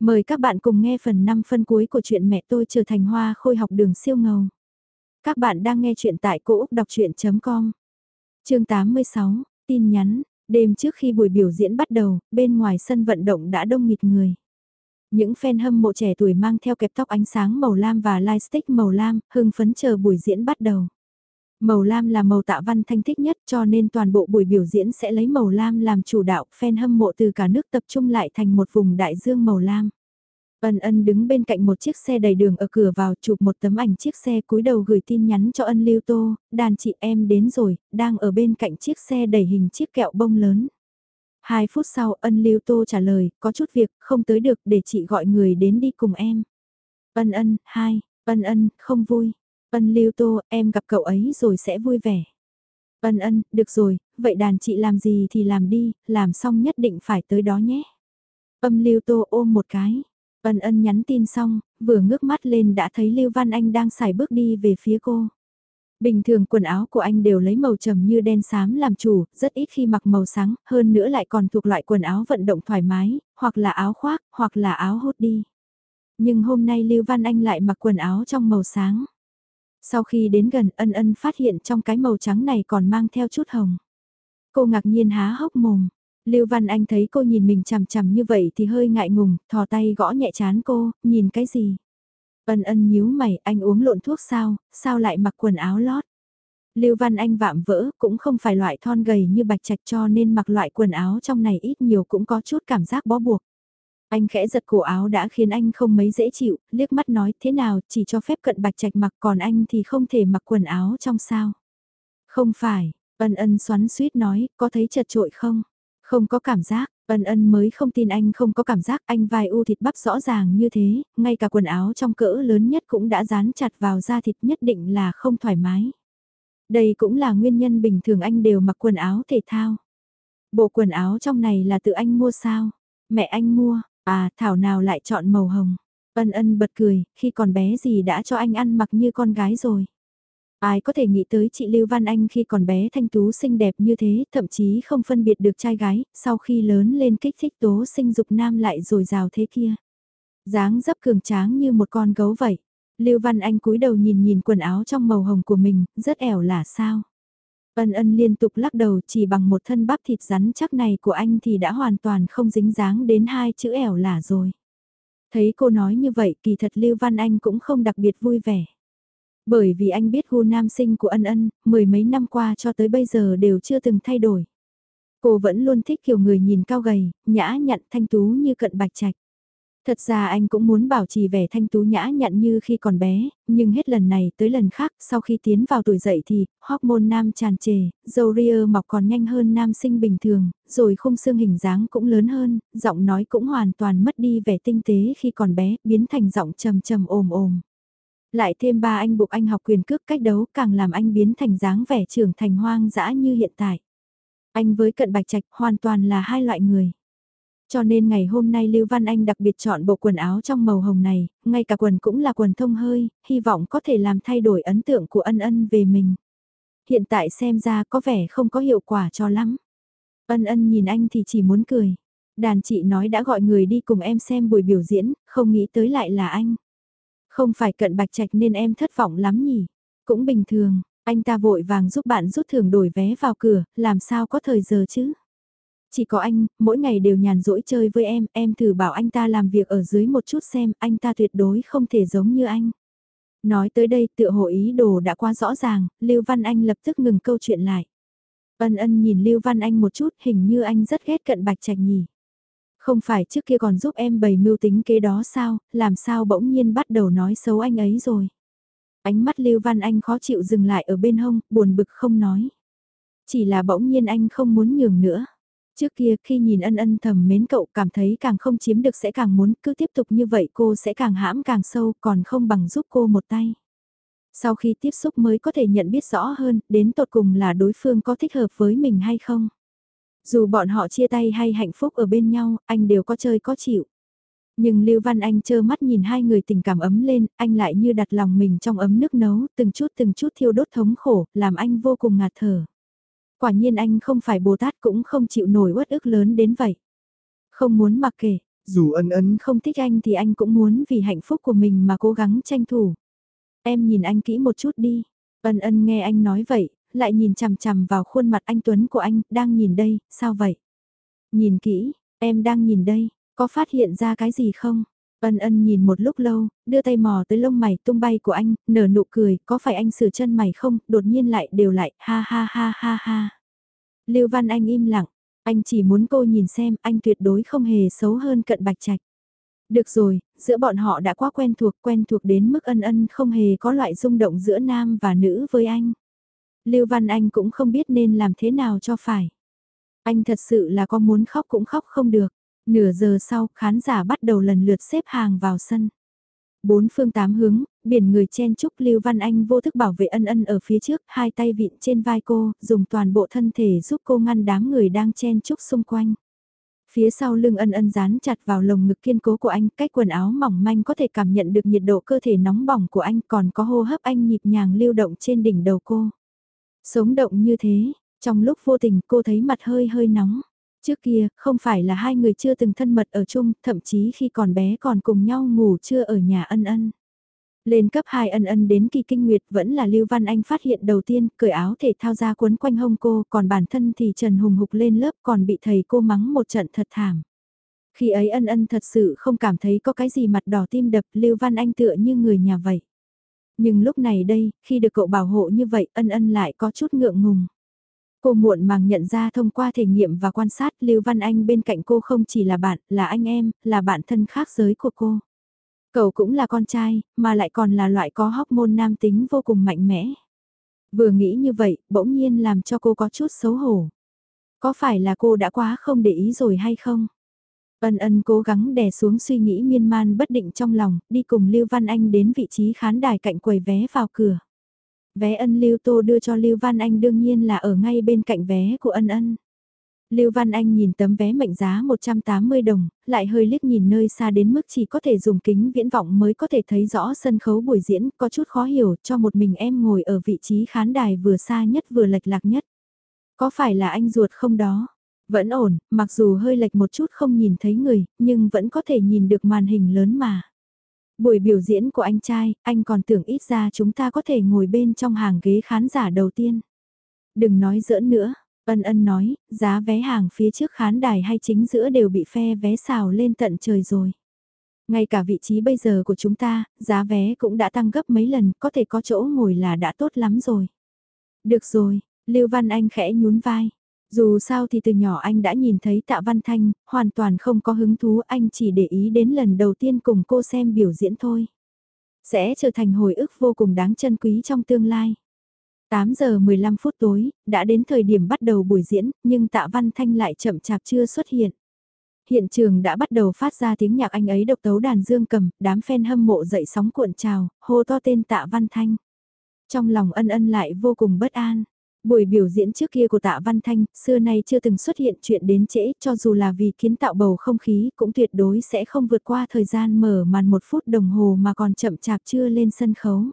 Mời các bạn cùng nghe phần 5 phân cuối của chuyện mẹ tôi trở thành hoa khôi học đường siêu ngầu. Các bạn đang nghe chuyện tại cỗ đọc chuyện.com Chương 86, tin nhắn, đêm trước khi buổi biểu diễn bắt đầu, bên ngoài sân vận động đã đông nghịt người. Những fan hâm mộ trẻ tuổi mang theo kẹp tóc ánh sáng màu lam và lightstick màu lam, hưng phấn chờ buổi diễn bắt đầu. Màu lam là màu tạ văn thanh thích nhất cho nên toàn bộ buổi biểu diễn sẽ lấy màu lam làm chủ đạo, fan hâm mộ từ cả nước tập trung lại thành một vùng đại dương màu lam. Ân ân đứng bên cạnh một chiếc xe đầy đường ở cửa vào chụp một tấm ảnh chiếc xe cúi đầu gửi tin nhắn cho ân lưu tô, đàn chị em đến rồi, đang ở bên cạnh chiếc xe đầy hình chiếc kẹo bông lớn. Hai phút sau ân lưu tô trả lời, có chút việc, không tới được để chị gọi người đến đi cùng em. Ân ân, hai, ân ân, không vui. Ân lưu tô, em gặp cậu ấy rồi sẽ vui vẻ. Ân ân, được rồi, vậy đàn chị làm gì thì làm đi, làm xong nhất định phải tới đó nhé. Âm lưu tô ôm một cái. Ân ân nhắn tin xong, vừa ngước mắt lên đã thấy Lưu Văn Anh đang xài bước đi về phía cô. Bình thường quần áo của anh đều lấy màu trầm như đen xám làm chủ, rất ít khi mặc màu sáng, hơn nữa lại còn thuộc loại quần áo vận động thoải mái, hoặc là áo khoác, hoặc là áo hốt đi. Nhưng hôm nay Lưu Văn Anh lại mặc quần áo trong màu sáng. Sau khi đến gần ân ân phát hiện trong cái màu trắng này còn mang theo chút hồng. Cô ngạc nhiên há hốc mồm. Lưu Văn Anh thấy cô nhìn mình chằm chằm như vậy thì hơi ngại ngùng, thò tay gõ nhẹ chán cô, nhìn cái gì? Ân ân nhíu mày, anh uống lộn thuốc sao, sao lại mặc quần áo lót? Lưu Văn Anh vạm vỡ, cũng không phải loại thon gầy như bạch trạch cho nên mặc loại quần áo trong này ít nhiều cũng có chút cảm giác bó buộc. Anh khẽ giật cổ áo đã khiến anh không mấy dễ chịu, liếc mắt nói thế nào chỉ cho phép cận bạch trạch mặc còn anh thì không thể mặc quần áo trong sao. Không phải, ân ân xoắn suýt nói, có thấy chật trội không? Không có cảm giác, ân ân mới không tin anh không có cảm giác anh vai u thịt bắp rõ ràng như thế, ngay cả quần áo trong cỡ lớn nhất cũng đã dán chặt vào da thịt nhất định là không thoải mái. Đây cũng là nguyên nhân bình thường anh đều mặc quần áo thể thao. Bộ quần áo trong này là tự anh mua sao? Mẹ anh mua, à thảo nào lại chọn màu hồng. Ân ân bật cười, khi còn bé gì đã cho anh ăn mặc như con gái rồi. Ai có thể nghĩ tới chị Lưu Văn Anh khi còn bé thanh tú xinh đẹp như thế, thậm chí không phân biệt được trai gái, sau khi lớn lên kích thích tố sinh dục nam lại rồi rào thế kia. dáng dấp cường tráng như một con gấu vậy. Lưu Văn Anh cúi đầu nhìn nhìn quần áo trong màu hồng của mình, rất ẻo là sao. Ân ân liên tục lắc đầu chỉ bằng một thân bắp thịt rắn chắc này của anh thì đã hoàn toàn không dính dáng đến hai chữ ẻo là rồi. Thấy cô nói như vậy kỳ thật Lưu Văn Anh cũng không đặc biệt vui vẻ. Bởi vì anh biết gu nam sinh của ân ân, mười mấy năm qua cho tới bây giờ đều chưa từng thay đổi. Cô vẫn luôn thích kiểu người nhìn cao gầy, nhã nhặn thanh tú như cận bạch trạch. Thật ra anh cũng muốn bảo trì vẻ thanh tú nhã nhặn như khi còn bé, nhưng hết lần này tới lần khác, sau khi tiến vào tuổi dậy thì, hormone nam tràn trề, dầu ria mọc còn nhanh hơn nam sinh bình thường, rồi khung xương hình dáng cũng lớn hơn, giọng nói cũng hoàn toàn mất đi vẻ tinh tế khi còn bé, biến thành giọng trầm trầm ồm ồm. Lại thêm ba anh buộc anh học quyền cước cách đấu càng làm anh biến thành dáng vẻ trưởng thành hoang dã như hiện tại. Anh với cận bạch trạch hoàn toàn là hai loại người. Cho nên ngày hôm nay Lưu Văn Anh đặc biệt chọn bộ quần áo trong màu hồng này, ngay cả quần cũng là quần thông hơi, hy vọng có thể làm thay đổi ấn tượng của ân ân về mình. Hiện tại xem ra có vẻ không có hiệu quả cho lắm. Ân ân nhìn anh thì chỉ muốn cười. Đàn chị nói đã gọi người đi cùng em xem buổi biểu diễn, không nghĩ tới lại là anh. Không phải cận bạch trạch nên em thất vọng lắm nhỉ. Cũng bình thường, anh ta vội vàng giúp bạn rút thưởng đổi vé vào cửa, làm sao có thời giờ chứ. Chỉ có anh, mỗi ngày đều nhàn rỗi chơi với em, em thử bảo anh ta làm việc ở dưới một chút xem, anh ta tuyệt đối không thể giống như anh. Nói tới đây tựa hồ ý đồ đã quá rõ ràng, Lưu Văn Anh lập tức ngừng câu chuyện lại. Ân ân nhìn Lưu Văn Anh một chút hình như anh rất ghét cận bạch trạch nhỉ. Không phải trước kia còn giúp em bày mưu tính kế đó sao, làm sao bỗng nhiên bắt đầu nói xấu anh ấy rồi. Ánh mắt Lưu Văn Anh khó chịu dừng lại ở bên hông, buồn bực không nói. Chỉ là bỗng nhiên anh không muốn nhường nữa. Trước kia khi nhìn ân ân thầm mến cậu cảm thấy càng không chiếm được sẽ càng muốn cứ tiếp tục như vậy cô sẽ càng hãm càng sâu còn không bằng giúp cô một tay. Sau khi tiếp xúc mới có thể nhận biết rõ hơn đến tột cùng là đối phương có thích hợp với mình hay không. Dù bọn họ chia tay hay hạnh phúc ở bên nhau, anh đều có chơi có chịu. Nhưng Lưu Văn Anh trơ mắt nhìn hai người tình cảm ấm lên, anh lại như đặt lòng mình trong ấm nước nấu, từng chút từng chút thiêu đốt thống khổ, làm anh vô cùng ngạt thở. Quả nhiên anh không phải Bồ Tát cũng không chịu nổi uất ức lớn đến vậy. Không muốn mặc kệ, Dù ân ân không thích anh thì anh cũng muốn vì hạnh phúc của mình mà cố gắng tranh thủ. Em nhìn anh kỹ một chút đi. Ân ân nghe anh nói vậy, lại nhìn chằm chằm vào khuôn mặt anh Tuấn của anh, đang nhìn đây, sao vậy? Nhìn kỹ, em đang nhìn đây, có phát hiện ra cái gì không? Ân ân nhìn một lúc lâu, đưa tay mò tới lông mày tung bay của anh, nở nụ cười, có phải anh sửa chân mày không? Đột nhiên lại đều lại, ha ha ha ha ha. Lưu Văn Anh im lặng, anh chỉ muốn cô nhìn xem, anh tuyệt đối không hề xấu hơn cận bạch trạch. Được rồi, giữa bọn họ đã quá quen thuộc, quen thuộc đến mức ân ân không hề có loại rung động giữa nam và nữ với anh. Lưu Văn Anh cũng không biết nên làm thế nào cho phải. Anh thật sự là có muốn khóc cũng khóc không được. Nửa giờ sau, khán giả bắt đầu lần lượt xếp hàng vào sân. Bốn phương tám hướng, biển người chen chúc Lưu Văn Anh vô thức bảo vệ ân ân ở phía trước, hai tay vịn trên vai cô, dùng toàn bộ thân thể giúp cô ngăn đám người đang chen chúc xung quanh. Phía sau lưng ân ân dán chặt vào lồng ngực kiên cố của anh, cách quần áo mỏng manh có thể cảm nhận được nhiệt độ cơ thể nóng bỏng của anh còn có hô hấp anh nhịp nhàng lưu động trên đỉnh đầu cô. Sống động như thế, trong lúc vô tình cô thấy mặt hơi hơi nóng. Trước kia, không phải là hai người chưa từng thân mật ở chung, thậm chí khi còn bé còn cùng nhau ngủ chưa ở nhà ân ân. Lên cấp 2 ân ân đến kỳ kinh nguyệt vẫn là Lưu Văn Anh phát hiện đầu tiên, cởi áo thể thao ra quấn quanh hông cô, còn bản thân thì Trần Hùng Hục lên lớp còn bị thầy cô mắng một trận thật thảm. Khi ấy ân ân thật sự không cảm thấy có cái gì mặt đỏ tim đập Lưu Văn Anh tựa như người nhà vậy. Nhưng lúc này đây, khi được cậu bảo hộ như vậy ân ân lại có chút ngượng ngùng. Cô muộn màng nhận ra thông qua thể nghiệm và quan sát Lưu Văn Anh bên cạnh cô không chỉ là bạn, là anh em, là bạn thân khác giới của cô. Cậu cũng là con trai, mà lại còn là loại có hormone nam tính vô cùng mạnh mẽ. Vừa nghĩ như vậy, bỗng nhiên làm cho cô có chút xấu hổ. Có phải là cô đã quá không để ý rồi hay không? Ân ân cố gắng đè xuống suy nghĩ miên man bất định trong lòng, đi cùng Lưu Văn Anh đến vị trí khán đài cạnh quầy vé vào cửa. Vé ân Lưu Tô đưa cho Lưu Văn Anh đương nhiên là ở ngay bên cạnh vé của ân ân. Lưu Văn Anh nhìn tấm vé mệnh giá 180 đồng, lại hơi liếc nhìn nơi xa đến mức chỉ có thể dùng kính viễn vọng mới có thể thấy rõ sân khấu buổi diễn, có chút khó hiểu cho một mình em ngồi ở vị trí khán đài vừa xa nhất vừa lệch lạc nhất. Có phải là anh ruột không đó? Vẫn ổn, mặc dù hơi lệch một chút không nhìn thấy người, nhưng vẫn có thể nhìn được màn hình lớn mà. Buổi biểu diễn của anh trai, anh còn tưởng ít ra chúng ta có thể ngồi bên trong hàng ghế khán giả đầu tiên. Đừng nói giỡn nữa, ân ân nói, giá vé hàng phía trước khán đài hay chính giữa đều bị phe vé xào lên tận trời rồi. Ngay cả vị trí bây giờ của chúng ta, giá vé cũng đã tăng gấp mấy lần, có thể có chỗ ngồi là đã tốt lắm rồi. Được rồi, Lưu Văn Anh khẽ nhún vai. Dù sao thì từ nhỏ anh đã nhìn thấy tạ văn thanh, hoàn toàn không có hứng thú anh chỉ để ý đến lần đầu tiên cùng cô xem biểu diễn thôi. Sẽ trở thành hồi ức vô cùng đáng trân quý trong tương lai. 8 giờ 15 phút tối, đã đến thời điểm bắt đầu buổi diễn, nhưng tạ văn thanh lại chậm chạp chưa xuất hiện. Hiện trường đã bắt đầu phát ra tiếng nhạc anh ấy độc tấu đàn dương cầm, đám fan hâm mộ dậy sóng cuộn trào, hô to tên tạ văn thanh. Trong lòng ân ân lại vô cùng bất an. Buổi biểu diễn trước kia của tạ Văn Thanh, xưa nay chưa từng xuất hiện chuyện đến trễ, cho dù là vì kiến tạo bầu không khí cũng tuyệt đối sẽ không vượt qua thời gian mở màn một phút đồng hồ mà còn chậm chạp chưa lên sân khấu.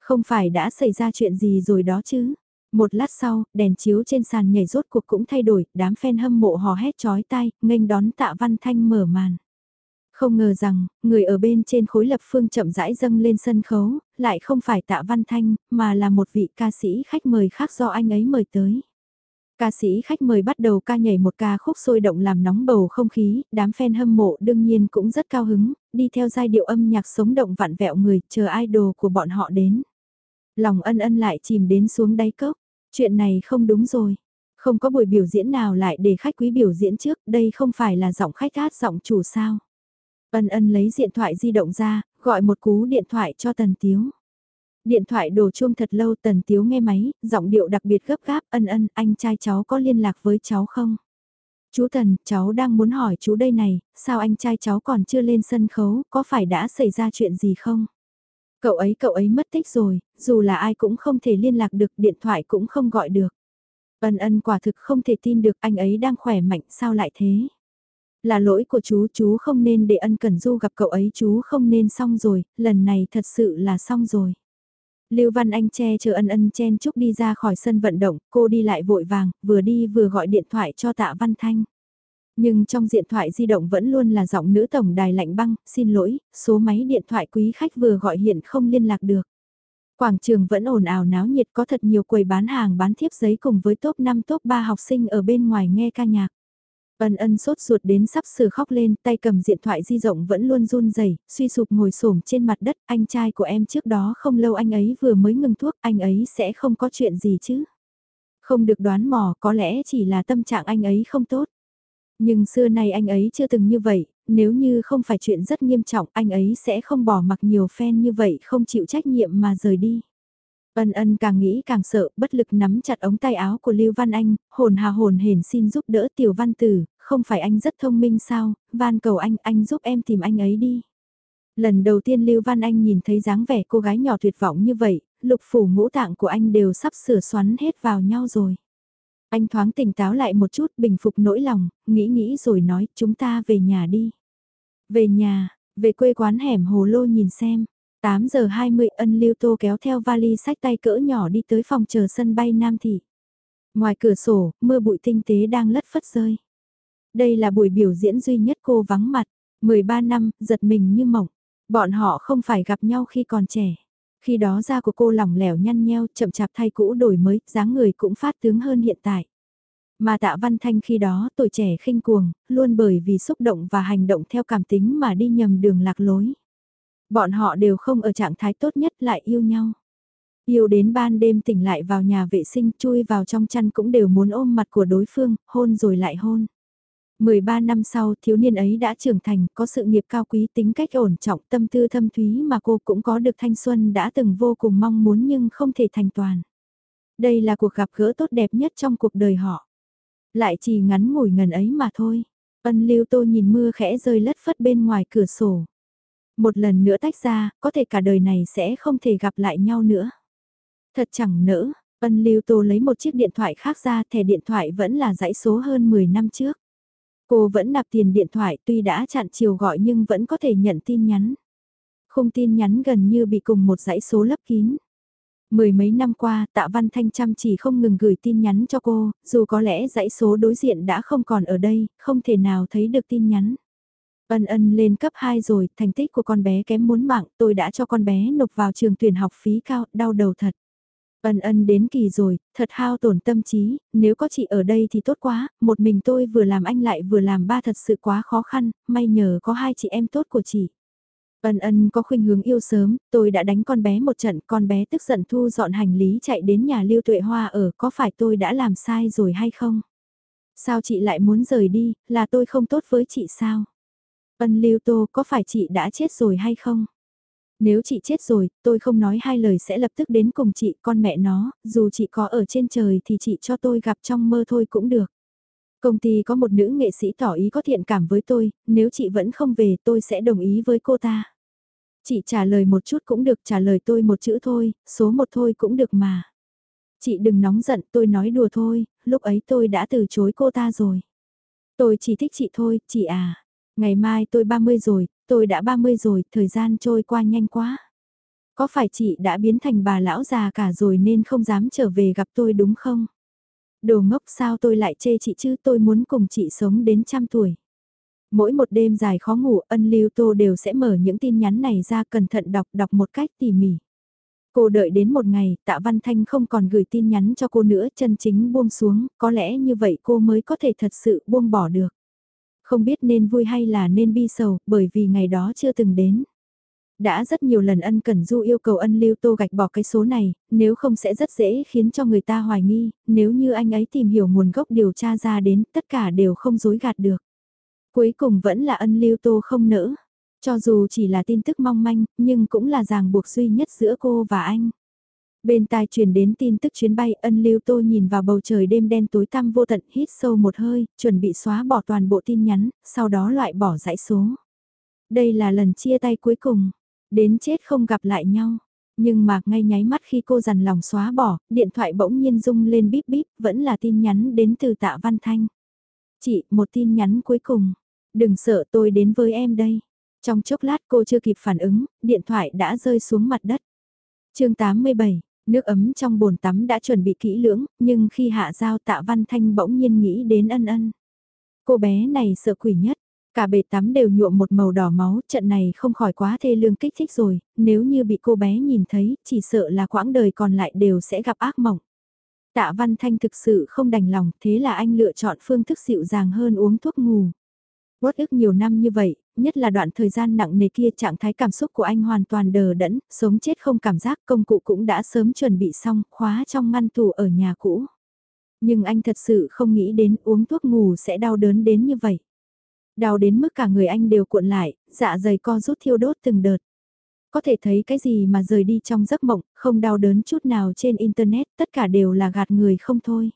Không phải đã xảy ra chuyện gì rồi đó chứ. Một lát sau, đèn chiếu trên sàn nhảy rốt cuộc cũng thay đổi, đám fan hâm mộ hò hét chói tai, nghênh đón tạ Văn Thanh mở màn. Không ngờ rằng, người ở bên trên khối lập phương chậm rãi dâng lên sân khấu, lại không phải tạ văn thanh, mà là một vị ca sĩ khách mời khác do anh ấy mời tới. Ca sĩ khách mời bắt đầu ca nhảy một ca khúc sôi động làm nóng bầu không khí, đám fan hâm mộ đương nhiên cũng rất cao hứng, đi theo giai điệu âm nhạc sống động vạn vẹo người, chờ idol của bọn họ đến. Lòng ân ân lại chìm đến xuống đáy cốc, chuyện này không đúng rồi. Không có buổi biểu diễn nào lại để khách quý biểu diễn trước, đây không phải là giọng khách hát giọng chủ sao. Ân ân lấy điện thoại di động ra, gọi một cú điện thoại cho Tần Tiếu. Điện thoại đổ chuông thật lâu Tần Tiếu nghe máy, giọng điệu đặc biệt gấp gáp ân ân, anh trai cháu có liên lạc với cháu không? Chú Tần, cháu đang muốn hỏi chú đây này, sao anh trai cháu còn chưa lên sân khấu, có phải đã xảy ra chuyện gì không? Cậu ấy cậu ấy mất tích rồi, dù là ai cũng không thể liên lạc được, điện thoại cũng không gọi được. Ân ân quả thực không thể tin được anh ấy đang khỏe mạnh sao lại thế? Là lỗi của chú, chú không nên để ân cần du gặp cậu ấy, chú không nên xong rồi, lần này thật sự là xong rồi. Lưu Văn Anh che chờ ân ân chen chúc đi ra khỏi sân vận động, cô đi lại vội vàng, vừa đi vừa gọi điện thoại cho tạ Văn Thanh. Nhưng trong điện thoại di động vẫn luôn là giọng nữ tổng đài lạnh băng, xin lỗi, số máy điện thoại quý khách vừa gọi hiện không liên lạc được. Quảng trường vẫn ồn ào náo nhiệt có thật nhiều quầy bán hàng bán thiếp giấy cùng với top 5 top 3 học sinh ở bên ngoài nghe ca nhạc. Ân ân sốt ruột đến sắp sửa khóc lên, tay cầm điện thoại di động vẫn luôn run rẩy, suy sụp ngồi xổm trên mặt đất, anh trai của em trước đó không lâu anh ấy vừa mới ngừng thuốc, anh ấy sẽ không có chuyện gì chứ. Không được đoán mò, có lẽ chỉ là tâm trạng anh ấy không tốt. Nhưng xưa nay anh ấy chưa từng như vậy, nếu như không phải chuyện rất nghiêm trọng anh ấy sẽ không bỏ mặc nhiều fan như vậy không chịu trách nhiệm mà rời đi. Ân ân càng nghĩ càng sợ, bất lực nắm chặt ống tay áo của Lưu Văn Anh, hồn hà hồn hển xin giúp đỡ tiểu văn tử, không phải anh rất thông minh sao, van cầu anh, anh giúp em tìm anh ấy đi. Lần đầu tiên Lưu Văn Anh nhìn thấy dáng vẻ cô gái nhỏ tuyệt vọng như vậy, lục phủ ngũ tạng của anh đều sắp sửa xoắn hết vào nhau rồi. Anh thoáng tỉnh táo lại một chút bình phục nỗi lòng, nghĩ nghĩ rồi nói chúng ta về nhà đi. Về nhà, về quê quán hẻm hồ lô nhìn xem. 8 giờ 20 ân lưu tô kéo theo vali sách tay cỡ nhỏ đi tới phòng chờ sân bay Nam Thị. Ngoài cửa sổ, mưa bụi tinh tế đang lất phất rơi. Đây là buổi biểu diễn duy nhất cô vắng mặt, 13 năm, giật mình như mộng. Bọn họ không phải gặp nhau khi còn trẻ. Khi đó da của cô lỏng lẻo nhăn nheo, chậm chạp thay cũ đổi mới, dáng người cũng phát tướng hơn hiện tại. Mà tạ văn thanh khi đó tuổi trẻ khinh cuồng, luôn bởi vì xúc động và hành động theo cảm tính mà đi nhầm đường lạc lối. Bọn họ đều không ở trạng thái tốt nhất lại yêu nhau. Yêu đến ban đêm tỉnh lại vào nhà vệ sinh chui vào trong chăn cũng đều muốn ôm mặt của đối phương, hôn rồi lại hôn. 13 năm sau thiếu niên ấy đã trưởng thành, có sự nghiệp cao quý tính cách ổn trọng tâm tư thâm thúy mà cô cũng có được thanh xuân đã từng vô cùng mong muốn nhưng không thể thành toàn. Đây là cuộc gặp gỡ tốt đẹp nhất trong cuộc đời họ. Lại chỉ ngắn ngủi ngần ấy mà thôi. Ân lưu tô nhìn mưa khẽ rơi lất phất bên ngoài cửa sổ. Một lần nữa tách ra, có thể cả đời này sẽ không thể gặp lại nhau nữa. Thật chẳng nỡ, ân lưu tô lấy một chiếc điện thoại khác ra thẻ điện thoại vẫn là dãy số hơn 10 năm trước. Cô vẫn nạp tiền điện thoại tuy đã chặn chiều gọi nhưng vẫn có thể nhận tin nhắn. Không tin nhắn gần như bị cùng một dãy số lấp kín. Mười mấy năm qua, Tạ Văn Thanh chăm chỉ không ngừng gửi tin nhắn cho cô, dù có lẽ dãy số đối diện đã không còn ở đây, không thể nào thấy được tin nhắn. Ân ân lên cấp 2 rồi, thành tích của con bé kém muốn mạng, tôi đã cho con bé nộp vào trường tuyển học phí cao, đau đầu thật. Ân ân đến kỳ rồi, thật hao tổn tâm trí, nếu có chị ở đây thì tốt quá, một mình tôi vừa làm anh lại vừa làm ba thật sự quá khó khăn, may nhờ có hai chị em tốt của chị. Ân ân có khuynh hướng yêu sớm, tôi đã đánh con bé một trận, con bé tức giận thu dọn hành lý chạy đến nhà Lưu Tuệ Hoa ở, có phải tôi đã làm sai rồi hay không? Sao chị lại muốn rời đi, là tôi không tốt với chị sao? Ân Lưu Tô có phải chị đã chết rồi hay không? Nếu chị chết rồi, tôi không nói hai lời sẽ lập tức đến cùng chị, con mẹ nó, dù chị có ở trên trời thì chị cho tôi gặp trong mơ thôi cũng được. Công ty có một nữ nghệ sĩ tỏ ý có thiện cảm với tôi, nếu chị vẫn không về tôi sẽ đồng ý với cô ta. Chị trả lời một chút cũng được, trả lời tôi một chữ thôi, số một thôi cũng được mà. Chị đừng nóng giận, tôi nói đùa thôi, lúc ấy tôi đã từ chối cô ta rồi. Tôi chỉ thích chị thôi, chị à. Ngày mai tôi 30 rồi, tôi đã 30 rồi, thời gian trôi qua nhanh quá. Có phải chị đã biến thành bà lão già cả rồi nên không dám trở về gặp tôi đúng không? Đồ ngốc sao tôi lại chê chị chứ tôi muốn cùng chị sống đến trăm tuổi. Mỗi một đêm dài khó ngủ ân lưu tô đều sẽ mở những tin nhắn này ra cẩn thận đọc đọc một cách tỉ mỉ. Cô đợi đến một ngày, tạ Văn Thanh không còn gửi tin nhắn cho cô nữa, chân chính buông xuống, có lẽ như vậy cô mới có thể thật sự buông bỏ được. Không biết nên vui hay là nên bi sầu, bởi vì ngày đó chưa từng đến. Đã rất nhiều lần ân cẩn du yêu cầu ân lưu tô gạch bỏ cái số này, nếu không sẽ rất dễ khiến cho người ta hoài nghi, nếu như anh ấy tìm hiểu nguồn gốc điều tra ra đến, tất cả đều không dối gạt được. Cuối cùng vẫn là ân lưu tô không nỡ. Cho dù chỉ là tin tức mong manh, nhưng cũng là ràng buộc duy nhất giữa cô và anh. Bên tai truyền đến tin tức chuyến bay ân lưu tô nhìn vào bầu trời đêm đen tối tăm vô tận hít sâu một hơi, chuẩn bị xóa bỏ toàn bộ tin nhắn, sau đó loại bỏ dãy số. Đây là lần chia tay cuối cùng, đến chết không gặp lại nhau. Nhưng mà ngay nháy mắt khi cô dằn lòng xóa bỏ, điện thoại bỗng nhiên rung lên bíp bíp, vẫn là tin nhắn đến từ tạ văn thanh. Chị, một tin nhắn cuối cùng. Đừng sợ tôi đến với em đây. Trong chốc lát cô chưa kịp phản ứng, điện thoại đã rơi xuống mặt đất. chương 87, nước ấm trong bồn tắm đã chuẩn bị kỹ lưỡng, nhưng khi hạ giao tạ văn thanh bỗng nhiên nghĩ đến ân ân. Cô bé này sợ quỷ nhất. Cả bể tắm đều nhuộm một màu đỏ máu, trận này không khỏi quá thê lương kích thích rồi, nếu như bị cô bé nhìn thấy, chỉ sợ là quãng đời còn lại đều sẽ gặp ác mộng. Tạ Văn Thanh thực sự không đành lòng, thế là anh lựa chọn phương thức dịu dàng hơn uống thuốc ngủ. Uất ức nhiều năm như vậy, nhất là đoạn thời gian nặng nề kia trạng thái cảm xúc của anh hoàn toàn đờ đẫn, sống chết không cảm giác công cụ cũng đã sớm chuẩn bị xong, khóa trong ngăn tủ ở nhà cũ. Nhưng anh thật sự không nghĩ đến uống thuốc ngủ sẽ đau đớn đến như vậy. Đau đến mức cả người anh đều cuộn lại, dạ dày co rút thiêu đốt từng đợt. Có thể thấy cái gì mà rời đi trong giấc mộng, không đau đớn chút nào trên Internet, tất cả đều là gạt người không thôi.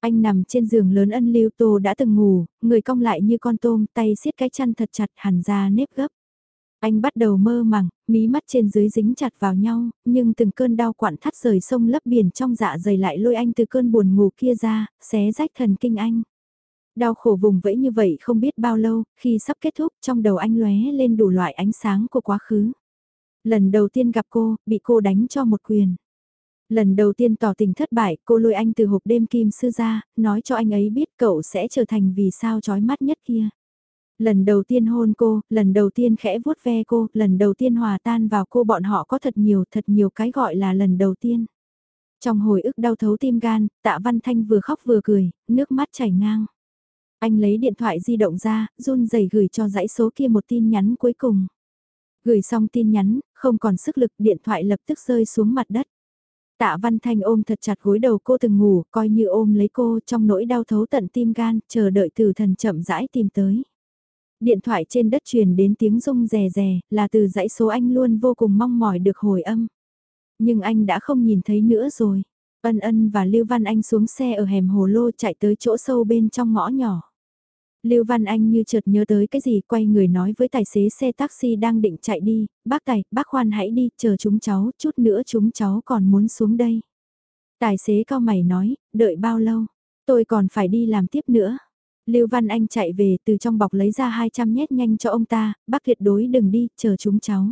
Anh nằm trên giường lớn ân lưu tô đã từng ngủ, người cong lại như con tôm, tay siết cái chăn thật chặt hẳn ra nếp gấp. Anh bắt đầu mơ màng, mí mắt trên dưới dính chặt vào nhau, nhưng từng cơn đau quặn thắt rời sông lấp biển trong dạ dày lại lôi anh từ cơn buồn ngủ kia ra, xé rách thần kinh anh. Đau khổ vùng vẫy như vậy không biết bao lâu, khi sắp kết thúc trong đầu anh lóe lên đủ loại ánh sáng của quá khứ. Lần đầu tiên gặp cô, bị cô đánh cho một quyền. Lần đầu tiên tỏ tình thất bại, cô lôi anh từ hộp đêm kim sư ra, nói cho anh ấy biết cậu sẽ trở thành vì sao chói mắt nhất kia. Lần đầu tiên hôn cô, lần đầu tiên khẽ vuốt ve cô, lần đầu tiên hòa tan vào cô bọn họ có thật nhiều, thật nhiều cái gọi là lần đầu tiên. Trong hồi ức đau thấu tim gan, tạ văn thanh vừa khóc vừa cười, nước mắt chảy ngang. Anh lấy điện thoại di động ra, run rẩy gửi cho dãy số kia một tin nhắn cuối cùng. Gửi xong tin nhắn, không còn sức lực điện thoại lập tức rơi xuống mặt đất. Tạ Văn Thanh ôm thật chặt gối đầu cô từng ngủ, coi như ôm lấy cô trong nỗi đau thấu tận tim gan, chờ đợi từ thần chậm rãi tìm tới. Điện thoại trên đất truyền đến tiếng rung rè rè, là từ dãy số anh luôn vô cùng mong mỏi được hồi âm. Nhưng anh đã không nhìn thấy nữa rồi. Ân ân và Lưu Văn Anh xuống xe ở hẻm hồ lô chạy tới chỗ sâu bên trong ngõ nhỏ. Lưu Văn Anh như chợt nhớ tới cái gì quay người nói với tài xế xe taxi đang định chạy đi, bác tài, bác khoan hãy đi, chờ chúng cháu, chút nữa chúng cháu còn muốn xuống đây. Tài xế cao mày nói, đợi bao lâu, tôi còn phải đi làm tiếp nữa. Lưu Văn Anh chạy về từ trong bọc lấy ra 200 nhét nhanh cho ông ta, bác tuyệt đối đừng đi, chờ chúng cháu.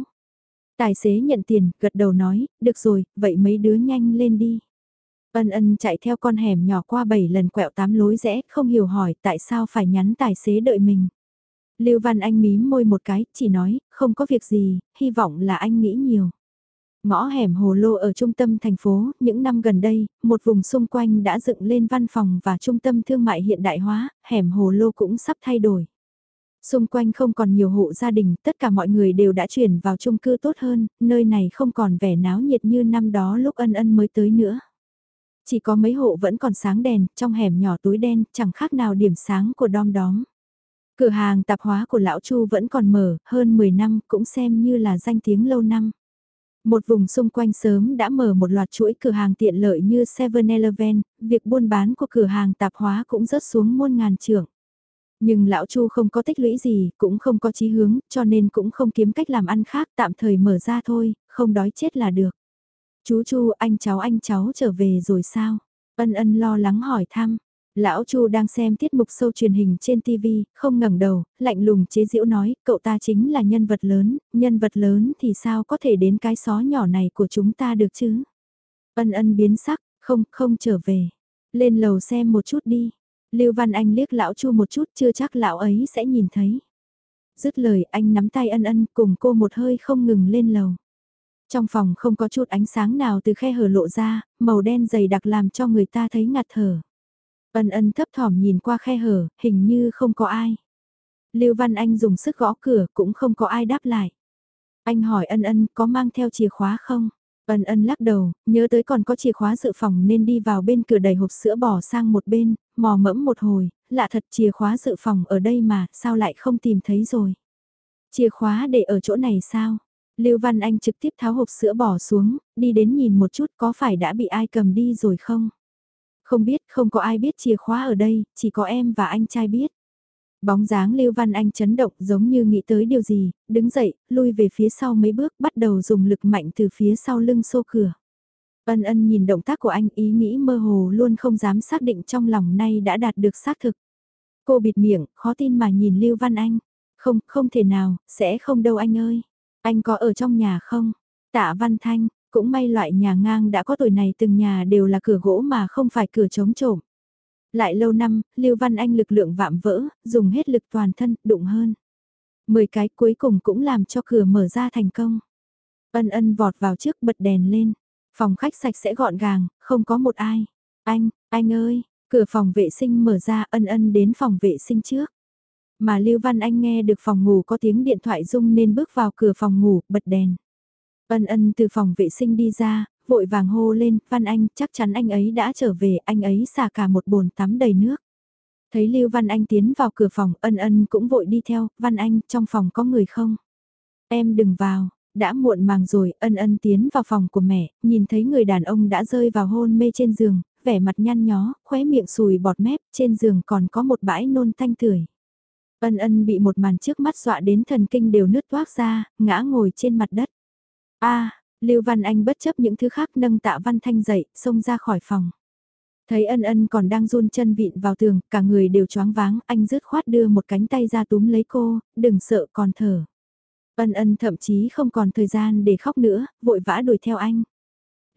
Tài xế nhận tiền, gật đầu nói, được rồi, vậy mấy đứa nhanh lên đi. Ân ân chạy theo con hẻm nhỏ qua 7 lần quẹo tám lối rẽ, không hiểu hỏi tại sao phải nhắn tài xế đợi mình. Lưu Văn Anh mím môi một cái, chỉ nói, không có việc gì, hy vọng là anh nghĩ nhiều. Ngõ hẻm Hồ Lô ở trung tâm thành phố, những năm gần đây, một vùng xung quanh đã dựng lên văn phòng và trung tâm thương mại hiện đại hóa, hẻm Hồ Lô cũng sắp thay đổi. Xung quanh không còn nhiều hộ gia đình, tất cả mọi người đều đã chuyển vào chung cư tốt hơn, nơi này không còn vẻ náo nhiệt như năm đó lúc ân ân mới tới nữa. Chỉ có mấy hộ vẫn còn sáng đèn, trong hẻm nhỏ túi đen, chẳng khác nào điểm sáng của đom đóm. Cửa hàng tạp hóa của lão Chu vẫn còn mở, hơn 10 năm cũng xem như là danh tiếng lâu năm. Một vùng xung quanh sớm đã mở một loạt chuỗi cửa hàng tiện lợi như 7-Eleven, việc buôn bán của cửa hàng tạp hóa cũng rớt xuống muôn ngàn trưởng. Nhưng lão Chu không có tích lũy gì, cũng không có chí hướng, cho nên cũng không kiếm cách làm ăn khác tạm thời mở ra thôi, không đói chết là được. Chú Chu anh cháu anh cháu trở về rồi sao? Ân ân lo lắng hỏi thăm. Lão Chu đang xem tiết mục sâu truyền hình trên TV, không ngẩng đầu, lạnh lùng chế giễu nói, cậu ta chính là nhân vật lớn, nhân vật lớn thì sao có thể đến cái xó nhỏ này của chúng ta được chứ? Ân ân biến sắc, không, không trở về. Lên lầu xem một chút đi. Lưu Văn Anh liếc lão Chu một chút chưa chắc lão ấy sẽ nhìn thấy. Dứt lời anh nắm tay ân ân cùng cô một hơi không ngừng lên lầu. Trong phòng không có chút ánh sáng nào từ khe hở lộ ra, màu đen dày đặc làm cho người ta thấy ngạt thở. Ân ân thấp thỏm nhìn qua khe hở, hình như không có ai. Lưu Văn Anh dùng sức gõ cửa cũng không có ai đáp lại. Anh hỏi ân ân có mang theo chìa khóa không? Ân ân lắc đầu, nhớ tới còn có chìa khóa dự phòng nên đi vào bên cửa đầy hộp sữa bỏ sang một bên, mò mẫm một hồi, lạ thật chìa khóa dự phòng ở đây mà, sao lại không tìm thấy rồi? Chìa khóa để ở chỗ này sao? Lưu Văn Anh trực tiếp tháo hộp sữa bỏ xuống, đi đến nhìn một chút có phải đã bị ai cầm đi rồi không? Không biết, không có ai biết chìa khóa ở đây, chỉ có em và anh trai biết. Bóng dáng Lưu Văn Anh chấn động giống như nghĩ tới điều gì, đứng dậy, lui về phía sau mấy bước, bắt đầu dùng lực mạnh từ phía sau lưng xô cửa. Ân ân nhìn động tác của anh ý nghĩ mơ hồ luôn không dám xác định trong lòng nay đã đạt được xác thực. Cô bịt miệng, khó tin mà nhìn Lưu Văn Anh. Không, không thể nào, sẽ không đâu anh ơi. Anh có ở trong nhà không? Tạ Văn Thanh, cũng may loại nhà ngang đã có tuổi này từng nhà đều là cửa gỗ mà không phải cửa chống trộm. Lại lâu năm, Lưu Văn Anh lực lượng vạm vỡ, dùng hết lực toàn thân, đụng hơn. Mười cái cuối cùng cũng làm cho cửa mở ra thành công. Ân ân vọt vào trước bật đèn lên. Phòng khách sạch sẽ gọn gàng, không có một ai. Anh, anh ơi, cửa phòng vệ sinh mở ra ân ân đến phòng vệ sinh trước. Mà Lưu Văn Anh nghe được phòng ngủ có tiếng điện thoại rung nên bước vào cửa phòng ngủ, bật đèn. Ân ân từ phòng vệ sinh đi ra, vội vàng hô lên, Văn Anh, chắc chắn anh ấy đã trở về, anh ấy xả cả một bồn tắm đầy nước. Thấy Lưu Văn Anh tiến vào cửa phòng, ân ân cũng vội đi theo, Văn Anh, trong phòng có người không? Em đừng vào, đã muộn màng rồi, ân ân tiến vào phòng của mẹ, nhìn thấy người đàn ông đã rơi vào hôn mê trên giường, vẻ mặt nhăn nhó, khóe miệng sùi bọt mép, trên giường còn có một bãi nôn thanh tưởi. Ân ân bị một màn trước mắt dọa đến thần kinh đều nứt toác ra, ngã ngồi trên mặt đất. a Lưu Văn Anh bất chấp những thứ khác nâng tạ Văn Thanh dậy, xông ra khỏi phòng. Thấy ân ân còn đang run chân vịn vào tường, cả người đều choáng váng, anh rứt khoát đưa một cánh tay ra túm lấy cô, đừng sợ còn thở. Ân ân thậm chí không còn thời gian để khóc nữa, vội vã đuổi theo anh.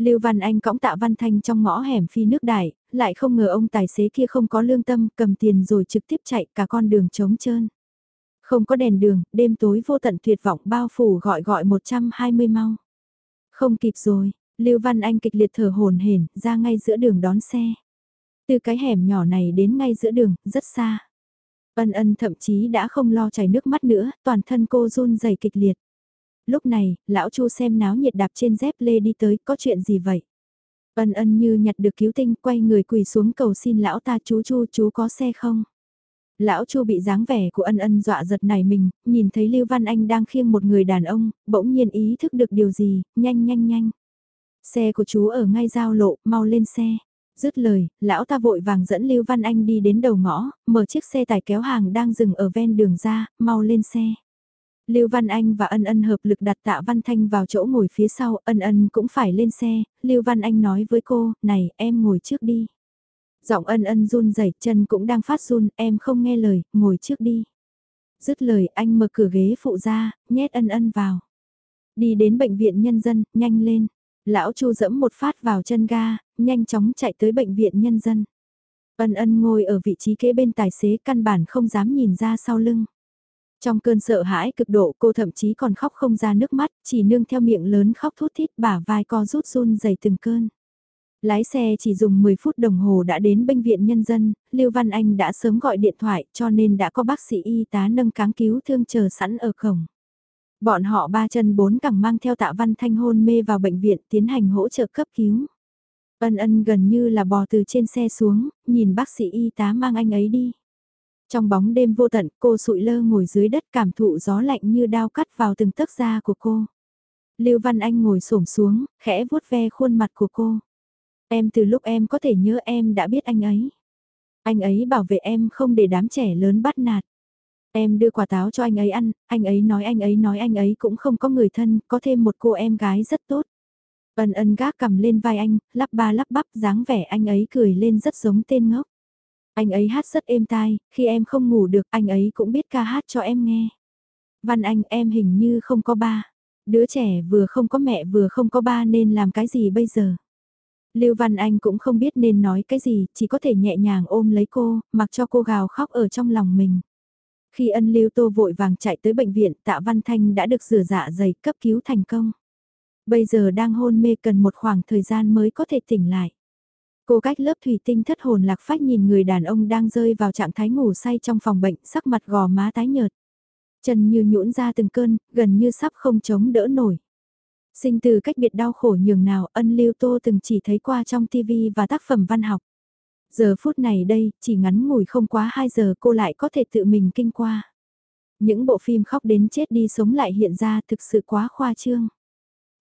Lưu Văn Anh cõng tạ Văn Thanh trong ngõ hẻm phi nước đại, lại không ngờ ông tài xế kia không có lương tâm, cầm tiền rồi trực tiếp chạy cả con đường trống trơn. Không có đèn đường, đêm tối vô tận tuyệt vọng bao phủ gọi gọi 120 mau. Không kịp rồi, Lưu Văn Anh kịch liệt thở hồn hển ra ngay giữa đường đón xe. Từ cái hẻm nhỏ này đến ngay giữa đường, rất xa. Ân ân thậm chí đã không lo chảy nước mắt nữa, toàn thân cô run rẩy kịch liệt. Lúc này, lão Chu xem náo nhiệt đạp trên dép lê đi tới, có chuyện gì vậy? Ân ân như nhặt được cứu tinh, quay người quỳ xuống cầu xin lão ta chú Chu chú có xe không? Lão Chu bị dáng vẻ của ân ân dọa giật nảy mình, nhìn thấy Lưu Văn Anh đang khiêng một người đàn ông, bỗng nhiên ý thức được điều gì, nhanh nhanh nhanh. Xe của chú ở ngay giao lộ, mau lên xe. Dứt lời, lão ta vội vàng dẫn Lưu Văn Anh đi đến đầu ngõ, mở chiếc xe tải kéo hàng đang dừng ở ven đường ra, mau lên xe. Lưu Văn Anh và Ân Ân hợp lực đặt Tạ Văn Thanh vào chỗ ngồi phía sau, Ân Ân cũng phải lên xe, Lưu Văn Anh nói với cô, này em ngồi trước đi. Giọng Ân Ân run rẩy, chân cũng đang phát run, em không nghe lời, ngồi trước đi. Dứt lời anh mở cửa ghế phụ ra, nhét Ân Ân vào. Đi đến bệnh viện nhân dân, nhanh lên. Lão Chu dẫm một phát vào chân ga, nhanh chóng chạy tới bệnh viện nhân dân. Ân ân ngồi ở vị trí kế bên tài xế căn bản không dám nhìn ra sau lưng. Trong cơn sợ hãi cực độ cô thậm chí còn khóc không ra nước mắt, chỉ nương theo miệng lớn khóc thút thít bả vai co rút run dày từng cơn. Lái xe chỉ dùng 10 phút đồng hồ đã đến bệnh viện nhân dân, Lưu Văn Anh đã sớm gọi điện thoại cho nên đã có bác sĩ y tá nâng cáng cứu thương chờ sẵn ở cổng. Bọn họ ba chân bốn cẳng mang theo tạ văn thanh hôn mê vào bệnh viện tiến hành hỗ trợ cấp cứu. Ân ân gần như là bò từ trên xe xuống, nhìn bác sĩ y tá mang anh ấy đi. Trong bóng đêm vô tận, cô sụi lơ ngồi dưới đất cảm thụ gió lạnh như đao cắt vào từng tấc da của cô. Lưu Văn Anh ngồi xổm xuống, khẽ vuốt ve khuôn mặt của cô. Em từ lúc em có thể nhớ em đã biết anh ấy. Anh ấy bảo vệ em không để đám trẻ lớn bắt nạt. Em đưa quả táo cho anh ấy ăn, anh ấy nói anh ấy nói anh ấy cũng không có người thân, có thêm một cô em gái rất tốt. Ân ân gác cầm lên vai anh, lắp ba lắp bắp dáng vẻ anh ấy cười lên rất giống tên ngốc. Anh ấy hát rất êm tai, khi em không ngủ được anh ấy cũng biết ca hát cho em nghe. Văn Anh em hình như không có ba. Đứa trẻ vừa không có mẹ vừa không có ba nên làm cái gì bây giờ? Lưu Văn Anh cũng không biết nên nói cái gì, chỉ có thể nhẹ nhàng ôm lấy cô, mặc cho cô gào khóc ở trong lòng mình. Khi ân lưu tô vội vàng chạy tới bệnh viện, tạ Văn Thanh đã được rửa dạ dày cấp cứu thành công. Bây giờ đang hôn mê cần một khoảng thời gian mới có thể tỉnh lại. Cô cách lớp thủy tinh thất hồn lạc phách nhìn người đàn ông đang rơi vào trạng thái ngủ say trong phòng bệnh, sắc mặt gò má tái nhợt. Chân như nhũn ra từng cơn, gần như sắp không chống đỡ nổi. Sinh từ cách biệt đau khổ nhường nào ân lưu tô từng chỉ thấy qua trong TV và tác phẩm văn học. Giờ phút này đây, chỉ ngắn ngủi không quá 2 giờ cô lại có thể tự mình kinh qua. Những bộ phim khóc đến chết đi sống lại hiện ra thực sự quá khoa trương.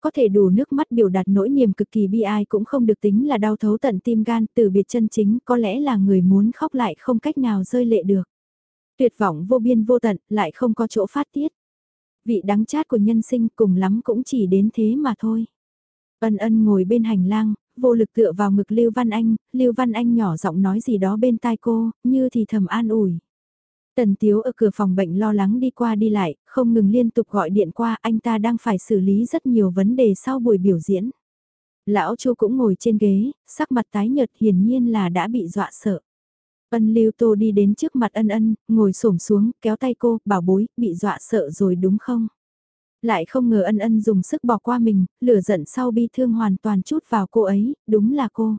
Có thể đủ nước mắt biểu đạt nỗi niềm cực kỳ bi ai cũng không được tính là đau thấu tận tim gan từ biệt chân chính có lẽ là người muốn khóc lại không cách nào rơi lệ được. Tuyệt vọng vô biên vô tận lại không có chỗ phát tiết. Vị đắng chát của nhân sinh cùng lắm cũng chỉ đến thế mà thôi. Ân ân ngồi bên hành lang, vô lực tựa vào ngực Lưu Văn Anh, Lưu Văn Anh nhỏ giọng nói gì đó bên tai cô, như thì thầm an ủi. Tần Tiếu ở cửa phòng bệnh lo lắng đi qua đi lại, không ngừng liên tục gọi điện qua anh ta đang phải xử lý rất nhiều vấn đề sau buổi biểu diễn. Lão Chu cũng ngồi trên ghế, sắc mặt tái nhợt hiển nhiên là đã bị dọa sợ. Ân Lưu Tô đi đến trước mặt ân ân, ngồi xổm xuống, kéo tay cô, bảo bối, bị dọa sợ rồi đúng không? Lại không ngờ ân ân dùng sức bỏ qua mình, lửa giận sau bi thương hoàn toàn chút vào cô ấy, đúng là cô.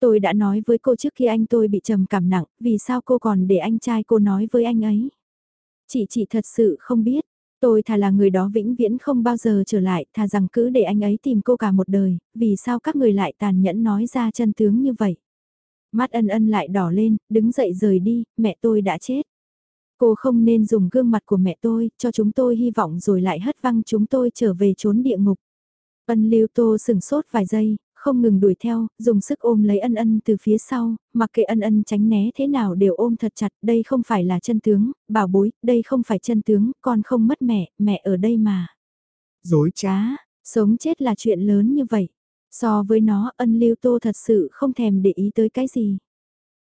Tôi đã nói với cô trước khi anh tôi bị trầm cảm nặng, vì sao cô còn để anh trai cô nói với anh ấy? Chị chị thật sự không biết, tôi thà là người đó vĩnh viễn không bao giờ trở lại, thà rằng cứ để anh ấy tìm cô cả một đời, vì sao các người lại tàn nhẫn nói ra chân tướng như vậy? Mắt ân ân lại đỏ lên, đứng dậy rời đi, mẹ tôi đã chết. Cô không nên dùng gương mặt của mẹ tôi, cho chúng tôi hy vọng rồi lại hất văng chúng tôi trở về trốn địa ngục. Ân lưu tô sừng sốt vài giây, không ngừng đuổi theo, dùng sức ôm lấy ân ân từ phía sau, mặc kệ ân ân tránh né thế nào đều ôm thật chặt, đây không phải là chân tướng, bảo bối, đây không phải chân tướng, con không mất mẹ, mẹ ở đây mà. Dối trá, sống chết là chuyện lớn như vậy. So với nó, ân lưu tô thật sự không thèm để ý tới cái gì.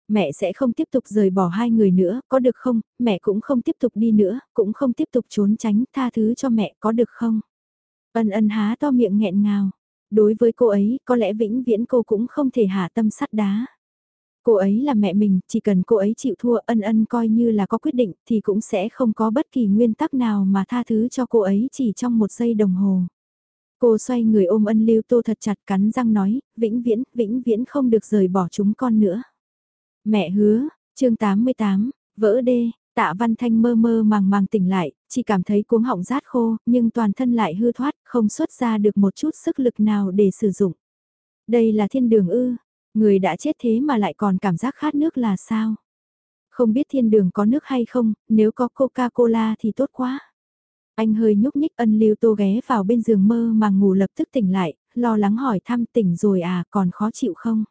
Mẹ sẽ không tiếp tục rời bỏ hai người nữa, có được không? Mẹ cũng không tiếp tục đi nữa, cũng không tiếp tục trốn tránh, tha thứ cho mẹ, có được không? Ân ân há to miệng nghẹn ngào. Đối với cô ấy, có lẽ vĩnh viễn cô cũng không thể hạ tâm sắt đá. Cô ấy là mẹ mình, chỉ cần cô ấy chịu thua ân ân coi như là có quyết định thì cũng sẽ không có bất kỳ nguyên tắc nào mà tha thứ cho cô ấy chỉ trong một giây đồng hồ. Cô xoay người ôm ân lưu tô thật chặt cắn răng nói, vĩnh viễn, vĩnh viễn không được rời bỏ chúng con nữa. Mẹ hứa, chương 88, vỡ đê, tạ văn thanh mơ mơ màng màng tỉnh lại, chỉ cảm thấy cuống họng rát khô, nhưng toàn thân lại hư thoát, không xuất ra được một chút sức lực nào để sử dụng. Đây là thiên đường ư, người đã chết thế mà lại còn cảm giác khát nước là sao? Không biết thiên đường có nước hay không, nếu có Coca-Cola thì tốt quá. Anh hơi nhúc nhích ân lưu tô ghé vào bên giường mơ mà ngủ lập tức tỉnh lại, lo lắng hỏi thăm tỉnh rồi à còn khó chịu không?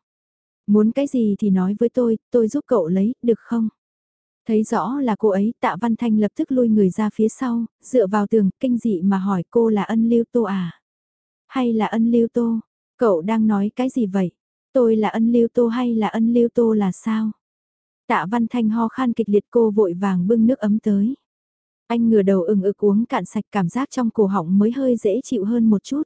Muốn cái gì thì nói với tôi, tôi giúp cậu lấy, được không? Thấy rõ là cô ấy, tạ văn thanh lập tức lui người ra phía sau, dựa vào tường, kinh dị mà hỏi cô là ân lưu tô à? Hay là ân lưu tô? Cậu đang nói cái gì vậy? Tôi là ân lưu tô hay là ân lưu tô là sao? Tạ văn thanh ho khan kịch liệt cô vội vàng bưng nước ấm tới. Anh ngửa đầu ừng ực uống cạn sạch cảm giác trong cổ họng mới hơi dễ chịu hơn một chút.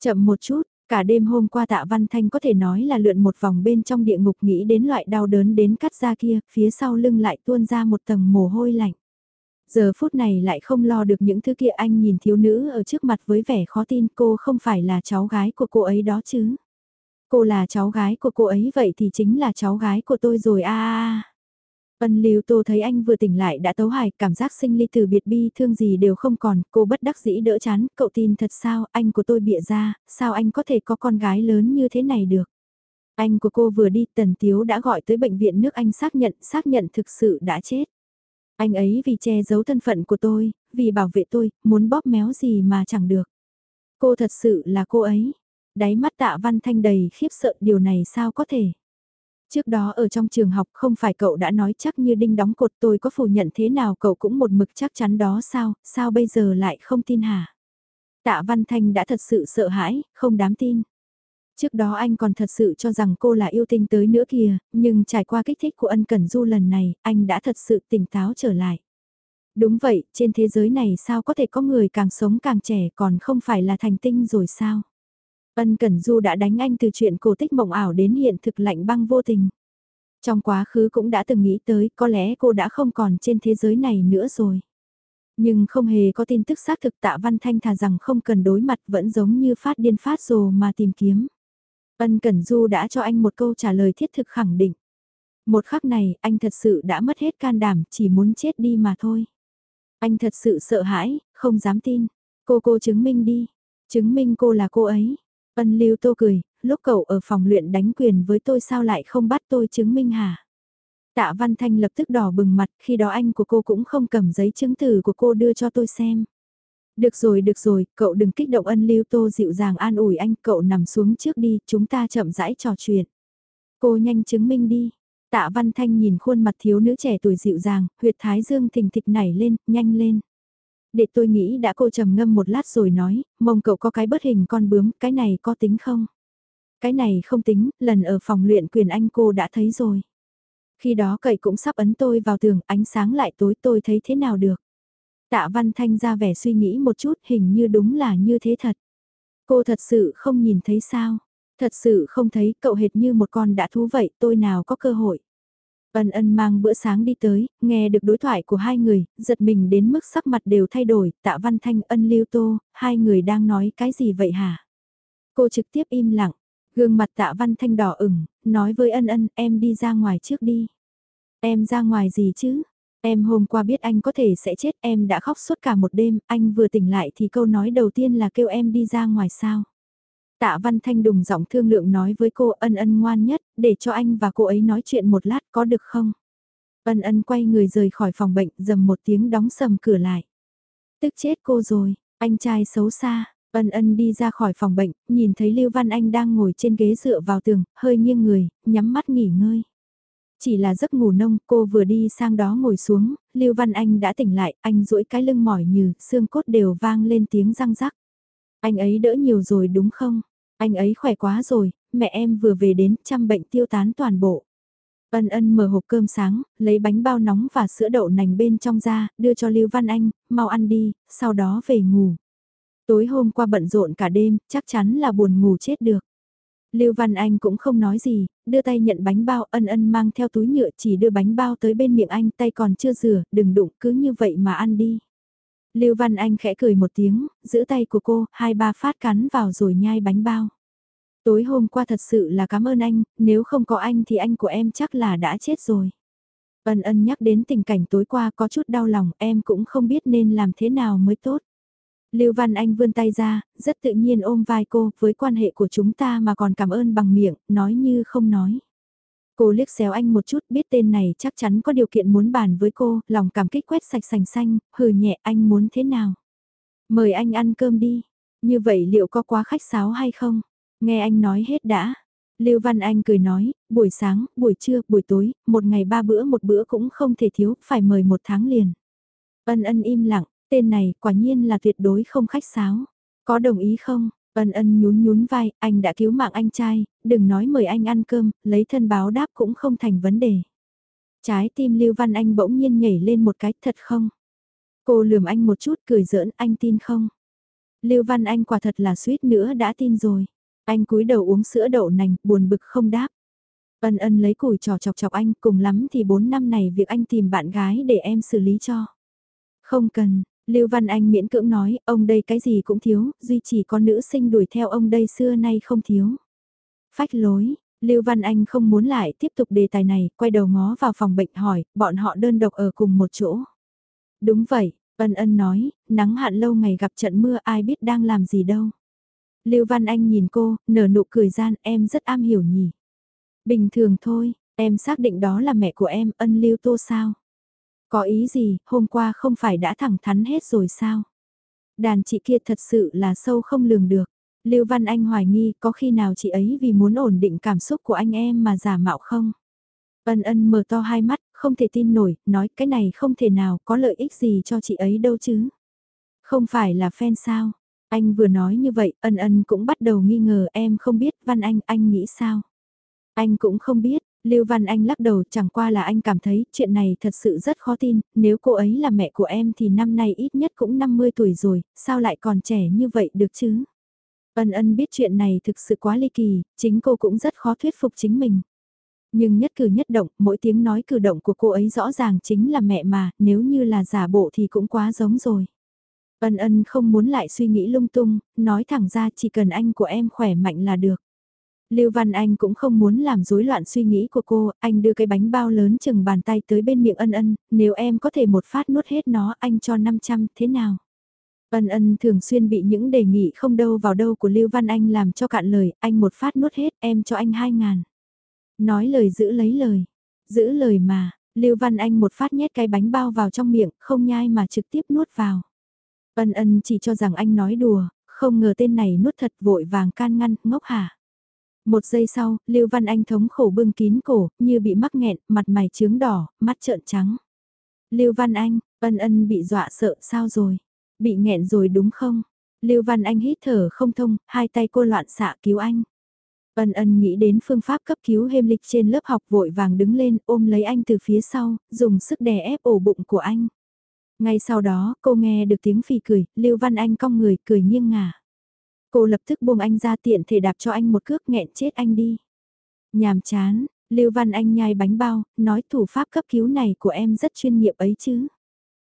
Chậm một chút, cả đêm hôm qua tạ văn thanh có thể nói là lượn một vòng bên trong địa ngục nghĩ đến loại đau đớn đến cắt da kia, phía sau lưng lại tuôn ra một tầng mồ hôi lạnh. Giờ phút này lại không lo được những thứ kia anh nhìn thiếu nữ ở trước mặt với vẻ khó tin cô không phải là cháu gái của cô ấy đó chứ. Cô là cháu gái của cô ấy vậy thì chính là cháu gái của tôi rồi a a Ân Lưu Tô thấy anh vừa tỉnh lại đã tấu hài, cảm giác sinh ly từ biệt bi thương gì đều không còn, cô bất đắc dĩ đỡ chán, cậu tin thật sao, anh của tôi bịa ra, sao anh có thể có con gái lớn như thế này được. Anh của cô vừa đi, Tần Tiếu đã gọi tới bệnh viện nước Anh xác nhận, xác nhận thực sự đã chết. Anh ấy vì che giấu thân phận của tôi, vì bảo vệ tôi, muốn bóp méo gì mà chẳng được. Cô thật sự là cô ấy. Đáy mắt tạ văn thanh đầy khiếp sợ điều này sao có thể. Trước đó ở trong trường học không phải cậu đã nói chắc như đinh đóng cột tôi có phủ nhận thế nào cậu cũng một mực chắc chắn đó sao, sao bây giờ lại không tin hả? Tạ Văn Thanh đã thật sự sợ hãi, không dám tin. Trước đó anh còn thật sự cho rằng cô là yêu tinh tới nữa kìa, nhưng trải qua kích thích của ân cẩn du lần này, anh đã thật sự tỉnh táo trở lại. Đúng vậy, trên thế giới này sao có thể có người càng sống càng trẻ còn không phải là thành tinh rồi sao? Ân Cẩn Du đã đánh anh từ chuyện cổ tích mộng ảo đến hiện thực lạnh băng vô tình. Trong quá khứ cũng đã từng nghĩ tới có lẽ cô đã không còn trên thế giới này nữa rồi. Nhưng không hề có tin tức xác thực tạ Văn Thanh thà rằng không cần đối mặt vẫn giống như phát điên phát rồ mà tìm kiếm. Ân Cẩn Du đã cho anh một câu trả lời thiết thực khẳng định. Một khắc này anh thật sự đã mất hết can đảm chỉ muốn chết đi mà thôi. Anh thật sự sợ hãi, không dám tin. Cô cô chứng minh đi. Chứng minh cô là cô ấy. Ân lưu tô cười, lúc cậu ở phòng luyện đánh quyền với tôi sao lại không bắt tôi chứng minh hả? Tạ Văn Thanh lập tức đỏ bừng mặt, khi đó anh của cô cũng không cầm giấy chứng từ của cô đưa cho tôi xem. Được rồi, được rồi, cậu đừng kích động ân lưu tô dịu dàng an ủi anh, cậu nằm xuống trước đi, chúng ta chậm rãi trò chuyện. Cô nhanh chứng minh đi. Tạ Văn Thanh nhìn khuôn mặt thiếu nữ trẻ tuổi dịu dàng, huyệt thái dương thình thịch nảy lên, nhanh lên. Để tôi nghĩ đã cô trầm ngâm một lát rồi nói, mong cậu có cái bất hình con bướm, cái này có tính không? Cái này không tính, lần ở phòng luyện quyền anh cô đã thấy rồi. Khi đó cậy cũng sắp ấn tôi vào tường, ánh sáng lại tối tôi thấy thế nào được. Tạ Văn Thanh ra vẻ suy nghĩ một chút, hình như đúng là như thế thật. Cô thật sự không nhìn thấy sao? Thật sự không thấy cậu hệt như một con đã thú vậy, tôi nào có cơ hội. Ân ân mang bữa sáng đi tới, nghe được đối thoại của hai người, giật mình đến mức sắc mặt đều thay đổi, tạ văn thanh ân lưu tô, hai người đang nói cái gì vậy hả? Cô trực tiếp im lặng, gương mặt tạ văn thanh đỏ ửng, nói với ân ân em đi ra ngoài trước đi. Em ra ngoài gì chứ? Em hôm qua biết anh có thể sẽ chết em đã khóc suốt cả một đêm, anh vừa tỉnh lại thì câu nói đầu tiên là kêu em đi ra ngoài sao. Tạ Văn Thanh đùng giọng thương lượng nói với cô ân ân ngoan nhất, để cho anh và cô ấy nói chuyện một lát có được không? Ân ân quay người rời khỏi phòng bệnh, dầm một tiếng đóng sầm cửa lại. Tức chết cô rồi, anh trai xấu xa, ân ân đi ra khỏi phòng bệnh, nhìn thấy Lưu Văn Anh đang ngồi trên ghế dựa vào tường, hơi nghiêng người, nhắm mắt nghỉ ngơi. Chỉ là giấc ngủ nông, cô vừa đi sang đó ngồi xuống, Lưu Văn Anh đã tỉnh lại, anh duỗi cái lưng mỏi như, xương cốt đều vang lên tiếng răng rắc. Anh ấy đỡ nhiều rồi đúng không? Anh ấy khỏe quá rồi, mẹ em vừa về đến chăm bệnh tiêu tán toàn bộ. Ân ân mở hộp cơm sáng, lấy bánh bao nóng và sữa đậu nành bên trong ra, đưa cho Lưu Văn Anh, mau ăn đi, sau đó về ngủ. Tối hôm qua bận rộn cả đêm, chắc chắn là buồn ngủ chết được. Lưu Văn Anh cũng không nói gì, đưa tay nhận bánh bao ân ân mang theo túi nhựa chỉ đưa bánh bao tới bên miệng anh tay còn chưa rửa, đừng đụng cứ như vậy mà ăn đi. Lưu Văn Anh khẽ cười một tiếng, giữ tay của cô, hai ba phát cắn vào rồi nhai bánh bao. Tối hôm qua thật sự là cảm ơn anh, nếu không có anh thì anh của em chắc là đã chết rồi. Ân ân nhắc đến tình cảnh tối qua có chút đau lòng, em cũng không biết nên làm thế nào mới tốt. Lưu Văn Anh vươn tay ra, rất tự nhiên ôm vai cô, với quan hệ của chúng ta mà còn cảm ơn bằng miệng, nói như không nói. Cô liếc xéo anh một chút, biết tên này chắc chắn có điều kiện muốn bàn với cô, lòng cảm kích quét sạch sành xanh, hừ nhẹ anh muốn thế nào. Mời anh ăn cơm đi, như vậy liệu có quá khách sáo hay không? Nghe anh nói hết đã. Lưu Văn Anh cười nói, buổi sáng, buổi trưa, buổi tối, một ngày ba bữa một bữa cũng không thể thiếu, phải mời một tháng liền. Ân ân im lặng, tên này quả nhiên là tuyệt đối không khách sáo. Có đồng ý không? Ân ân nhún nhún vai, anh đã cứu mạng anh trai, đừng nói mời anh ăn cơm, lấy thân báo đáp cũng không thành vấn đề. Trái tim Lưu Văn Anh bỗng nhiên nhảy lên một cái, thật không? Cô lườm anh một chút cười giỡn, anh tin không? Lưu Văn Anh quả thật là suýt nữa đã tin rồi. Anh cúi đầu uống sữa đậu nành, buồn bực không đáp. Ân ân lấy củi trò chọc chọc anh, cùng lắm thì 4 năm này việc anh tìm bạn gái để em xử lý cho. Không cần, Lưu Văn Anh miễn cưỡng nói, ông đây cái gì cũng thiếu, duy chỉ có nữ sinh đuổi theo ông đây xưa nay không thiếu. Phách lối, Lưu Văn Anh không muốn lại tiếp tục đề tài này, quay đầu ngó vào phòng bệnh hỏi, bọn họ đơn độc ở cùng một chỗ. Đúng vậy, Ân Ân nói, nắng hạn lâu ngày gặp trận mưa ai biết đang làm gì đâu. Lưu Văn Anh nhìn cô, nở nụ cười gian, em rất am hiểu nhỉ. Bình thường thôi, em xác định đó là mẹ của em, ân Lưu Tô sao? Có ý gì, hôm qua không phải đã thẳng thắn hết rồi sao? Đàn chị kia thật sự là sâu không lường được. Lưu Văn Anh hoài nghi có khi nào chị ấy vì muốn ổn định cảm xúc của anh em mà giả mạo không? Ân ân mở to hai mắt, không thể tin nổi, nói cái này không thể nào có lợi ích gì cho chị ấy đâu chứ. Không phải là fan sao? Anh vừa nói như vậy, ân ân cũng bắt đầu nghi ngờ em không biết Văn Anh, anh nghĩ sao? Anh cũng không biết, Lưu Văn Anh lắc đầu chẳng qua là anh cảm thấy chuyện này thật sự rất khó tin, nếu cô ấy là mẹ của em thì năm nay ít nhất cũng 50 tuổi rồi, sao lại còn trẻ như vậy được chứ? Ân ân biết chuyện này thực sự quá ly kỳ, chính cô cũng rất khó thuyết phục chính mình. Nhưng nhất cử nhất động, mỗi tiếng nói cử động của cô ấy rõ ràng chính là mẹ mà, nếu như là giả bộ thì cũng quá giống rồi. Ân ân không muốn lại suy nghĩ lung tung, nói thẳng ra chỉ cần anh của em khỏe mạnh là được. Lưu Văn Anh cũng không muốn làm rối loạn suy nghĩ của cô, anh đưa cái bánh bao lớn chừng bàn tay tới bên miệng ân ân, nếu em có thể một phát nuốt hết nó anh cho 500, thế nào? Ân ân thường xuyên bị những đề nghị không đâu vào đâu của Lưu Văn Anh làm cho cạn lời, anh một phát nuốt hết, em cho anh 2 ngàn. Nói lời giữ lấy lời, giữ lời mà, Lưu Văn Anh một phát nhét cái bánh bao vào trong miệng, không nhai mà trực tiếp nuốt vào. Ân ân chỉ cho rằng anh nói đùa, không ngờ tên này nuốt thật vội vàng can ngăn, ngốc hả. Một giây sau, Lưu Văn Anh thống khổ bưng kín cổ, như bị mắc nghẹn, mặt mày trướng đỏ, mắt trợn trắng. Lưu Văn Anh, ân ân bị dọa sợ sao rồi? Bị nghẹn rồi đúng không? Lưu Văn Anh hít thở không thông, hai tay cô loạn xạ cứu anh. Ân ân nghĩ đến phương pháp cấp cứu hêm lịch trên lớp học vội vàng đứng lên ôm lấy anh từ phía sau, dùng sức đè ép ổ bụng của anh. Ngay sau đó, cô nghe được tiếng phì cười, Lưu Văn Anh cong người, cười nghiêng ngả. Cô lập tức buông anh ra tiện thể đạp cho anh một cước nghẹn chết anh đi. Nhàm chán, Lưu Văn Anh nhai bánh bao, nói thủ pháp cấp cứu này của em rất chuyên nghiệp ấy chứ.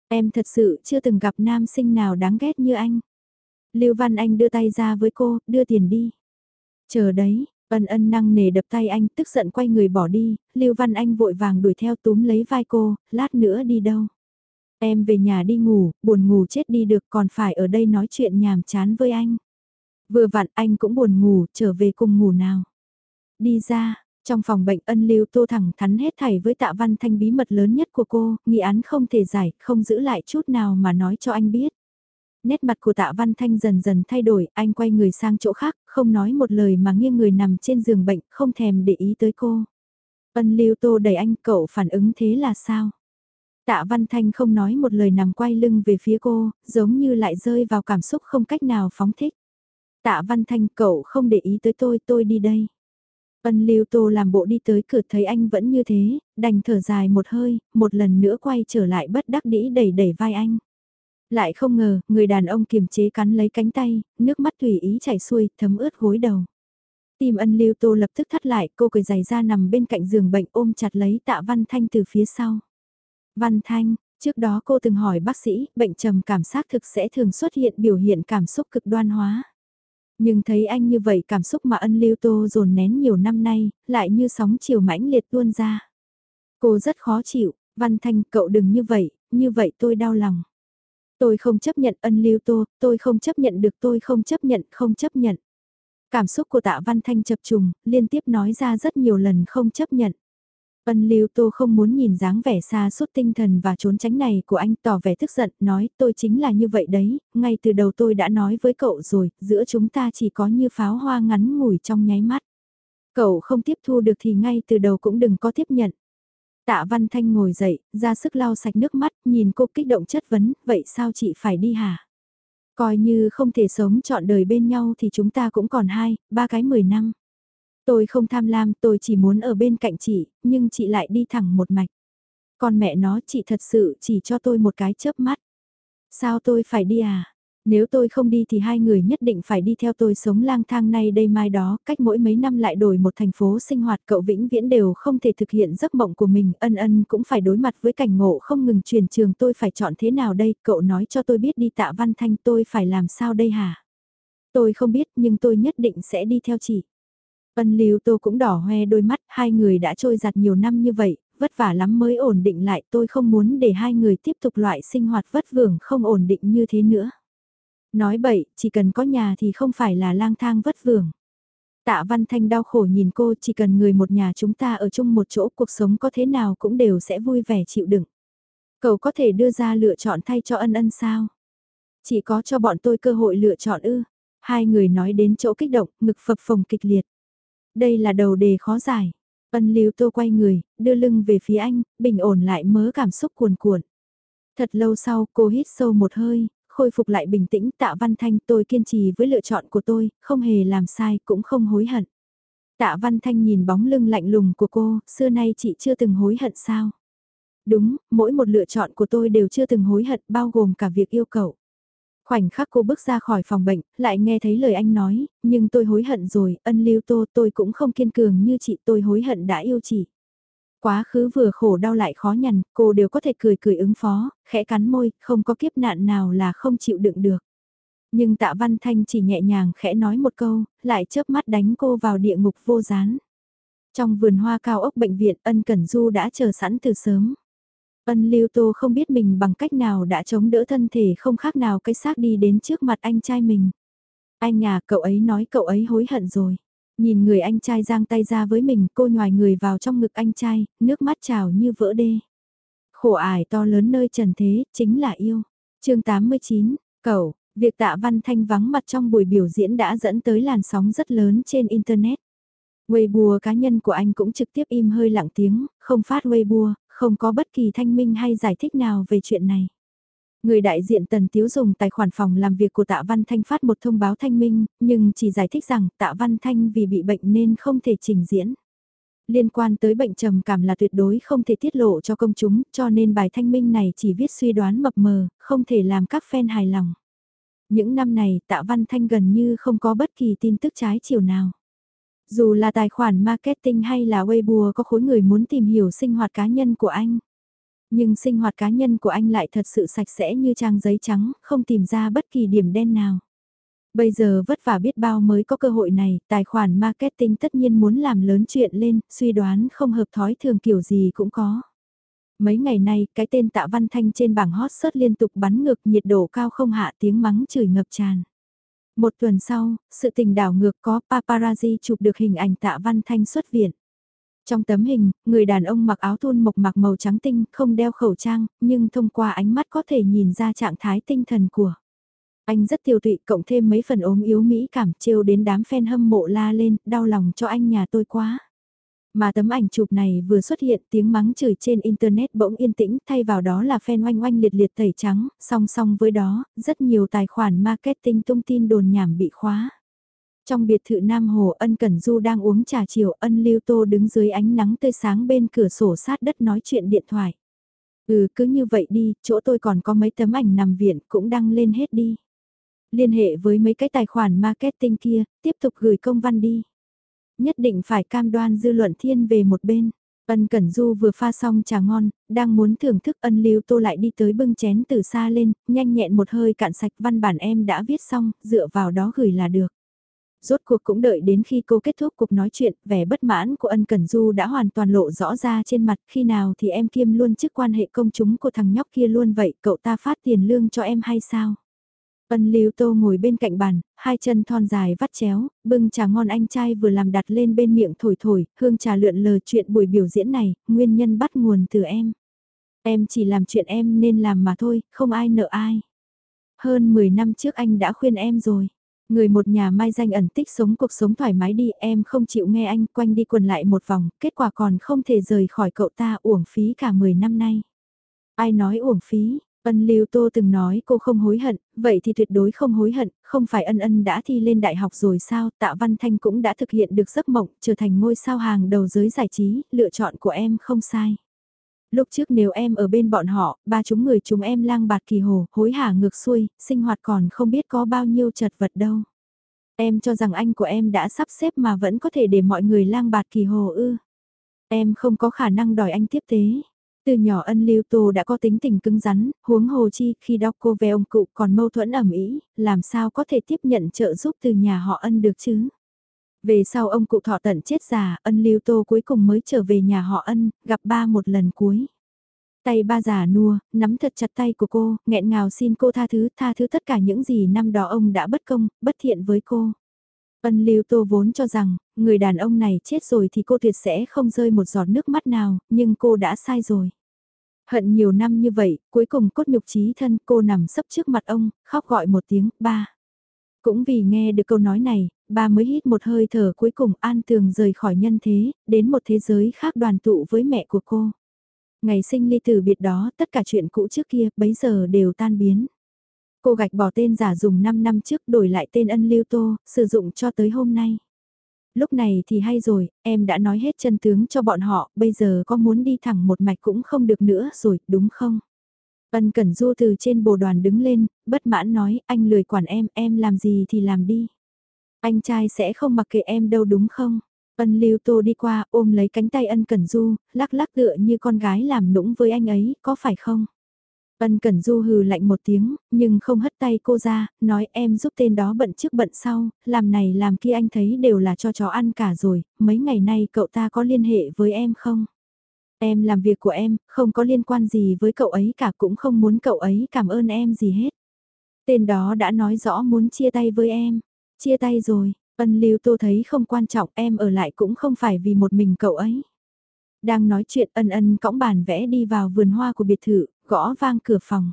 Em thật sự chưa từng gặp nam sinh nào đáng ghét như anh. Lưu Văn Anh đưa tay ra với cô, đưa tiền đi. Chờ đấy, ân ân năng nề đập tay anh, tức giận quay người bỏ đi, Lưu Văn Anh vội vàng đuổi theo túm lấy vai cô, lát nữa đi đâu. Em về nhà đi ngủ, buồn ngủ chết đi được còn phải ở đây nói chuyện nhàm chán với anh. Vừa vặn anh cũng buồn ngủ, trở về cùng ngủ nào. Đi ra, trong phòng bệnh ân lưu tô thẳng thắn hết thảy với tạ văn thanh bí mật lớn nhất của cô, nghi án không thể giải, không giữ lại chút nào mà nói cho anh biết. Nét mặt của tạ văn thanh dần dần thay đổi, anh quay người sang chỗ khác, không nói một lời mà nghiêng người nằm trên giường bệnh, không thèm để ý tới cô. Ân lưu tô đẩy anh, cậu phản ứng thế là sao? Tạ Văn Thanh không nói một lời nằm quay lưng về phía cô, giống như lại rơi vào cảm xúc không cách nào phóng thích. Tạ Văn Thanh cậu không để ý tới tôi, tôi đi đây. Ân Lưu Tô làm bộ đi tới cửa thấy anh vẫn như thế, đành thở dài một hơi, một lần nữa quay trở lại bất đắc đĩ đẩy đẩy vai anh. Lại không ngờ, người đàn ông kiềm chế cắn lấy cánh tay, nước mắt tùy ý chảy xuôi, thấm ướt gối đầu. Tim ân Lưu Tô lập tức thắt lại, cô cười giày ra nằm bên cạnh giường bệnh ôm chặt lấy tạ Văn Thanh từ phía sau. Văn Thanh, trước đó cô từng hỏi bác sĩ, bệnh trầm cảm giác thực sẽ thường xuất hiện biểu hiện cảm xúc cực đoan hóa. Nhưng thấy anh như vậy cảm xúc mà ân lưu tô dồn nén nhiều năm nay, lại như sóng chiều mãnh liệt tuôn ra. Cô rất khó chịu, Văn Thanh cậu đừng như vậy, như vậy tôi đau lòng. Tôi không chấp nhận ân lưu tô, tôi không chấp nhận được tôi không chấp nhận, không chấp nhận. Cảm xúc của tạ Văn Thanh chập trùng, liên tiếp nói ra rất nhiều lần không chấp nhận. Ân Lưu Tô không muốn nhìn dáng vẻ xa suốt tinh thần và trốn tránh này của anh tỏ vẻ tức giận, nói tôi chính là như vậy đấy, ngay từ đầu tôi đã nói với cậu rồi, giữa chúng ta chỉ có như pháo hoa ngắn ngủi trong nháy mắt. Cậu không tiếp thu được thì ngay từ đầu cũng đừng có tiếp nhận. Tạ Văn Thanh ngồi dậy, ra sức lau sạch nước mắt, nhìn cô kích động chất vấn, vậy sao chị phải đi hả? Coi như không thể sống trọn đời bên nhau thì chúng ta cũng còn hai, ba cái mười năm. Tôi không tham lam, tôi chỉ muốn ở bên cạnh chị, nhưng chị lại đi thẳng một mạch. Con mẹ nó chị thật sự chỉ cho tôi một cái chớp mắt. Sao tôi phải đi à? Nếu tôi không đi thì hai người nhất định phải đi theo tôi sống lang thang nay đây mai đó, cách mỗi mấy năm lại đổi một thành phố sinh hoạt cậu vĩnh viễn đều không thể thực hiện giấc mộng của mình, ân ân cũng phải đối mặt với cảnh ngộ không ngừng truyền trường tôi phải chọn thế nào đây, cậu nói cho tôi biết đi tạ văn thanh tôi phải làm sao đây hả? Tôi không biết nhưng tôi nhất định sẽ đi theo chị. Ân Lưu Tô cũng đỏ hoe đôi mắt, hai người đã trôi giặt nhiều năm như vậy, vất vả lắm mới ổn định lại, tôi không muốn để hai người tiếp tục loại sinh hoạt vất vưởng không ổn định như thế nữa. Nói bậy, chỉ cần có nhà thì không phải là lang thang vất vưởng. Tạ Văn Thanh đau khổ nhìn cô, chỉ cần người một nhà chúng ta ở chung một chỗ cuộc sống có thế nào cũng đều sẽ vui vẻ chịu đựng. Cậu có thể đưa ra lựa chọn thay cho ân ân sao? Chỉ có cho bọn tôi cơ hội lựa chọn ư. Hai người nói đến chỗ kích động, ngực phập phồng kịch liệt. Đây là đầu đề khó giải. Ân Lưu Tô quay người, đưa lưng về phía anh, bình ổn lại mớ cảm xúc cuồn cuộn. Thật lâu sau, cô hít sâu một hơi, khôi phục lại bình tĩnh, Tạ Văn Thanh, tôi kiên trì với lựa chọn của tôi, không hề làm sai, cũng không hối hận. Tạ Văn Thanh nhìn bóng lưng lạnh lùng của cô, xưa nay chị chưa từng hối hận sao? Đúng, mỗi một lựa chọn của tôi đều chưa từng hối hận, bao gồm cả việc yêu cầu. Khoảnh khắc cô bước ra khỏi phòng bệnh, lại nghe thấy lời anh nói, nhưng tôi hối hận rồi, ân lưu tô tôi cũng không kiên cường như chị tôi hối hận đã yêu chị. Quá khứ vừa khổ đau lại khó nhằn, cô đều có thể cười cười ứng phó, khẽ cắn môi, không có kiếp nạn nào là không chịu đựng được. Nhưng tạ văn thanh chỉ nhẹ nhàng khẽ nói một câu, lại chớp mắt đánh cô vào địa ngục vô gián. Trong vườn hoa cao ốc bệnh viện ân Cẩn Du đã chờ sẵn từ sớm. Ân Lưu Tô không biết mình bằng cách nào đã chống đỡ thân thể không khác nào cái xác đi đến trước mặt anh trai mình. Anh à, cậu ấy nói cậu ấy hối hận rồi. Nhìn người anh trai giang tay ra với mình, cô nhòi người vào trong ngực anh trai, nước mắt trào như vỡ đê. Khổ ải to lớn nơi trần thế, chính là yêu. chương 89, cậu, việc tạ văn thanh vắng mặt trong buổi biểu diễn đã dẫn tới làn sóng rất lớn trên Internet. Weibo cá nhân của anh cũng trực tiếp im hơi lặng tiếng, không phát Weibo, không có bất kỳ thanh minh hay giải thích nào về chuyện này. Người đại diện Tần Tiếu dùng tài khoản phòng làm việc của Tạ Văn Thanh phát một thông báo thanh minh, nhưng chỉ giải thích rằng Tạ Văn Thanh vì bị bệnh nên không thể trình diễn. Liên quan tới bệnh trầm cảm là tuyệt đối không thể tiết lộ cho công chúng, cho nên bài thanh minh này chỉ viết suy đoán mập mờ, không thể làm các fan hài lòng. Những năm này Tạ Văn Thanh gần như không có bất kỳ tin tức trái chiều nào. Dù là tài khoản marketing hay là Weibo có khối người muốn tìm hiểu sinh hoạt cá nhân của anh. Nhưng sinh hoạt cá nhân của anh lại thật sự sạch sẽ như trang giấy trắng, không tìm ra bất kỳ điểm đen nào. Bây giờ vất vả biết bao mới có cơ hội này, tài khoản marketing tất nhiên muốn làm lớn chuyện lên, suy đoán không hợp thói thường kiểu gì cũng có. Mấy ngày nay, cái tên tạ văn thanh trên bảng hot search liên tục bắn ngược nhiệt độ cao không hạ tiếng mắng chửi ngập tràn. Một tuần sau, sự tình đảo ngược có paparazzi chụp được hình ảnh tạ văn thanh xuất viện. Trong tấm hình, người đàn ông mặc áo thun mộc mặc màu trắng tinh, không đeo khẩu trang, nhưng thông qua ánh mắt có thể nhìn ra trạng thái tinh thần của. Anh rất tiêu tụy cộng thêm mấy phần ốm yếu mỹ cảm trêu đến đám fan hâm mộ la lên, đau lòng cho anh nhà tôi quá. Mà tấm ảnh chụp này vừa xuất hiện tiếng mắng chửi trên Internet bỗng yên tĩnh thay vào đó là fan oanh oanh liệt liệt tẩy trắng, song song với đó, rất nhiều tài khoản marketing tung tin đồn nhảm bị khóa. Trong biệt thự Nam Hồ ân Cẩn Du đang uống trà chiều ân Lưu Tô đứng dưới ánh nắng tươi sáng bên cửa sổ sát đất nói chuyện điện thoại. Ừ cứ như vậy đi, chỗ tôi còn có mấy tấm ảnh nằm viện cũng đăng lên hết đi. Liên hệ với mấy cái tài khoản marketing kia, tiếp tục gửi công văn đi nhất định phải cam đoan dư luận thiên về một bên. Ân Cẩn Du vừa pha xong trà ngon, đang muốn thưởng thức ân lưu tô lại đi tới bưng chén từ xa lên, nhanh nhẹn một hơi cạn sạch văn bản em đã viết xong, dựa vào đó gửi là được. Rốt cuộc cũng đợi đến khi cô kết thúc cuộc nói chuyện, vẻ bất mãn của ân Cẩn Du đã hoàn toàn lộ rõ ra trên mặt, khi nào thì em kiêm luôn chức quan hệ công chúng của thằng nhóc kia luôn vậy, cậu ta phát tiền lương cho em hay sao? Ân Lưu Tô ngồi bên cạnh bàn, hai chân thon dài vắt chéo, bưng trà ngon anh trai vừa làm đặt lên bên miệng thổi thổi, hương trà lượn lờ chuyện buổi biểu diễn này, nguyên nhân bắt nguồn từ em. Em chỉ làm chuyện em nên làm mà thôi, không ai nợ ai. Hơn 10 năm trước anh đã khuyên em rồi. Người một nhà mai danh ẩn tích sống cuộc sống thoải mái đi, em không chịu nghe anh quanh đi quần lại một vòng, kết quả còn không thể rời khỏi cậu ta uổng phí cả 10 năm nay. Ai nói uổng phí, Ân Lưu Tô từng nói cô không hối hận, vậy thì tuyệt đối không hối hận, không phải ân ân đã thi lên đại học rồi sao, tạ Văn Thanh cũng đã thực hiện được giấc mộng, trở thành ngôi sao hàng đầu giới giải trí, lựa chọn của em không sai. Lúc trước nếu em ở bên bọn họ, ba chúng người chúng em lang bạt kỳ hồ, hối hả ngược xuôi, sinh hoạt còn không biết có bao nhiêu chật vật đâu. Em cho rằng anh của em đã sắp xếp mà vẫn có thể để mọi người lang bạt kỳ hồ ư. Em không có khả năng đòi anh tiếp tế, từ nhỏ ân lưu tô đã có tính tình cứng rắn, huống hồ chi khi đọc cô về ông cụ còn mâu thuẫn ẩm ý, làm sao có thể tiếp nhận trợ giúp từ nhà họ ân được chứ. Về sau ông cụ thọ tận chết già, ân lưu tô cuối cùng mới trở về nhà họ ân, gặp ba một lần cuối. Tay ba già nua, nắm thật chặt tay của cô, nghẹn ngào xin cô tha thứ, tha thứ tất cả những gì năm đó ông đã bất công, bất thiện với cô. Ân Lưu Tô vốn cho rằng, người đàn ông này chết rồi thì cô tuyệt sẽ không rơi một giọt nước mắt nào, nhưng cô đã sai rồi. Hận nhiều năm như vậy, cuối cùng cốt nhục trí thân cô nằm sấp trước mặt ông, khóc gọi một tiếng, ba. Cũng vì nghe được câu nói này, ba mới hít một hơi thở cuối cùng an tường rời khỏi nhân thế, đến một thế giới khác đoàn tụ với mẹ của cô. Ngày sinh ly tử biệt đó, tất cả chuyện cũ trước kia, bấy giờ đều tan biến. Cô gạch bỏ tên giả dùng 5 năm trước đổi lại tên ân lưu tô, sử dụng cho tới hôm nay. Lúc này thì hay rồi, em đã nói hết chân tướng cho bọn họ, bây giờ có muốn đi thẳng một mạch cũng không được nữa rồi, đúng không? Ân Cẩn Du từ trên bồ đoàn đứng lên, bất mãn nói, anh lười quản em, em làm gì thì làm đi. Anh trai sẽ không mặc kệ em đâu đúng không? Ân Lưu Tô đi qua, ôm lấy cánh tay Ân Cẩn Du, lắc lắc tựa như con gái làm nũng với anh ấy, có phải không? Ân Cẩn Du hừ lạnh một tiếng, nhưng không hất tay cô ra, nói em giúp tên đó bận trước bận sau, làm này làm kia anh thấy đều là cho chó ăn cả rồi, mấy ngày nay cậu ta có liên hệ với em không? Em làm việc của em, không có liên quan gì với cậu ấy cả cũng không muốn cậu ấy cảm ơn em gì hết. Tên đó đã nói rõ muốn chia tay với em, chia tay rồi, ân lưu tô thấy không quan trọng em ở lại cũng không phải vì một mình cậu ấy. Đang nói chuyện ân ân cõng bàn vẽ đi vào vườn hoa của biệt thự, gõ vang cửa phòng.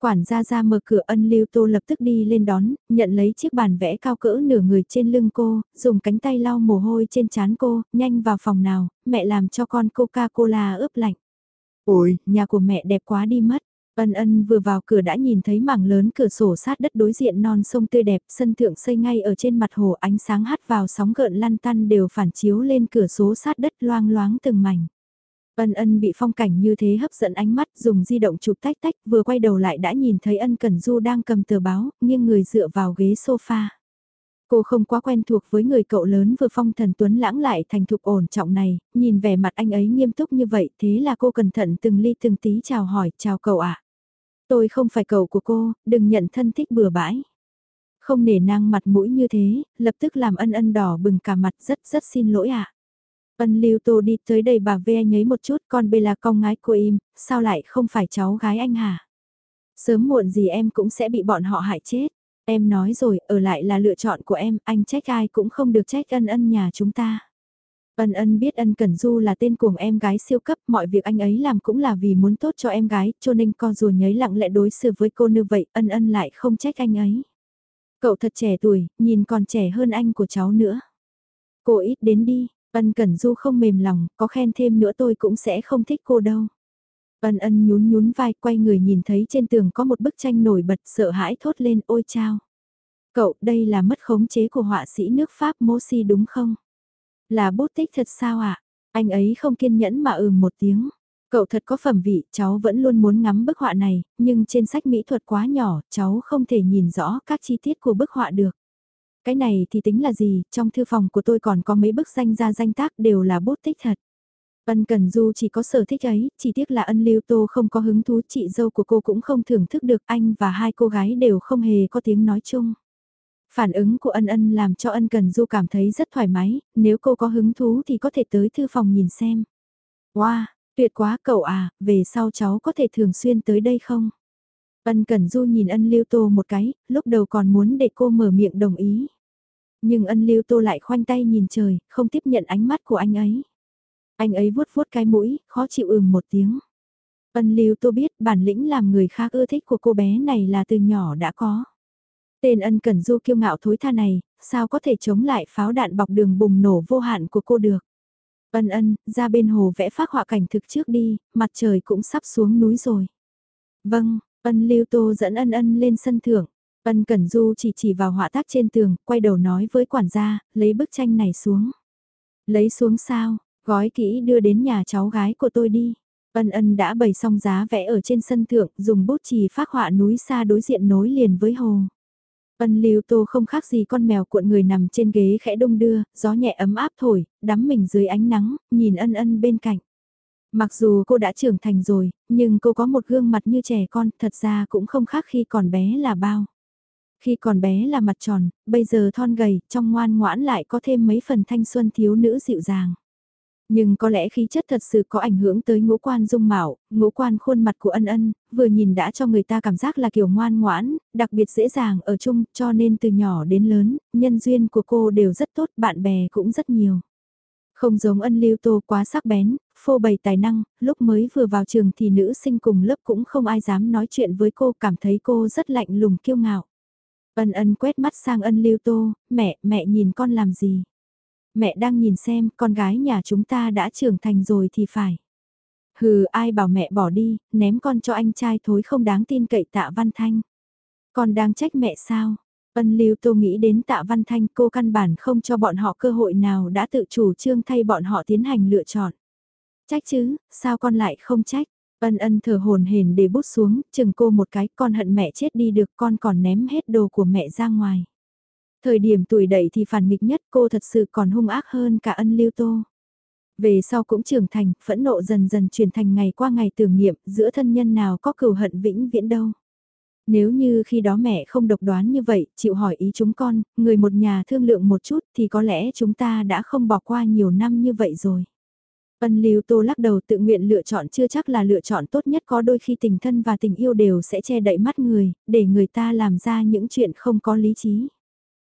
Quản gia ra mở cửa ân lưu tô lập tức đi lên đón, nhận lấy chiếc bàn vẽ cao cỡ nửa người trên lưng cô, dùng cánh tay lau mồ hôi trên trán cô, nhanh vào phòng nào, mẹ làm cho con Coca-Cola ướp lạnh. Ôi, nhà của mẹ đẹp quá đi mất. Ân ân vừa vào cửa đã nhìn thấy mảng lớn cửa sổ sát đất đối diện non sông tươi đẹp, sân thượng xây ngay ở trên mặt hồ ánh sáng hắt vào sóng gợn lăn tăn đều phản chiếu lên cửa sổ sát đất loang loáng từng mảnh. Ân ân bị phong cảnh như thế hấp dẫn ánh mắt dùng di động chụp tách tách vừa quay đầu lại đã nhìn thấy ân Cẩn Du đang cầm tờ báo, nghiêng người dựa vào ghế sofa. Cô không quá quen thuộc với người cậu lớn vừa phong thần tuấn lãng lại thành thục ổn trọng này, nhìn vẻ mặt anh ấy nghiêm túc như vậy thế là cô cẩn thận từng ly từng tí chào hỏi, chào cậu ạ. Tôi không phải cậu của cô, đừng nhận thân thích bừa bãi. Không nể nang mặt mũi như thế, lập tức làm ân ân đỏ bừng cả mặt rất rất xin lỗi ạ. Ân lưu tô đi tới đây bà ve nhấy một chút con bê là con gái của im, sao lại không phải cháu gái anh hả? Sớm muộn gì em cũng sẽ bị bọn họ hại chết. Em nói rồi, ở lại là lựa chọn của em, anh trách ai cũng không được trách ân ân nhà chúng ta. Ân ân biết ân Cẩn Du là tên cuồng em gái siêu cấp, mọi việc anh ấy làm cũng là vì muốn tốt cho em gái, cho nên con dù nhấy lặng lẽ đối xử với cô như vậy, ân ân lại không trách anh ấy. Cậu thật trẻ tuổi, nhìn còn trẻ hơn anh của cháu nữa. Cô ít đến đi, ân Cẩn Du không mềm lòng, có khen thêm nữa tôi cũng sẽ không thích cô đâu. Ân ân nhún nhún vai quay người nhìn thấy trên tường có một bức tranh nổi bật sợ hãi thốt lên ôi chao. Cậu đây là mất khống chế của họa sĩ nước Pháp Mosi đúng không? Là bút tích thật sao ạ? À? Anh ấy không kiên nhẫn mà ừ một tiếng. Cậu thật có phẩm vị, cháu vẫn luôn muốn ngắm bức họa này, nhưng trên sách mỹ thuật quá nhỏ, cháu không thể nhìn rõ các chi tiết của bức họa được. Cái này thì tính là gì, trong thư phòng của tôi còn có mấy bức danh ra danh tác đều là bút tích thật. Ân Cần Du chỉ có sở thích ấy, chỉ tiếc là ân lưu tô không có hứng thú chị dâu của cô cũng không thưởng thức được anh và hai cô gái đều không hề có tiếng nói chung. Phản ứng của ân ân làm cho ân Cần Du cảm thấy rất thoải mái, nếu cô có hứng thú thì có thể tới thư phòng nhìn xem. Wow, tuyệt quá cậu à, về sau cháu có thể thường xuyên tới đây không? Ân Cần Du nhìn ân lưu tô một cái, lúc đầu còn muốn để cô mở miệng đồng ý. Nhưng ân lưu tô lại khoanh tay nhìn trời, không tiếp nhận ánh mắt của anh ấy. Anh ấy vuốt vuốt cái mũi, khó chịu ừm một tiếng. Ân lưu tô biết bản lĩnh làm người khác ưa thích của cô bé này là từ nhỏ đã có. Tên ân cẩn du kiêu ngạo thối tha này, sao có thể chống lại pháo đạn bọc đường bùng nổ vô hạn của cô được. Ân ân, ra bên hồ vẽ phác họa cảnh thực trước đi, mặt trời cũng sắp xuống núi rồi. Vâng, ân lưu tô dẫn ân ân lên sân thượng. Ân Cẩn Du chỉ chỉ vào họa tác trên tường, quay đầu nói với quản gia, lấy bức tranh này xuống. Lấy xuống sao, Gói kỹ đưa đến nhà cháu gái của tôi đi. Ân ân đã bày xong giá vẽ ở trên sân thượng, dùng bút chì phác họa núi xa đối diện nối liền với hồ. Ân lưu tô không khác gì con mèo cuộn người nằm trên ghế khẽ đông đưa, gió nhẹ ấm áp thổi, đắm mình dưới ánh nắng, nhìn ân ân bên cạnh. Mặc dù cô đã trưởng thành rồi, nhưng cô có một gương mặt như trẻ con, thật ra cũng không khác khi còn bé là bao. Khi còn bé là mặt tròn, bây giờ thon gầy, trong ngoan ngoãn lại có thêm mấy phần thanh xuân thiếu nữ dịu dàng. Nhưng có lẽ khí chất thật sự có ảnh hưởng tới ngũ quan dung mạo, ngũ quan khuôn mặt của ân ân, vừa nhìn đã cho người ta cảm giác là kiểu ngoan ngoãn, đặc biệt dễ dàng ở chung, cho nên từ nhỏ đến lớn, nhân duyên của cô đều rất tốt, bạn bè cũng rất nhiều. Không giống ân lưu tô quá sắc bén, phô bày tài năng, lúc mới vừa vào trường thì nữ sinh cùng lớp cũng không ai dám nói chuyện với cô, cảm thấy cô rất lạnh lùng kiêu ngạo. Ân ân quét mắt sang ân lưu tô, mẹ, mẹ nhìn con làm gì? Mẹ đang nhìn xem con gái nhà chúng ta đã trưởng thành rồi thì phải. Hừ ai bảo mẹ bỏ đi, ném con cho anh trai thối không đáng tin cậy tạ văn thanh. Con đang trách mẹ sao? Ân lưu tô nghĩ đến tạ văn thanh cô căn bản không cho bọn họ cơ hội nào đã tự chủ trương thay bọn họ tiến hành lựa chọn. Trách chứ, sao con lại không trách? Ân ân thở hồn hển để bút xuống, chừng cô một cái, con hận mẹ chết đi được, con còn ném hết đồ của mẹ ra ngoài. Thời điểm tuổi đẩy thì phản nghịch nhất cô thật sự còn hung ác hơn cả ân lưu tô. Về sau cũng trưởng thành, phẫn nộ dần dần chuyển thành ngày qua ngày tưởng niệm giữa thân nhân nào có cừu hận vĩnh viễn đâu. Nếu như khi đó mẹ không độc đoán như vậy, chịu hỏi ý chúng con, người một nhà thương lượng một chút thì có lẽ chúng ta đã không bỏ qua nhiều năm như vậy rồi. Ân Lưu Tô lắc đầu tự nguyện lựa chọn chưa chắc là lựa chọn tốt nhất có đôi khi tình thân và tình yêu đều sẽ che đậy mắt người, để người ta làm ra những chuyện không có lý trí.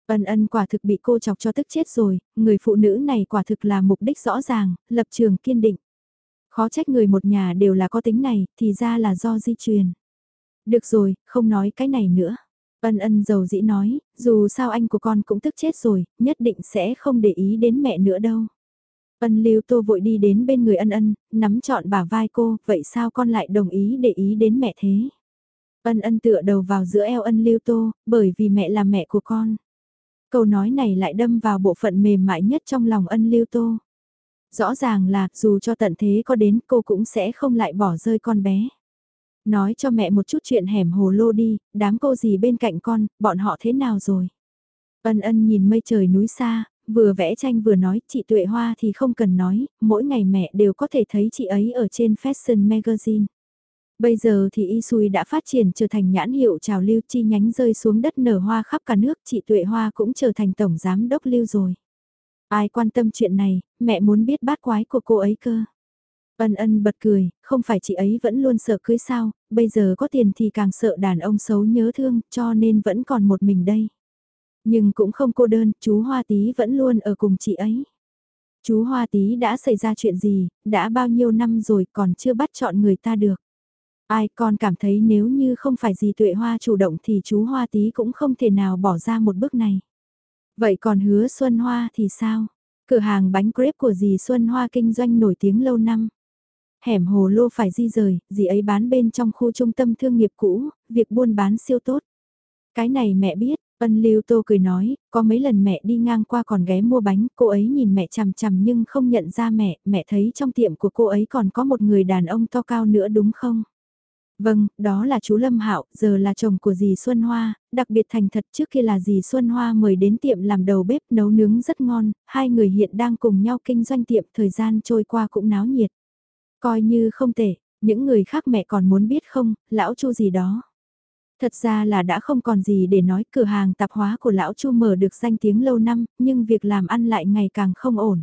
Ân ân quả thực bị cô chọc cho tức chết rồi, người phụ nữ này quả thực là mục đích rõ ràng, lập trường kiên định. Khó trách người một nhà đều là có tính này, thì ra là do di truyền. Được rồi, không nói cái này nữa. Ân ân giàu dĩ nói, dù sao anh của con cũng tức chết rồi, nhất định sẽ không để ý đến mẹ nữa đâu. Ân lưu tô vội đi đến bên người ân ân, nắm trọn bả vai cô, vậy sao con lại đồng ý để ý đến mẹ thế? Ân ân tựa đầu vào giữa eo ân lưu tô, bởi vì mẹ là mẹ của con. Câu nói này lại đâm vào bộ phận mềm mại nhất trong lòng ân lưu tô. Rõ ràng là dù cho tận thế có đến cô cũng sẽ không lại bỏ rơi con bé. Nói cho mẹ một chút chuyện hẻm hồ lô đi, đám cô gì bên cạnh con, bọn họ thế nào rồi? Ân ân nhìn mây trời núi xa, vừa vẽ tranh vừa nói, chị Tuệ Hoa thì không cần nói, mỗi ngày mẹ đều có thể thấy chị ấy ở trên Fashion Magazine. Bây giờ thì y xui đã phát triển trở thành nhãn hiệu trào lưu chi nhánh rơi xuống đất nở hoa khắp cả nước, chị Tuệ Hoa cũng trở thành tổng giám đốc lưu rồi. Ai quan tâm chuyện này, mẹ muốn biết bát quái của cô ấy cơ. Ân ân bật cười, không phải chị ấy vẫn luôn sợ cưới sao, bây giờ có tiền thì càng sợ đàn ông xấu nhớ thương, cho nên vẫn còn một mình đây. Nhưng cũng không cô đơn, chú Hoa Tí vẫn luôn ở cùng chị ấy. Chú Hoa Tí đã xảy ra chuyện gì, đã bao nhiêu năm rồi còn chưa bắt chọn người ta được. Ai còn cảm thấy nếu như không phải gì tuệ hoa chủ động thì chú Hoa Tí cũng không thể nào bỏ ra một bước này. Vậy còn hứa Xuân Hoa thì sao? Cửa hàng bánh crepe của dì Xuân Hoa kinh doanh nổi tiếng lâu năm. Hẻm hồ lô phải di rời, dì ấy bán bên trong khu trung tâm thương nghiệp cũ, việc buôn bán siêu tốt. Cái này mẹ biết, Ân Lưu Tô cười nói, có mấy lần mẹ đi ngang qua còn ghé mua bánh, cô ấy nhìn mẹ chằm chằm nhưng không nhận ra mẹ, mẹ thấy trong tiệm của cô ấy còn có một người đàn ông to cao nữa đúng không? Vâng, đó là chú Lâm Hạo, giờ là chồng của dì Xuân Hoa, đặc biệt thành thật trước kia là dì Xuân Hoa mời đến tiệm làm đầu bếp nấu nướng rất ngon, hai người hiện đang cùng nhau kinh doanh tiệm thời gian trôi qua cũng náo nhiệt. Coi như không tệ, những người khác mẹ còn muốn biết không, lão chu gì đó. Thật ra là đã không còn gì để nói cửa hàng tạp hóa của lão chu mở được danh tiếng lâu năm, nhưng việc làm ăn lại ngày càng không ổn.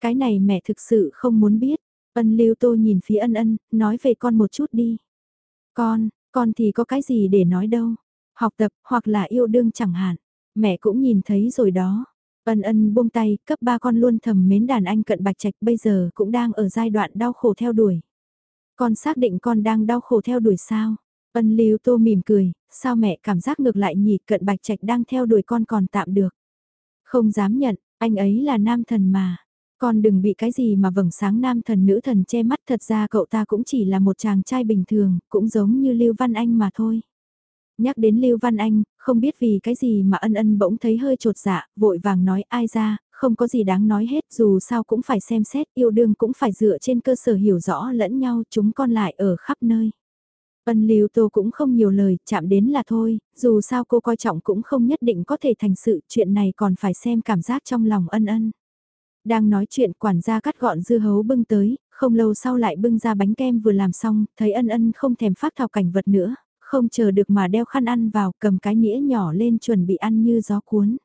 Cái này mẹ thực sự không muốn biết. Ân lưu tô nhìn phía ân ân, nói về con một chút đi. Con, con thì có cái gì để nói đâu. Học tập, hoặc là yêu đương chẳng hạn. Mẹ cũng nhìn thấy rồi đó. Ân ân buông tay, cấp ba con luôn thầm mến đàn anh cận bạch trạch bây giờ cũng đang ở giai đoạn đau khổ theo đuổi. Con xác định con đang đau khổ theo đuổi sao? Ân lưu tô mỉm cười, sao mẹ cảm giác ngược lại nhỉ cận bạch trạch đang theo đuổi con còn tạm được. Không dám nhận, anh ấy là nam thần mà. Con đừng bị cái gì mà vầng sáng nam thần nữ thần che mắt thật ra cậu ta cũng chỉ là một chàng trai bình thường, cũng giống như Lưu Văn Anh mà thôi. Nhắc đến Lưu Văn Anh, không biết vì cái gì mà ân ân bỗng thấy hơi trột dạ, vội vàng nói ai ra, không có gì đáng nói hết dù sao cũng phải xem xét yêu đương cũng phải dựa trên cơ sở hiểu rõ lẫn nhau chúng con lại ở khắp nơi. Ân Lưu Tô cũng không nhiều lời, chạm đến là thôi, dù sao cô coi trọng cũng không nhất định có thể thành sự, chuyện này còn phải xem cảm giác trong lòng ân ân. Đang nói chuyện quản gia cắt gọn dưa hấu bưng tới, không lâu sau lại bưng ra bánh kem vừa làm xong, thấy ân ân không thèm phát thảo cảnh vật nữa, không chờ được mà đeo khăn ăn vào, cầm cái nĩa nhỏ lên chuẩn bị ăn như gió cuốn.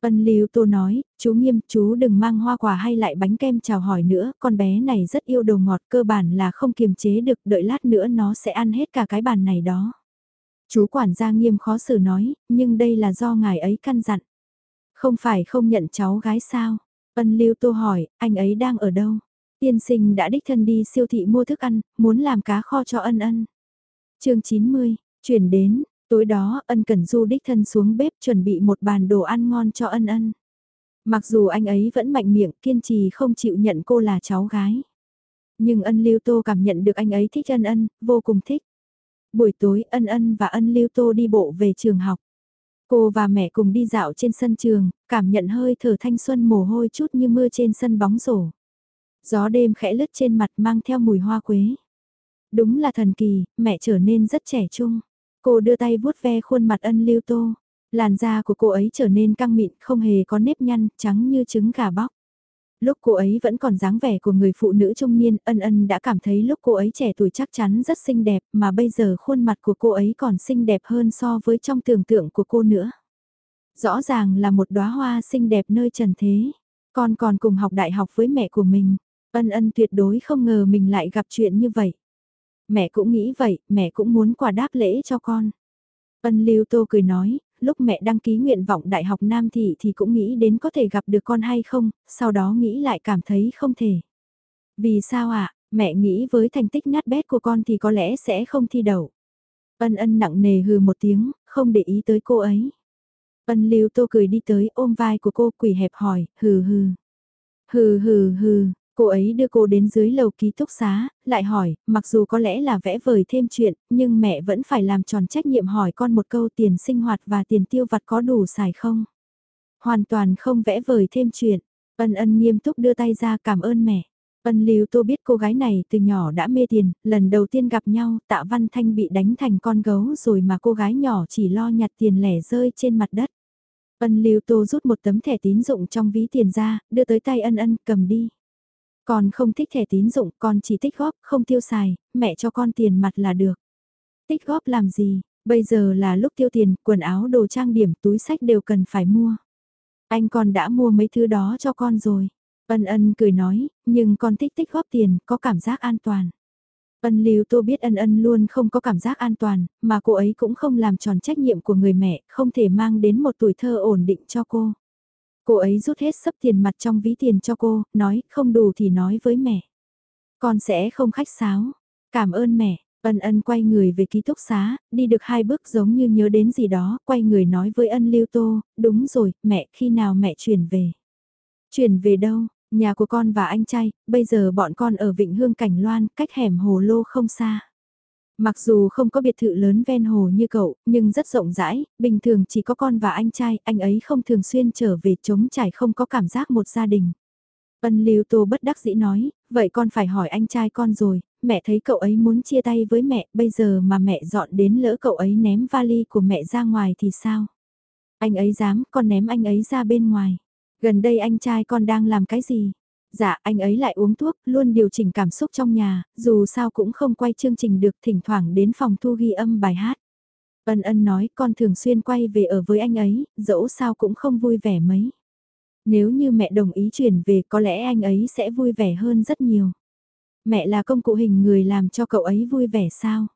Ân Lưu Tô nói, chú nghiêm, chú đừng mang hoa quả hay lại bánh kem chào hỏi nữa, con bé này rất yêu đồ ngọt, cơ bản là không kiềm chế được, đợi lát nữa nó sẽ ăn hết cả cái bàn này đó. Chú quản gia nghiêm khó xử nói, nhưng đây là do ngài ấy căn dặn. Không phải không nhận cháu gái sao? Ân Lưu Tô hỏi, anh ấy đang ở đâu? Tiên sinh đã đích thân đi siêu thị mua thức ăn, muốn làm cá kho cho ân ân. chương 90, chuyển đến, tối đó ân cần du đích thân xuống bếp chuẩn bị một bàn đồ ăn ngon cho ân ân. Mặc dù anh ấy vẫn mạnh miệng kiên trì không chịu nhận cô là cháu gái. Nhưng ân Lưu Tô cảm nhận được anh ấy thích ân ân, vô cùng thích. Buổi tối ân ân và ân Lưu Tô đi bộ về trường học. Cô và mẹ cùng đi dạo trên sân trường, cảm nhận hơi thở thanh xuân mồ hôi chút như mưa trên sân bóng rổ. Gió đêm khẽ lướt trên mặt mang theo mùi hoa quế. Đúng là thần kỳ, mẹ trở nên rất trẻ trung. Cô đưa tay vuốt ve khuôn mặt ân lưu tô. Làn da của cô ấy trở nên căng mịn, không hề có nếp nhăn, trắng như trứng gà bóc. Lúc cô ấy vẫn còn dáng vẻ của người phụ nữ trung niên, ân ân đã cảm thấy lúc cô ấy trẻ tuổi chắc chắn rất xinh đẹp, mà bây giờ khuôn mặt của cô ấy còn xinh đẹp hơn so với trong tưởng tượng của cô nữa. Rõ ràng là một đóa hoa xinh đẹp nơi trần thế. Con còn cùng học đại học với mẹ của mình. Ân ân tuyệt đối không ngờ mình lại gặp chuyện như vậy. Mẹ cũng nghĩ vậy, mẹ cũng muốn quà đáp lễ cho con. Ân Lưu Tô cười nói, lúc mẹ đăng ký nguyện vọng Đại học Nam Thị thì cũng nghĩ đến có thể gặp được con hay không, sau đó nghĩ lại cảm thấy không thể. Vì sao ạ, à? mẹ nghĩ với thành tích nát bét của con thì có lẽ sẽ không thi đậu. Ân ân nặng nề hừ một tiếng, không để ý tới cô ấy. Ân lưu tô cười đi tới ôm vai của cô quỷ hẹp hỏi, hừ hừ. Hừ hừ hừ, cô ấy đưa cô đến dưới lầu ký túc xá, lại hỏi, mặc dù có lẽ là vẽ vời thêm chuyện, nhưng mẹ vẫn phải làm tròn trách nhiệm hỏi con một câu tiền sinh hoạt và tiền tiêu vặt có đủ xài không? Hoàn toàn không vẽ vời thêm chuyện, ân ân nghiêm túc đưa tay ra cảm ơn mẹ. Ân Lưu Tô biết cô gái này từ nhỏ đã mê tiền, lần đầu tiên gặp nhau tạ Văn Thanh bị đánh thành con gấu rồi mà cô gái nhỏ chỉ lo nhặt tiền lẻ rơi trên mặt đất. Ân Lưu Tô rút một tấm thẻ tín dụng trong ví tiền ra, đưa tới tay ân ân cầm đi. Con không thích thẻ tín dụng, con chỉ tích góp, không tiêu xài, mẹ cho con tiền mặt là được. Tích góp làm gì, bây giờ là lúc tiêu tiền, quần áo đồ trang điểm, túi sách đều cần phải mua. Anh con đã mua mấy thứ đó cho con rồi. Ân ân cười nói, nhưng con thích tích góp tiền, có cảm giác an toàn. Ân Lưu Tô biết ân ân luôn không có cảm giác an toàn, mà cô ấy cũng không làm tròn trách nhiệm của người mẹ, không thể mang đến một tuổi thơ ổn định cho cô. Cô ấy rút hết sấp tiền mặt trong ví tiền cho cô, nói không đủ thì nói với mẹ. Con sẽ không khách sáo. Cảm ơn mẹ, ân ân quay người về ký túc xá, đi được hai bước giống như nhớ đến gì đó, quay người nói với ân Lưu Tô, đúng rồi, mẹ, khi nào mẹ chuyển về? Chuyển về đâu? Nhà của con và anh trai, bây giờ bọn con ở Vịnh Hương Cảnh Loan, cách hẻm hồ lô không xa. Mặc dù không có biệt thự lớn ven hồ như cậu, nhưng rất rộng rãi, bình thường chỉ có con và anh trai, anh ấy không thường xuyên trở về chống trải không có cảm giác một gia đình. Ân Lưu Tô bất đắc dĩ nói, vậy con phải hỏi anh trai con rồi, mẹ thấy cậu ấy muốn chia tay với mẹ, bây giờ mà mẹ dọn đến lỡ cậu ấy ném vali của mẹ ra ngoài thì sao? Anh ấy dám, con ném anh ấy ra bên ngoài. Gần đây anh trai con đang làm cái gì? Dạ, anh ấy lại uống thuốc, luôn điều chỉnh cảm xúc trong nhà, dù sao cũng không quay chương trình được thỉnh thoảng đến phòng thu ghi âm bài hát. Ân ân nói con thường xuyên quay về ở với anh ấy, dẫu sao cũng không vui vẻ mấy. Nếu như mẹ đồng ý chuyển về có lẽ anh ấy sẽ vui vẻ hơn rất nhiều. Mẹ là công cụ hình người làm cho cậu ấy vui vẻ sao?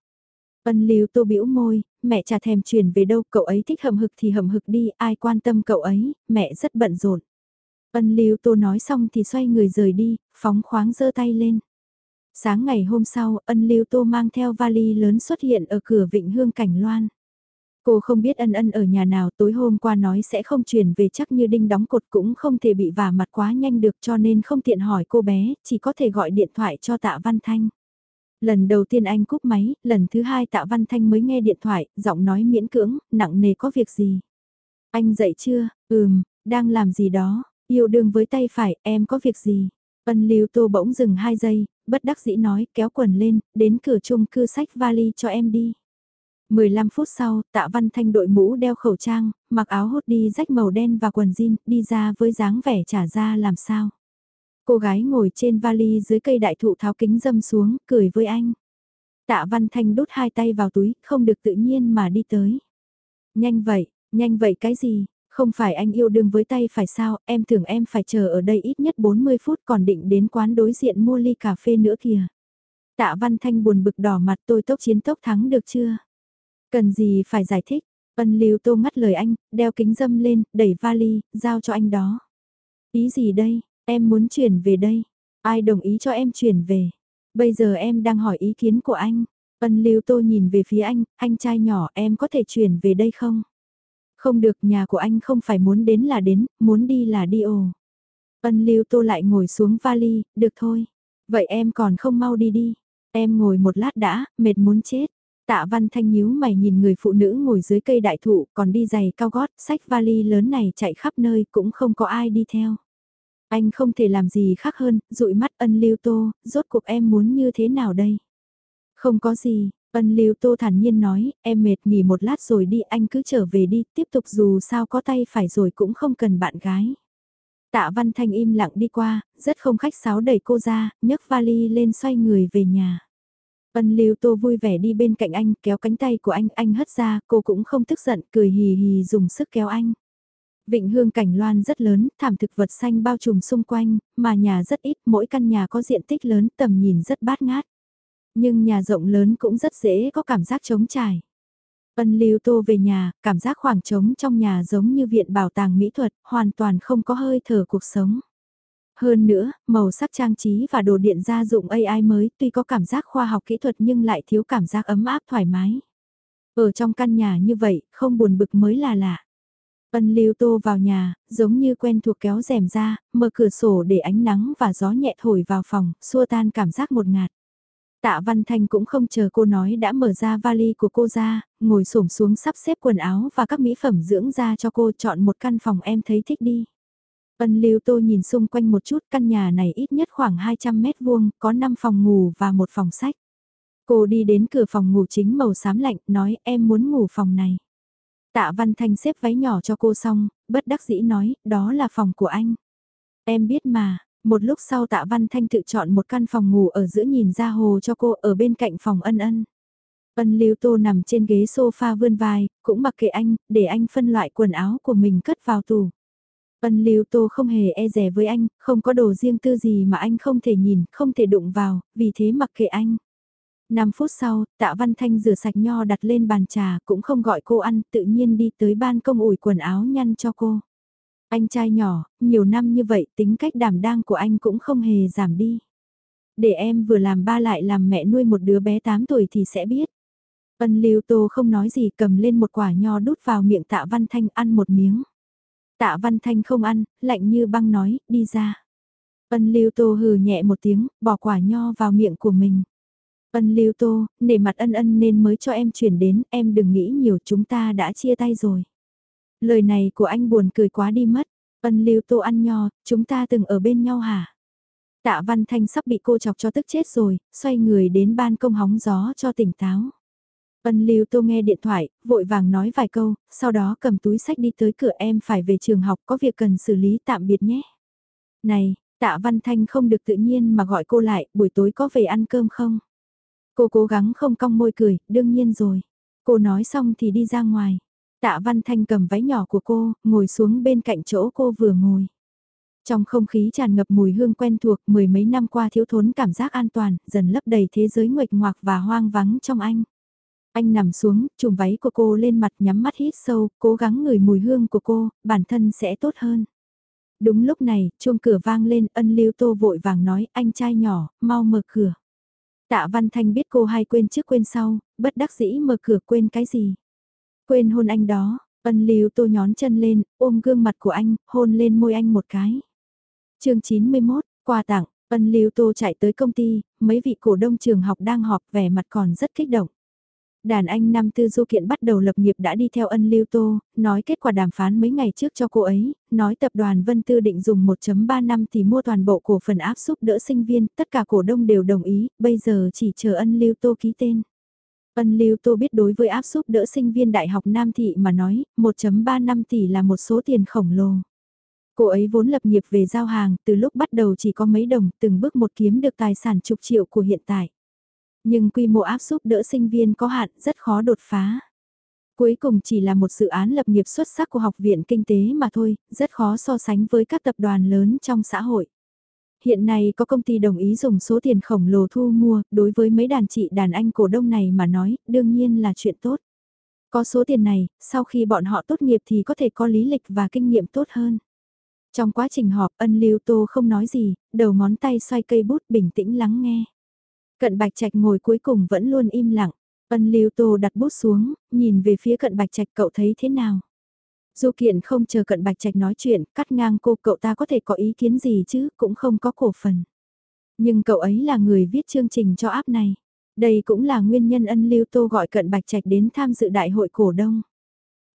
Ân lưu tô bĩu môi, mẹ chả thèm chuyển về đâu, cậu ấy thích hầm hực thì hầm hực đi, ai quan tâm cậu ấy, mẹ rất bận rộn. Ân Lưu Tô nói xong thì xoay người rời đi, phóng khoáng giơ tay lên. Sáng ngày hôm sau, ân Lưu Tô mang theo vali lớn xuất hiện ở cửa Vịnh Hương Cảnh Loan. Cô không biết ân ân ở nhà nào tối hôm qua nói sẽ không chuyển về chắc như đinh đóng cột cũng không thể bị vả mặt quá nhanh được cho nên không tiện hỏi cô bé, chỉ có thể gọi điện thoại cho tạ Văn Thanh. Lần đầu tiên anh cúp máy, lần thứ hai tạ Văn Thanh mới nghe điện thoại, giọng nói miễn cưỡng, nặng nề có việc gì. Anh dậy chưa? Ừm, đang làm gì đó? Yêu đương với tay phải, em có việc gì? Ân Lưu Tô bỗng dừng 2 giây, bất đắc dĩ nói, kéo quần lên, đến cửa chung cư sách vali cho em đi. 15 phút sau, tạ văn thanh đội mũ đeo khẩu trang, mặc áo hốt đi rách màu đen và quần jean, đi ra với dáng vẻ trả ra làm sao. Cô gái ngồi trên vali dưới cây đại thụ tháo kính dâm xuống, cười với anh. Tạ văn thanh đút hai tay vào túi, không được tự nhiên mà đi tới. Nhanh vậy, nhanh vậy cái gì, không phải anh yêu đương với tay phải sao, em tưởng em phải chờ ở đây ít nhất 40 phút còn định đến quán đối diện mua ly cà phê nữa kìa. Tạ Văn Thanh buồn bực đỏ mặt tôi tốc chiến tốc thắng được chưa? Cần gì phải giải thích? Ân Lưu Tô ngắt lời anh, đeo kính dâm lên, đẩy vali, giao cho anh đó. Ý gì đây, em muốn chuyển về đây. Ai đồng ý cho em chuyển về? Bây giờ em đang hỏi ý kiến của anh. Ân Lưu Tô nhìn về phía anh, anh trai nhỏ em có thể chuyển về đây không? Không được nhà của anh không phải muốn đến là đến, muốn đi là đi ồ. Ân lưu tô lại ngồi xuống vali, được thôi. Vậy em còn không mau đi đi. Em ngồi một lát đã, mệt muốn chết. Tạ văn thanh nhíu mày nhìn người phụ nữ ngồi dưới cây đại thụ còn đi giày cao gót, sách vali lớn này chạy khắp nơi cũng không có ai đi theo. Anh không thể làm gì khác hơn, dụi mắt ân lưu tô, rốt cuộc em muốn như thế nào đây? Không có gì, Ân Lưu Tô thản nhiên nói, em mệt nghỉ một lát rồi đi, anh cứ trở về đi, tiếp tục dù sao có tay phải rồi cũng không cần bạn gái. Tạ Văn Thanh im lặng đi qua, rất không khách sáo đẩy cô ra, nhấc vali lên xoay người về nhà. Ân Lưu Tô vui vẻ đi bên cạnh anh, kéo cánh tay của anh, anh hất ra, cô cũng không tức giận, cười hì hì dùng sức kéo anh. Vịnh hương cảnh loan rất lớn, thảm thực vật xanh bao trùm xung quanh, mà nhà rất ít, mỗi căn nhà có diện tích lớn, tầm nhìn rất bát ngát. Nhưng nhà rộng lớn cũng rất dễ có cảm giác trống trải. Ân lưu tô về nhà, cảm giác khoảng trống trong nhà giống như viện bảo tàng mỹ thuật, hoàn toàn không có hơi thở cuộc sống. Hơn nữa, màu sắc trang trí và đồ điện gia dụng AI mới tuy có cảm giác khoa học kỹ thuật nhưng lại thiếu cảm giác ấm áp thoải mái. Ở trong căn nhà như vậy, không buồn bực mới là lạ. Ân lưu tô vào nhà, giống như quen thuộc kéo rèm ra, mở cửa sổ để ánh nắng và gió nhẹ thổi vào phòng, xua tan cảm giác một ngạt. Tạ Văn Thanh cũng không chờ cô nói đã mở ra vali của cô ra, ngồi xổm xuống sắp xếp quần áo và các mỹ phẩm dưỡng da cho cô chọn một căn phòng em thấy thích đi. Ân Lưu Tô nhìn xung quanh một chút căn nhà này ít nhất khoảng 200 mét vuông, có 5 phòng ngủ và một phòng sách. Cô đi đến cửa phòng ngủ chính màu xám lạnh, nói em muốn ngủ phòng này. Tạ Văn Thanh xếp váy nhỏ cho cô xong, bất đắc dĩ nói, đó là phòng của anh. Em biết mà, một lúc sau Tạ Văn Thanh tự chọn một căn phòng ngủ ở giữa nhìn ra hồ cho cô ở bên cạnh phòng ân ân. Ân Lưu Tô nằm trên ghế sofa vươn vai, cũng mặc kệ anh, để anh phân loại quần áo của mình cất vào tủ. Ân Lưu Tô không hề e dè với anh, không có đồ riêng tư gì mà anh không thể nhìn, không thể đụng vào, vì thế mặc kệ anh. 5 phút sau, Tạ Văn Thanh rửa sạch nho đặt lên bàn trà, cũng không gọi cô ăn, tự nhiên đi tới ban công ủi quần áo nhăn cho cô. Anh trai nhỏ, nhiều năm như vậy tính cách đảm đang của anh cũng không hề giảm đi. Để em vừa làm ba lại làm mẹ nuôi một đứa bé 8 tuổi thì sẽ biết. Ân Lưu Tô không nói gì cầm lên một quả nho đút vào miệng Tạ Văn Thanh ăn một miếng. Tạ Văn Thanh không ăn, lạnh như băng nói, đi ra. Ân Lưu Tô hừ nhẹ một tiếng, bỏ quả nho vào miệng của mình. Ân Lưu Tô, nể mặt ân ân nên mới cho em chuyển đến, em đừng nghĩ nhiều chúng ta đã chia tay rồi. Lời này của anh buồn cười quá đi mất. Ân Lưu Tô ăn nho, chúng ta từng ở bên nhau hả? Tạ Văn Thanh sắp bị cô chọc cho tức chết rồi, xoay người đến ban công hóng gió cho tỉnh táo. Ân Lưu Tô nghe điện thoại, vội vàng nói vài câu, sau đó cầm túi sách đi tới cửa em phải về trường học có việc cần xử lý tạm biệt nhé. Này, Tạ Văn Thanh không được tự nhiên mà gọi cô lại, buổi tối có về ăn cơm không? Cô cố gắng không cong môi cười, đương nhiên rồi. Cô nói xong thì đi ra ngoài. Tạ Văn Thanh cầm váy nhỏ của cô, ngồi xuống bên cạnh chỗ cô vừa ngồi. Trong không khí tràn ngập mùi hương quen thuộc, mười mấy năm qua thiếu thốn cảm giác an toàn, dần lấp đầy thế giới nguệch ngoạc và hoang vắng trong anh. Anh nằm xuống, chùm váy của cô lên mặt nhắm mắt hít sâu, cố gắng ngửi mùi hương của cô, bản thân sẽ tốt hơn. Đúng lúc này, chuông cửa vang lên, ân lưu tô vội vàng nói, anh trai nhỏ, mau mở cửa. Tạ Văn Thanh biết cô hay quên trước quên sau, bất đắc dĩ mở cửa quên cái gì. Quên hôn anh đó, ân lưu tô nhón chân lên, ôm gương mặt của anh, hôn lên môi anh một cái. chương 91, quà tặng, ân lưu tô chạy tới công ty, mấy vị cổ đông trường học đang họp vẻ mặt còn rất kích động. Đàn anh năm tư du kiện bắt đầu lập nghiệp đã đi theo ân lưu tô, nói kết quả đàm phán mấy ngày trước cho cô ấy, nói tập đoàn Vân Tư định dùng 1.3 năm thì mua toàn bộ cổ phần áp giúp đỡ sinh viên, tất cả cổ đông đều đồng ý, bây giờ chỉ chờ ân lưu tô ký tên. Ân lưu tô biết đối với áp giúp đỡ sinh viên đại học Nam Thị mà nói, 1.3 năm tỷ là một số tiền khổng lồ. Cô ấy vốn lập nghiệp về giao hàng, từ lúc bắt đầu chỉ có mấy đồng, từng bước một kiếm được tài sản chục triệu của hiện tại. Nhưng quy mô áp giúp đỡ sinh viên có hạn, rất khó đột phá. Cuối cùng chỉ là một dự án lập nghiệp xuất sắc của Học viện Kinh tế mà thôi, rất khó so sánh với các tập đoàn lớn trong xã hội. Hiện nay có công ty đồng ý dùng số tiền khổng lồ thu mua, đối với mấy đàn chị đàn anh cổ đông này mà nói, đương nhiên là chuyện tốt. Có số tiền này, sau khi bọn họ tốt nghiệp thì có thể có lý lịch và kinh nghiệm tốt hơn. Trong quá trình họp ân lưu tô không nói gì, đầu ngón tay xoay cây bút bình tĩnh lắng nghe. Cận Bạch Trạch ngồi cuối cùng vẫn luôn im lặng. Ân Lưu Tô đặt bút xuống, nhìn về phía Cận Bạch Trạch cậu thấy thế nào? Du Kiện không chờ Cận Bạch Trạch nói chuyện, cắt ngang cô cậu ta có thể có ý kiến gì chứ, cũng không có cổ phần. Nhưng cậu ấy là người viết chương trình cho áp này. Đây cũng là nguyên nhân ân Lưu Tô gọi Cận Bạch Trạch đến tham dự đại hội cổ đông.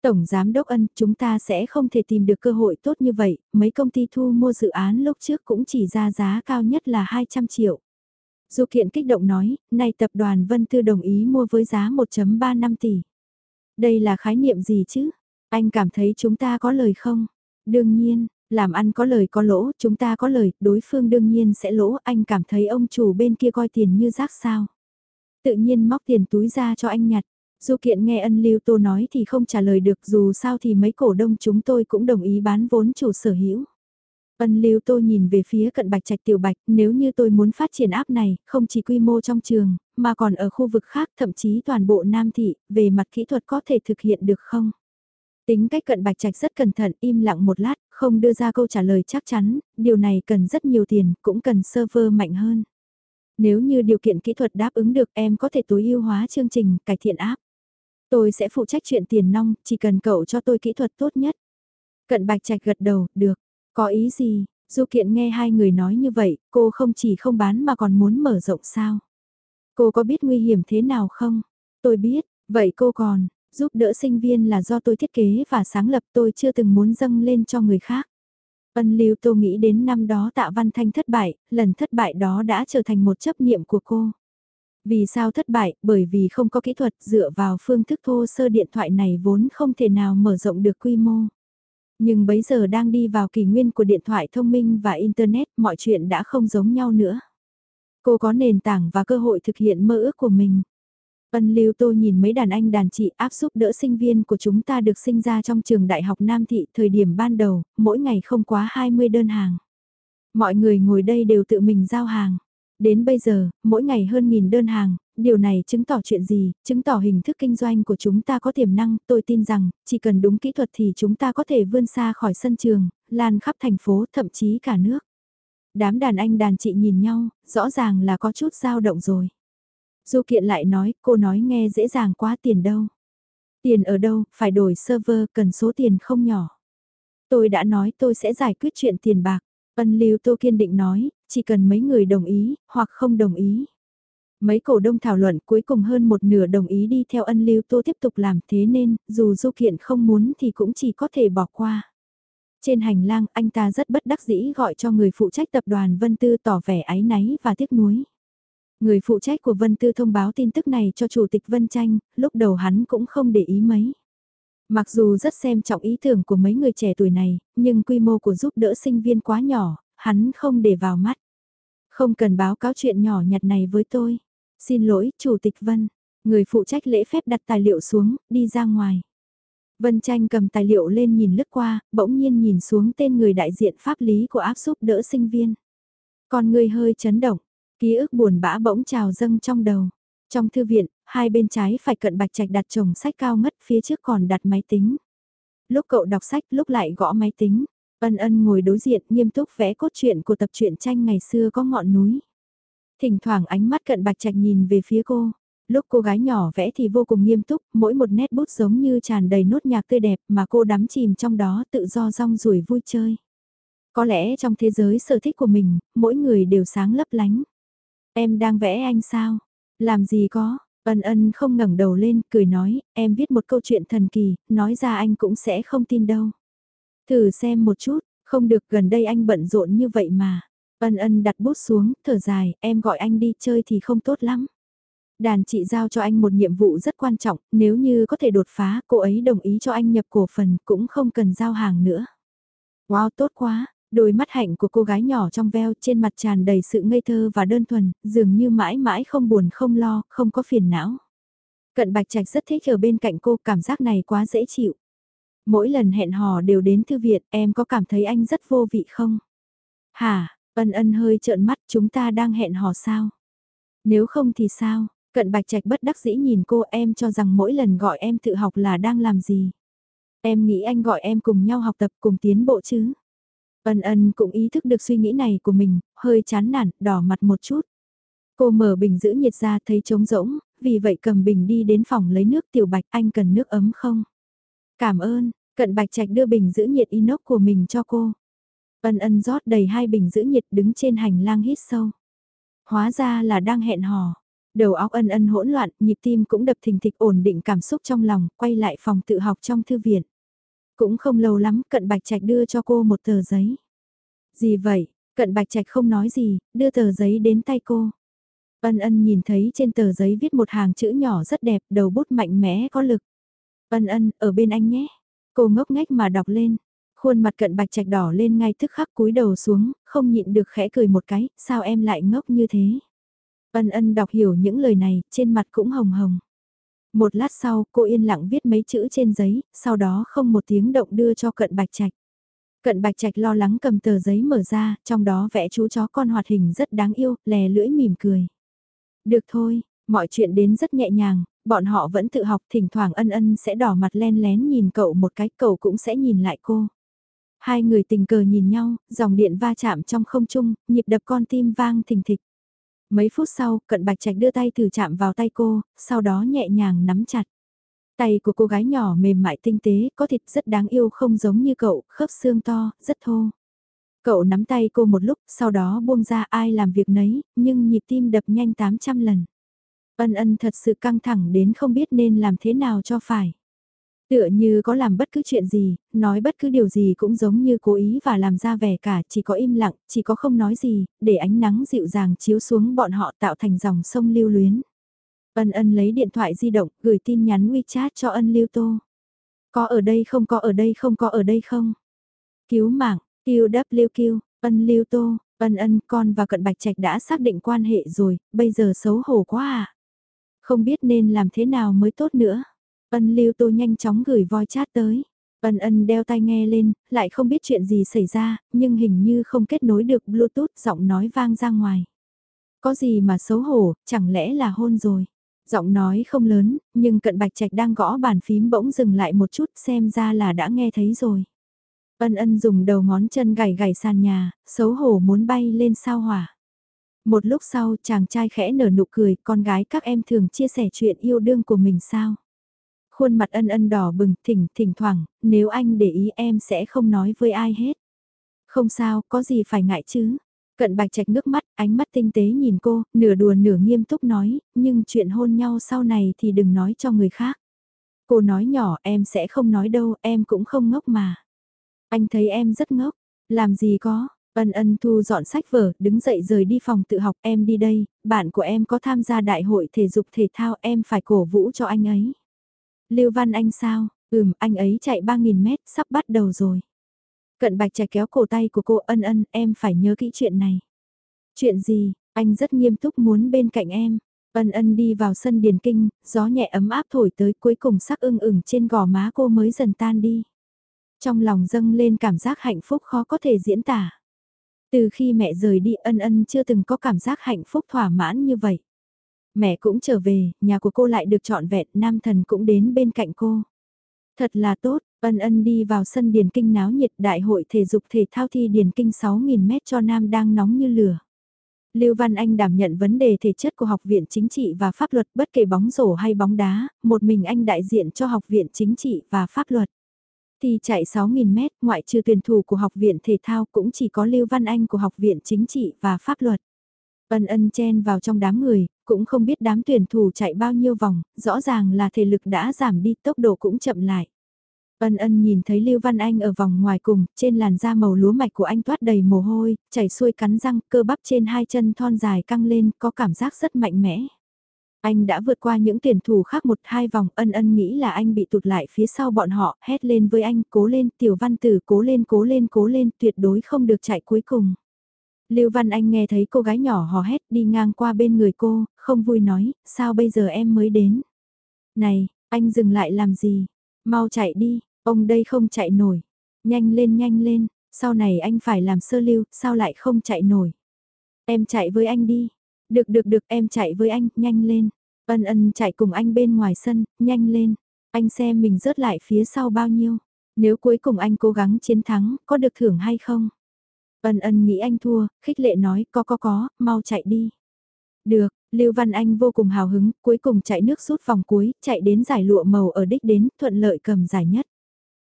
Tổng Giám Đốc Ân, chúng ta sẽ không thể tìm được cơ hội tốt như vậy, mấy công ty thu mua dự án lúc trước cũng chỉ ra giá cao nhất là 200 triệu. Du Kiện kích động nói, nay tập đoàn Vân Tư đồng ý mua với giá 1.35 tỷ. Đây là khái niệm gì chứ? Anh cảm thấy chúng ta có lời không? Đương nhiên, làm ăn có lời có lỗ, chúng ta có lời, đối phương đương nhiên sẽ lỗ, anh cảm thấy ông chủ bên kia coi tiền như rác sao. Tự nhiên móc tiền túi ra cho anh nhặt. Du kiện nghe ân lưu tô nói thì không trả lời được dù sao thì mấy cổ đông chúng tôi cũng đồng ý bán vốn chủ sở hữu. Ân Lưu Tô nhìn về phía cận bạch trạch tiểu bạch, nếu như tôi muốn phát triển áp này, không chỉ quy mô trong trường, mà còn ở khu vực khác, thậm chí toàn bộ Nam Thị, về mặt kỹ thuật có thể thực hiện được không? Tính cách cận bạch trạch rất cẩn thận, im lặng một lát, không đưa ra câu trả lời chắc chắn, điều này cần rất nhiều tiền, cũng cần server mạnh hơn. Nếu như điều kiện kỹ thuật đáp ứng được em có thể tối ưu hóa chương trình, cải thiện áp. Tôi sẽ phụ trách chuyện tiền nong, chỉ cần cậu cho tôi kỹ thuật tốt nhất. Cận bạch trạch gật đầu, được. Có ý gì, Du Kiện nghe hai người nói như vậy, cô không chỉ không bán mà còn muốn mở rộng sao? Cô có biết nguy hiểm thế nào không? Tôi biết, vậy cô còn, giúp đỡ sinh viên là do tôi thiết kế và sáng lập tôi chưa từng muốn dâng lên cho người khác. Ân Lưu Tô nghĩ đến năm đó Tạ Văn Thanh thất bại, lần thất bại đó đã trở thành một chấp niệm của cô. Vì sao thất bại? Bởi vì không có kỹ thuật dựa vào phương thức thô sơ điện thoại này vốn không thể nào mở rộng được quy mô. Nhưng bấy giờ đang đi vào kỷ nguyên của điện thoại thông minh và Internet, mọi chuyện đã không giống nhau nữa. Cô có nền tảng và cơ hội thực hiện mơ ước của mình. Ân Lưu Tô nhìn mấy đàn anh đàn chị áp giúp đỡ sinh viên của chúng ta được sinh ra trong trường đại học Nam Thị thời điểm ban đầu, mỗi ngày không quá 20 đơn hàng. Mọi người ngồi đây đều tự mình giao hàng. Đến bây giờ, mỗi ngày hơn nghìn đơn hàng, điều này chứng tỏ chuyện gì, chứng tỏ hình thức kinh doanh của chúng ta có tiềm năng, tôi tin rằng, chỉ cần đúng kỹ thuật thì chúng ta có thể vươn xa khỏi sân trường, lan khắp thành phố, thậm chí cả nước. Đám đàn anh đàn chị nhìn nhau, rõ ràng là có chút dao động rồi. Du kiện lại nói, cô nói nghe dễ dàng quá tiền đâu. Tiền ở đâu, phải đổi server, cần số tiền không nhỏ. Tôi đã nói tôi sẽ giải quyết chuyện tiền bạc. Ân Lưu Tô kiên định nói, chỉ cần mấy người đồng ý, hoặc không đồng ý. Mấy cổ đông thảo luận cuối cùng hơn một nửa đồng ý đi theo ân Lưu Tô tiếp tục làm thế nên, dù Du Kiện không muốn thì cũng chỉ có thể bỏ qua. Trên hành lang, anh ta rất bất đắc dĩ gọi cho người phụ trách tập đoàn Vân Tư tỏ vẻ áy náy và tiếc nuối. Người phụ trách của Vân Tư thông báo tin tức này cho Chủ tịch Vân Tranh, lúc đầu hắn cũng không để ý mấy. Mặc dù rất xem trọng ý tưởng của mấy người trẻ tuổi này, nhưng quy mô của giúp đỡ sinh viên quá nhỏ, hắn không để vào mắt. Không cần báo cáo chuyện nhỏ nhặt này với tôi. Xin lỗi, Chủ tịch Vân. Người phụ trách lễ phép đặt tài liệu xuống, đi ra ngoài. Vân Tranh cầm tài liệu lên nhìn lướt qua, bỗng nhiên nhìn xuống tên người đại diện pháp lý của áp giúp đỡ sinh viên. còn người hơi chấn động, ký ức buồn bã bỗng trào dâng trong đầu. Trong thư viện, hai bên trái phải cận bạch trạch đặt chồng sách cao ngất phía trước còn đặt máy tính. Lúc cậu đọc sách lúc lại gõ máy tính, ân ân ngồi đối diện nghiêm túc vẽ cốt truyện của tập truyện tranh ngày xưa có ngọn núi. Thỉnh thoảng ánh mắt cận bạch trạch nhìn về phía cô, lúc cô gái nhỏ vẽ thì vô cùng nghiêm túc, mỗi một nét bút giống như tràn đầy nốt nhạc tươi đẹp mà cô đắm chìm trong đó tự do rong ruổi vui chơi. Có lẽ trong thế giới sở thích của mình, mỗi người đều sáng lấp lánh. Em đang vẽ anh sao? Làm gì có? Ân ân không ngẩng đầu lên, cười nói, em viết một câu chuyện thần kỳ, nói ra anh cũng sẽ không tin đâu. Thử xem một chút, không được gần đây anh bận rộn như vậy mà. Ân ân đặt bút xuống, thở dài, em gọi anh đi chơi thì không tốt lắm. Đàn chị giao cho anh một nhiệm vụ rất quan trọng, nếu như có thể đột phá, cô ấy đồng ý cho anh nhập cổ phần, cũng không cần giao hàng nữa. Wow, tốt quá, đôi mắt hạnh của cô gái nhỏ trong veo trên mặt tràn đầy sự ngây thơ và đơn thuần, dường như mãi mãi không buồn không lo, không có phiền não. Cận Bạch Trạch rất thích ở bên cạnh cô, cảm giác này quá dễ chịu. Mỗi lần hẹn hò đều đến thư viện, em có cảm thấy anh rất vô vị không? Hả, ân ân hơi trợn mắt, chúng ta đang hẹn hò sao? Nếu không thì sao? Cận Bạch Trạch bất đắc dĩ nhìn cô em cho rằng mỗi lần gọi em tự học là đang làm gì. Em nghĩ anh gọi em cùng nhau học tập cùng tiến bộ chứ. Ân ân cũng ý thức được suy nghĩ này của mình, hơi chán nản, đỏ mặt một chút. Cô mở bình giữ nhiệt ra thấy trống rỗng, vì vậy cầm bình đi đến phòng lấy nước tiểu bạch anh cần nước ấm không? Cảm ơn, cận bạch trạch đưa bình giữ nhiệt inox của mình cho cô. Ân ân rót đầy hai bình giữ nhiệt đứng trên hành lang hít sâu. Hóa ra là đang hẹn hò. Đầu óc ân ân hỗn loạn, nhịp tim cũng đập thình thịch ổn định cảm xúc trong lòng, quay lại phòng tự học trong thư viện. Cũng không lâu lắm, cận bạch trạch đưa cho cô một tờ giấy. Gì vậy? Cận bạch trạch không nói gì, đưa tờ giấy đến tay cô. Ân ân nhìn thấy trên tờ giấy viết một hàng chữ nhỏ rất đẹp, đầu bút mạnh mẽ có lực. Ân ân, ở bên anh nhé. Cô ngốc nghếch mà đọc lên. Khuôn mặt cận bạch trạch đỏ lên ngay tức khắc cúi đầu xuống, không nhịn được khẽ cười một cái, sao em lại ngốc như thế? Ân ân đọc hiểu những lời này, trên mặt cũng hồng hồng. Một lát sau, cô yên lặng viết mấy chữ trên giấy, sau đó không một tiếng động đưa cho cận bạch trạch. Cận bạch trạch lo lắng cầm tờ giấy mở ra, trong đó vẽ chú chó con hoạt hình rất đáng yêu, lè lưỡi mỉm cười. Được thôi, mọi chuyện đến rất nhẹ nhàng, bọn họ vẫn tự học, thỉnh thoảng ân ân sẽ đỏ mặt len lén nhìn cậu một cái, cậu cũng sẽ nhìn lại cô. Hai người tình cờ nhìn nhau, dòng điện va chạm trong không trung, nhịp đập con tim vang thình thịch. Mấy phút sau, cận bạch trạch đưa tay thử chạm vào tay cô, sau đó nhẹ nhàng nắm chặt. Tay của cô gái nhỏ mềm mại tinh tế, có thịt rất đáng yêu không giống như cậu, khớp xương to, rất thô. Cậu nắm tay cô một lúc, sau đó buông ra ai làm việc nấy, nhưng nhịp tim đập nhanh 800 lần. Ân ân thật sự căng thẳng đến không biết nên làm thế nào cho phải. Tựa như có làm bất cứ chuyện gì, nói bất cứ điều gì cũng giống như cố ý và làm ra vẻ cả, chỉ có im lặng, chỉ có không nói gì, để ánh nắng dịu dàng chiếu xuống bọn họ tạo thành dòng sông lưu luyến. Ân ân lấy điện thoại di động, gửi tin nhắn WeChat cho ân lưu tô. Có ở đây không có ở đây không có ở đây không? Cứu mạng, QWQ, ân lưu tô, ân ân con và cận bạch trạch đã xác định quan hệ rồi, bây giờ xấu hổ quá à. Không biết nên làm thế nào mới tốt nữa. Ân lưu tô nhanh chóng gửi voi chat tới. Ân ân đeo tai nghe lên, lại không biết chuyện gì xảy ra, nhưng hình như không kết nối được Bluetooth giọng nói vang ra ngoài. Có gì mà xấu hổ, chẳng lẽ là hôn rồi. Giọng nói không lớn, nhưng cận bạch trạch đang gõ bàn phím bỗng dừng lại một chút xem ra là đã nghe thấy rồi. Ân ân dùng đầu ngón chân gảy gảy sàn nhà, xấu hổ muốn bay lên sao hỏa. Một lúc sau chàng trai khẽ nở nụ cười, con gái các em thường chia sẻ chuyện yêu đương của mình sao. Khuôn mặt ân ân đỏ bừng, thỉnh, thỉnh thoảng, nếu anh để ý em sẽ không nói với ai hết. Không sao, có gì phải ngại chứ. Cận bạch trạch nước mắt, ánh mắt tinh tế nhìn cô, nửa đùa nửa nghiêm túc nói, nhưng chuyện hôn nhau sau này thì đừng nói cho người khác. Cô nói nhỏ em sẽ không nói đâu, em cũng không ngốc mà. Anh thấy em rất ngốc, làm gì có, ân ân thu dọn sách vở, đứng dậy rời đi phòng tự học, em đi đây, bạn của em có tham gia đại hội thể dục thể thao, em phải cổ vũ cho anh ấy. Lưu Văn Anh sao, ừm, anh ấy chạy 3.000 mét, sắp bắt đầu rồi. Cận bạch trẻ kéo cổ tay của cô ân ân, em phải nhớ kỹ chuyện này. Chuyện gì, anh rất nghiêm túc muốn bên cạnh em. Ân ân đi vào sân điền kinh, gió nhẹ ấm áp thổi tới cuối cùng sắc ưng ửng trên gò má cô mới dần tan đi. Trong lòng dâng lên cảm giác hạnh phúc khó có thể diễn tả. Từ khi mẹ rời đi ân ân chưa từng có cảm giác hạnh phúc thỏa mãn như vậy. Mẹ cũng trở về, nhà của cô lại được trọn vẹn, nam thần cũng đến bên cạnh cô. Thật là tốt, ân ân đi vào sân điền kinh náo nhiệt đại hội thể dục thể thao thi điền kinh 6.000 mét cho nam đang nóng như lửa. Lưu Văn Anh đảm nhận vấn đề thể chất của Học viện Chính trị và Pháp luật bất kể bóng rổ hay bóng đá, một mình anh đại diện cho Học viện Chính trị và Pháp luật. Thì chạy 6.000 mét, ngoại trừ tuyển thủ của Học viện Thể thao cũng chỉ có Lưu Văn Anh của Học viện Chính trị và Pháp luật. Ân ân chen vào trong đám người, cũng không biết đám tuyển thủ chạy bao nhiêu vòng, rõ ràng là thể lực đã giảm đi, tốc độ cũng chậm lại. Ân ân nhìn thấy Lưu Văn Anh ở vòng ngoài cùng, trên làn da màu lúa mạch của anh toát đầy mồ hôi, chảy xuôi cắn răng, cơ bắp trên hai chân thon dài căng lên, có cảm giác rất mạnh mẽ. Anh đã vượt qua những tuyển thủ khác một hai vòng, ân ân nghĩ là anh bị tụt lại phía sau bọn họ, hét lên với anh, cố lên, tiểu văn tử, cố lên, cố lên, cố lên, tuyệt đối không được chạy cuối cùng. Lưu Văn Anh nghe thấy cô gái nhỏ hò hét đi ngang qua bên người cô, không vui nói, sao bây giờ em mới đến? Này, anh dừng lại làm gì? Mau chạy đi, ông đây không chạy nổi. Nhanh lên nhanh lên, sau này anh phải làm sơ lưu, sao lại không chạy nổi? Em chạy với anh đi. Được được được em chạy với anh, nhanh lên. Ân ân chạy cùng anh bên ngoài sân, nhanh lên. Anh xem mình rớt lại phía sau bao nhiêu. Nếu cuối cùng anh cố gắng chiến thắng, có được thưởng hay không? Ân ân nghĩ anh thua, khích lệ nói có có có, mau chạy đi. Được, Lưu Văn Anh vô cùng hào hứng, cuối cùng chạy nước rút vòng cuối, chạy đến giải lụa màu ở đích đến, thuận lợi cầm giải nhất.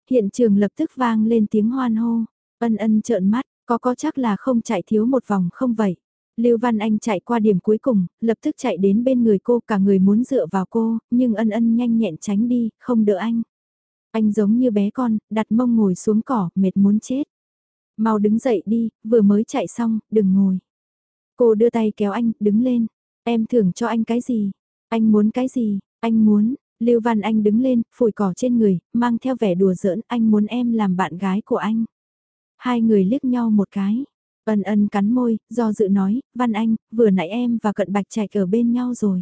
Hiện trường lập tức vang lên tiếng hoan hô, ân ân trợn mắt, có có chắc là không chạy thiếu một vòng không vậy. Lưu Văn Anh chạy qua điểm cuối cùng, lập tức chạy đến bên người cô, cả người muốn dựa vào cô, nhưng ân ân nhanh nhẹn tránh đi, không đỡ anh. Anh giống như bé con, đặt mông ngồi xuống cỏ, mệt muốn chết. Mau đứng dậy đi, vừa mới chạy xong, đừng ngồi. Cô đưa tay kéo anh, đứng lên. Em thưởng cho anh cái gì? Anh muốn cái gì? Anh muốn, Lưu Văn Anh đứng lên, phủi cỏ trên người, mang theo vẻ đùa giỡn, anh muốn em làm bạn gái của anh. Hai người liếc nhau một cái. Ân ân cắn môi, do dự nói, Văn Anh, vừa nãy em và cận bạch chạy ở bên nhau rồi.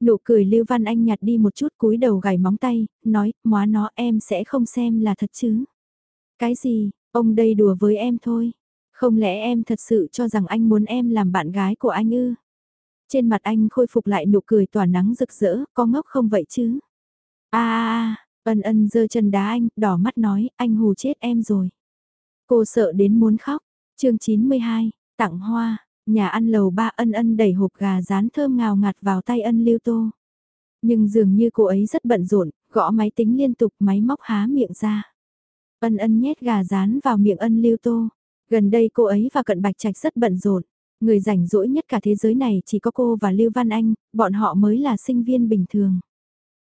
Nụ cười Lưu Văn Anh nhặt đi một chút cúi đầu gảy móng tay, nói, móa nó em sẽ không xem là thật chứ. Cái gì, ông đây đùa với em thôi. Không lẽ em thật sự cho rằng anh muốn em làm bạn gái của anh ư? Trên mặt anh khôi phục lại nụ cười tỏa nắng rực rỡ, có ngốc không vậy chứ? a ân ân giơ chân đá anh, đỏ mắt nói, anh hù chết em rồi. Cô sợ đến muốn khóc. chương 92, tặng hoa, nhà ăn lầu ba ân ân đẩy hộp gà rán thơm ngào ngạt vào tay ân lưu tô. Nhưng dường như cô ấy rất bận rộn, gõ máy tính liên tục máy móc há miệng ra. Ân ân nhét gà rán vào miệng ân lưu tô. Gần đây cô ấy và cận bạch trạch rất bận rộn. Người rảnh rỗi nhất cả thế giới này chỉ có cô và Lưu Văn Anh, bọn họ mới là sinh viên bình thường.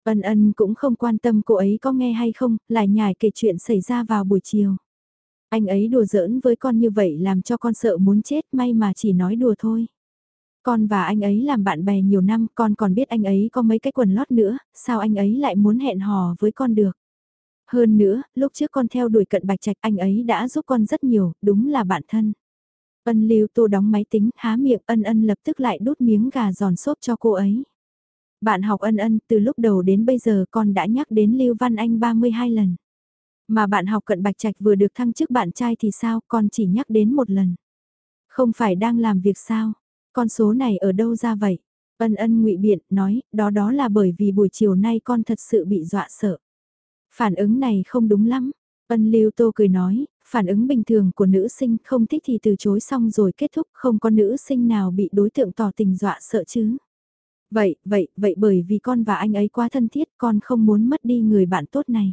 Ân ân cũng không quan tâm cô ấy có nghe hay không, lại nhải kể chuyện xảy ra vào buổi chiều. Anh ấy đùa giỡn với con như vậy làm cho con sợ muốn chết may mà chỉ nói đùa thôi. Con và anh ấy làm bạn bè nhiều năm, con còn biết anh ấy có mấy cái quần lót nữa, sao anh ấy lại muốn hẹn hò với con được. Hơn nữa, lúc trước con theo đuổi cận bạch trạch anh ấy đã giúp con rất nhiều, đúng là bạn thân. Ân lưu tô đóng máy tính, há miệng ân ân lập tức lại đút miếng gà giòn xốp cho cô ấy. Bạn học ân ân, từ lúc đầu đến bây giờ con đã nhắc đến Lưu Văn Anh 32 lần. Mà bạn học cận bạch trạch vừa được thăng chức bạn trai thì sao, con chỉ nhắc đến một lần. Không phải đang làm việc sao, con số này ở đâu ra vậy? Ân ân ngụy biện, nói, đó đó là bởi vì buổi chiều nay con thật sự bị dọa sợ. Phản ứng này không đúng lắm. Ân lưu tô cười nói, phản ứng bình thường của nữ sinh không thích thì từ chối xong rồi kết thúc không có nữ sinh nào bị đối tượng tỏ tình dọa sợ chứ. Vậy, vậy, vậy bởi vì con và anh ấy quá thân thiết con không muốn mất đi người bạn tốt này.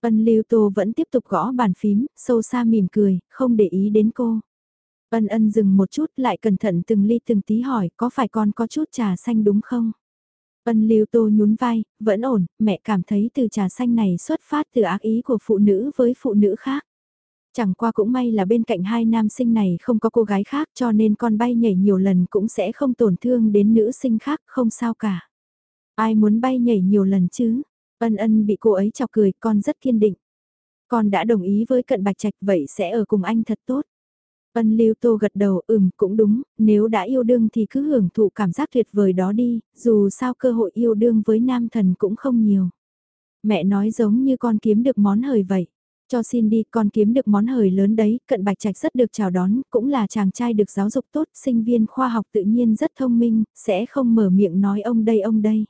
Ân lưu tô vẫn tiếp tục gõ bàn phím, sâu xa mỉm cười, không để ý đến cô. Ân ân dừng một chút lại cẩn thận từng ly từng tí hỏi có phải con có chút trà xanh đúng không? Ân lưu tô nhún vai, vẫn ổn, mẹ cảm thấy từ trà xanh này xuất phát từ ác ý của phụ nữ với phụ nữ khác. Chẳng qua cũng may là bên cạnh hai nam sinh này không có cô gái khác cho nên con bay nhảy nhiều lần cũng sẽ không tổn thương đến nữ sinh khác, không sao cả. Ai muốn bay nhảy nhiều lần chứ? Ân ân bị cô ấy chọc cười, con rất kiên định. Con đã đồng ý với cận bạch trạch vậy sẽ ở cùng anh thật tốt. Ân lưu tô gật đầu ừm cũng đúng, nếu đã yêu đương thì cứ hưởng thụ cảm giác tuyệt vời đó đi, dù sao cơ hội yêu đương với nam thần cũng không nhiều. Mẹ nói giống như con kiếm được món hời vậy. Cho xin đi, con kiếm được món hời lớn đấy, cận bạch trạch rất được chào đón, cũng là chàng trai được giáo dục tốt, sinh viên khoa học tự nhiên rất thông minh, sẽ không mở miệng nói ông đây ông đây.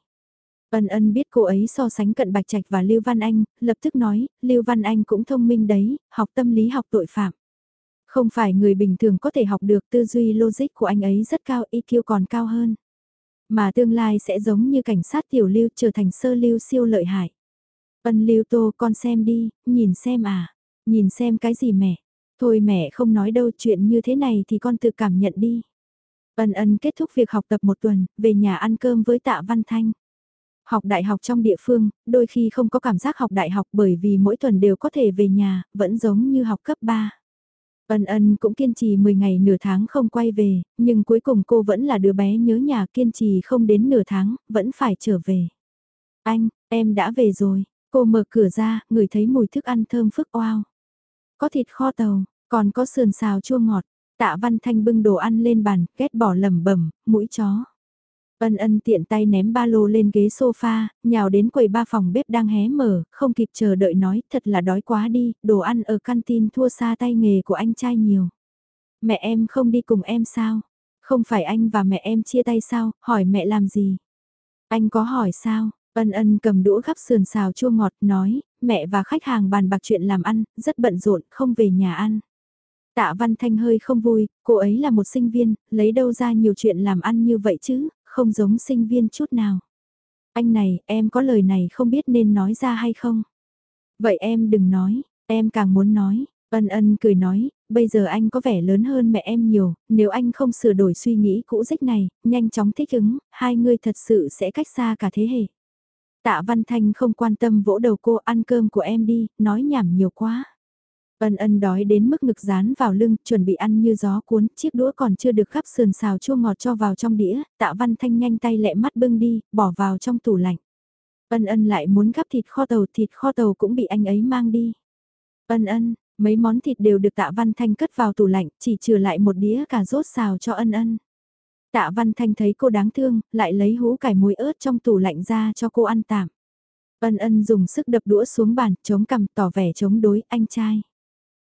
Ân ân biết cô ấy so sánh cận bạch trạch và Lưu Văn Anh, lập tức nói, Lưu Văn Anh cũng thông minh đấy, học tâm lý học tội phạm. Không phải người bình thường có thể học được tư duy logic của anh ấy rất cao, IQ còn cao hơn. Mà tương lai sẽ giống như cảnh sát tiểu lưu trở thành sơ lưu siêu lợi hại. Ân lưu tô con xem đi, nhìn xem à, nhìn xem cái gì mẹ. Thôi mẹ không nói đâu chuyện như thế này thì con tự cảm nhận đi. Ân ân kết thúc việc học tập một tuần, về nhà ăn cơm với tạ Văn Thanh. Học đại học trong địa phương, đôi khi không có cảm giác học đại học bởi vì mỗi tuần đều có thể về nhà, vẫn giống như học cấp 3. Ân ân cũng kiên trì 10 ngày nửa tháng không quay về, nhưng cuối cùng cô vẫn là đứa bé nhớ nhà kiên trì không đến nửa tháng, vẫn phải trở về. Anh, em đã về rồi, cô mở cửa ra, ngửi thấy mùi thức ăn thơm phức oao. Có thịt kho tàu, còn có sườn xào chua ngọt, tạ văn thanh bưng đồ ăn lên bàn, ghét bỏ lẩm bẩm mũi chó. Ân ân tiện tay ném ba lô lên ghế sofa, nhào đến quầy ba phòng bếp đang hé mở, không kịp chờ đợi nói thật là đói quá đi, đồ ăn ở canteen thua xa tay nghề của anh trai nhiều. Mẹ em không đi cùng em sao? Không phải anh và mẹ em chia tay sao, hỏi mẹ làm gì? Anh có hỏi sao? Ân ân cầm đũa gắp sườn xào chua ngọt nói, mẹ và khách hàng bàn bạc chuyện làm ăn, rất bận rộn, không về nhà ăn. Tạ Văn Thanh hơi không vui, cô ấy là một sinh viên, lấy đâu ra nhiều chuyện làm ăn như vậy chứ, không giống sinh viên chút nào. Anh này, em có lời này không biết nên nói ra hay không? Vậy em đừng nói, em càng muốn nói. Ân ân cười nói, bây giờ anh có vẻ lớn hơn mẹ em nhiều, nếu anh không sửa đổi suy nghĩ cũ rích này, nhanh chóng thích ứng, hai người thật sự sẽ cách xa cả thế hệ. Tạ Văn Thanh không quan tâm vỗ đầu cô ăn cơm của em đi, nói nhảm nhiều quá. Ân ân đói đến mức ngực dán vào lưng, chuẩn bị ăn như gió cuốn, chiếc đũa còn chưa được khắp sườn xào chua ngọt cho vào trong đĩa, tạ văn thanh nhanh tay lẹ mắt bưng đi, bỏ vào trong tủ lạnh. Ân ân lại muốn gắp thịt kho tàu, thịt kho tàu cũng bị anh ấy mang đi. Ân ân, mấy món thịt đều được tạ văn thanh cất vào tủ lạnh, chỉ trừ lại một đĩa cà rốt xào cho ân ân. Tạ văn thanh thấy cô đáng thương, lại lấy hũ cải muối ớt trong tủ lạnh ra cho cô ăn tạm. Ân ân dùng sức đập đũa xuống bàn, chống cằm tỏ vẻ chống đối anh trai.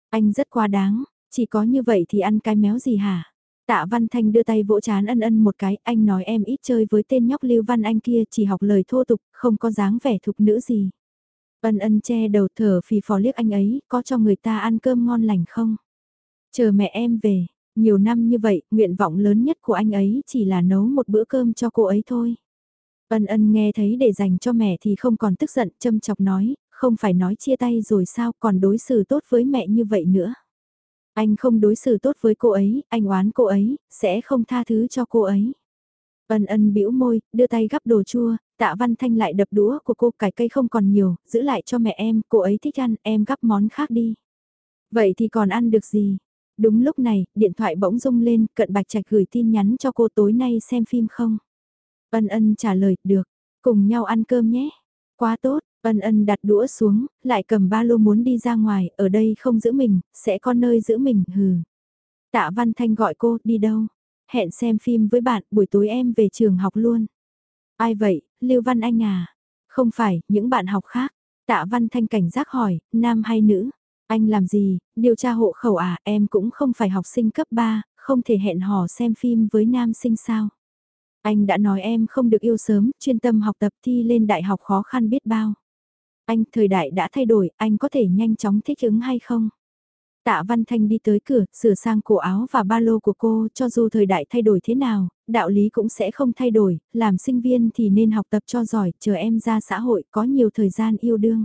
Anh rất quá đáng, chỉ có như vậy thì ăn cái méo gì hả? Tạ Văn Thanh đưa tay vỗ chán ân ân một cái, anh nói em ít chơi với tên nhóc Lưu Văn Anh kia chỉ học lời thô tục, không có dáng vẻ thục nữ gì. Ân ân che đầu thở phì phò liếc anh ấy, có cho người ta ăn cơm ngon lành không? Chờ mẹ em về, nhiều năm như vậy, nguyện vọng lớn nhất của anh ấy chỉ là nấu một bữa cơm cho cô ấy thôi. Ân ân nghe thấy để dành cho mẹ thì không còn tức giận, châm chọc nói, không phải nói chia tay rồi sao còn đối xử tốt với mẹ như vậy nữa. Anh không đối xử tốt với cô ấy, anh oán cô ấy, sẽ không tha thứ cho cô ấy. Ân ân bĩu môi, đưa tay gắp đồ chua, tạ văn thanh lại đập đũa của cô cải cây không còn nhiều, giữ lại cho mẹ em, cô ấy thích ăn, em gắp món khác đi. Vậy thì còn ăn được gì? Đúng lúc này, điện thoại bỗng rung lên, cận bạch trạch gửi tin nhắn cho cô tối nay xem phim không? Ân ân trả lời, được, cùng nhau ăn cơm nhé. Quá tốt, ân ân đặt đũa xuống, lại cầm ba lô muốn đi ra ngoài, ở đây không giữ mình, sẽ có nơi giữ mình, hừ. Tạ Văn Thanh gọi cô, đi đâu? Hẹn xem phim với bạn, buổi tối em về trường học luôn. Ai vậy, Lưu Văn Anh à? Không phải, những bạn học khác. Tạ Văn Thanh cảnh giác hỏi, nam hay nữ? Anh làm gì, điều tra hộ khẩu à, em cũng không phải học sinh cấp 3, không thể hẹn hò xem phim với nam sinh sao. Anh đã nói em không được yêu sớm, chuyên tâm học tập thi lên đại học khó khăn biết bao. Anh, thời đại đã thay đổi, anh có thể nhanh chóng thích ứng hay không? Tạ Văn Thanh đi tới cửa, sửa sang cổ áo và ba lô của cô, cho dù thời đại thay đổi thế nào, đạo lý cũng sẽ không thay đổi, làm sinh viên thì nên học tập cho giỏi, chờ em ra xã hội có nhiều thời gian yêu đương.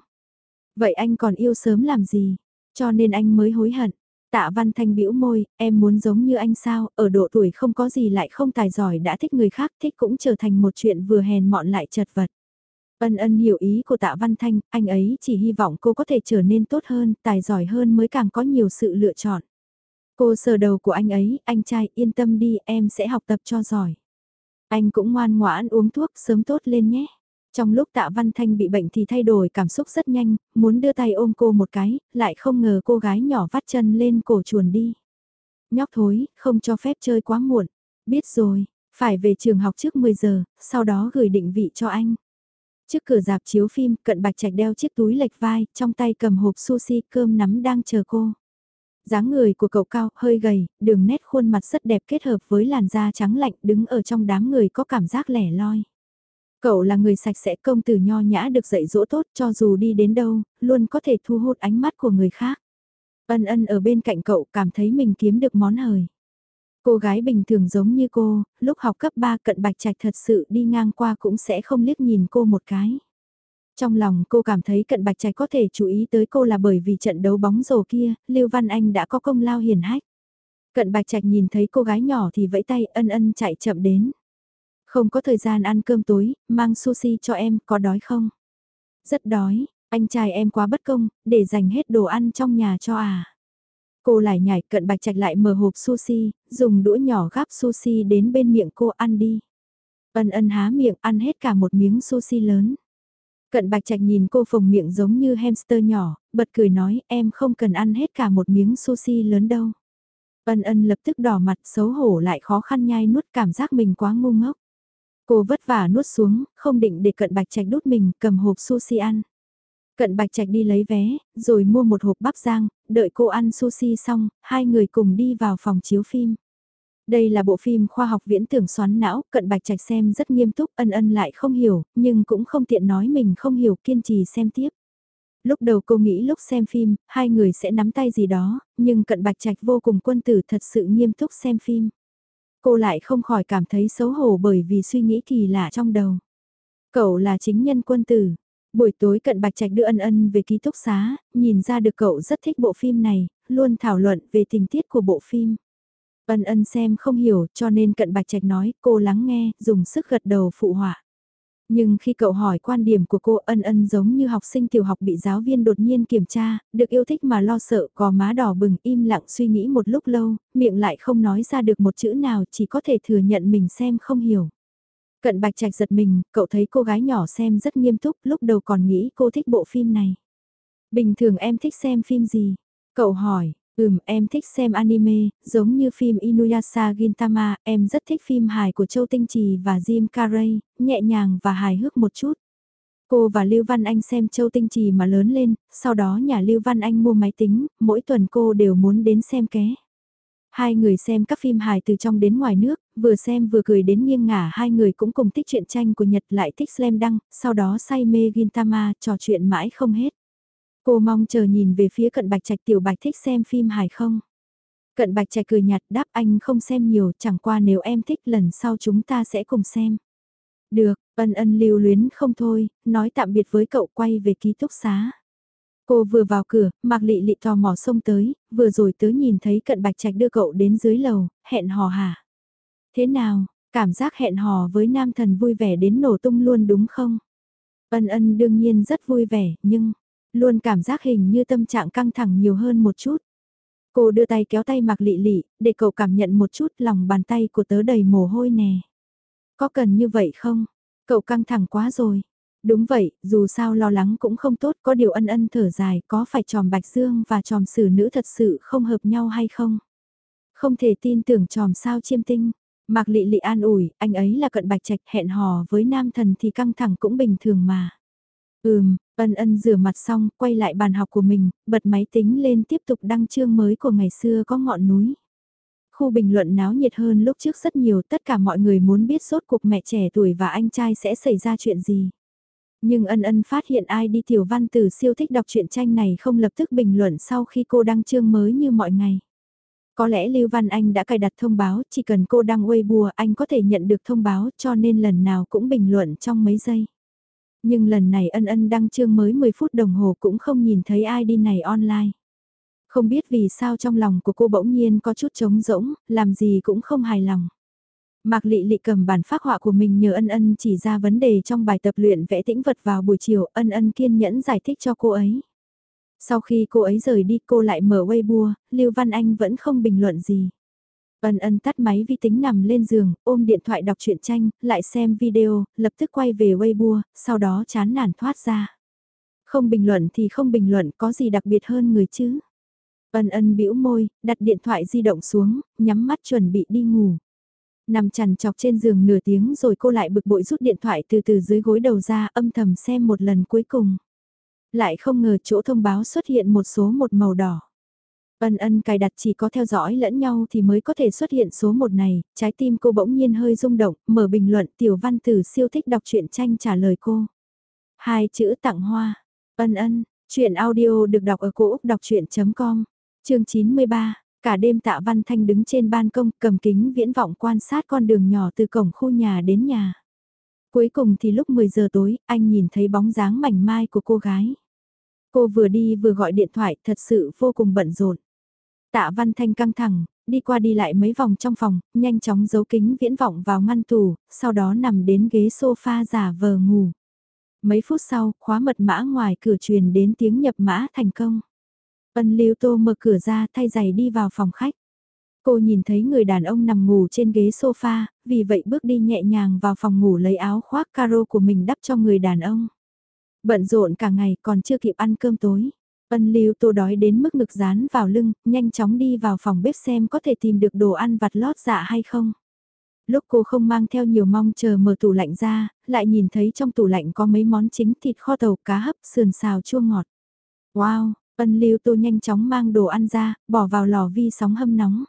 Vậy anh còn yêu sớm làm gì? Cho nên anh mới hối hận. Tạ Văn Thanh bĩu môi, em muốn giống như anh sao, ở độ tuổi không có gì lại không tài giỏi đã thích người khác thích cũng trở thành một chuyện vừa hèn mọn lại chật vật. Ân ân hiểu ý của tạ Văn Thanh, anh ấy chỉ hy vọng cô có thể trở nên tốt hơn, tài giỏi hơn mới càng có nhiều sự lựa chọn. Cô sờ đầu của anh ấy, anh trai yên tâm đi, em sẽ học tập cho giỏi. Anh cũng ngoan ngoãn uống thuốc sớm tốt lên nhé. Trong lúc tạ Văn Thanh bị bệnh thì thay đổi cảm xúc rất nhanh, muốn đưa tay ôm cô một cái, lại không ngờ cô gái nhỏ vắt chân lên cổ chuồn đi. Nhóc thối, không cho phép chơi quá muộn. Biết rồi, phải về trường học trước 10 giờ, sau đó gửi định vị cho anh. Trước cửa dạp chiếu phim, cận bạch trạch đeo chiếc túi lệch vai, trong tay cầm hộp sushi cơm nắm đang chờ cô. dáng người của cậu cao, hơi gầy, đường nét khuôn mặt rất đẹp kết hợp với làn da trắng lạnh đứng ở trong đám người có cảm giác lẻ loi. Cậu là người sạch sẽ công tử nho nhã được dạy dỗ tốt cho dù đi đến đâu, luôn có thể thu hút ánh mắt của người khác. Ân ân ở bên cạnh cậu cảm thấy mình kiếm được món hời. Cô gái bình thường giống như cô, lúc học cấp 3 cận bạch trạch thật sự đi ngang qua cũng sẽ không liếc nhìn cô một cái. Trong lòng cô cảm thấy cận bạch trạch có thể chú ý tới cô là bởi vì trận đấu bóng rổ kia, Lưu Văn Anh đã có công lao hiền hách. Cận bạch trạch nhìn thấy cô gái nhỏ thì vẫy tay ân ân chạy chậm đến. Không có thời gian ăn cơm tối, mang sushi cho em, có đói không? Rất đói, anh trai em quá bất công, để dành hết đồ ăn trong nhà cho à. Cô lại nhảy cận bạch trạch lại mở hộp sushi, dùng đũa nhỏ gắp sushi đến bên miệng cô ăn đi. Ân ân há miệng ăn hết cả một miếng sushi lớn. Cận bạch trạch nhìn cô phồng miệng giống như hamster nhỏ, bật cười nói em không cần ăn hết cả một miếng sushi lớn đâu. Ân ân lập tức đỏ mặt xấu hổ lại khó khăn nhai nuốt cảm giác mình quá ngu ngốc. Cô vất vả nuốt xuống, không định để cận bạch trạch đút mình cầm hộp sushi ăn. Cận bạch trạch đi lấy vé, rồi mua một hộp bắp rang, đợi cô ăn sushi xong, hai người cùng đi vào phòng chiếu phim. Đây là bộ phim khoa học viễn tưởng xoắn não, cận bạch trạch xem rất nghiêm túc, ân ân lại không hiểu, nhưng cũng không tiện nói mình không hiểu kiên trì xem tiếp. Lúc đầu cô nghĩ lúc xem phim, hai người sẽ nắm tay gì đó, nhưng cận bạch trạch vô cùng quân tử thật sự nghiêm túc xem phim. Cô lại không khỏi cảm thấy xấu hổ bởi vì suy nghĩ kỳ lạ trong đầu. Cậu là chính nhân quân tử. Buổi tối cận bạch trạch đưa ân ân về ký túc xá, nhìn ra được cậu rất thích bộ phim này, luôn thảo luận về tình tiết của bộ phim. Ân ân xem không hiểu cho nên cận bạch trạch nói cô lắng nghe, dùng sức gật đầu phụ họa. Nhưng khi cậu hỏi quan điểm của cô ân ân giống như học sinh tiểu học bị giáo viên đột nhiên kiểm tra, được yêu thích mà lo sợ có má đỏ bừng im lặng suy nghĩ một lúc lâu, miệng lại không nói ra được một chữ nào chỉ có thể thừa nhận mình xem không hiểu. Cận bạch trạch giật mình, cậu thấy cô gái nhỏ xem rất nghiêm túc, lúc đầu còn nghĩ cô thích bộ phim này. Bình thường em thích xem phim gì? Cậu hỏi, ừm em thích xem anime, giống như phim Inuyasha Gintama, em rất thích phim hài của Châu Tinh Trì và Jim Carrey, nhẹ nhàng và hài hước một chút. Cô và Lưu Văn Anh xem Châu Tinh Trì mà lớn lên, sau đó nhà Lưu Văn Anh mua máy tính, mỗi tuần cô đều muốn đến xem ké. Hai người xem các phim hài từ trong đến ngoài nước, vừa xem vừa cười đến nghiêng ngả hai người cũng cùng thích truyện tranh của Nhật lại thích slam đăng, sau đó say mê Gintama trò chuyện mãi không hết. Cô mong chờ nhìn về phía cận bạch trạch tiểu bạch thích xem phim hài không? Cận bạch trạch cười nhạt đáp anh không xem nhiều chẳng qua nếu em thích lần sau chúng ta sẽ cùng xem. Được, ân ân lưu luyến không thôi, nói tạm biệt với cậu quay về ký túc xá. Cô vừa vào cửa, Mạc Lị Lị tò mò xông tới, vừa rồi tớ nhìn thấy cận bạch trạch đưa cậu đến dưới lầu, hẹn hò hả? Thế nào, cảm giác hẹn hò với nam thần vui vẻ đến nổ tung luôn đúng không? Ân ân đương nhiên rất vui vẻ, nhưng luôn cảm giác hình như tâm trạng căng thẳng nhiều hơn một chút. Cô đưa tay kéo tay Mạc Lị Lị, để cậu cảm nhận một chút lòng bàn tay của tớ đầy mồ hôi nè. Có cần như vậy không? Cậu căng thẳng quá rồi. Đúng vậy, dù sao lo lắng cũng không tốt, có điều ân ân thở dài, có phải tròm bạch dương và tròm sử nữ thật sự không hợp nhau hay không? Không thể tin tưởng tròm sao chiêm tinh. Mạc Lị Lị an ủi, anh ấy là cận bạch trạch hẹn hò với nam thần thì căng thẳng cũng bình thường mà. Ừm, ân ân rửa mặt xong, quay lại bàn học của mình, bật máy tính lên tiếp tục đăng chương mới của ngày xưa có ngọn núi. Khu bình luận náo nhiệt hơn lúc trước rất nhiều, tất cả mọi người muốn biết sốt cuộc mẹ trẻ tuổi và anh trai sẽ xảy ra chuyện gì. Nhưng ân ân phát hiện ai đi tiểu văn từ siêu thích đọc truyện tranh này không lập tức bình luận sau khi cô đăng chương mới như mọi ngày. Có lẽ Lưu Văn Anh đã cài đặt thông báo, chỉ cần cô đăng Weibo anh có thể nhận được thông báo cho nên lần nào cũng bình luận trong mấy giây. Nhưng lần này ân ân đăng chương mới 10 phút đồng hồ cũng không nhìn thấy ai đi này online. Không biết vì sao trong lòng của cô bỗng nhiên có chút trống rỗng, làm gì cũng không hài lòng. Mạc Lị Lị cầm bản phác họa của mình nhờ ân ân chỉ ra vấn đề trong bài tập luyện vẽ tĩnh vật vào buổi chiều, ân ân kiên nhẫn giải thích cho cô ấy. Sau khi cô ấy rời đi cô lại mở Weibo, Lưu Văn Anh vẫn không bình luận gì. Ân ân tắt máy vi tính nằm lên giường, ôm điện thoại đọc truyện tranh, lại xem video, lập tức quay về Weibo, sau đó chán nản thoát ra. Không bình luận thì không bình luận có gì đặc biệt hơn người chứ. Ân ân bĩu môi, đặt điện thoại di động xuống, nhắm mắt chuẩn bị đi ngủ. Nằm chằn chọc trên giường nửa tiếng rồi cô lại bực bội rút điện thoại từ từ dưới gối đầu ra âm thầm xem một lần cuối cùng. Lại không ngờ chỗ thông báo xuất hiện một số một màu đỏ. Ân ân cài đặt chỉ có theo dõi lẫn nhau thì mới có thể xuất hiện số một này, trái tim cô bỗng nhiên hơi rung động, mở bình luận tiểu văn tử siêu thích đọc truyện tranh trả lời cô. Hai chữ tặng hoa, ân ân, chuyện audio được đọc ở cổ Úc đọc chuyện.com, chương 93. Cả đêm tạ Văn Thanh đứng trên ban công cầm kính viễn vọng quan sát con đường nhỏ từ cổng khu nhà đến nhà. Cuối cùng thì lúc 10 giờ tối, anh nhìn thấy bóng dáng mảnh mai của cô gái. Cô vừa đi vừa gọi điện thoại thật sự vô cùng bận rộn. Tạ Văn Thanh căng thẳng, đi qua đi lại mấy vòng trong phòng, nhanh chóng giấu kính viễn vọng vào ngăn tủ, sau đó nằm đến ghế sofa giả vờ ngủ. Mấy phút sau, khóa mật mã ngoài cửa truyền đến tiếng nhập mã thành công. Ân Lưu Tô mở cửa ra thay giày đi vào phòng khách. Cô nhìn thấy người đàn ông nằm ngủ trên ghế sofa, vì vậy bước đi nhẹ nhàng vào phòng ngủ lấy áo khoác caro của mình đắp cho người đàn ông. Bận rộn cả ngày còn chưa kịp ăn cơm tối. Ân Lưu Tô đói đến mức ngực dán vào lưng, nhanh chóng đi vào phòng bếp xem có thể tìm được đồ ăn vặt lót dạ hay không. Lúc cô không mang theo nhiều mong chờ mở tủ lạnh ra, lại nhìn thấy trong tủ lạnh có mấy món chính thịt kho tàu cá hấp sườn xào chua ngọt. Wow, ân lưu tô nhanh chóng mang đồ ăn ra, bỏ vào lò vi sóng hâm nóng.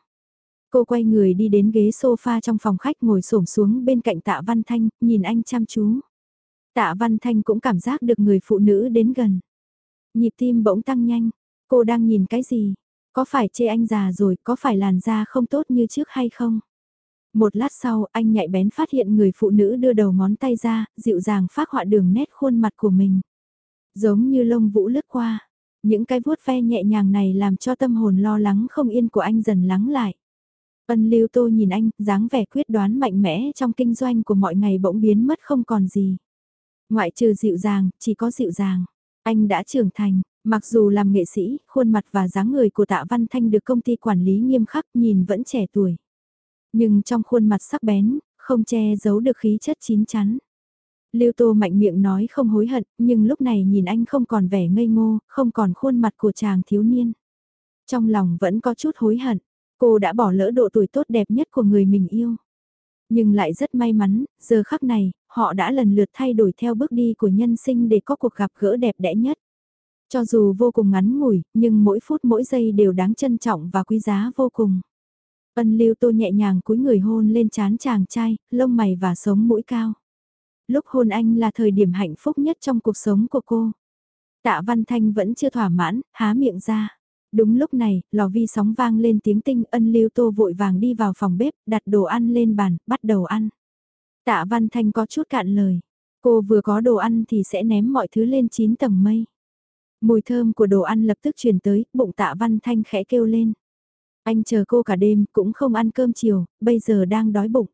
Cô quay người đi đến ghế sofa trong phòng khách ngồi xổm xuống bên cạnh tạ Văn Thanh, nhìn anh chăm chú. Tạ Văn Thanh cũng cảm giác được người phụ nữ đến gần. Nhịp tim bỗng tăng nhanh, cô đang nhìn cái gì? Có phải chê anh già rồi, có phải làn da không tốt như trước hay không? Một lát sau, anh nhạy bén phát hiện người phụ nữ đưa đầu ngón tay ra, dịu dàng phát họa đường nét khuôn mặt của mình. Giống như lông vũ lướt qua, những cái vuốt ve nhẹ nhàng này làm cho tâm hồn lo lắng không yên của anh dần lắng lại. Ân Lưu Tô nhìn anh, dáng vẻ quyết đoán mạnh mẽ trong kinh doanh của mọi ngày bỗng biến mất không còn gì. Ngoại trừ dịu dàng, chỉ có dịu dàng. Anh đã trưởng thành, mặc dù làm nghệ sĩ, khuôn mặt và dáng người của Tạ Văn Thanh được công ty quản lý nghiêm khắc nhìn vẫn trẻ tuổi. Nhưng trong khuôn mặt sắc bén, không che giấu được khí chất chín chắn. Lưu Tô mạnh miệng nói không hối hận, nhưng lúc này nhìn anh không còn vẻ ngây ngô, không còn khuôn mặt của chàng thiếu niên. Trong lòng vẫn có chút hối hận, cô đã bỏ lỡ độ tuổi tốt đẹp nhất của người mình yêu. Nhưng lại rất may mắn, giờ khắc này, họ đã lần lượt thay đổi theo bước đi của nhân sinh để có cuộc gặp gỡ đẹp đẽ nhất. Cho dù vô cùng ngắn ngủi, nhưng mỗi phút mỗi giây đều đáng trân trọng và quý giá vô cùng. Ân lưu tô nhẹ nhàng cúi người hôn lên trán chàng trai, lông mày và sống mũi cao. Lúc hôn anh là thời điểm hạnh phúc nhất trong cuộc sống của cô. Tạ Văn Thanh vẫn chưa thỏa mãn, há miệng ra. Đúng lúc này, lò vi sóng vang lên tiếng tinh ân lưu tô vội vàng đi vào phòng bếp, đặt đồ ăn lên bàn, bắt đầu ăn. Tạ Văn Thanh có chút cạn lời. Cô vừa có đồ ăn thì sẽ ném mọi thứ lên 9 tầng mây. Mùi thơm của đồ ăn lập tức truyền tới, bụng tạ Văn Thanh khẽ kêu lên. Anh chờ cô cả đêm, cũng không ăn cơm chiều, bây giờ đang đói bụng.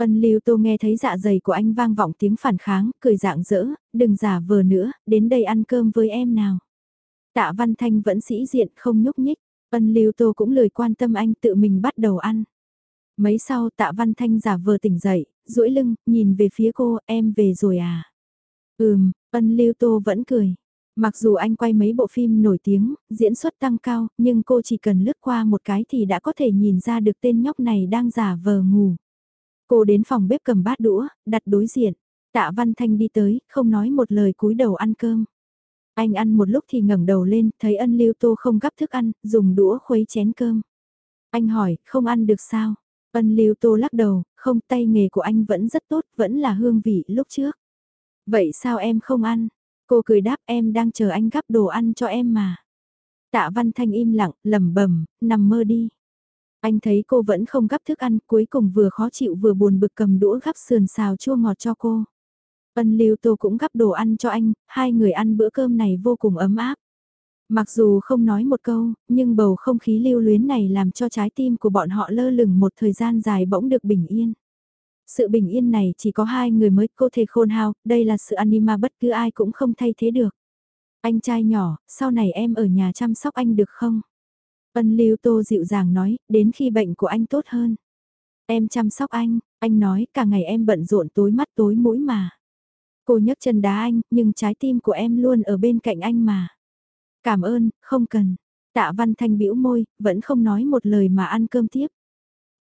Ân Lưu Tô nghe thấy dạ dày của anh vang vọng tiếng phản kháng, cười dạng dỡ, đừng giả vờ nữa, đến đây ăn cơm với em nào. Tạ Văn Thanh vẫn sĩ diện không nhúc nhích, Ân Lưu Tô cũng lời quan tâm anh tự mình bắt đầu ăn. Mấy sau tạ văn thanh giả vờ tỉnh dậy, duỗi lưng, nhìn về phía cô, em về rồi à? Ừm, ân Lưu Tô vẫn cười. Mặc dù anh quay mấy bộ phim nổi tiếng, diễn xuất tăng cao, nhưng cô chỉ cần lướt qua một cái thì đã có thể nhìn ra được tên nhóc này đang giả vờ ngủ. Cô đến phòng bếp cầm bát đũa, đặt đối diện. Tạ Văn Thanh đi tới, không nói một lời cúi đầu ăn cơm. Anh ăn một lúc thì ngẩng đầu lên, thấy ân lưu tô không gắp thức ăn, dùng đũa khuấy chén cơm. Anh hỏi, không ăn được sao? Ân lưu tô lắc đầu, không tay nghề của anh vẫn rất tốt, vẫn là hương vị lúc trước. Vậy sao em không ăn? Cô cười đáp em đang chờ anh gắp đồ ăn cho em mà. Tạ Văn Thanh im lặng, lẩm bẩm, nằm mơ đi. Anh thấy cô vẫn không gắp thức ăn, cuối cùng vừa khó chịu vừa buồn bực cầm đũa gắp sườn xào chua ngọt cho cô. Ân Lưu Tô cũng gắp đồ ăn cho anh, hai người ăn bữa cơm này vô cùng ấm áp. Mặc dù không nói một câu, nhưng bầu không khí lưu luyến này làm cho trái tim của bọn họ lơ lửng một thời gian dài bỗng được bình yên. Sự bình yên này chỉ có hai người mới có thể khôn hao, đây là sự anima bất cứ ai cũng không thay thế được. Anh trai nhỏ, sau này em ở nhà chăm sóc anh được không? Ân Lưu Tô dịu dàng nói, đến khi bệnh của anh tốt hơn. Em chăm sóc anh, anh nói cả ngày em bận rộn tối mắt tối mũi mà. Cô nhấc chân đá anh, nhưng trái tim của em luôn ở bên cạnh anh mà. Cảm ơn, không cần. Tạ Văn Thanh bĩu môi, vẫn không nói một lời mà ăn cơm tiếp.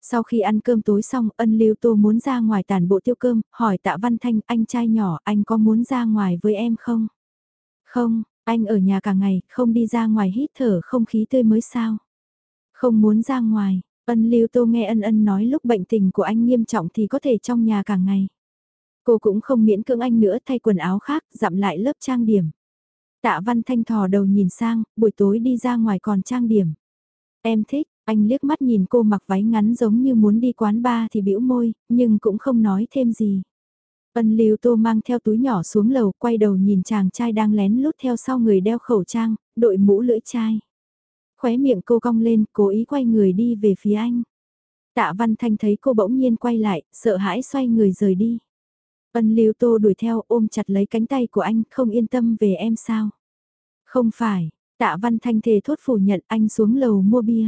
Sau khi ăn cơm tối xong, ân lưu tô muốn ra ngoài tàn bộ tiêu cơm, hỏi tạ Văn Thanh, anh trai nhỏ, anh có muốn ra ngoài với em không? Không, anh ở nhà cả ngày, không đi ra ngoài hít thở không khí tươi mới sao? Không muốn ra ngoài, ân lưu tô nghe ân ân nói lúc bệnh tình của anh nghiêm trọng thì có thể trong nhà cả ngày. Cô cũng không miễn cưỡng anh nữa thay quần áo khác, dặm lại lớp trang điểm. Tạ Văn Thanh thò đầu nhìn sang, buổi tối đi ra ngoài còn trang điểm. Em thích, anh liếc mắt nhìn cô mặc váy ngắn giống như muốn đi quán bar thì bĩu môi, nhưng cũng không nói thêm gì. Ân Lưu Tô mang theo túi nhỏ xuống lầu, quay đầu nhìn chàng trai đang lén lút theo sau người đeo khẩu trang, đội mũ lưỡi chai. Khóe miệng cô cong lên, cố ý quay người đi về phía anh. Tạ Văn Thanh thấy cô bỗng nhiên quay lại, sợ hãi xoay người rời đi. Ân Lưu Tô đuổi theo ôm chặt lấy cánh tay của anh, không yên tâm về em sao? Không phải, Tạ Văn Thanh thề thốt phủ nhận anh xuống lầu mua bia.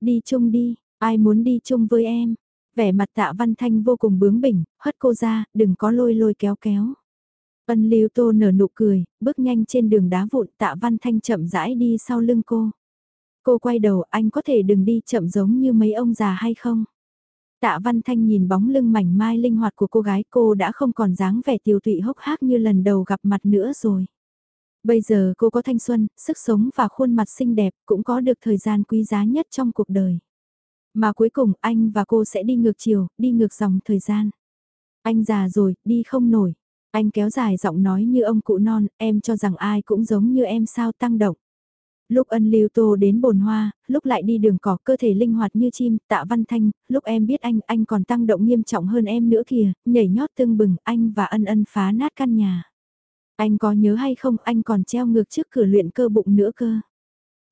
Đi chung đi, ai muốn đi chung với em? Vẻ mặt tạ văn thanh vô cùng bướng bỉnh, hất cô ra, đừng có lôi lôi kéo kéo. Ân lưu tô nở nụ cười, bước nhanh trên đường đá vụn tạ văn thanh chậm rãi đi sau lưng cô. Cô quay đầu anh có thể đừng đi chậm giống như mấy ông già hay không? Tạ Văn Thanh nhìn bóng lưng mảnh mai linh hoạt của cô gái cô đã không còn dáng vẻ tiêu tụy hốc hác như lần đầu gặp mặt nữa rồi. Bây giờ cô có thanh xuân, sức sống và khuôn mặt xinh đẹp cũng có được thời gian quý giá nhất trong cuộc đời. Mà cuối cùng anh và cô sẽ đi ngược chiều, đi ngược dòng thời gian. Anh già rồi, đi không nổi. Anh kéo dài giọng nói như ông cụ non, em cho rằng ai cũng giống như em sao tăng động. Lúc ân lưu tô đến bồn hoa, lúc lại đi đường cỏ cơ thể linh hoạt như chim, tạ văn thanh, lúc em biết anh, anh còn tăng động nghiêm trọng hơn em nữa kìa, nhảy nhót tương bừng, anh và ân ân phá nát căn nhà. Anh có nhớ hay không anh còn treo ngược trước cửa luyện cơ bụng nữa cơ.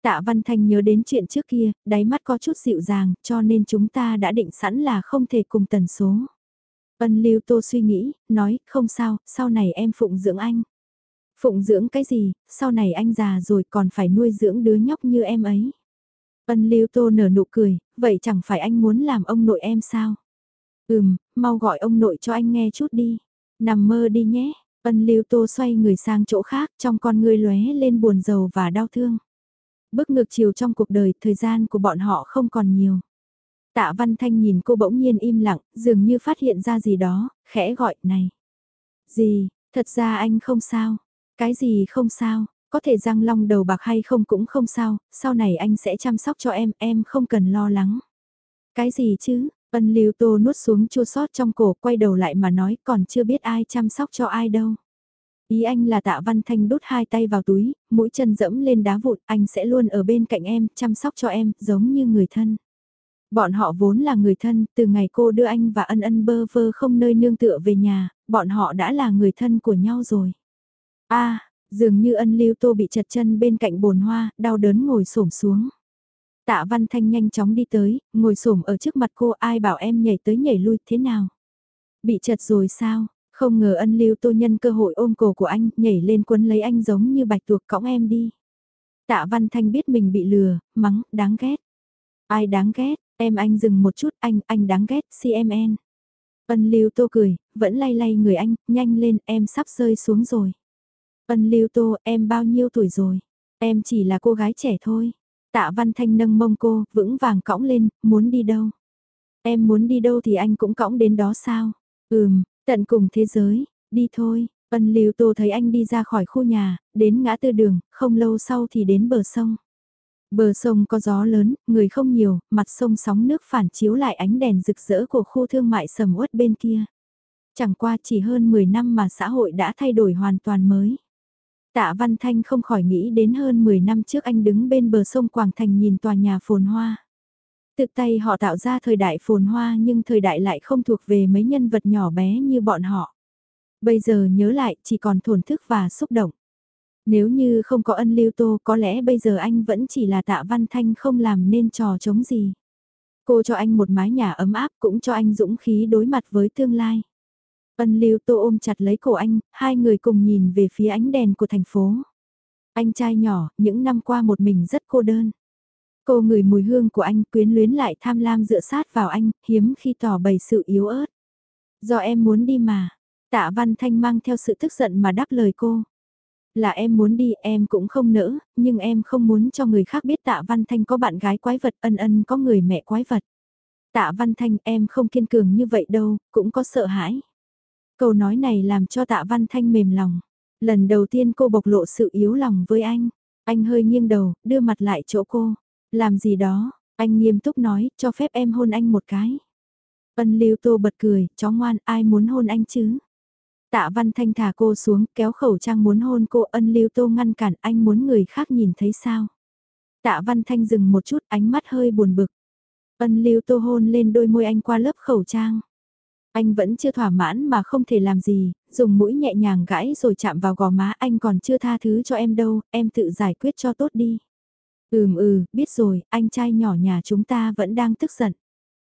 Tạ Văn Thanh nhớ đến chuyện trước kia, đáy mắt có chút dịu dàng, cho nên chúng ta đã định sẵn là không thể cùng tần số. Ân Lưu Tô suy nghĩ, nói, không sao, sau này em phụng dưỡng anh. Phụng dưỡng cái gì, sau này anh già rồi còn phải nuôi dưỡng đứa nhóc như em ấy. Ân Lưu Tô nở nụ cười, vậy chẳng phải anh muốn làm ông nội em sao? Ừm, mau gọi ông nội cho anh nghe chút đi. Nằm mơ đi nhé. Ân Lưu Tô xoay người sang chỗ khác, trong con người lóe lên buồn rầu và đau thương. Bước ngược chiều trong cuộc đời, thời gian của bọn họ không còn nhiều. Tạ Văn Thanh nhìn cô bỗng nhiên im lặng, dường như phát hiện ra gì đó, khẽ gọi, này. Gì, thật ra anh không sao. Cái gì không sao, có thể răng long đầu bạc hay không cũng không sao, sau này anh sẽ chăm sóc cho em, em không cần lo lắng. Cái gì chứ, Ân Lưu Tô nuốt xuống chua sót trong cổ quay đầu lại mà nói còn chưa biết ai chăm sóc cho ai đâu. Ý anh là tạ văn thanh đút hai tay vào túi, mũi chân dẫm lên đá vụn, anh sẽ luôn ở bên cạnh em, chăm sóc cho em, giống như người thân. Bọn họ vốn là người thân, từ ngày cô đưa anh và ân ân bơ vơ không nơi nương tựa về nhà, bọn họ đã là người thân của nhau rồi. a dường như ân lưu tô bị chật chân bên cạnh bồn hoa, đau đớn ngồi xổm xuống. Tạ Văn Thanh nhanh chóng đi tới, ngồi xổm ở trước mặt cô ai bảo em nhảy tới nhảy lui thế nào. Bị chật rồi sao, không ngờ ân lưu tô nhân cơ hội ôm cổ của anh nhảy lên quấn lấy anh giống như bạch tuộc cõng em đi. Tạ Văn Thanh biết mình bị lừa, mắng, đáng ghét. Ai đáng ghét, em anh dừng một chút, anh, anh đáng ghét, CMN. Ân Lưu Tô cười, vẫn lay lay người anh, nhanh lên, em sắp rơi xuống rồi. Ân Lưu Tô, em bao nhiêu tuổi rồi? Em chỉ là cô gái trẻ thôi. Tạ Văn Thanh nâng mông cô, vững vàng cõng lên, muốn đi đâu? Em muốn đi đâu thì anh cũng cõng đến đó sao? Ừm, tận cùng thế giới, đi thôi. Ân Lưu Tô thấy anh đi ra khỏi khu nhà, đến ngã tư đường, không lâu sau thì đến bờ sông. Bờ sông có gió lớn, người không nhiều, mặt sông sóng nước phản chiếu lại ánh đèn rực rỡ của khu thương mại sầm uất bên kia. Chẳng qua chỉ hơn 10 năm mà xã hội đã thay đổi hoàn toàn mới. Tạ Văn Thanh không khỏi nghĩ đến hơn 10 năm trước anh đứng bên bờ sông Quảng Thành nhìn tòa nhà phồn hoa. Tự tay họ tạo ra thời đại phồn hoa nhưng thời đại lại không thuộc về mấy nhân vật nhỏ bé như bọn họ. Bây giờ nhớ lại chỉ còn thổn thức và xúc động. Nếu như không có ân lưu tô có lẽ bây giờ anh vẫn chỉ là tạ văn thanh không làm nên trò chống gì. Cô cho anh một mái nhà ấm áp cũng cho anh dũng khí đối mặt với tương lai. Ân lưu tô ôm chặt lấy cổ anh, hai người cùng nhìn về phía ánh đèn của thành phố. Anh trai nhỏ, những năm qua một mình rất cô đơn. Cô ngửi mùi hương của anh quyến luyến lại tham lam dựa sát vào anh, hiếm khi tỏ bày sự yếu ớt. Do em muốn đi mà, tạ văn thanh mang theo sự tức giận mà đáp lời cô. Là em muốn đi em cũng không nỡ, nhưng em không muốn cho người khác biết tạ văn thanh có bạn gái quái vật ân ân có người mẹ quái vật. Tạ văn thanh em không kiên cường như vậy đâu, cũng có sợ hãi. Câu nói này làm cho tạ văn thanh mềm lòng. Lần đầu tiên cô bộc lộ sự yếu lòng với anh. Anh hơi nghiêng đầu, đưa mặt lại chỗ cô. Làm gì đó, anh nghiêm túc nói, cho phép em hôn anh một cái. Ân lưu tô bật cười, chó ngoan, ai muốn hôn anh chứ? Tạ Văn Thanh thả cô xuống, kéo khẩu trang muốn hôn cô, ân lưu tô ngăn cản, anh muốn người khác nhìn thấy sao? Tạ Văn Thanh dừng một chút, ánh mắt hơi buồn bực. Ân lưu tô hôn lên đôi môi anh qua lớp khẩu trang. Anh vẫn chưa thỏa mãn mà không thể làm gì, dùng mũi nhẹ nhàng gãi rồi chạm vào gò má anh còn chưa tha thứ cho em đâu, em tự giải quyết cho tốt đi. Ừm ừ, biết rồi, anh trai nhỏ nhà chúng ta vẫn đang tức giận.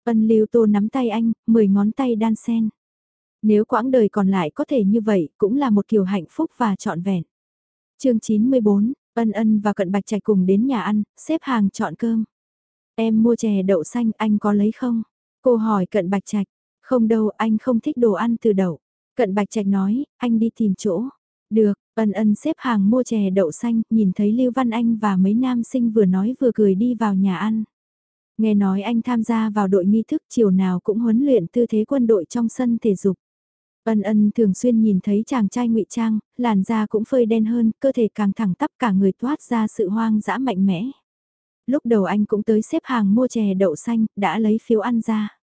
Ân lưu tô nắm tay anh, mười ngón tay đan sen. Nếu quãng đời còn lại có thể như vậy, cũng là một kiểu hạnh phúc và trọn vẹn. chương 94, Ân Ân và Cận Bạch Trạch cùng đến nhà ăn, xếp hàng chọn cơm. Em mua chè đậu xanh, anh có lấy không? Cô hỏi Cận Bạch Trạch, không đâu, anh không thích đồ ăn từ đậu. Cận Bạch Trạch nói, anh đi tìm chỗ. Được, ân ân xếp hàng mua chè đậu xanh, nhìn thấy Lưu Văn Anh và mấy nam sinh vừa nói vừa cười đi vào nhà ăn. Nghe nói anh tham gia vào đội nghi thức chiều nào cũng huấn luyện tư thế quân đội trong sân thể dục. Ân ân thường xuyên nhìn thấy chàng trai ngụy trang, làn da cũng phơi đen hơn, cơ thể càng thẳng tắp cả người toát ra sự hoang dã mạnh mẽ. Lúc đầu anh cũng tới xếp hàng mua chè đậu xanh, đã lấy phiếu ăn ra.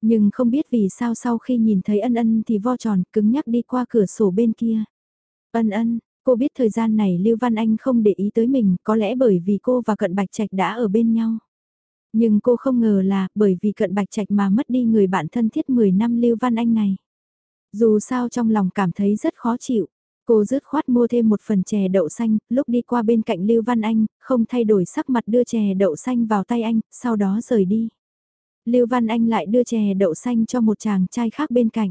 Nhưng không biết vì sao sau khi nhìn thấy ân ân thì vo tròn cứng nhắc đi qua cửa sổ bên kia. Ân ân, cô biết thời gian này Lưu Văn Anh không để ý tới mình có lẽ bởi vì cô và Cận Bạch Trạch đã ở bên nhau. Nhưng cô không ngờ là bởi vì Cận Bạch Trạch mà mất đi người bạn thân thiết 10 năm Lưu Văn Anh này. Dù sao trong lòng cảm thấy rất khó chịu. Cô rứt khoát mua thêm một phần chè đậu xanh, lúc đi qua bên cạnh Lưu Văn Anh, không thay đổi sắc mặt đưa chè đậu xanh vào tay anh, sau đó rời đi. Lưu Văn Anh lại đưa chè đậu xanh cho một chàng trai khác bên cạnh.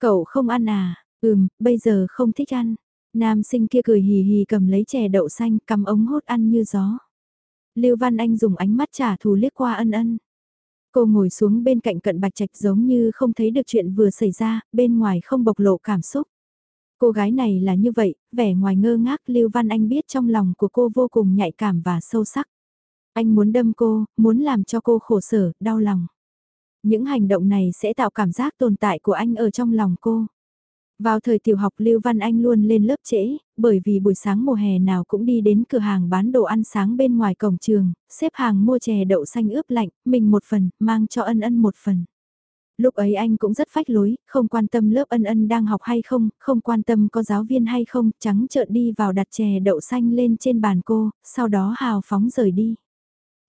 Cậu không ăn à? Ừm, bây giờ không thích ăn. Nam sinh kia cười hì hì cầm lấy chè đậu xanh, cầm ống hốt ăn như gió. Lưu Văn Anh dùng ánh mắt trả thù liếc qua ân ân. Cô ngồi xuống bên cạnh cận bạch trạch giống như không thấy được chuyện vừa xảy ra, bên ngoài không bộc lộ cảm xúc. Cô gái này là như vậy, vẻ ngoài ngơ ngác Lưu Văn Anh biết trong lòng của cô vô cùng nhạy cảm và sâu sắc. Anh muốn đâm cô, muốn làm cho cô khổ sở, đau lòng. Những hành động này sẽ tạo cảm giác tồn tại của anh ở trong lòng cô. Vào thời tiểu học Lưu Văn Anh luôn lên lớp trễ, bởi vì buổi sáng mùa hè nào cũng đi đến cửa hàng bán đồ ăn sáng bên ngoài cổng trường, xếp hàng mua chè đậu xanh ướp lạnh, mình một phần, mang cho ân ân một phần. Lúc ấy anh cũng rất phách lối, không quan tâm lớp ân ân đang học hay không, không quan tâm có giáo viên hay không, trắng trợn đi vào đặt chè đậu xanh lên trên bàn cô, sau đó hào phóng rời đi.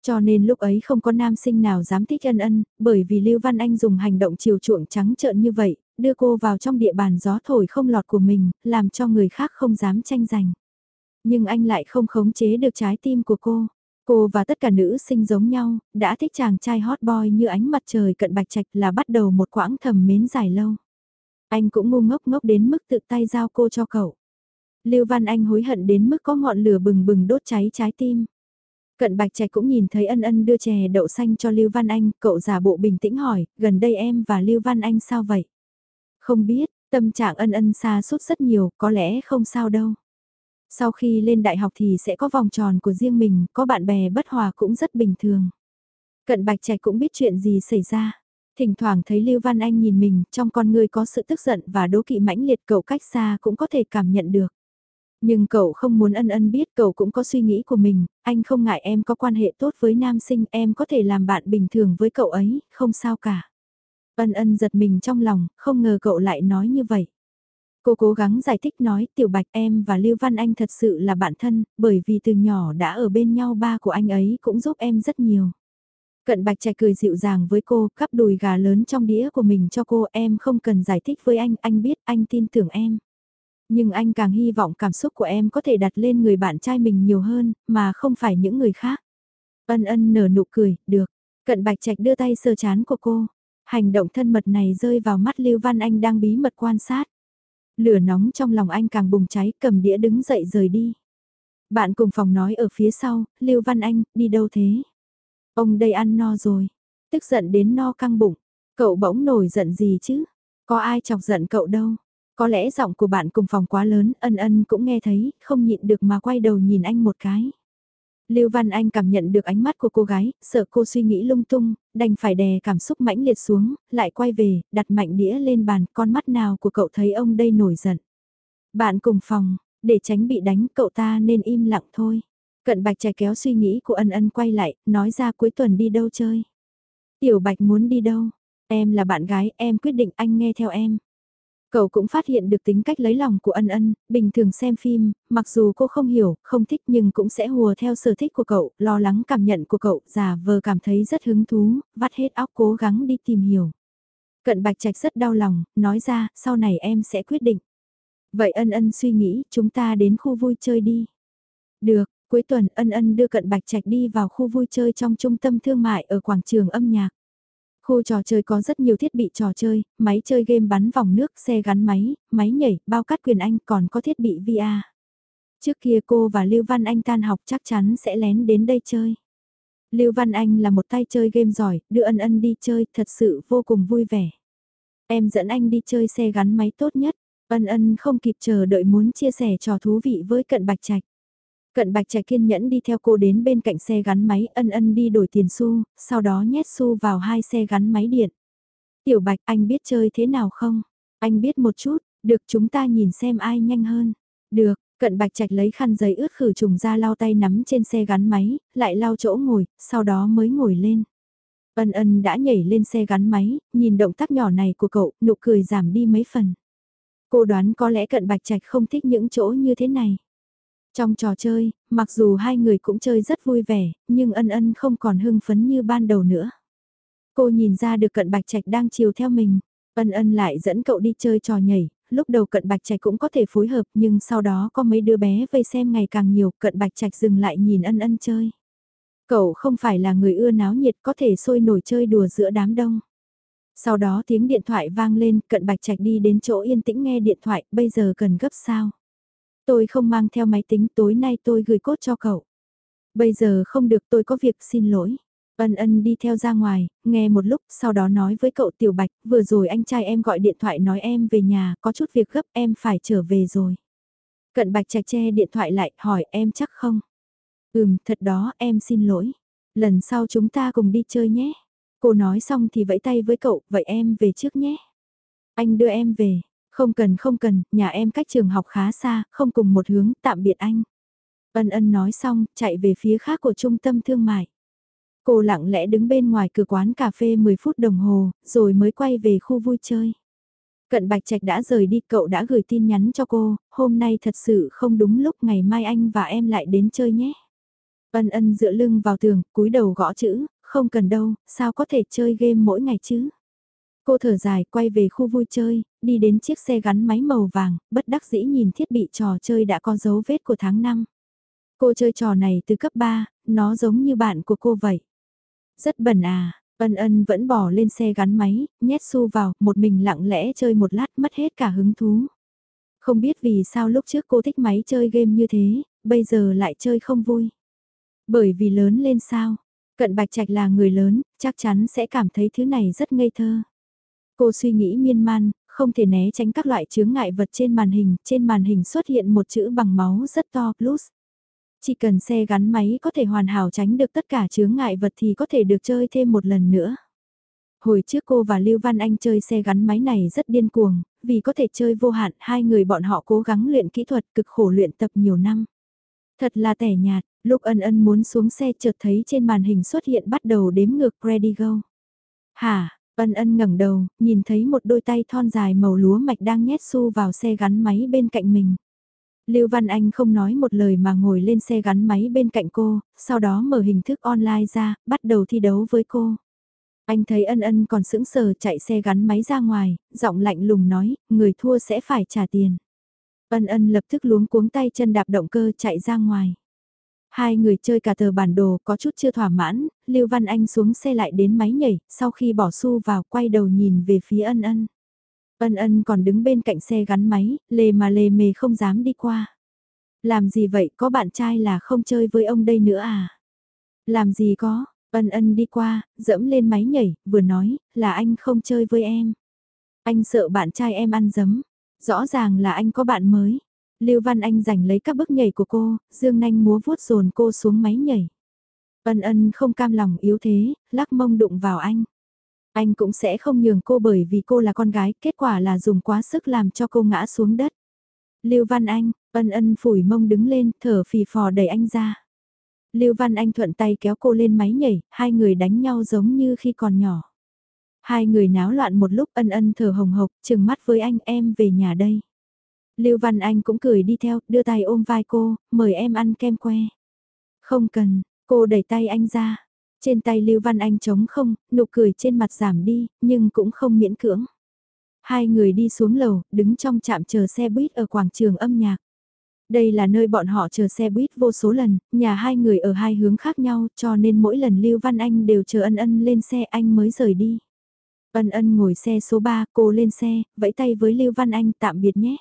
Cho nên lúc ấy không có nam sinh nào dám thích ân ân, bởi vì Lưu Văn Anh dùng hành động chiều chuộng trắng trợn như vậy, đưa cô vào trong địa bàn gió thổi không lọt của mình, làm cho người khác không dám tranh giành. Nhưng anh lại không khống chế được trái tim của cô. Cô và tất cả nữ sinh giống nhau, đã thích chàng trai hot boy như ánh mặt trời cận bạch trạch là bắt đầu một quãng thầm mến dài lâu. Anh cũng ngu ngốc ngốc đến mức tự tay giao cô cho cậu. Lưu Văn Anh hối hận đến mức có ngọn lửa bừng bừng đốt cháy trái tim. Cận Bạch Trạch cũng nhìn thấy ân ân đưa chè đậu xanh cho Lưu Văn Anh, cậu giả bộ bình tĩnh hỏi, gần đây em và Lưu Văn Anh sao vậy? Không biết, tâm trạng ân ân xa suốt rất nhiều, có lẽ không sao đâu. Sau khi lên đại học thì sẽ có vòng tròn của riêng mình, có bạn bè bất hòa cũng rất bình thường. Cận Bạch Trạch cũng biết chuyện gì xảy ra. Thỉnh thoảng thấy Lưu Văn Anh nhìn mình, trong con người có sự tức giận và đố kỵ mãnh liệt cậu cách xa cũng có thể cảm nhận được. Nhưng cậu không muốn ân ân biết cậu cũng có suy nghĩ của mình, anh không ngại em có quan hệ tốt với nam sinh, em có thể làm bạn bình thường với cậu ấy, không sao cả. Ân ân giật mình trong lòng, không ngờ cậu lại nói như vậy. Cô cố gắng giải thích nói tiểu bạch em và Lưu Văn Anh thật sự là bạn thân, bởi vì từ nhỏ đã ở bên nhau ba của anh ấy cũng giúp em rất nhiều. Cận bạch trẻ cười dịu dàng với cô, cắp đùi gà lớn trong đĩa của mình cho cô em không cần giải thích với anh, anh biết, anh tin tưởng em. Nhưng anh càng hy vọng cảm xúc của em có thể đặt lên người bạn trai mình nhiều hơn, mà không phải những người khác. Ân ân nở nụ cười, được. Cận bạch trạch đưa tay sờ chán của cô. Hành động thân mật này rơi vào mắt Lưu Văn Anh đang bí mật quan sát. Lửa nóng trong lòng anh càng bùng cháy cầm đĩa đứng dậy rời đi. Bạn cùng phòng nói ở phía sau, Lưu Văn Anh, đi đâu thế? Ông đây ăn no rồi. Tức giận đến no căng bụng. Cậu bỗng nổi giận gì chứ? Có ai chọc giận cậu đâu? Có lẽ giọng của bạn cùng phòng quá lớn, ân ân cũng nghe thấy, không nhịn được mà quay đầu nhìn anh một cái. Lưu Văn Anh cảm nhận được ánh mắt của cô gái, sợ cô suy nghĩ lung tung, đành phải đè cảm xúc mãnh liệt xuống, lại quay về, đặt mạnh đĩa lên bàn, con mắt nào của cậu thấy ông đây nổi giận. Bạn cùng phòng, để tránh bị đánh cậu ta nên im lặng thôi. Cận Bạch trẻ kéo suy nghĩ của ân ân quay lại, nói ra cuối tuần đi đâu chơi. Tiểu Bạch muốn đi đâu? Em là bạn gái, em quyết định anh nghe theo em. Cậu cũng phát hiện được tính cách lấy lòng của ân ân, bình thường xem phim, mặc dù cô không hiểu, không thích nhưng cũng sẽ hùa theo sở thích của cậu, lo lắng cảm nhận của cậu, giả vờ cảm thấy rất hứng thú, vắt hết óc cố gắng đi tìm hiểu. Cận Bạch Trạch rất đau lòng, nói ra, sau này em sẽ quyết định. Vậy ân ân suy nghĩ, chúng ta đến khu vui chơi đi. Được, cuối tuần ân ân đưa Cận Bạch Trạch đi vào khu vui chơi trong trung tâm thương mại ở quảng trường âm nhạc. Khu trò chơi có rất nhiều thiết bị trò chơi, máy chơi game bắn vòng nước, xe gắn máy, máy nhảy, bao cắt quyền anh còn có thiết bị VR. Trước kia cô và Lưu Văn Anh tan học chắc chắn sẽ lén đến đây chơi. Lưu Văn Anh là một tay chơi game giỏi, đưa ân ân đi chơi thật sự vô cùng vui vẻ. Em dẫn anh đi chơi xe gắn máy tốt nhất, ân ân không kịp chờ đợi muốn chia sẻ trò thú vị với cận bạch trạch. Cận bạch trẻ kiên nhẫn đi theo cô đến bên cạnh xe gắn máy ân ân đi đổi tiền xu, sau đó nhét xu vào hai xe gắn máy điện. Tiểu bạch anh biết chơi thế nào không? Anh biết một chút, được chúng ta nhìn xem ai nhanh hơn. Được, cận bạch trạch lấy khăn giấy ướt khử trùng ra lau tay nắm trên xe gắn máy, lại lau chỗ ngồi, sau đó mới ngồi lên. Ân ân đã nhảy lên xe gắn máy, nhìn động tác nhỏ này của cậu, nụ cười giảm đi mấy phần. Cô đoán có lẽ cận bạch trạch không thích những chỗ như thế này. Trong trò chơi, mặc dù hai người cũng chơi rất vui vẻ, nhưng ân ân không còn hưng phấn như ban đầu nữa. Cô nhìn ra được cận bạch trạch đang chiều theo mình, ân ân lại dẫn cậu đi chơi trò nhảy, lúc đầu cận bạch trạch cũng có thể phối hợp nhưng sau đó có mấy đứa bé vây xem ngày càng nhiều, cận bạch trạch dừng lại nhìn ân ân chơi. Cậu không phải là người ưa náo nhiệt có thể sôi nổi chơi đùa giữa đám đông. Sau đó tiếng điện thoại vang lên, cận bạch trạch đi đến chỗ yên tĩnh nghe điện thoại, bây giờ cần gấp sao. Tôi không mang theo máy tính tối nay tôi gửi cốt cho cậu. Bây giờ không được tôi có việc xin lỗi. Ân ân đi theo ra ngoài, nghe một lúc sau đó nói với cậu Tiểu Bạch, vừa rồi anh trai em gọi điện thoại nói em về nhà, có chút việc gấp em phải trở về rồi. Cận Bạch chạch che điện thoại lại, hỏi em chắc không? Ừm, thật đó, em xin lỗi. Lần sau chúng ta cùng đi chơi nhé. Cô nói xong thì vẫy tay với cậu, vậy em về trước nhé. Anh đưa em về, không cần không cần, nhà em cách trường học khá xa, không cùng một hướng, tạm biệt anh. Ân ân nói xong, chạy về phía khác của trung tâm thương mại. Cô lặng lẽ đứng bên ngoài cửa quán cà phê 10 phút đồng hồ, rồi mới quay về khu vui chơi. Cận Bạch Trạch đã rời đi, cậu đã gửi tin nhắn cho cô, hôm nay thật sự không đúng lúc ngày mai anh và em lại đến chơi nhé. Ân ân dựa lưng vào tường, cúi đầu gõ chữ, không cần đâu, sao có thể chơi game mỗi ngày chứ. Cô thở dài quay về khu vui chơi, đi đến chiếc xe gắn máy màu vàng, bất đắc dĩ nhìn thiết bị trò chơi đã có dấu vết của tháng 5. Cô chơi trò này từ cấp 3, nó giống như bạn của cô vậy. Rất bẩn à, ân ân vẫn bỏ lên xe gắn máy, nhét xu vào, một mình lặng lẽ chơi một lát mất hết cả hứng thú. Không biết vì sao lúc trước cô thích máy chơi game như thế, bây giờ lại chơi không vui. Bởi vì lớn lên sao, cận bạch trạch là người lớn, chắc chắn sẽ cảm thấy thứ này rất ngây thơ. Cô suy nghĩ miên man, không thể né tránh các loại chướng ngại vật trên màn hình, trên màn hình xuất hiện một chữ bằng máu rất to, plus. Chỉ cần xe gắn máy có thể hoàn hảo tránh được tất cả chướng ngại vật thì có thể được chơi thêm một lần nữa. Hồi trước cô và Lưu Văn Anh chơi xe gắn máy này rất điên cuồng, vì có thể chơi vô hạn hai người bọn họ cố gắng luyện kỹ thuật cực khổ luyện tập nhiều năm. Thật là tẻ nhạt, lúc ân ân muốn xuống xe chợt thấy trên màn hình xuất hiện bắt đầu đếm ngược Ready Go. Hả, ân ân ngẩng đầu, nhìn thấy một đôi tay thon dài màu lúa mạch đang nhét xu vào xe gắn máy bên cạnh mình. Lưu Văn Anh không nói một lời mà ngồi lên xe gắn máy bên cạnh cô, sau đó mở hình thức online ra, bắt đầu thi đấu với cô. Anh thấy ân ân còn sững sờ chạy xe gắn máy ra ngoài, giọng lạnh lùng nói, người thua sẽ phải trả tiền. Ân ân lập tức luống cuống tay chân đạp động cơ chạy ra ngoài. Hai người chơi cả tờ bản đồ có chút chưa thỏa mãn, Lưu Văn Anh xuống xe lại đến máy nhảy, sau khi bỏ xu vào quay đầu nhìn về phía ân ân. Ân ân còn đứng bên cạnh xe gắn máy, lề mà lề mề không dám đi qua. Làm gì vậy, có bạn trai là không chơi với ông đây nữa à? Làm gì có, ân ân đi qua, dẫm lên máy nhảy, vừa nói, là anh không chơi với em. Anh sợ bạn trai em ăn dấm, rõ ràng là anh có bạn mới. Lưu Văn Anh giành lấy các bước nhảy của cô, dương nanh múa vuốt dồn cô xuống máy nhảy. Ân ân không cam lòng yếu thế, lắc mông đụng vào anh. Anh cũng sẽ không nhường cô bởi vì cô là con gái, kết quả là dùng quá sức làm cho cô ngã xuống đất. Lưu Văn Anh, ân ân phủi mông đứng lên, thở phì phò đẩy anh ra. Lưu Văn Anh thuận tay kéo cô lên máy nhảy, hai người đánh nhau giống như khi còn nhỏ. Hai người náo loạn một lúc ân ân thở hồng hộc, chừng mắt với anh em về nhà đây. Lưu Văn Anh cũng cười đi theo, đưa tay ôm vai cô, mời em ăn kem que. Không cần, cô đẩy tay anh ra. Trên tay Lưu Văn Anh trống không, nụ cười trên mặt giảm đi, nhưng cũng không miễn cưỡng. Hai người đi xuống lầu, đứng trong trạm chờ xe buýt ở quảng trường âm nhạc. Đây là nơi bọn họ chờ xe buýt vô số lần, nhà hai người ở hai hướng khác nhau cho nên mỗi lần Lưu Văn Anh đều chờ ân ân lên xe anh mới rời đi. Ân ân ngồi xe số 3, cô lên xe, vẫy tay với Lưu Văn Anh tạm biệt nhé.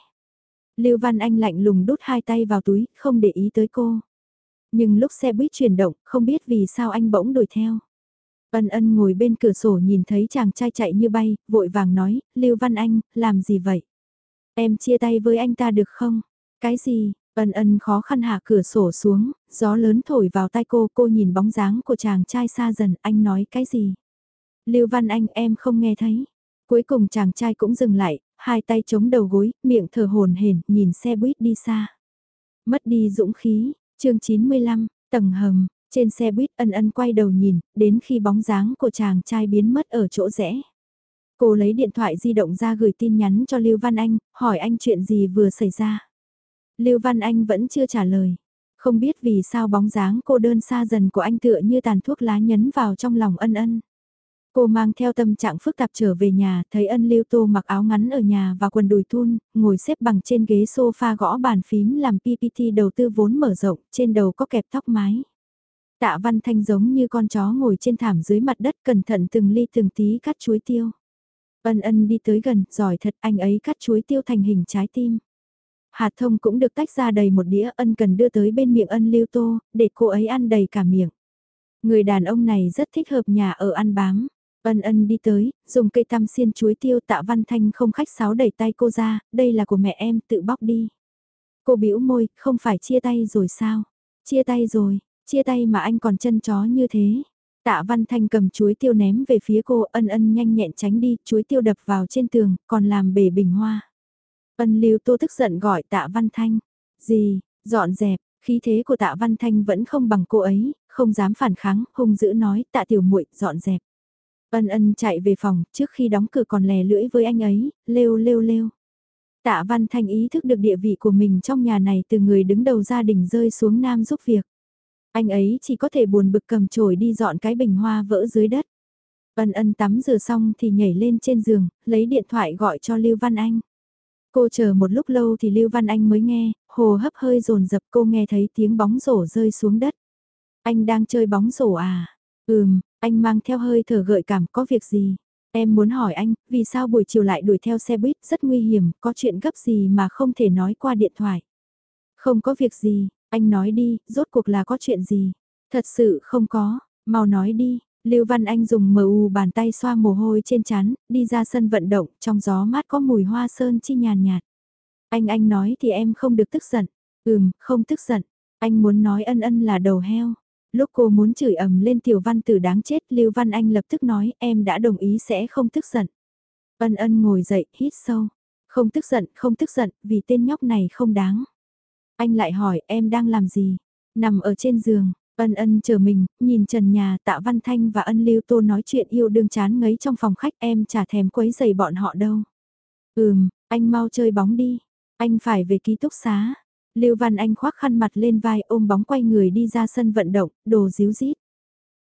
Lưu Văn Anh lạnh lùng đút hai tay vào túi, không để ý tới cô. Nhưng lúc xe buýt chuyển động, không biết vì sao anh bỗng đuổi theo. Ân ân ngồi bên cửa sổ nhìn thấy chàng trai chạy như bay, vội vàng nói, Lưu Văn Anh, làm gì vậy? Em chia tay với anh ta được không? Cái gì? Ân ân khó khăn hạ cửa sổ xuống, gió lớn thổi vào tai cô, cô nhìn bóng dáng của chàng trai xa dần, anh nói cái gì? Lưu Văn Anh em không nghe thấy. Cuối cùng chàng trai cũng dừng lại, hai tay chống đầu gối, miệng thở hồn hển, nhìn xe buýt đi xa. Mất đi dũng khí, chương 95, tầng hầm, trên xe buýt ân ân quay đầu nhìn, đến khi bóng dáng của chàng trai biến mất ở chỗ rẽ. Cô lấy điện thoại di động ra gửi tin nhắn cho Lưu Văn Anh, hỏi anh chuyện gì vừa xảy ra. Lưu Văn Anh vẫn chưa trả lời. Không biết vì sao bóng dáng cô đơn xa dần của anh tựa như tàn thuốc lá nhấn vào trong lòng ân ân. Cô mang theo tâm trạng phức tạp trở về nhà, thấy ân lưu tô mặc áo ngắn ở nhà và quần đùi thun, ngồi xếp bằng trên ghế sofa gõ bàn phím làm PPT đầu tư vốn mở rộng, trên đầu có kẹp tóc mái. Tạ Văn Thanh giống như con chó ngồi trên thảm dưới mặt đất cẩn thận từng ly từng tí cắt chuối tiêu. Ân ân đi tới gần, giỏi thật anh ấy cắt chuối tiêu thành hình trái tim. Hạt thông cũng được tách ra đầy một đĩa ân cần đưa tới bên miệng ân lưu tô, để cô ấy ăn đầy cả miệng. Người đàn ông này rất thích hợp nhà ở ăn bám. Ân ân đi tới, dùng cây tăm xiên chuối tiêu tạ văn thanh không khách sáo đẩy tay cô ra, đây là của mẹ em tự bóc đi. Cô bĩu môi, không phải chia tay rồi sao? Chia tay rồi, chia tay mà anh còn chân chó như thế. Tạ Văn Thanh cầm chuối tiêu ném về phía cô ân ân nhanh nhẹn tránh đi, chuối tiêu đập vào trên tường, còn làm bể bình hoa. Ân lưu tô tức giận gọi tạ Văn Thanh. Gì, dọn dẹp, khí thế của tạ Văn Thanh vẫn không bằng cô ấy, không dám phản kháng, hung dữ nói tạ tiểu muội dọn dẹp. Ân ân chạy về phòng, trước khi đóng cửa còn lè lưỡi với anh ấy, lêu lêu lêu. Tạ Văn Thanh ý thức được địa vị của mình trong nhà này từ người đứng đầu gia đình rơi xuống nam giúp việc. Anh ấy chỉ có thể buồn bực cầm chổi đi dọn cái bình hoa vỡ dưới đất. Ân ân tắm rửa xong thì nhảy lên trên giường, lấy điện thoại gọi cho Lưu Văn Anh. Cô chờ một lúc lâu thì Lưu Văn Anh mới nghe, hồ hấp hơi dồn dập cô nghe thấy tiếng bóng rổ rơi xuống đất. Anh đang chơi bóng rổ à? Ừm, anh mang theo hơi thở gợi cảm có việc gì? Em muốn hỏi anh, vì sao buổi chiều lại đuổi theo xe buýt rất nguy hiểm, có chuyện gấp gì mà không thể nói qua điện thoại. Không có việc gì, anh nói đi, rốt cuộc là có chuyện gì. Thật sự không có, mau nói đi. Lưu Văn Anh dùng mờ u bàn tay xoa mồ hôi trên chán, đi ra sân vận động, trong gió mát có mùi hoa sơn chi nhàn nhạt. Anh anh nói thì em không được tức giận. Ừm, không tức giận. Anh muốn nói ân ân là đầu heo. Lúc cô muốn chửi ầm lên tiểu văn tử đáng chết, Lưu Văn Anh lập tức nói em đã đồng ý sẽ không tức giận. Ân ân ngồi dậy, hít sâu. Không tức giận, không tức giận, vì tên nhóc này không đáng. Anh lại hỏi em đang làm gì? Nằm ở trên giường, ân ân chờ mình, nhìn trần nhà tạ văn thanh và ân lưu tô nói chuyện yêu đương chán ngấy trong phòng khách em chả thèm quấy giày bọn họ đâu. Ừm, anh mau chơi bóng đi. Anh phải về ký túc xá. Lưu Văn Anh khoác khăn mặt lên vai ôm bóng quay người đi ra sân vận động, đồ díu dít.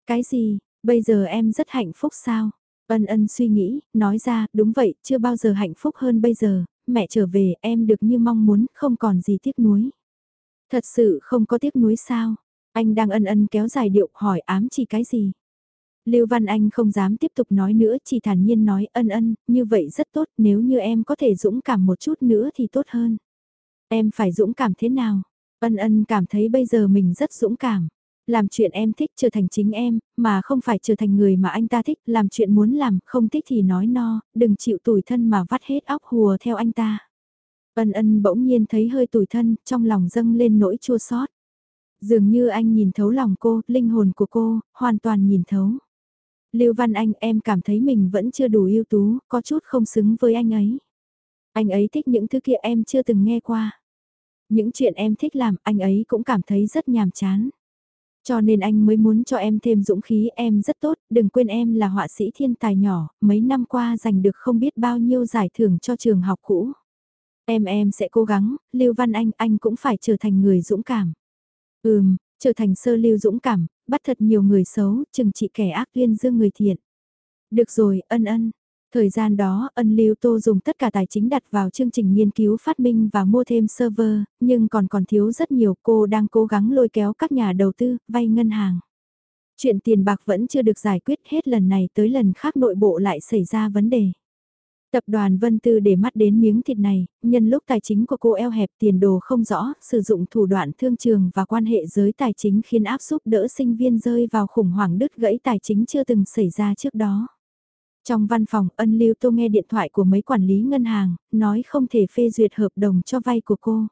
Cái gì, bây giờ em rất hạnh phúc sao? Ân ân suy nghĩ, nói ra, đúng vậy, chưa bao giờ hạnh phúc hơn bây giờ, mẹ trở về em được như mong muốn, không còn gì tiếc nuối. Thật sự không có tiếc nuối sao? Anh đang ân ân kéo dài điệu hỏi ám chỉ cái gì? Lưu Văn Anh không dám tiếp tục nói nữa, chỉ thản nhiên nói ân ân, như vậy rất tốt, nếu như em có thể dũng cảm một chút nữa thì tốt hơn. Em phải dũng cảm thế nào? Ân ân cảm thấy bây giờ mình rất dũng cảm. Làm chuyện em thích trở thành chính em, mà không phải trở thành người mà anh ta thích, làm chuyện muốn làm, không thích thì nói no, đừng chịu tủi thân mà vắt hết óc hùa theo anh ta. Ân ân bỗng nhiên thấy hơi tủi thân, trong lòng dâng lên nỗi chua xót. Dường như anh nhìn thấu lòng cô, linh hồn của cô, hoàn toàn nhìn thấu. Lưu Văn Anh em cảm thấy mình vẫn chưa đủ ưu tú, có chút không xứng với anh ấy. Anh ấy thích những thứ kia em chưa từng nghe qua. Những chuyện em thích làm anh ấy cũng cảm thấy rất nhàm chán. Cho nên anh mới muốn cho em thêm dũng khí em rất tốt, đừng quên em là họa sĩ thiên tài nhỏ, mấy năm qua giành được không biết bao nhiêu giải thưởng cho trường học cũ. Em em sẽ cố gắng, Lưu Văn Anh, anh cũng phải trở thành người dũng cảm. Ừm, trở thành sơ lưu dũng cảm, bắt thật nhiều người xấu, chừng trị kẻ ác tuyên dương người thiện. Được rồi, ân ân. Thời gian đó, ân lưu tô dùng tất cả tài chính đặt vào chương trình nghiên cứu phát minh và mua thêm server, nhưng còn còn thiếu rất nhiều cô đang cố gắng lôi kéo các nhà đầu tư, vay ngân hàng. Chuyện tiền bạc vẫn chưa được giải quyết hết lần này tới lần khác nội bộ lại xảy ra vấn đề. Tập đoàn Vân Tư để mắt đến miếng thịt này, nhân lúc tài chính của cô eo hẹp tiền đồ không rõ, sử dụng thủ đoạn thương trường và quan hệ giới tài chính khiến áp giúp đỡ sinh viên rơi vào khủng hoảng đứt gãy tài chính chưa từng xảy ra trước đó. Trong văn phòng, ân lưu tô nghe điện thoại của mấy quản lý ngân hàng, nói không thể phê duyệt hợp đồng cho vay của cô.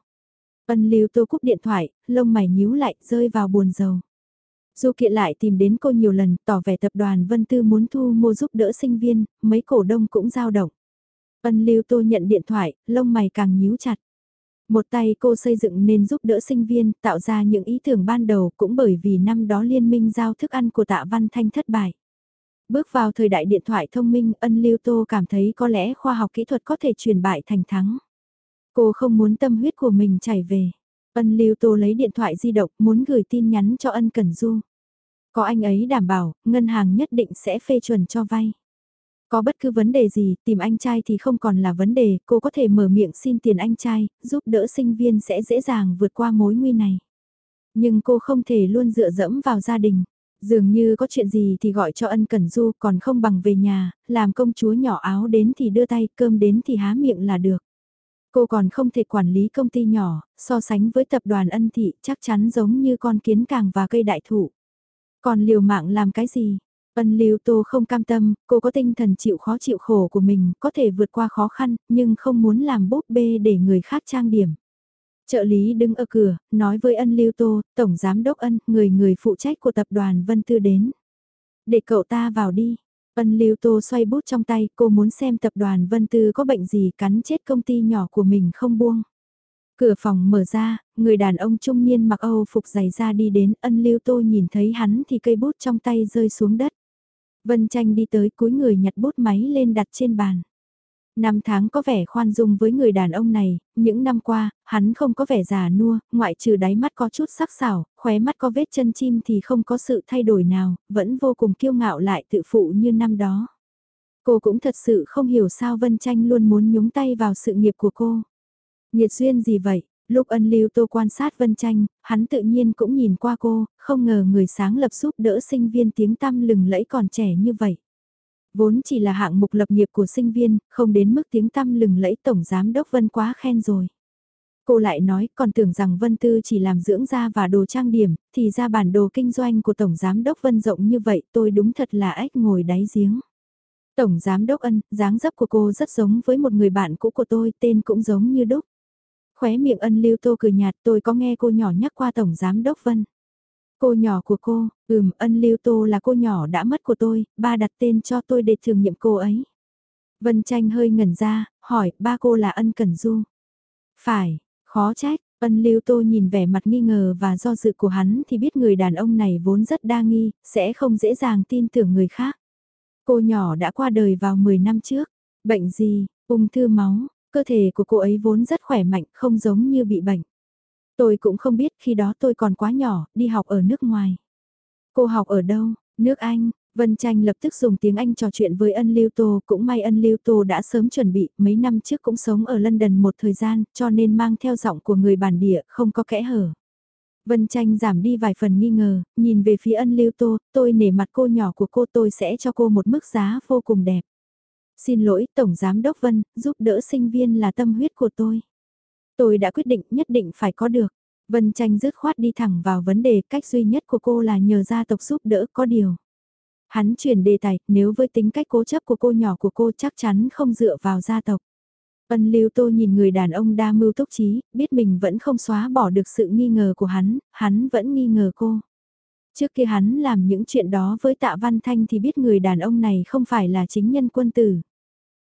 Ân lưu tô cúp điện thoại, lông mày nhíu lại, rơi vào buồn rầu. Du kiện lại tìm đến cô nhiều lần, tỏ vẻ tập đoàn Vân Tư muốn thu mua giúp đỡ sinh viên, mấy cổ đông cũng giao động. Ân lưu tô nhận điện thoại, lông mày càng nhíu chặt. Một tay cô xây dựng nên giúp đỡ sinh viên, tạo ra những ý tưởng ban đầu cũng bởi vì năm đó liên minh giao thức ăn của tạ Văn Thanh thất bại. Bước vào thời đại điện thoại thông minh, ân lưu tô cảm thấy có lẽ khoa học kỹ thuật có thể truyền bại thành thắng. Cô không muốn tâm huyết của mình chảy về. Ân lưu tô lấy điện thoại di động muốn gửi tin nhắn cho ân cần Du. Có anh ấy đảm bảo, ngân hàng nhất định sẽ phê chuẩn cho vay. Có bất cứ vấn đề gì, tìm anh trai thì không còn là vấn đề, cô có thể mở miệng xin tiền anh trai, giúp đỡ sinh viên sẽ dễ dàng vượt qua mối nguy này. Nhưng cô không thể luôn dựa dẫm vào gia đình. Dường như có chuyện gì thì gọi cho ân cần du còn không bằng về nhà, làm công chúa nhỏ áo đến thì đưa tay, cơm đến thì há miệng là được. Cô còn không thể quản lý công ty nhỏ, so sánh với tập đoàn ân thị chắc chắn giống như con kiến càng và cây đại thụ. Còn liều mạng làm cái gì? Ân Lưu Tô không cam tâm, cô có tinh thần chịu khó chịu khổ của mình, có thể vượt qua khó khăn, nhưng không muốn làm búp bê để người khác trang điểm. Trợ lý đứng ở cửa, nói với ân Lưu Tô, Tổng Giám Đốc ân, người người phụ trách của tập đoàn Vân Tư đến. Để cậu ta vào đi. Ân Lưu Tô xoay bút trong tay, cô muốn xem tập đoàn Vân Tư có bệnh gì cắn chết công ty nhỏ của mình không buông. Cửa phòng mở ra, người đàn ông trung niên mặc Âu phục giày ra đi đến, ân Lưu Tô nhìn thấy hắn thì cây bút trong tay rơi xuống đất. Vân Tranh đi tới cúi người nhặt bút máy lên đặt trên bàn. Năm tháng có vẻ khoan dung với người đàn ông này, những năm qua, hắn không có vẻ già nua, ngoại trừ đáy mắt có chút sắc sảo, khóe mắt có vết chân chim thì không có sự thay đổi nào, vẫn vô cùng kiêu ngạo lại tự phụ như năm đó. Cô cũng thật sự không hiểu sao Vân Tranh luôn muốn nhúng tay vào sự nghiệp của cô. Nhiệt duyên gì vậy? Lúc ân lưu tô quan sát Vân Tranh, hắn tự nhiên cũng nhìn qua cô, không ngờ người sáng lập giúp đỡ sinh viên tiếng tăm lừng lẫy còn trẻ như vậy. Vốn chỉ là hạng mục lập nghiệp của sinh viên, không đến mức tiếng tăm lừng lẫy Tổng Giám Đốc Vân quá khen rồi. Cô lại nói còn tưởng rằng Vân Tư chỉ làm dưỡng da và đồ trang điểm, thì ra bản đồ kinh doanh của Tổng Giám Đốc Vân rộng như vậy tôi đúng thật là ếch ngồi đáy giếng. Tổng Giám Đốc Ân, dáng dấp của cô rất giống với một người bạn cũ của tôi, tên cũng giống như Đúc. Khóe miệng ân lưu tô cười nhạt tôi có nghe cô nhỏ nhắc qua Tổng Giám Đốc Vân. Cô nhỏ của cô, ừm, ân lưu tô là cô nhỏ đã mất của tôi, ba đặt tên cho tôi để thường nhiệm cô ấy. Vân Tranh hơi ngẩn ra, hỏi, ba cô là ân Cẩn Du. Phải, khó trách, ân lưu tô nhìn vẻ mặt nghi ngờ và do dự của hắn thì biết người đàn ông này vốn rất đa nghi, sẽ không dễ dàng tin tưởng người khác. Cô nhỏ đã qua đời vào 10 năm trước. Bệnh gì? Ung thư máu. Cơ thể của cô ấy vốn rất khỏe mạnh, không giống như bị bệnh. Tôi cũng không biết khi đó tôi còn quá nhỏ, đi học ở nước ngoài. Cô học ở đâu? Nước Anh. Vân Tranh lập tức dùng tiếng Anh trò chuyện với ân Lưu Tô, cũng may ân Lưu Tô đã sớm chuẩn bị, mấy năm trước cũng sống ở London một thời gian, cho nên mang theo giọng của người bản địa, không có kẽ hở. Vân Tranh giảm đi vài phần nghi ngờ, nhìn về phía ân lưu tô, tôi nể mặt cô nhỏ của cô tôi sẽ cho cô một mức giá vô cùng đẹp. Xin lỗi Tổng Giám Đốc Vân, giúp đỡ sinh viên là tâm huyết của tôi. Tôi đã quyết định nhất định phải có được. Vân Tranh dứt khoát đi thẳng vào vấn đề cách duy nhất của cô là nhờ gia tộc giúp đỡ có điều. Hắn chuyển đề tài, nếu với tính cách cố chấp của cô nhỏ của cô chắc chắn không dựa vào gia tộc. Ân Lưu Tô nhìn người đàn ông đa mưu túc trí, biết mình vẫn không xóa bỏ được sự nghi ngờ của hắn, hắn vẫn nghi ngờ cô. Trước kia hắn làm những chuyện đó với Tạ Văn Thanh thì biết người đàn ông này không phải là chính nhân quân tử.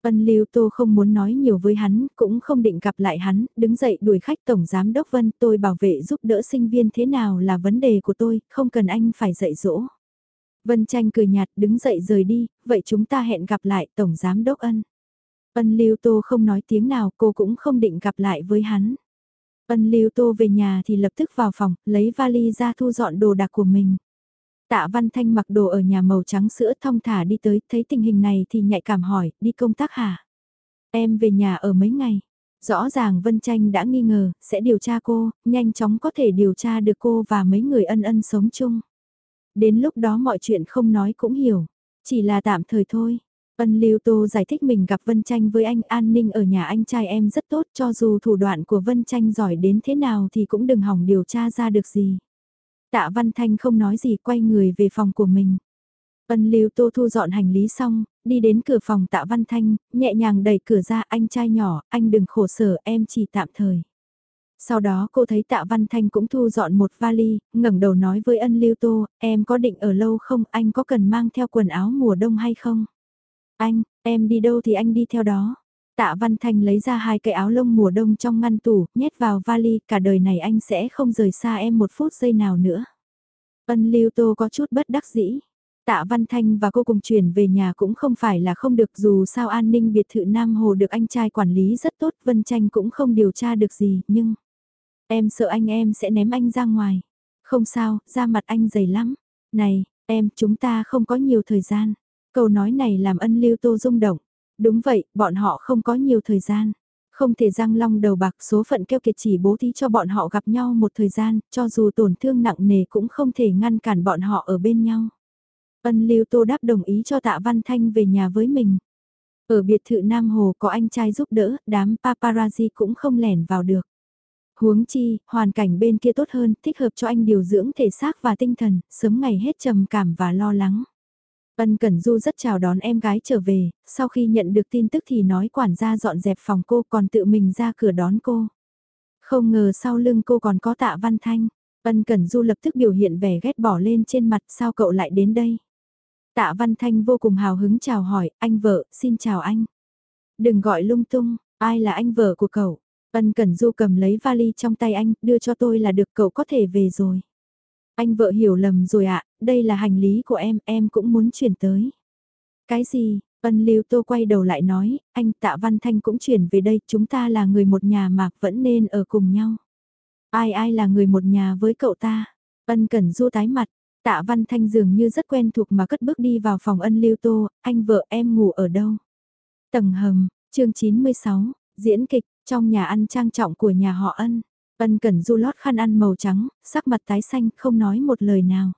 Ân Lưu Tô không muốn nói nhiều với hắn, cũng không định gặp lại hắn, đứng dậy đuổi khách Tổng Giám Đốc Vân tôi bảo vệ giúp đỡ sinh viên thế nào là vấn đề của tôi, không cần anh phải dạy dỗ. Vân Tranh cười nhạt đứng dậy rời đi, vậy chúng ta hẹn gặp lại Tổng Giám Đốc Ân. Ân Lưu Tô không nói tiếng nào, cô cũng không định gặp lại với hắn. Ân Lưu Tô về nhà thì lập tức vào phòng, lấy vali ra thu dọn đồ đạc của mình. Tạ Văn Thanh mặc đồ ở nhà màu trắng sữa thong thả đi tới, thấy tình hình này thì nhạy cảm hỏi, đi công tác hả? Em về nhà ở mấy ngày? Rõ ràng Vân Tranh đã nghi ngờ, sẽ điều tra cô, nhanh chóng có thể điều tra được cô và mấy người ân ân sống chung. Đến lúc đó mọi chuyện không nói cũng hiểu, chỉ là tạm thời thôi. Ân Lưu Tô giải thích mình gặp Vân Tranh với anh an ninh ở nhà anh trai em rất tốt cho dù thủ đoạn của Vân Tranh giỏi đến thế nào thì cũng đừng hỏng điều tra ra được gì. Tạ Văn Thanh không nói gì quay người về phòng của mình. Ân Lưu Tô thu dọn hành lý xong, đi đến cửa phòng Tạ Văn Thanh, nhẹ nhàng đẩy cửa ra anh trai nhỏ, anh đừng khổ sở em chỉ tạm thời. Sau đó cô thấy Tạ Văn Thanh cũng thu dọn một vali, ngẩng đầu nói với ân Lưu Tô, em có định ở lâu không, anh có cần mang theo quần áo mùa đông hay không? Anh, em đi đâu thì anh đi theo đó. Tạ Văn Thanh lấy ra hai cái áo lông mùa đông trong ngăn tủ, nhét vào vali, cả đời này anh sẽ không rời xa em một phút giây nào nữa. Ân Lưu Tô có chút bất đắc dĩ. Tạ Văn Thanh và cô cùng chuyển về nhà cũng không phải là không được dù sao an ninh biệt thự Nam Hồ được anh trai quản lý rất tốt Vân Tranh cũng không điều tra được gì nhưng em sợ anh em sẽ ném anh ra ngoài. Không sao, da mặt anh dày lắm. Này, em chúng ta không có nhiều thời gian. Câu nói này làm ân lưu tô rung động. Đúng vậy, bọn họ không có nhiều thời gian. Không thể răng long đầu bạc số phận keo kiệt chỉ bố thí cho bọn họ gặp nhau một thời gian, cho dù tổn thương nặng nề cũng không thể ngăn cản bọn họ ở bên nhau. Ân lưu tô đáp đồng ý cho tạ Văn Thanh về nhà với mình. Ở biệt thự Nam Hồ có anh trai giúp đỡ, đám paparazzi cũng không lẻn vào được. Huống chi, hoàn cảnh bên kia tốt hơn, thích hợp cho anh điều dưỡng thể xác và tinh thần, sớm ngày hết trầm cảm và lo lắng. Ân Cẩn Du rất chào đón em gái trở về, sau khi nhận được tin tức thì nói quản gia dọn dẹp phòng cô còn tự mình ra cửa đón cô. Không ngờ sau lưng cô còn có tạ văn thanh. Ân Cẩn Du lập tức biểu hiện vẻ ghét bỏ lên trên mặt sao cậu lại đến đây. Tạ Văn Thanh vô cùng hào hứng chào hỏi, anh vợ, xin chào anh. Đừng gọi lung tung, ai là anh vợ của cậu. Ân Cẩn Du cầm lấy vali trong tay anh, đưa cho tôi là được cậu có thể về rồi. Anh vợ hiểu lầm rồi ạ, đây là hành lý của em, em cũng muốn chuyển tới. Cái gì? Ân Lưu Tô quay đầu lại nói, anh Tạ Văn Thanh cũng chuyển về đây, chúng ta là người một nhà mà vẫn nên ở cùng nhau. Ai ai là người một nhà với cậu ta? Ân Cẩn Du tái mặt, Tạ Văn Thanh dường như rất quen thuộc mà cất bước đi vào phòng ân Lưu Tô, anh vợ em ngủ ở đâu? Tầng hầm, chương 96, diễn kịch, trong nhà ăn trang trọng của nhà họ ân. Ân Cẩn Du lót khăn ăn màu trắng, sắc mặt tái xanh, không nói một lời nào.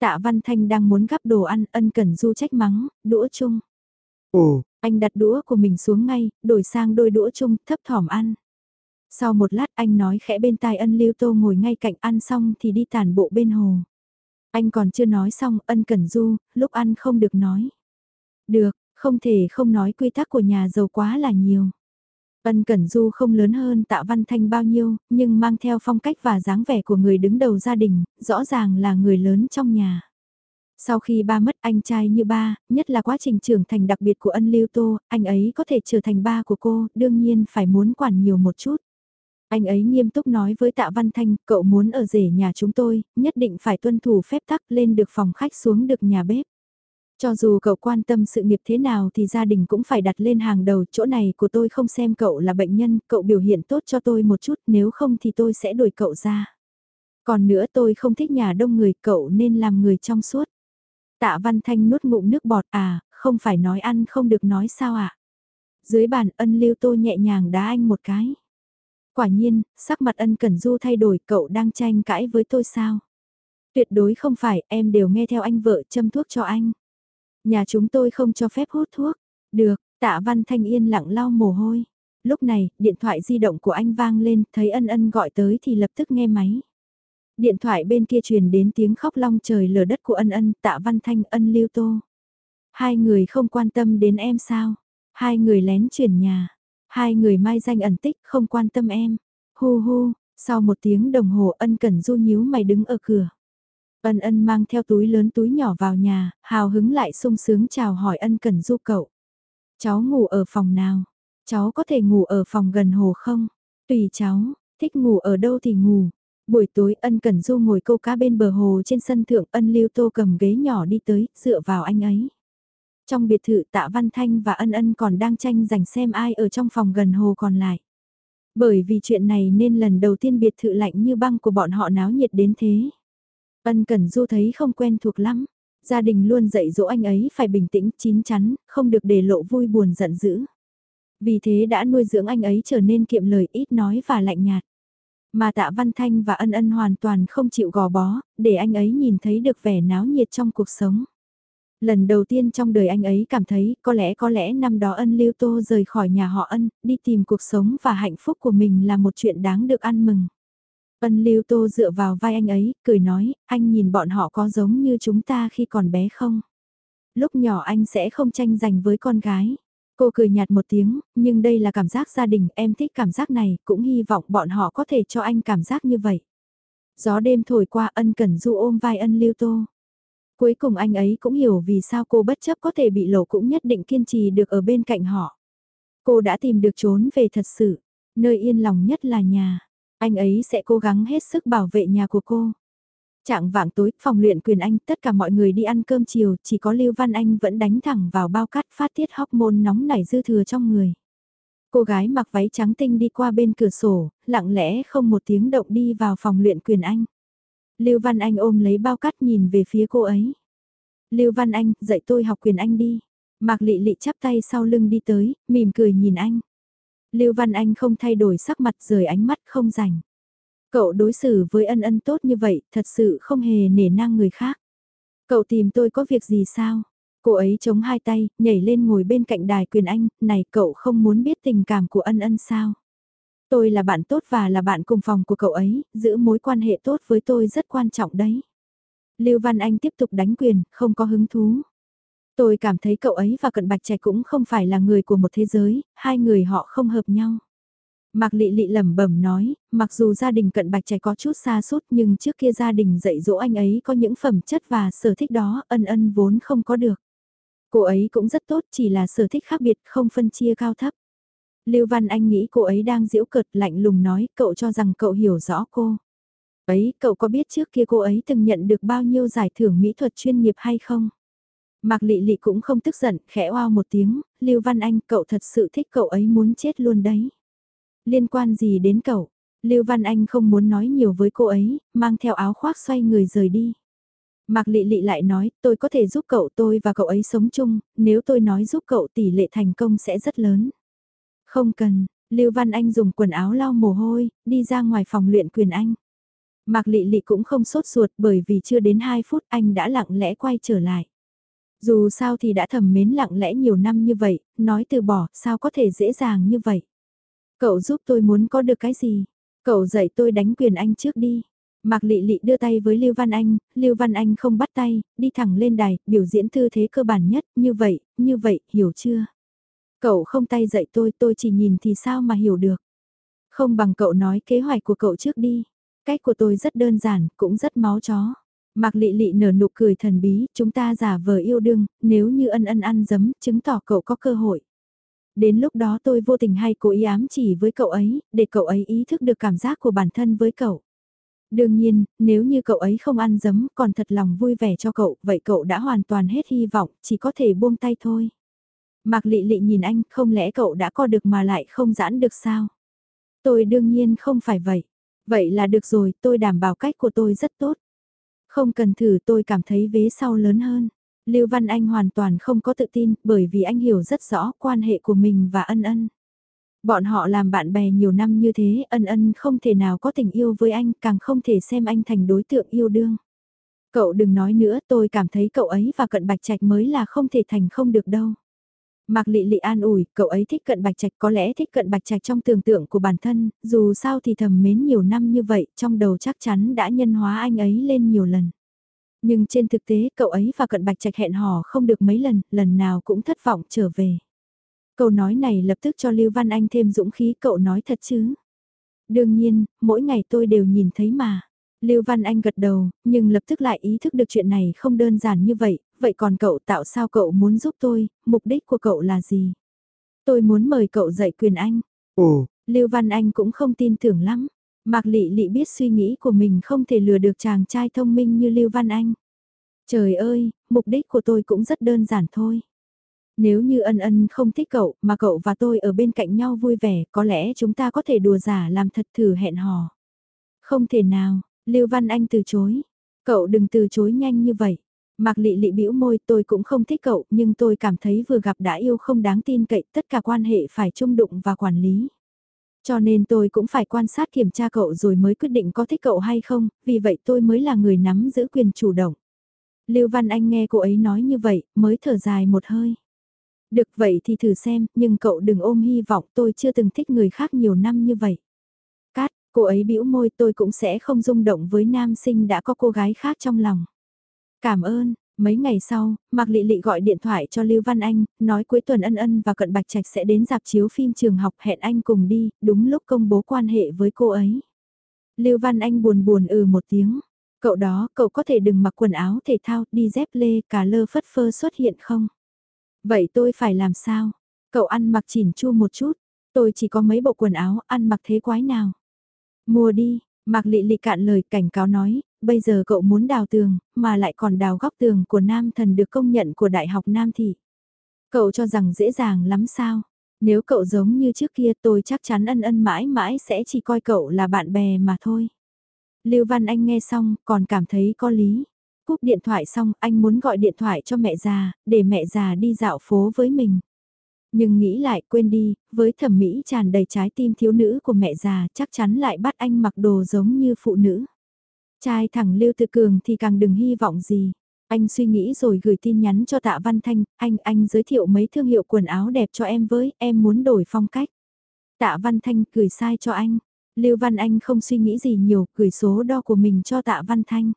Tạ Văn Thanh đang muốn gắp đồ ăn, ân cẩn du trách mắng, đũa chung. Ồ, Anh đặt đũa của mình xuống ngay, đổi sang đôi đũa chung, thấp thỏm ăn. Sau một lát anh nói khẽ bên tai ân lưu tô ngồi ngay cạnh ăn xong thì đi tàn bộ bên hồ. Anh còn chưa nói xong, ân cẩn du, lúc ăn không được nói. Được, không thể không nói quy tắc của nhà giàu quá là nhiều. Ân Cẩn Du không lớn hơn Tạ Văn Thanh bao nhiêu, nhưng mang theo phong cách và dáng vẻ của người đứng đầu gia đình, rõ ràng là người lớn trong nhà. Sau khi ba mất anh trai như ba, nhất là quá trình trưởng thành đặc biệt của ân lưu tô, anh ấy có thể trở thành ba của cô, đương nhiên phải muốn quản nhiều một chút. Anh ấy nghiêm túc nói với Tạ Văn Thanh, cậu muốn ở rể nhà chúng tôi, nhất định phải tuân thủ phép tắc lên được phòng khách xuống được nhà bếp. Cho dù cậu quan tâm sự nghiệp thế nào thì gia đình cũng phải đặt lên hàng đầu, chỗ này của tôi không xem cậu là bệnh nhân, cậu biểu hiện tốt cho tôi một chút, nếu không thì tôi sẽ đuổi cậu ra. Còn nữa tôi không thích nhà đông người, cậu nên làm người trong suốt. Tạ Văn Thanh nuốt ngụm nước bọt à, không phải nói ăn không được nói sao ạ. À? Dưới bàn ân lưu tô nhẹ nhàng đá anh một cái. Quả nhiên, sắc mặt ân cẩn du thay đổi cậu đang tranh cãi với tôi sao? Tuyệt đối không phải, em đều nghe theo anh vợ châm thuốc cho anh. Nhà chúng tôi không cho phép hút thuốc. Được, tạ văn thanh yên lặng lau mồ hôi. Lúc này, điện thoại di động của anh vang lên, thấy ân ân gọi tới thì lập tức nghe máy. Điện thoại bên kia truyền đến tiếng khóc long trời lở đất của ân ân, tạ văn thanh ân lưu tô. Hai người không quan tâm đến em sao? Hai người lén chuyển nhà. Hai người mai danh ẩn tích không quan tâm em. Hu hu, sau một tiếng đồng hồ ân cẩn du nhíu mày đứng ở cửa. Ân ân mang theo túi lớn túi nhỏ vào nhà, hào hứng lại sung sướng chào hỏi ân cẩn du cậu. Cháu ngủ ở phòng nào? Cháu có thể ngủ ở phòng gần hồ không? Tùy cháu, thích ngủ ở đâu thì ngủ. Buổi tối ân cẩn du ngồi câu cá bên bờ hồ trên sân thượng ân lưu tô cầm ghế nhỏ đi tới, dựa vào anh ấy. Trong biệt thự tạ Văn Thanh và ân ân còn đang tranh giành xem ai ở trong phòng gần hồ còn lại. Bởi vì chuyện này nên lần đầu tiên biệt thự lạnh như băng của bọn họ náo nhiệt đến thế. Ân Cẩn Du thấy không quen thuộc lắm. Gia đình luôn dạy dỗ anh ấy phải bình tĩnh, chín chắn, không được để lộ vui buồn giận dữ. Vì thế đã nuôi dưỡng anh ấy trở nên kiệm lời ít nói và lạnh nhạt. Mà tạ Văn Thanh và ân ân hoàn toàn không chịu gò bó, để anh ấy nhìn thấy được vẻ náo nhiệt trong cuộc sống. Lần đầu tiên trong đời anh ấy cảm thấy có lẽ có lẽ năm đó ân lưu tô rời khỏi nhà họ ân, đi tìm cuộc sống và hạnh phúc của mình là một chuyện đáng được ăn mừng. Ân lưu tô dựa vào vai anh ấy, cười nói, anh nhìn bọn họ có giống như chúng ta khi còn bé không? Lúc nhỏ anh sẽ không tranh giành với con gái. Cô cười nhạt một tiếng, nhưng đây là cảm giác gia đình, em thích cảm giác này, cũng hy vọng bọn họ có thể cho anh cảm giác như vậy. Gió đêm thổi qua ân cẩn du ôm vai ân lưu tô. Cuối cùng anh ấy cũng hiểu vì sao cô bất chấp có thể bị lộ cũng nhất định kiên trì được ở bên cạnh họ. Cô đã tìm được trốn về thật sự, nơi yên lòng nhất là nhà. Anh ấy sẽ cố gắng hết sức bảo vệ nhà của cô. Trạng vạng tối, phòng luyện quyền anh, tất cả mọi người đi ăn cơm chiều, chỉ có Lưu Văn Anh vẫn đánh thẳng vào bao cát phát tiết hormone nóng nảy dư thừa trong người. Cô gái mặc váy trắng tinh đi qua bên cửa sổ, lặng lẽ không một tiếng động đi vào phòng luyện quyền anh. Lưu Văn Anh ôm lấy bao cát nhìn về phía cô ấy. Lưu Văn Anh, dạy tôi học quyền anh đi. Mạc Lị Lị chắp tay sau lưng đi tới, mỉm cười nhìn anh. Lưu Văn Anh không thay đổi sắc mặt rời ánh mắt không rảnh. Cậu đối xử với ân ân tốt như vậy, thật sự không hề nể nang người khác. Cậu tìm tôi có việc gì sao? Cô ấy chống hai tay, nhảy lên ngồi bên cạnh đài quyền anh, này cậu không muốn biết tình cảm của ân ân sao? Tôi là bạn tốt và là bạn cùng phòng của cậu ấy, giữ mối quan hệ tốt với tôi rất quan trọng đấy. Lưu Văn Anh tiếp tục đánh quyền, không có hứng thú. Tôi cảm thấy cậu ấy và Cận Bạch Trẻ cũng không phải là người của một thế giới, hai người họ không hợp nhau. Mạc Lị Lị lẩm bẩm nói, mặc dù gia đình Cận Bạch Trẻ có chút xa sút nhưng trước kia gia đình dạy dỗ anh ấy có những phẩm chất và sở thích đó ân ân vốn không có được. Cô ấy cũng rất tốt chỉ là sở thích khác biệt không phân chia cao thấp. Lưu Văn Anh nghĩ cô ấy đang giễu cợt lạnh lùng nói cậu cho rằng cậu hiểu rõ cô. Ấy, cậu có biết trước kia cô ấy từng nhận được bao nhiêu giải thưởng mỹ thuật chuyên nghiệp hay không? Mạc Lị Lị cũng không tức giận, khẽ oao một tiếng, Lưu Văn Anh cậu thật sự thích cậu ấy muốn chết luôn đấy. Liên quan gì đến cậu? Lưu Văn Anh không muốn nói nhiều với cô ấy, mang theo áo khoác xoay người rời đi. Mạc Lị Lị lại nói, tôi có thể giúp cậu tôi và cậu ấy sống chung, nếu tôi nói giúp cậu tỷ lệ thành công sẽ rất lớn. Không cần, Lưu Văn Anh dùng quần áo lau mồ hôi, đi ra ngoài phòng luyện quyền anh. Mạc Lị Lị cũng không sốt ruột bởi vì chưa đến 2 phút anh đã lặng lẽ quay trở lại. Dù sao thì đã thầm mến lặng lẽ nhiều năm như vậy, nói từ bỏ sao có thể dễ dàng như vậy. Cậu giúp tôi muốn có được cái gì? Cậu dạy tôi đánh quyền anh trước đi. Mạc Lị Lị đưa tay với Lưu Văn Anh, Lưu Văn Anh không bắt tay, đi thẳng lên đài, biểu diễn tư thế cơ bản nhất, như vậy, như vậy, hiểu chưa? Cậu không tay dạy tôi, tôi chỉ nhìn thì sao mà hiểu được. Không bằng cậu nói kế hoạch của cậu trước đi. Cách của tôi rất đơn giản, cũng rất máu chó. Mạc Lị Lị nở nụ cười thần bí, chúng ta giả vờ yêu đương, nếu như ân ân ăn dấm, chứng tỏ cậu có cơ hội. Đến lúc đó tôi vô tình hay cố ý ám chỉ với cậu ấy, để cậu ấy ý thức được cảm giác của bản thân với cậu. Đương nhiên, nếu như cậu ấy không ăn dấm còn thật lòng vui vẻ cho cậu, vậy cậu đã hoàn toàn hết hy vọng, chỉ có thể buông tay thôi. Mạc Lị Lị nhìn anh, không lẽ cậu đã co được mà lại không giãn được sao? Tôi đương nhiên không phải vậy. Vậy là được rồi, tôi đảm bảo cách của tôi rất tốt. Không cần thử tôi cảm thấy vế sau lớn hơn. Lưu Văn Anh hoàn toàn không có tự tin bởi vì anh hiểu rất rõ quan hệ của mình và ân ân. Bọn họ làm bạn bè nhiều năm như thế, ân ân không thể nào có tình yêu với anh, càng không thể xem anh thành đối tượng yêu đương. Cậu đừng nói nữa, tôi cảm thấy cậu ấy và cận bạch trạch mới là không thể thành không được đâu. Mạc Lị Lị an ủi, cậu ấy thích cận bạch trạch có lẽ thích cận bạch trạch trong tưởng tượng của bản thân, dù sao thì thầm mến nhiều năm như vậy, trong đầu chắc chắn đã nhân hóa anh ấy lên nhiều lần. Nhưng trên thực tế cậu ấy và cận bạch trạch hẹn hò không được mấy lần, lần nào cũng thất vọng trở về. Câu nói này lập tức cho Lưu Văn Anh thêm dũng khí cậu nói thật chứ. Đương nhiên, mỗi ngày tôi đều nhìn thấy mà. Lưu Văn Anh gật đầu, nhưng lập tức lại ý thức được chuyện này không đơn giản như vậy, vậy còn cậu tạo sao cậu muốn giúp tôi, mục đích của cậu là gì? Tôi muốn mời cậu dạy quyền Anh. Ồ, Lưu Văn Anh cũng không tin tưởng lắm. Mạc Lị Lị biết suy nghĩ của mình không thể lừa được chàng trai thông minh như Lưu Văn Anh. Trời ơi, mục đích của tôi cũng rất đơn giản thôi. Nếu như ân ân không thích cậu mà cậu và tôi ở bên cạnh nhau vui vẻ, có lẽ chúng ta có thể đùa giả làm thật thử hẹn hò. Không thể nào, Lưu Văn Anh từ chối. Cậu đừng từ chối nhanh như vậy. Mạc Lị Lị bĩu môi tôi cũng không thích cậu nhưng tôi cảm thấy vừa gặp đã yêu không đáng tin cậy tất cả quan hệ phải trung đụng và quản lý. Cho nên tôi cũng phải quan sát kiểm tra cậu rồi mới quyết định có thích cậu hay không, vì vậy tôi mới là người nắm giữ quyền chủ động. Lưu Văn Anh nghe cô ấy nói như vậy, mới thở dài một hơi. Được vậy thì thử xem, nhưng cậu đừng ôm hy vọng tôi chưa từng thích người khác nhiều năm như vậy. Cát, cô ấy bĩu môi tôi cũng sẽ không rung động với nam sinh đã có cô gái khác trong lòng. Cảm ơn, mấy ngày sau, Mạc Lị Lị gọi điện thoại cho Lưu Văn Anh, nói cuối tuần ân ân và cận bạch trạch sẽ đến dạp chiếu phim trường học hẹn anh cùng đi, đúng lúc công bố quan hệ với cô ấy. Lưu Văn Anh buồn buồn ừ một tiếng. Cậu đó, cậu có thể đừng mặc quần áo thể thao, đi dép lê, cả lơ phất phơ xuất hiện không? Vậy tôi phải làm sao? Cậu ăn mặc chỉn chu một chút, tôi chỉ có mấy bộ quần áo, ăn mặc thế quái nào? Mua đi, Mạc Lị Lị cạn lời cảnh cáo nói, bây giờ cậu muốn đào tường, mà lại còn đào góc tường của Nam Thần được công nhận của Đại học Nam Thị. Cậu cho rằng dễ dàng lắm sao? Nếu cậu giống như trước kia tôi chắc chắn ân ân mãi mãi sẽ chỉ coi cậu là bạn bè mà thôi. Lưu Văn Anh nghe xong còn cảm thấy có lý. Cúp điện thoại xong anh muốn gọi điện thoại cho mẹ già, để mẹ già đi dạo phố với mình. Nhưng nghĩ lại quên đi, với thẩm mỹ tràn đầy trái tim thiếu nữ của mẹ già chắc chắn lại bắt anh mặc đồ giống như phụ nữ. Trai thẳng Lưu Tự Cường thì càng đừng hy vọng gì. Anh suy nghĩ rồi gửi tin nhắn cho Tạ Văn Thanh, anh, anh giới thiệu mấy thương hiệu quần áo đẹp cho em với, em muốn đổi phong cách. Tạ Văn Thanh gửi sai cho anh. Lưu Văn Anh không suy nghĩ gì nhiều, gửi số đo của mình cho Tạ Văn Thanh.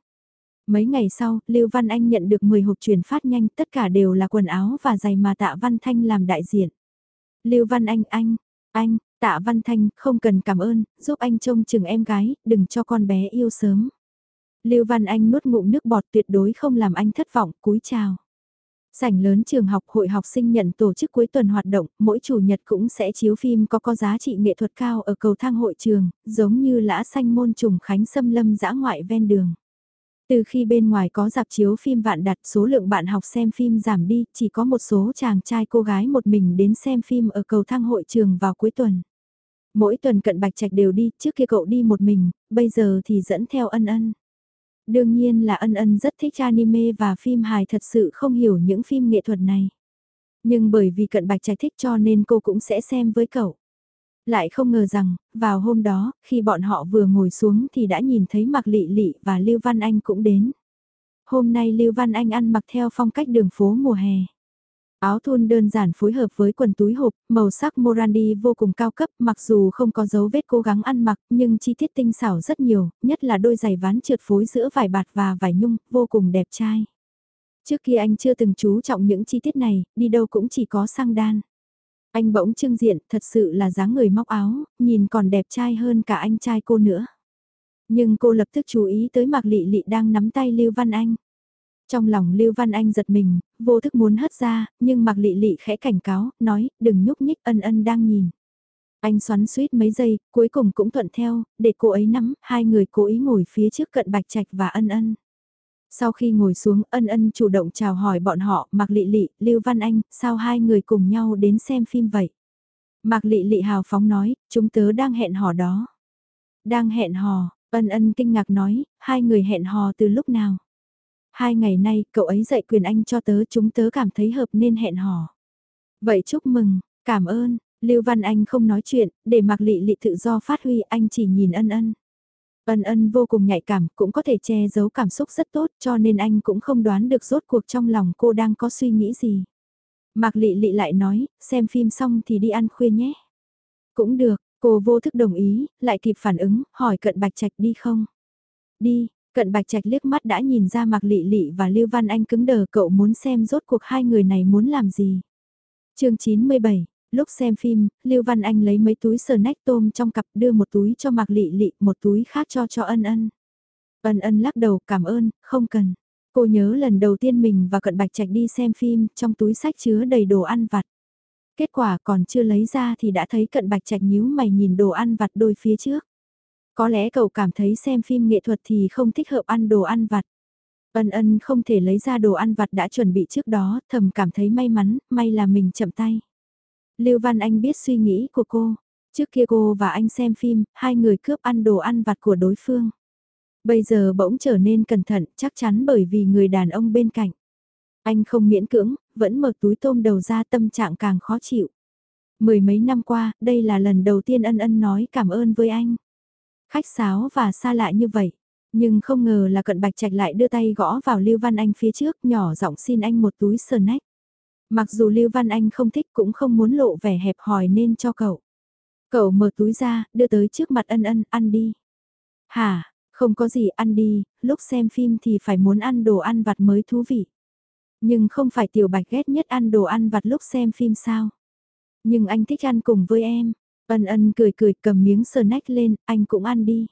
Mấy ngày sau, Lưu Văn Anh nhận được 10 hộp chuyển phát nhanh, tất cả đều là quần áo và giày mà Tạ Văn Thanh làm đại diện. Lưu Văn Anh anh, anh, Tạ Văn Thanh, không cần cảm ơn, giúp anh trông chừng em gái, đừng cho con bé yêu sớm. Lưu Văn Anh nuốt ngụm nước bọt tuyệt đối không làm anh thất vọng, cúi chào. Sảnh lớn trường học hội học sinh nhận tổ chức cuối tuần hoạt động, mỗi chủ nhật cũng sẽ chiếu phim có có giá trị nghệ thuật cao ở cầu thang hội trường, giống như lã xanh môn trùng khánh xâm lâm dã ngoại ven đường. Từ khi bên ngoài có dạp chiếu phim vạn đặt số lượng bạn học xem phim giảm đi, chỉ có một số chàng trai cô gái một mình đến xem phim ở cầu thang hội trường vào cuối tuần. Mỗi tuần cận bạch trạch đều đi, trước kia cậu đi một mình, bây giờ thì dẫn theo ân ân. Đương nhiên là ân ân rất thích anime và phim hài thật sự không hiểu những phim nghệ thuật này. Nhưng bởi vì cận bạch trạch thích cho nên cô cũng sẽ xem với cậu. Lại không ngờ rằng, vào hôm đó, khi bọn họ vừa ngồi xuống thì đã nhìn thấy Mạc Lị Lị và Lưu Văn Anh cũng đến. Hôm nay Lưu Văn Anh ăn mặc theo phong cách đường phố mùa hè. Áo thun đơn giản phối hợp với quần túi hộp, màu sắc Morandi vô cùng cao cấp, mặc dù không có dấu vết cố gắng ăn mặc, nhưng chi tiết tinh xảo rất nhiều, nhất là đôi giày ván trượt phối giữa vải bạt và vải nhung, vô cùng đẹp trai. Trước kia anh chưa từng chú trọng những chi tiết này, đi đâu cũng chỉ có sang đan. Anh bỗng trưng diện, thật sự là dáng người móc áo, nhìn còn đẹp trai hơn cả anh trai cô nữa. Nhưng cô lập tức chú ý tới Mạc Lị Lị đang nắm tay Lưu Văn Anh. Trong lòng Lưu Văn Anh giật mình, vô thức muốn hất ra, nhưng Mạc Lị Lị khẽ cảnh cáo, nói, đừng nhúc nhích ân ân đang nhìn. Anh xoắn suýt mấy giây, cuối cùng cũng thuận theo, để cô ấy nắm, hai người cố ý ngồi phía trước cận Bạch Trạch và ân ân. Sau khi ngồi xuống, ân ân chủ động chào hỏi bọn họ, Mạc Lị Lị, Lưu Văn Anh, sao hai người cùng nhau đến xem phim vậy? Mạc Lị Lị hào phóng nói, chúng tớ đang hẹn hò đó. Đang hẹn hò, ân ân kinh ngạc nói, hai người hẹn hò từ lúc nào? Hai ngày nay, cậu ấy dạy quyền anh cho tớ chúng tớ cảm thấy hợp nên hẹn hò. Vậy chúc mừng, cảm ơn, Lưu Văn Anh không nói chuyện, để Mạc Lị Lị tự do phát huy anh chỉ nhìn ân ân. Ân ân vô cùng nhạy cảm, cũng có thể che giấu cảm xúc rất tốt cho nên anh cũng không đoán được rốt cuộc trong lòng cô đang có suy nghĩ gì. Mạc Lị Lị lại nói, xem phim xong thì đi ăn khuya nhé. Cũng được, cô vô thức đồng ý, lại kịp phản ứng, hỏi cận bạch trạch đi không? Đi, cận bạch trạch liếc mắt đã nhìn ra Mạc Lị Lị và Lưu Văn Anh cứng đờ cậu muốn xem rốt cuộc hai người này muốn làm gì. chương 97 Lúc xem phim, Lưu Văn Anh lấy mấy túi sờ nách tôm trong cặp đưa một túi cho Mạc Lị Lị, một túi khác cho cho ân ân. Ân ân lắc đầu cảm ơn, không cần. Cô nhớ lần đầu tiên mình và Cận Bạch Trạch đi xem phim, trong túi sách chứa đầy đồ ăn vặt. Kết quả còn chưa lấy ra thì đã thấy Cận Bạch Trạch nhíu mày nhìn đồ ăn vặt đôi phía trước. Có lẽ cậu cảm thấy xem phim nghệ thuật thì không thích hợp ăn đồ ăn vặt. Ân ân không thể lấy ra đồ ăn vặt đã chuẩn bị trước đó, thầm cảm thấy may mắn, may là mình chậm tay. Lưu Văn Anh biết suy nghĩ của cô. Trước kia cô và anh xem phim, hai người cướp ăn đồ ăn vặt của đối phương. Bây giờ bỗng trở nên cẩn thận, chắc chắn bởi vì người đàn ông bên cạnh. Anh không miễn cưỡng, vẫn mở túi tôm đầu ra tâm trạng càng khó chịu. Mười mấy năm qua, đây là lần đầu tiên ân ân nói cảm ơn với anh. Khách sáo và xa lạ như vậy. Nhưng không ngờ là cận bạch trạch lại đưa tay gõ vào Lưu Văn Anh phía trước nhỏ giọng xin anh một túi sờ nách. Mặc dù Lưu Văn Anh không thích cũng không muốn lộ vẻ hẹp hòi nên cho cậu. Cậu mở túi ra, đưa tới trước mặt ân ân, ăn đi. Hả, không có gì ăn đi, lúc xem phim thì phải muốn ăn đồ ăn vặt mới thú vị. Nhưng không phải tiểu bạch ghét nhất ăn đồ ăn vặt lúc xem phim sao. Nhưng anh thích ăn cùng với em. Ân ân cười cười cầm miếng sờ nách lên, anh cũng ăn đi.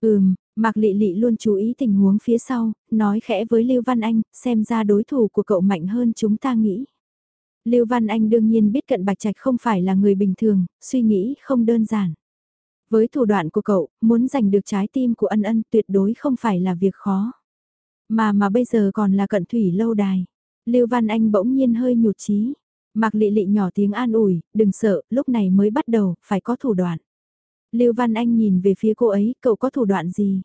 Ừm, Mạc Lị Lị luôn chú ý tình huống phía sau, nói khẽ với Lưu Văn Anh, xem ra đối thủ của cậu mạnh hơn chúng ta nghĩ. Lưu Văn Anh đương nhiên biết cận Bạch Trạch không phải là người bình thường, suy nghĩ không đơn giản. Với thủ đoạn của cậu, muốn giành được trái tim của ân ân tuyệt đối không phải là việc khó. Mà mà bây giờ còn là cận thủy lâu đài. Lưu Văn Anh bỗng nhiên hơi nhụt chí. Mạc Lị Lị nhỏ tiếng an ủi, đừng sợ, lúc này mới bắt đầu, phải có thủ đoạn. Lưu Văn Anh nhìn về phía cô ấy, cậu có thủ đoạn gì?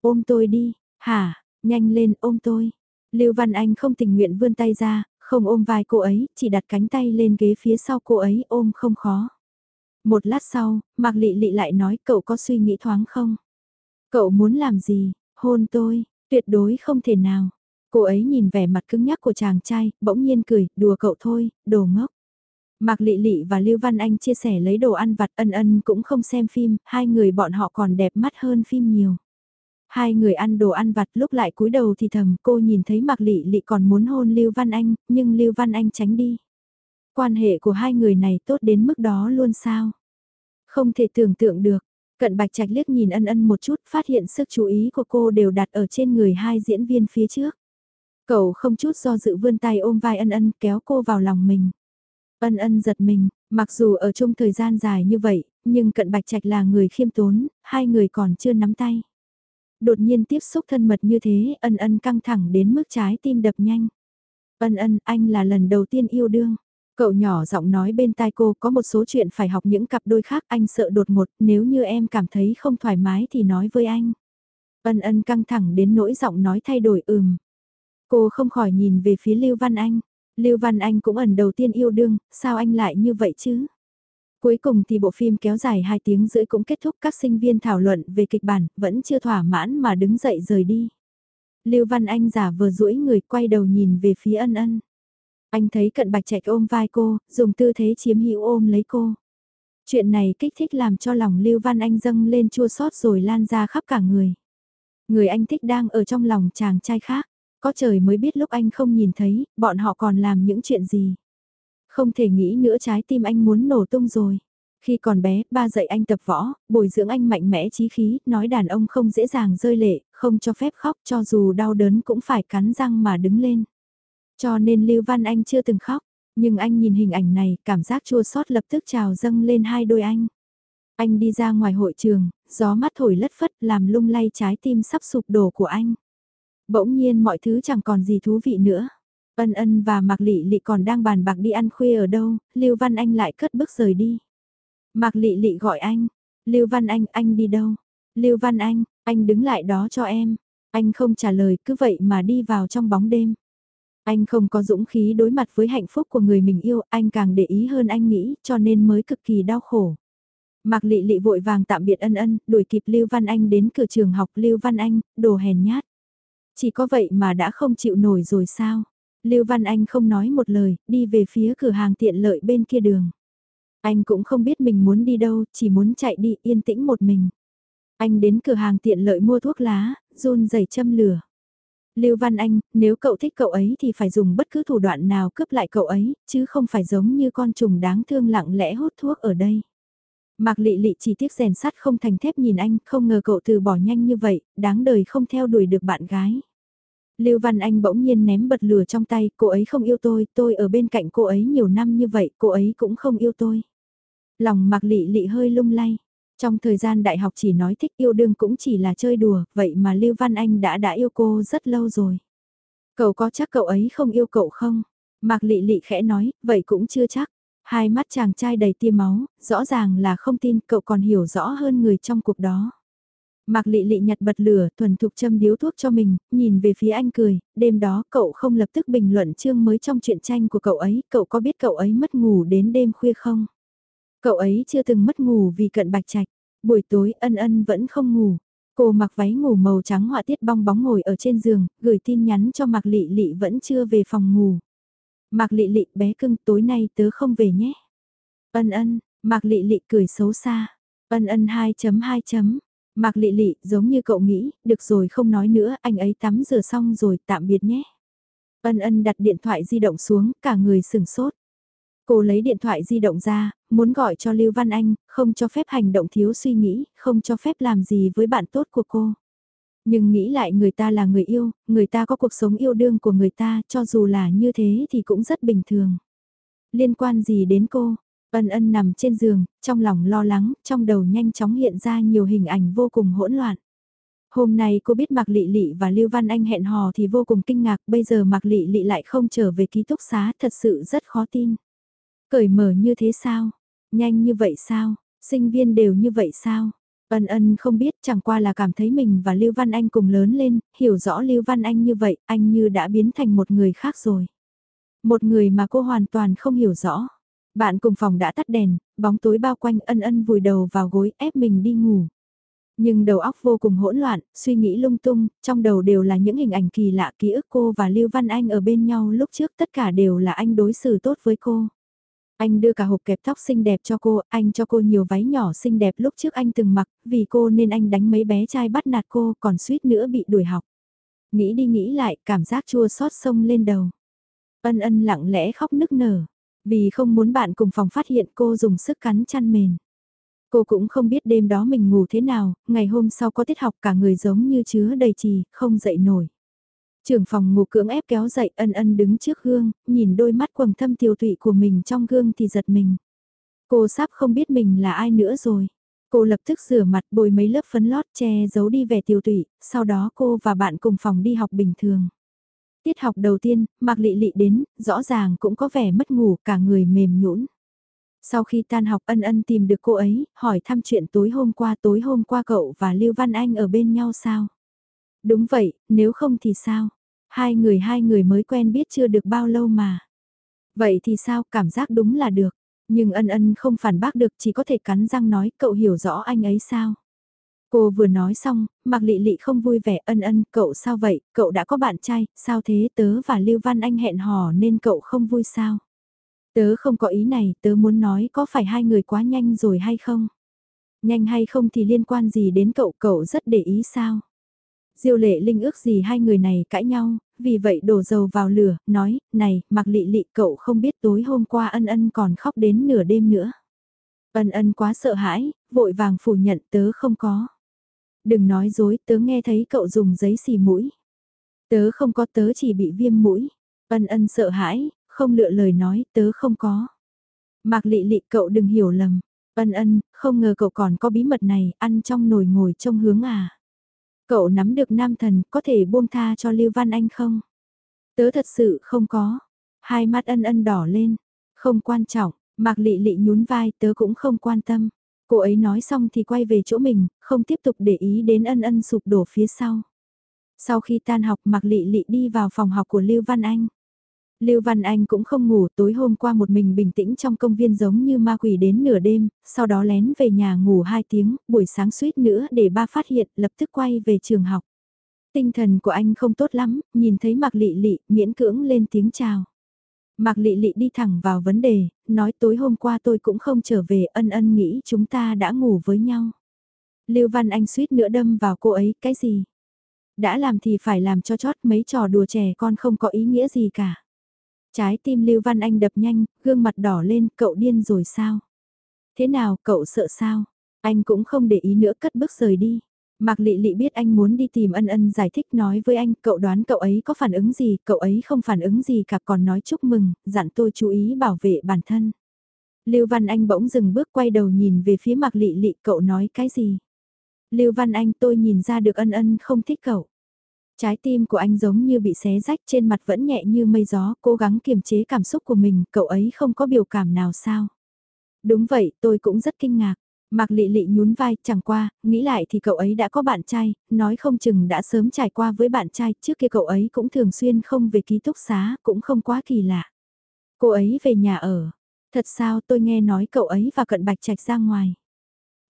Ôm tôi đi, hả, nhanh lên ôm tôi. Lưu Văn Anh không tình nguyện vươn tay ra, không ôm vai cô ấy, chỉ đặt cánh tay lên ghế phía sau cô ấy ôm không khó. Một lát sau, Mạc Lị Lị lại nói cậu có suy nghĩ thoáng không? Cậu muốn làm gì? Hôn tôi, tuyệt đối không thể nào. Cô ấy nhìn vẻ mặt cứng nhắc của chàng trai, bỗng nhiên cười, đùa cậu thôi, đồ ngốc. Mạc Lị Lị và Lưu Văn Anh chia sẻ lấy đồ ăn vặt ân ân cũng không xem phim, hai người bọn họ còn đẹp mắt hơn phim nhiều. Hai người ăn đồ ăn vặt lúc lại cúi đầu thì thầm cô nhìn thấy Mạc Lị Lị còn muốn hôn Lưu Văn Anh, nhưng Lưu Văn Anh tránh đi. Quan hệ của hai người này tốt đến mức đó luôn sao? Không thể tưởng tượng được. Cận Bạch Trạch liếc nhìn ân ân một chút phát hiện sức chú ý của cô đều đặt ở trên người hai diễn viên phía trước. Cậu không chút do dự vươn tay ôm vai ân ân kéo cô vào lòng mình. Ân ân giật mình, mặc dù ở chung thời gian dài như vậy, nhưng cận Bạch Trạch là người khiêm tốn, hai người còn chưa nắm tay đột nhiên tiếp xúc thân mật như thế, ân ân căng thẳng đến mức trái tim đập nhanh. Ân ân, anh là lần đầu tiên yêu đương. Cậu nhỏ giọng nói bên tai cô có một số chuyện phải học những cặp đôi khác anh sợ đột ngột nếu như em cảm thấy không thoải mái thì nói với anh. Ân ân căng thẳng đến nỗi giọng nói thay đổi ừm. Cô không khỏi nhìn về phía Lưu Văn Anh. Lưu Văn Anh cũng ẩn đầu tiên yêu đương, sao anh lại như vậy chứ? Cuối cùng thì bộ phim kéo dài 2 tiếng rưỡi cũng kết thúc các sinh viên thảo luận về kịch bản, vẫn chưa thỏa mãn mà đứng dậy rời đi. Lưu Văn Anh giả vờ duỗi người quay đầu nhìn về phía ân ân. Anh thấy cận bạch trạch ôm vai cô, dùng tư thế chiếm hữu ôm lấy cô. Chuyện này kích thích làm cho lòng Lưu Văn Anh dâng lên chua xót rồi lan ra khắp cả người. Người anh thích đang ở trong lòng chàng trai khác, có trời mới biết lúc anh không nhìn thấy, bọn họ còn làm những chuyện gì. Không thể nghĩ nữa trái tim anh muốn nổ tung rồi. Khi còn bé, ba dạy anh tập võ, bồi dưỡng anh mạnh mẽ trí khí, nói đàn ông không dễ dàng rơi lệ, không cho phép khóc cho dù đau đớn cũng phải cắn răng mà đứng lên. Cho nên Lưu Văn Anh chưa từng khóc, nhưng anh nhìn hình ảnh này, cảm giác chua xót lập tức trào dâng lên hai đôi anh. Anh đi ra ngoài hội trường, gió mắt thổi lất phất làm lung lay trái tim sắp sụp đổ của anh. Bỗng nhiên mọi thứ chẳng còn gì thú vị nữa. Ân ân và Mạc Lị Lị còn đang bàn bạc đi ăn khuya ở đâu, Lưu Văn Anh lại cất bước rời đi. Mạc Lị Lị gọi anh, Lưu Văn Anh, anh đi đâu? Lưu Văn Anh, anh đứng lại đó cho em. Anh không trả lời cứ vậy mà đi vào trong bóng đêm. Anh không có dũng khí đối mặt với hạnh phúc của người mình yêu, anh càng để ý hơn anh nghĩ, cho nên mới cực kỳ đau khổ. Mạc Lị Lị vội vàng tạm biệt ân ân, đuổi kịp Lưu Văn Anh đến cửa trường học Lưu Văn Anh, đồ hèn nhát. Chỉ có vậy mà đã không chịu nổi rồi sao? Lưu Văn Anh không nói một lời, đi về phía cửa hàng tiện lợi bên kia đường. Anh cũng không biết mình muốn đi đâu, chỉ muốn chạy đi yên tĩnh một mình. Anh đến cửa hàng tiện lợi mua thuốc lá, run rẩy châm lửa. Lưu Văn Anh, nếu cậu thích cậu ấy thì phải dùng bất cứ thủ đoạn nào cướp lại cậu ấy, chứ không phải giống như con trùng đáng thương lặng lẽ hút thuốc ở đây. Mạc Lị Lị chỉ tiếc rèn sắt không thành thép nhìn anh, không ngờ cậu từ bỏ nhanh như vậy, đáng đời không theo đuổi được bạn gái. Lưu Văn Anh bỗng nhiên ném bật lửa trong tay, cô ấy không yêu tôi, tôi ở bên cạnh cô ấy nhiều năm như vậy, cô ấy cũng không yêu tôi. Lòng Mạc Lị Lị hơi lung lay. Trong thời gian đại học chỉ nói thích yêu đương cũng chỉ là chơi đùa, vậy mà Lưu Văn Anh đã đã yêu cô rất lâu rồi. Cậu có chắc cậu ấy không yêu cậu không? Mạc Lị Lị khẽ nói, vậy cũng chưa chắc. Hai mắt chàng trai đầy tia máu, rõ ràng là không tin cậu còn hiểu rõ hơn người trong cuộc đó. Mạc Lị Lị nhặt bật lửa, thuần thục châm điếu thuốc cho mình, nhìn về phía anh cười, đêm đó cậu không lập tức bình luận chương mới trong truyện tranh của cậu ấy, cậu có biết cậu ấy mất ngủ đến đêm khuya không? Cậu ấy chưa từng mất ngủ vì cận bạch trạch, buổi tối ân ân vẫn không ngủ. Cô mặc váy ngủ màu trắng họa tiết bong bóng ngồi ở trên giường, gửi tin nhắn cho Mạc Lị Lị vẫn chưa về phòng ngủ. Mạc Lị Lị bé cưng tối nay tớ không về nhé. Ân ân, Mạc Lị Lị cười xấu xa. Ân ân 2.2 chấm. Mạc Lị Lị, giống như cậu nghĩ, được rồi không nói nữa, anh ấy tắm rửa xong rồi, tạm biệt nhé. Ân ân đặt điện thoại di động xuống, cả người sừng sốt. Cô lấy điện thoại di động ra, muốn gọi cho Lưu Văn Anh, không cho phép hành động thiếu suy nghĩ, không cho phép làm gì với bạn tốt của cô. Nhưng nghĩ lại người ta là người yêu, người ta có cuộc sống yêu đương của người ta, cho dù là như thế thì cũng rất bình thường. Liên quan gì đến cô? Ân ân nằm trên giường, trong lòng lo lắng, trong đầu nhanh chóng hiện ra nhiều hình ảnh vô cùng hỗn loạn. Hôm nay cô biết Mạc Lị Lị và Lưu Văn Anh hẹn hò thì vô cùng kinh ngạc, bây giờ Mạc Lị Lị lại không trở về ký túc xá, thật sự rất khó tin. Cởi mở như thế sao? Nhanh như vậy sao? Sinh viên đều như vậy sao? Ân ân không biết chẳng qua là cảm thấy mình và Lưu Văn Anh cùng lớn lên, hiểu rõ Lưu Văn Anh như vậy, anh như đã biến thành một người khác rồi. Một người mà cô hoàn toàn không hiểu rõ. Bạn cùng phòng đã tắt đèn, bóng tối bao quanh ân ân vùi đầu vào gối ép mình đi ngủ. Nhưng đầu óc vô cùng hỗn loạn, suy nghĩ lung tung, trong đầu đều là những hình ảnh kỳ lạ ký ức cô và Lưu Văn Anh ở bên nhau lúc trước tất cả đều là anh đối xử tốt với cô. Anh đưa cả hộp kẹp tóc xinh đẹp cho cô, anh cho cô nhiều váy nhỏ xinh đẹp lúc trước anh từng mặc, vì cô nên anh đánh mấy bé trai bắt nạt cô, còn suýt nữa bị đuổi học. Nghĩ đi nghĩ lại, cảm giác chua xót sông lên đầu. Ân ân lặng lẽ khóc nức nở, vì không muốn bạn cùng phòng phát hiện cô dùng sức cắn chăn mền. Cô cũng không biết đêm đó mình ngủ thế nào, ngày hôm sau có tiết học cả người giống như chứa đầy trì, không dậy nổi. Trưởng phòng ngủ cưỡng ép kéo dậy ân ân đứng trước gương, nhìn đôi mắt quầng thâm tiêu tụy của mình trong gương thì giật mình. Cô sắp không biết mình là ai nữa rồi. Cô lập tức rửa mặt bôi mấy lớp phấn lót che giấu đi vẻ tiêu tụy, sau đó cô và bạn cùng phòng đi học bình thường. Tiết học đầu tiên, Mạc Lị Lị đến, rõ ràng cũng có vẻ mất ngủ, cả người mềm nhũn. Sau khi tan học ân ân tìm được cô ấy, hỏi thăm chuyện tối hôm qua tối hôm qua cậu và Lưu Văn Anh ở bên nhau sao? Đúng vậy, nếu không thì sao? Hai người hai người mới quen biết chưa được bao lâu mà. Vậy thì sao, cảm giác đúng là được. Nhưng ân ân không phản bác được chỉ có thể cắn răng nói cậu hiểu rõ anh ấy sao. Cô vừa nói xong, Mạc Lị Lị không vui vẻ ân ân, cậu sao vậy, cậu đã có bạn trai, sao thế tớ và Lưu Văn Anh hẹn hò nên cậu không vui sao? Tớ không có ý này, tớ muốn nói có phải hai người quá nhanh rồi hay không? Nhanh hay không thì liên quan gì đến cậu, cậu rất để ý sao? Diêu lệ linh ước gì hai người này cãi nhau, vì vậy đổ dầu vào lửa, nói, này, mặc lị lị cậu không biết tối hôm qua ân ân còn khóc đến nửa đêm nữa. Ân ân quá sợ hãi, vội vàng phủ nhận tớ không có. Đừng nói dối, tớ nghe thấy cậu dùng giấy xì mũi. Tớ không có tớ chỉ bị viêm mũi. Ân ân sợ hãi, không lựa lời nói, tớ không có. Mạc lị lị cậu đừng hiểu lầm. Ân ân, không ngờ cậu còn có bí mật này, ăn trong nồi ngồi trông hướng à. Cậu nắm được nam thần, có thể buông tha cho Lưu Văn Anh không? Tớ thật sự không có. Hai mắt ân ân đỏ lên. Không quan trọng, Mạc Lị Lị nhún vai tớ cũng không quan tâm. Cô ấy nói xong thì quay về chỗ mình, không tiếp tục để ý đến ân ân sụp đổ phía sau. Sau khi tan học Mạc Lị Lị đi vào phòng học của Lưu Văn Anh. Lưu Văn Anh cũng không ngủ tối hôm qua một mình bình tĩnh trong công viên giống như ma quỷ đến nửa đêm, sau đó lén về nhà ngủ 2 tiếng, buổi sáng suýt nữa để ba phát hiện lập tức quay về trường học. Tinh thần của anh không tốt lắm, nhìn thấy Mạc Lị Lị miễn cưỡng lên tiếng chào. Mạc Lị Lị đi thẳng vào vấn đề, nói tối hôm qua tôi cũng không trở về ân ân nghĩ chúng ta đã ngủ với nhau. Lưu Văn Anh suýt nữa đâm vào cô ấy, cái gì? Đã làm thì phải làm cho chót mấy trò đùa trẻ con không có ý nghĩa gì cả. Trái tim Lưu Văn Anh đập nhanh, gương mặt đỏ lên, cậu điên rồi sao? Thế nào, cậu sợ sao? Anh cũng không để ý nữa cất bước rời đi. Mạc Lị Lị biết anh muốn đi tìm ân ân giải thích nói với anh, cậu đoán cậu ấy có phản ứng gì, cậu ấy không phản ứng gì cả còn nói chúc mừng, dặn tôi chú ý bảo vệ bản thân. Lưu Văn Anh bỗng dừng bước quay đầu nhìn về phía Mạc Lị Lị, cậu nói cái gì? Lưu Văn Anh tôi nhìn ra được ân ân không thích cậu. Trái tim của anh giống như bị xé rách trên mặt vẫn nhẹ như mây gió, cố gắng kiềm chế cảm xúc của mình, cậu ấy không có biểu cảm nào sao? Đúng vậy, tôi cũng rất kinh ngạc. Mạc Lị Lị nhún vai, chẳng qua, nghĩ lại thì cậu ấy đã có bạn trai, nói không chừng đã sớm trải qua với bạn trai, trước kia cậu ấy cũng thường xuyên không về ký túc xá, cũng không quá kỳ lạ. Cô ấy về nhà ở. Thật sao tôi nghe nói cậu ấy và cận bạch trạch ra ngoài.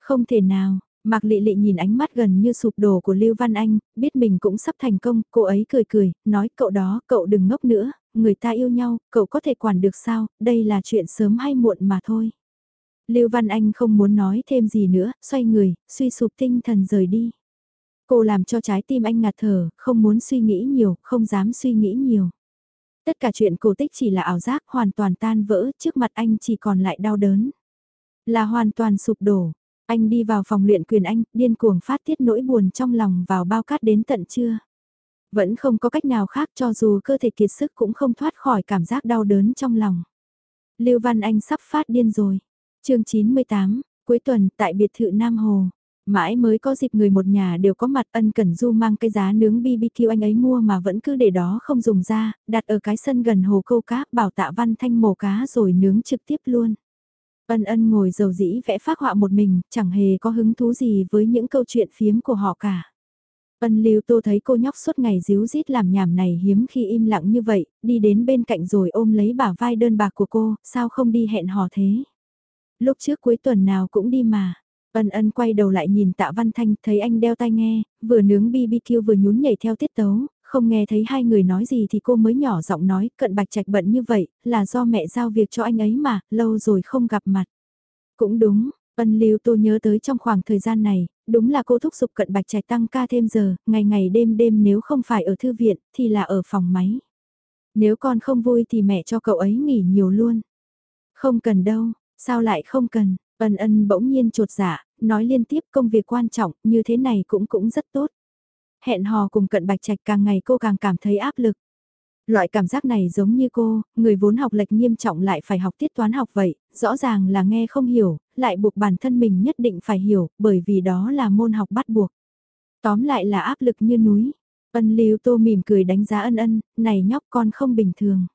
Không thể nào, Mạc Lị Lị nhìn ánh mắt gần như sụp đổ của Lưu Văn Anh, biết mình cũng sắp thành công, cô ấy cười cười, nói cậu đó, cậu đừng ngốc nữa, người ta yêu nhau, cậu có thể quản được sao, đây là chuyện sớm hay muộn mà thôi. Lưu Văn Anh không muốn nói thêm gì nữa, xoay người, suy sụp tinh thần rời đi. Cô làm cho trái tim anh ngạt thở, không muốn suy nghĩ nhiều, không dám suy nghĩ nhiều. Tất cả chuyện cổ tích chỉ là ảo giác, hoàn toàn tan vỡ, trước mặt anh chỉ còn lại đau đớn. Là hoàn toàn sụp đổ. Anh đi vào phòng luyện quyền anh, điên cuồng phát tiết nỗi buồn trong lòng vào bao cát đến tận trưa. Vẫn không có cách nào khác cho dù cơ thể kiệt sức cũng không thoát khỏi cảm giác đau đớn trong lòng. Lưu Văn Anh sắp phát điên rồi chương 98, cuối tuần tại biệt thự Nam Hồ. Mãi mới có dịp người một nhà đều có mặt ân cần du mang cái giá nướng BBQ anh ấy mua mà vẫn cứ để đó không dùng ra, đặt ở cái sân gần hồ câu cá bảo tạ văn thanh mổ cá rồi nướng trực tiếp luôn. Ân ân ngồi dầu dĩ vẽ phác họa một mình, chẳng hề có hứng thú gì với những câu chuyện phiếm của họ cả. Ân lưu tô thấy cô nhóc suốt ngày díu dít làm nhảm này hiếm khi im lặng như vậy, đi đến bên cạnh rồi ôm lấy bả vai đơn bạc của cô, sao không đi hẹn hò thế? Lúc trước cuối tuần nào cũng đi mà. Ân ân quay đầu lại nhìn tạ văn thanh thấy anh đeo tai nghe, vừa nướng BBQ vừa nhún nhảy theo tiết tấu, không nghe thấy hai người nói gì thì cô mới nhỏ giọng nói cận bạch trạch bận như vậy, là do mẹ giao việc cho anh ấy mà, lâu rồi không gặp mặt. Cũng đúng, ân lưu tôi nhớ tới trong khoảng thời gian này, đúng là cô thúc giục cận bạch trạch tăng ca thêm giờ, ngày ngày đêm đêm nếu không phải ở thư viện thì là ở phòng máy. Nếu con không vui thì mẹ cho cậu ấy nghỉ nhiều luôn. Không cần đâu, Sao lại không cần, ân ân bỗng nhiên trột dạ, nói liên tiếp công việc quan trọng như thế này cũng cũng rất tốt. Hẹn hò cùng cận bạch trạch càng ngày cô càng cảm thấy áp lực. Loại cảm giác này giống như cô, người vốn học lệch nghiêm trọng lại phải học tiết toán học vậy, rõ ràng là nghe không hiểu, lại buộc bản thân mình nhất định phải hiểu, bởi vì đó là môn học bắt buộc. Tóm lại là áp lực như núi. Ân lưu tô mỉm cười đánh giá ân ân, này nhóc con không bình thường.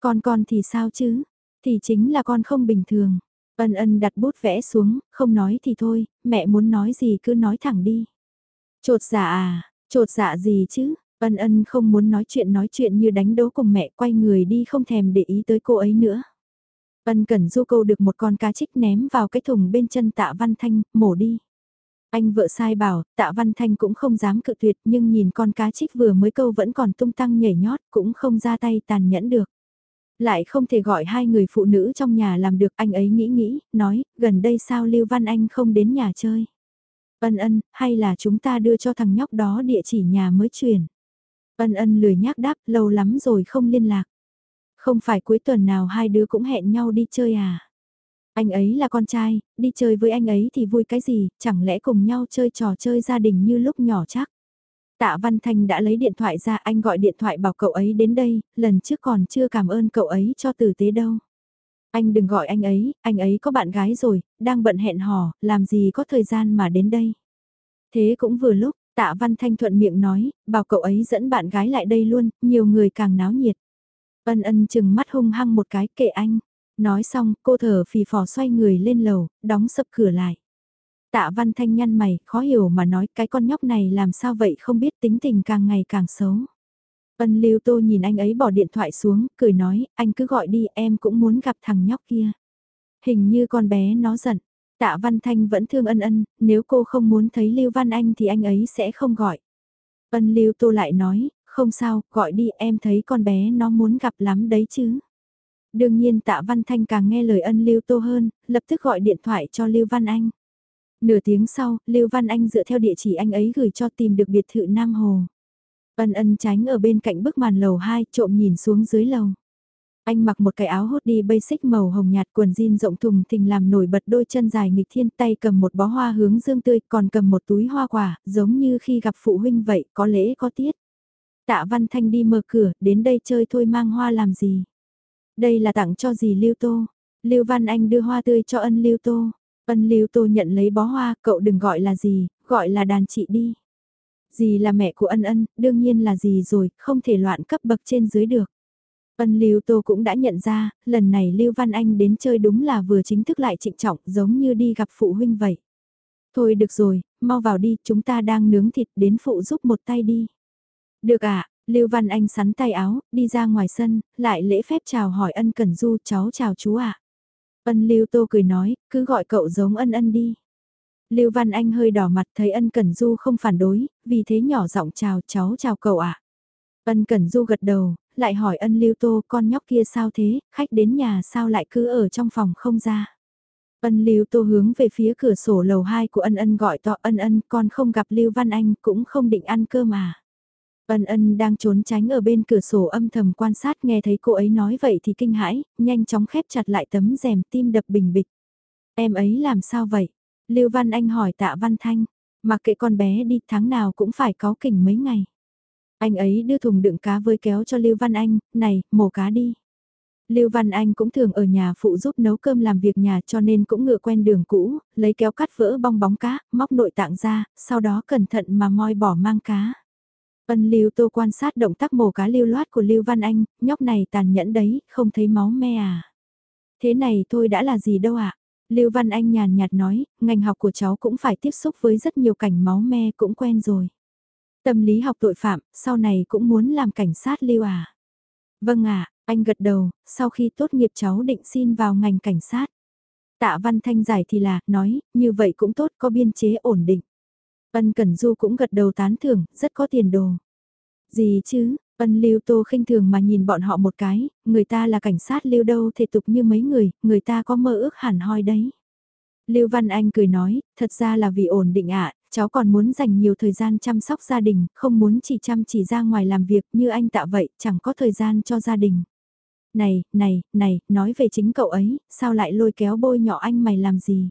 Con con thì sao chứ? Thì chính là con không bình thường. Ân ân đặt bút vẽ xuống, không nói thì thôi, mẹ muốn nói gì cứ nói thẳng đi. Trột giả dạ à, trột dạ gì chứ, ân ân không muốn nói chuyện nói chuyện như đánh đố cùng mẹ quay người đi không thèm để ý tới cô ấy nữa. Ân Cẩn Du câu được một con cá trích ném vào cái thùng bên chân tạ Văn Thanh, mổ đi. Anh vợ sai bảo, tạ Văn Thanh cũng không dám cự tuyệt nhưng nhìn con cá trích vừa mới câu vẫn còn tung tăng nhảy nhót cũng không ra tay tàn nhẫn được. Lại không thể gọi hai người phụ nữ trong nhà làm được anh ấy nghĩ nghĩ, nói, gần đây sao Lưu Văn Anh không đến nhà chơi. Ân ân, hay là chúng ta đưa cho thằng nhóc đó địa chỉ nhà mới chuyển. Ân ân lười nhác đáp, lâu lắm rồi không liên lạc. Không phải cuối tuần nào hai đứa cũng hẹn nhau đi chơi à? Anh ấy là con trai, đi chơi với anh ấy thì vui cái gì, chẳng lẽ cùng nhau chơi trò chơi gia đình như lúc nhỏ chắc? Tạ Văn Thanh đã lấy điện thoại ra anh gọi điện thoại bảo cậu ấy đến đây, lần trước còn chưa cảm ơn cậu ấy cho tử tế đâu. Anh đừng gọi anh ấy, anh ấy có bạn gái rồi, đang bận hẹn hò, làm gì có thời gian mà đến đây. Thế cũng vừa lúc, Tạ Văn Thanh thuận miệng nói, bảo cậu ấy dẫn bạn gái lại đây luôn, nhiều người càng náo nhiệt. Ân ân chừng mắt hung hăng một cái kệ anh. Nói xong, cô thở phì phò xoay người lên lầu, đóng sập cửa lại. Tạ Văn Thanh nhăn mày, khó hiểu mà nói cái con nhóc này làm sao vậy không biết tính tình càng ngày càng xấu. Ân Lưu Tô nhìn anh ấy bỏ điện thoại xuống, cười nói, anh cứ gọi đi, em cũng muốn gặp thằng nhóc kia. Hình như con bé nó giận. Tạ Văn Thanh vẫn thương ân ân, nếu cô không muốn thấy Lưu Văn Anh thì anh ấy sẽ không gọi. Ân Lưu Tô lại nói, không sao, gọi đi em thấy con bé nó muốn gặp lắm đấy chứ. Đương nhiên tạ Văn Thanh càng nghe lời ân Lưu Tô hơn, lập tức gọi điện thoại cho Lưu Văn Anh. Nửa tiếng sau, Lưu Văn Anh dựa theo địa chỉ anh ấy gửi cho tìm được biệt thự Nam Hồ. Ân ân tránh ở bên cạnh bức màn lầu 2 trộm nhìn xuống dưới lầu. Anh mặc một cái áo hốt đi basic màu hồng nhạt quần jean rộng thùng thình làm nổi bật đôi chân dài nghịch thiên tay cầm một bó hoa hướng dương tươi còn cầm một túi hoa quả, giống như khi gặp phụ huynh vậy, có lễ có tiết. Tạ Văn Thanh đi mở cửa, đến đây chơi thôi mang hoa làm gì. Đây là tặng cho gì Lưu Tô. Lưu Văn Anh đưa hoa tươi cho ân Lưu Tô. Ân Lưu Tô nhận lấy bó hoa, cậu đừng gọi là gì, gọi là đàn chị đi. Dì là mẹ của ân ân, đương nhiên là dì rồi, không thể loạn cấp bậc trên dưới được. Ân Lưu Tô cũng đã nhận ra, lần này Lưu Văn Anh đến chơi đúng là vừa chính thức lại trịnh trọng giống như đi gặp phụ huynh vậy. Thôi được rồi, mau vào đi, chúng ta đang nướng thịt đến phụ giúp một tay đi. Được ạ, à, Lưu Văn Anh sắn tay áo, đi ra ngoài sân, lại lễ phép chào hỏi ân Cẩn Du cháu chào chú ạ. À. Ân Lưu Tô cười nói, cứ gọi cậu giống ân ân đi. Lưu Văn Anh hơi đỏ mặt thấy ân Cẩn Du không phản đối, vì thế nhỏ giọng chào cháu chào cậu ạ. À. Ân Cẩn Du gật đầu, lại hỏi ân Lưu Tô con nhóc kia sao thế, khách đến nhà sao lại cứ ở trong phòng không ra. Ân Lưu Tô hướng về phía cửa sổ lầu 2 của ân ân gọi to ân ân con không gặp Lưu Văn Anh cũng không định ăn cơm mà. Ân ân đang trốn tránh ở bên cửa sổ âm thầm quan sát nghe thấy cô ấy nói vậy thì kinh hãi, nhanh chóng khép chặt lại tấm rèm tim đập bình bịch. Em ấy làm sao vậy? Lưu Văn Anh hỏi tạ Văn Thanh, mặc kệ con bé đi tháng nào cũng phải có kỉnh mấy ngày. Anh ấy đưa thùng đựng cá với kéo cho Lưu Văn Anh, này, mổ cá đi. Lưu Văn Anh cũng thường ở nhà phụ giúp nấu cơm làm việc nhà cho nên cũng ngựa quen đường cũ, lấy kéo cắt vỡ bong bóng cá, móc nội tạng ra, sau đó cẩn thận mà moi bỏ mang cá. Ân Lưu Tô quan sát động tác mổ cá lưu loát của Lưu Văn Anh, nhóc này tàn nhẫn đấy, không thấy máu me à. Thế này thôi đã là gì đâu ạ. À? Lưu Văn Anh nhàn nhạt nói, ngành học của cháu cũng phải tiếp xúc với rất nhiều cảnh máu me cũng quen rồi. Tâm lý học tội phạm, sau này cũng muốn làm cảnh sát Lưu à. Vâng ạ, anh gật đầu, sau khi tốt nghiệp cháu định xin vào ngành cảnh sát. Tạ Văn Thanh giải thì là, nói, như vậy cũng tốt có biên chế ổn định. Ân Cẩn Du cũng gật đầu tán thưởng, rất có tiền đồ. Gì chứ, Ân Lưu Tô khinh thường mà nhìn bọn họ một cái, người ta là cảnh sát lưu đâu thể tục như mấy người, người ta có mơ ước hẳn hoi đấy. Lưu Văn Anh cười nói, thật ra là vì ổn định ạ, cháu còn muốn dành nhiều thời gian chăm sóc gia đình, không muốn chỉ chăm chỉ ra ngoài làm việc như anh tạo vậy, chẳng có thời gian cho gia đình. Này, này, này, nói về chính cậu ấy, sao lại lôi kéo bôi nhỏ anh mày làm gì?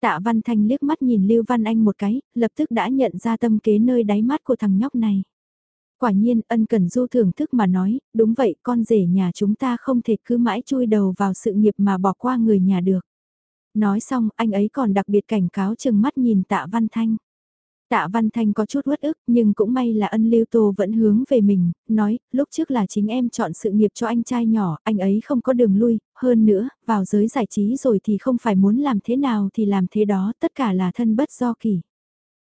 Tạ Văn Thanh liếc mắt nhìn Lưu Văn Anh một cái, lập tức đã nhận ra tâm kế nơi đáy mắt của thằng nhóc này. Quả nhiên ân cần du thưởng thức mà nói, đúng vậy con rể nhà chúng ta không thể cứ mãi chui đầu vào sự nghiệp mà bỏ qua người nhà được. Nói xong anh ấy còn đặc biệt cảnh cáo chừng mắt nhìn tạ Văn Thanh. Tạ Văn Thanh có chút uất ức nhưng cũng may là ân lưu tô vẫn hướng về mình, nói, lúc trước là chính em chọn sự nghiệp cho anh trai nhỏ, anh ấy không có đường lui, hơn nữa, vào giới giải trí rồi thì không phải muốn làm thế nào thì làm thế đó, tất cả là thân bất do kỳ.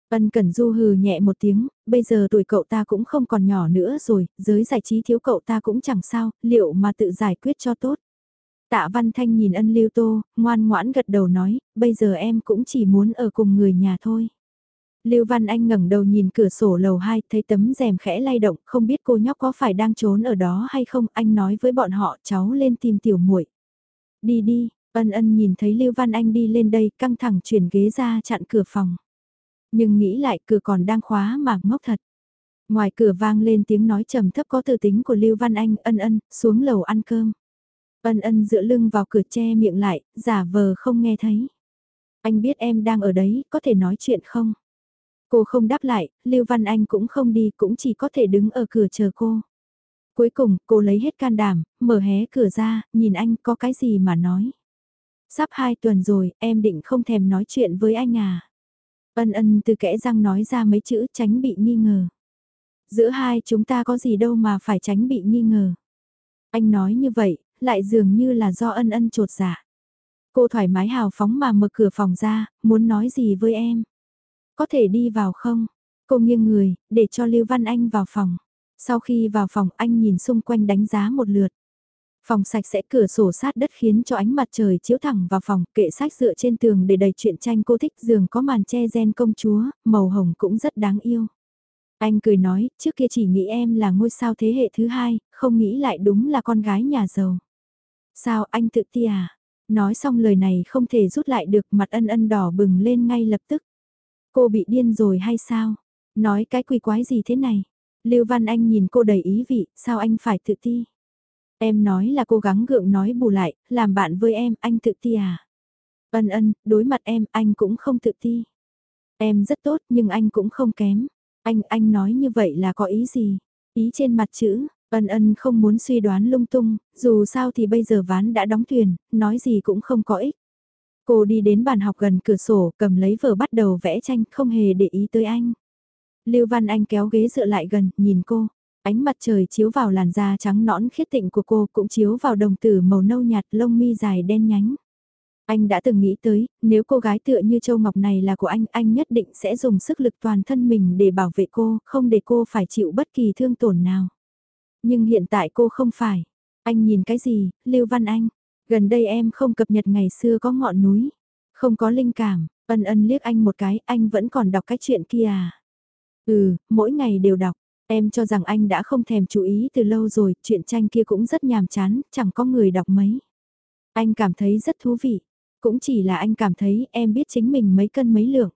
Ân Cẩn Du hừ nhẹ một tiếng, bây giờ tuổi cậu ta cũng không còn nhỏ nữa rồi, giới giải trí thiếu cậu ta cũng chẳng sao, liệu mà tự giải quyết cho tốt. Tạ Văn Thanh nhìn ân lưu tô, ngoan ngoãn gật đầu nói, bây giờ em cũng chỉ muốn ở cùng người nhà thôi. Lưu Văn Anh ngẩng đầu nhìn cửa sổ lầu 2, thấy tấm rèm khẽ lay động, không biết cô nhóc có phải đang trốn ở đó hay không, anh nói với bọn họ cháu lên tìm tiểu muội. Đi đi, ân ân nhìn thấy Lưu Văn Anh đi lên đây, căng thẳng chuyển ghế ra chặn cửa phòng. Nhưng nghĩ lại cửa còn đang khóa mà ngốc thật. Ngoài cửa vang lên tiếng nói trầm thấp có từ tính của Lưu Văn Anh, ân ân, xuống lầu ăn cơm. Ân ân dựa lưng vào cửa che miệng lại, giả vờ không nghe thấy. Anh biết em đang ở đấy, có thể nói chuyện không? Cô không đáp lại, Lưu Văn Anh cũng không đi, cũng chỉ có thể đứng ở cửa chờ cô. Cuối cùng, cô lấy hết can đảm, mở hé cửa ra, nhìn anh có cái gì mà nói. Sắp hai tuần rồi, em định không thèm nói chuyện với anh à. Ân ân từ kẽ răng nói ra mấy chữ tránh bị nghi ngờ. Giữa hai chúng ta có gì đâu mà phải tránh bị nghi ngờ. Anh nói như vậy, lại dường như là do ân ân trột dạ. Cô thoải mái hào phóng mà mở cửa phòng ra, muốn nói gì với em. Có thể đi vào không? Cô nghiêng người, để cho Lưu Văn Anh vào phòng. Sau khi vào phòng anh nhìn xung quanh đánh giá một lượt. Phòng sạch sẽ cửa sổ sát đất khiến cho ánh mặt trời chiếu thẳng vào phòng, kệ sách dựa trên tường để đầy chuyện tranh cô thích giường có màn che gen công chúa, màu hồng cũng rất đáng yêu. Anh cười nói, trước kia chỉ nghĩ em là ngôi sao thế hệ thứ hai, không nghĩ lại đúng là con gái nhà giàu. Sao anh tự ti à? Nói xong lời này không thể rút lại được mặt ân ân đỏ bừng lên ngay lập tức. Cô bị điên rồi hay sao? Nói cái quỷ quái gì thế này? Lưu Văn Anh nhìn cô đầy ý vị, sao anh phải tự ti? Em nói là cố gắng gượng nói bù lại, làm bạn với em, anh tự ti à? Ân ân, đối mặt em, anh cũng không tự ti. Em rất tốt nhưng anh cũng không kém. Anh, anh nói như vậy là có ý gì? Ý trên mặt chữ, ân ân không muốn suy đoán lung tung, dù sao thì bây giờ ván đã đóng thuyền, nói gì cũng không có ích. Cô đi đến bàn học gần cửa sổ, cầm lấy vở bắt đầu vẽ tranh, không hề để ý tới anh. Lưu Văn Anh kéo ghế dựa lại gần, nhìn cô. Ánh mặt trời chiếu vào làn da trắng nõn khiết tịnh của cô cũng chiếu vào đồng tử màu nâu nhạt lông mi dài đen nhánh. Anh đã từng nghĩ tới, nếu cô gái tựa như Châu Ngọc này là của anh, anh nhất định sẽ dùng sức lực toàn thân mình để bảo vệ cô, không để cô phải chịu bất kỳ thương tổn nào. Nhưng hiện tại cô không phải. Anh nhìn cái gì, Lưu Văn Anh? Gần đây em không cập nhật ngày xưa có ngọn núi. Không có linh cảm, ân ân liếc anh một cái, anh vẫn còn đọc cái chuyện kia à? Ừ, mỗi ngày đều đọc. Em cho rằng anh đã không thèm chú ý từ lâu rồi, chuyện tranh kia cũng rất nhàm chán, chẳng có người đọc mấy. Anh cảm thấy rất thú vị. Cũng chỉ là anh cảm thấy em biết chính mình mấy cân mấy lượng.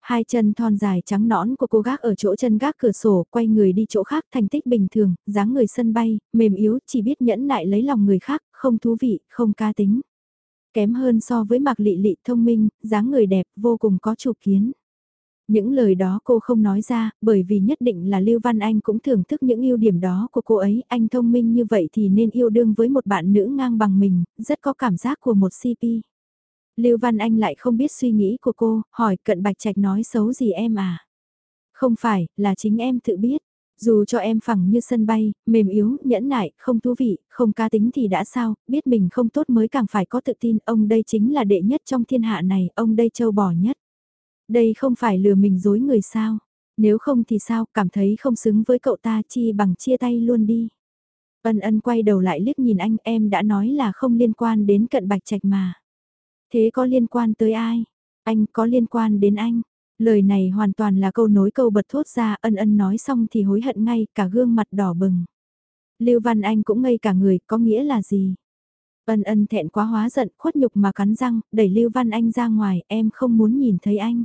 Hai chân thon dài trắng nõn của cô gác ở chỗ chân gác cửa sổ, quay người đi chỗ khác thành tích bình thường, dáng người sân bay, mềm yếu, chỉ biết nhẫn nại lấy lòng người khác, không thú vị, không ca tính. Kém hơn so với mạc lị lị thông minh, dáng người đẹp, vô cùng có chủ kiến. Những lời đó cô không nói ra, bởi vì nhất định là Lưu Văn Anh cũng thưởng thức những ưu điểm đó của cô ấy, anh thông minh như vậy thì nên yêu đương với một bạn nữ ngang bằng mình, rất có cảm giác của một CP. Lưu Văn Anh lại không biết suy nghĩ của cô, hỏi cận bạch trạch nói xấu gì em à? Không phải, là chính em tự biết. Dù cho em phẳng như sân bay, mềm yếu, nhẫn nại, không thú vị, không ca tính thì đã sao, biết mình không tốt mới càng phải có tự tin, ông đây chính là đệ nhất trong thiên hạ này, ông đây châu bò nhất. Đây không phải lừa mình dối người sao, nếu không thì sao, cảm thấy không xứng với cậu ta chi bằng chia tay luôn đi. Ân ân quay đầu lại liếc nhìn anh, em đã nói là không liên quan đến cận bạch trạch mà. Thế có liên quan tới ai? Anh có liên quan đến anh? Lời này hoàn toàn là câu nối câu bật thốt ra ân ân nói xong thì hối hận ngay cả gương mặt đỏ bừng. Lưu Văn Anh cũng ngây cả người có nghĩa là gì? Ân ân thẹn quá hóa giận khuất nhục mà cắn răng đẩy Lưu Văn Anh ra ngoài em không muốn nhìn thấy anh.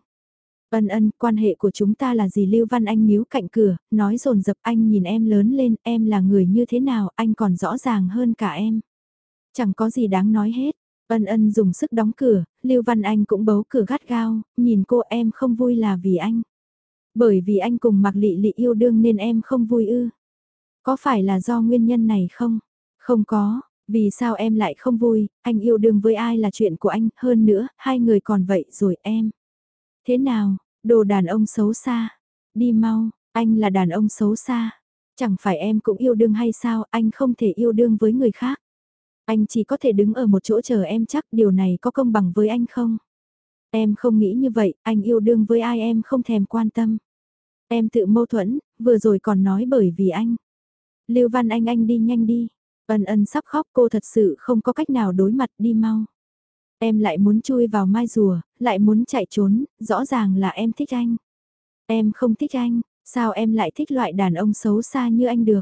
Ân ân quan hệ của chúng ta là gì Lưu Văn Anh níu cạnh cửa nói rồn dập anh nhìn em lớn lên em là người như thế nào anh còn rõ ràng hơn cả em. Chẳng có gì đáng nói hết Ân ân dùng sức đóng cửa, Lưu Văn Anh cũng bấu cửa gắt gao, nhìn cô em không vui là vì anh. Bởi vì anh cùng mặc lị lị yêu đương nên em không vui ư. Có phải là do nguyên nhân này không? Không có, vì sao em lại không vui, anh yêu đương với ai là chuyện của anh, hơn nữa, hai người còn vậy rồi em. Thế nào, đồ đàn ông xấu xa, đi mau, anh là đàn ông xấu xa. Chẳng phải em cũng yêu đương hay sao, anh không thể yêu đương với người khác. Anh chỉ có thể đứng ở một chỗ chờ em chắc điều này có công bằng với anh không? Em không nghĩ như vậy, anh yêu đương với ai em không thèm quan tâm. Em tự mâu thuẫn, vừa rồi còn nói bởi vì anh. Lưu Văn Anh anh đi nhanh đi. Ân ân sắp khóc cô thật sự không có cách nào đối mặt đi mau. Em lại muốn chui vào mai rùa, lại muốn chạy trốn, rõ ràng là em thích anh. Em không thích anh, sao em lại thích loại đàn ông xấu xa như anh được?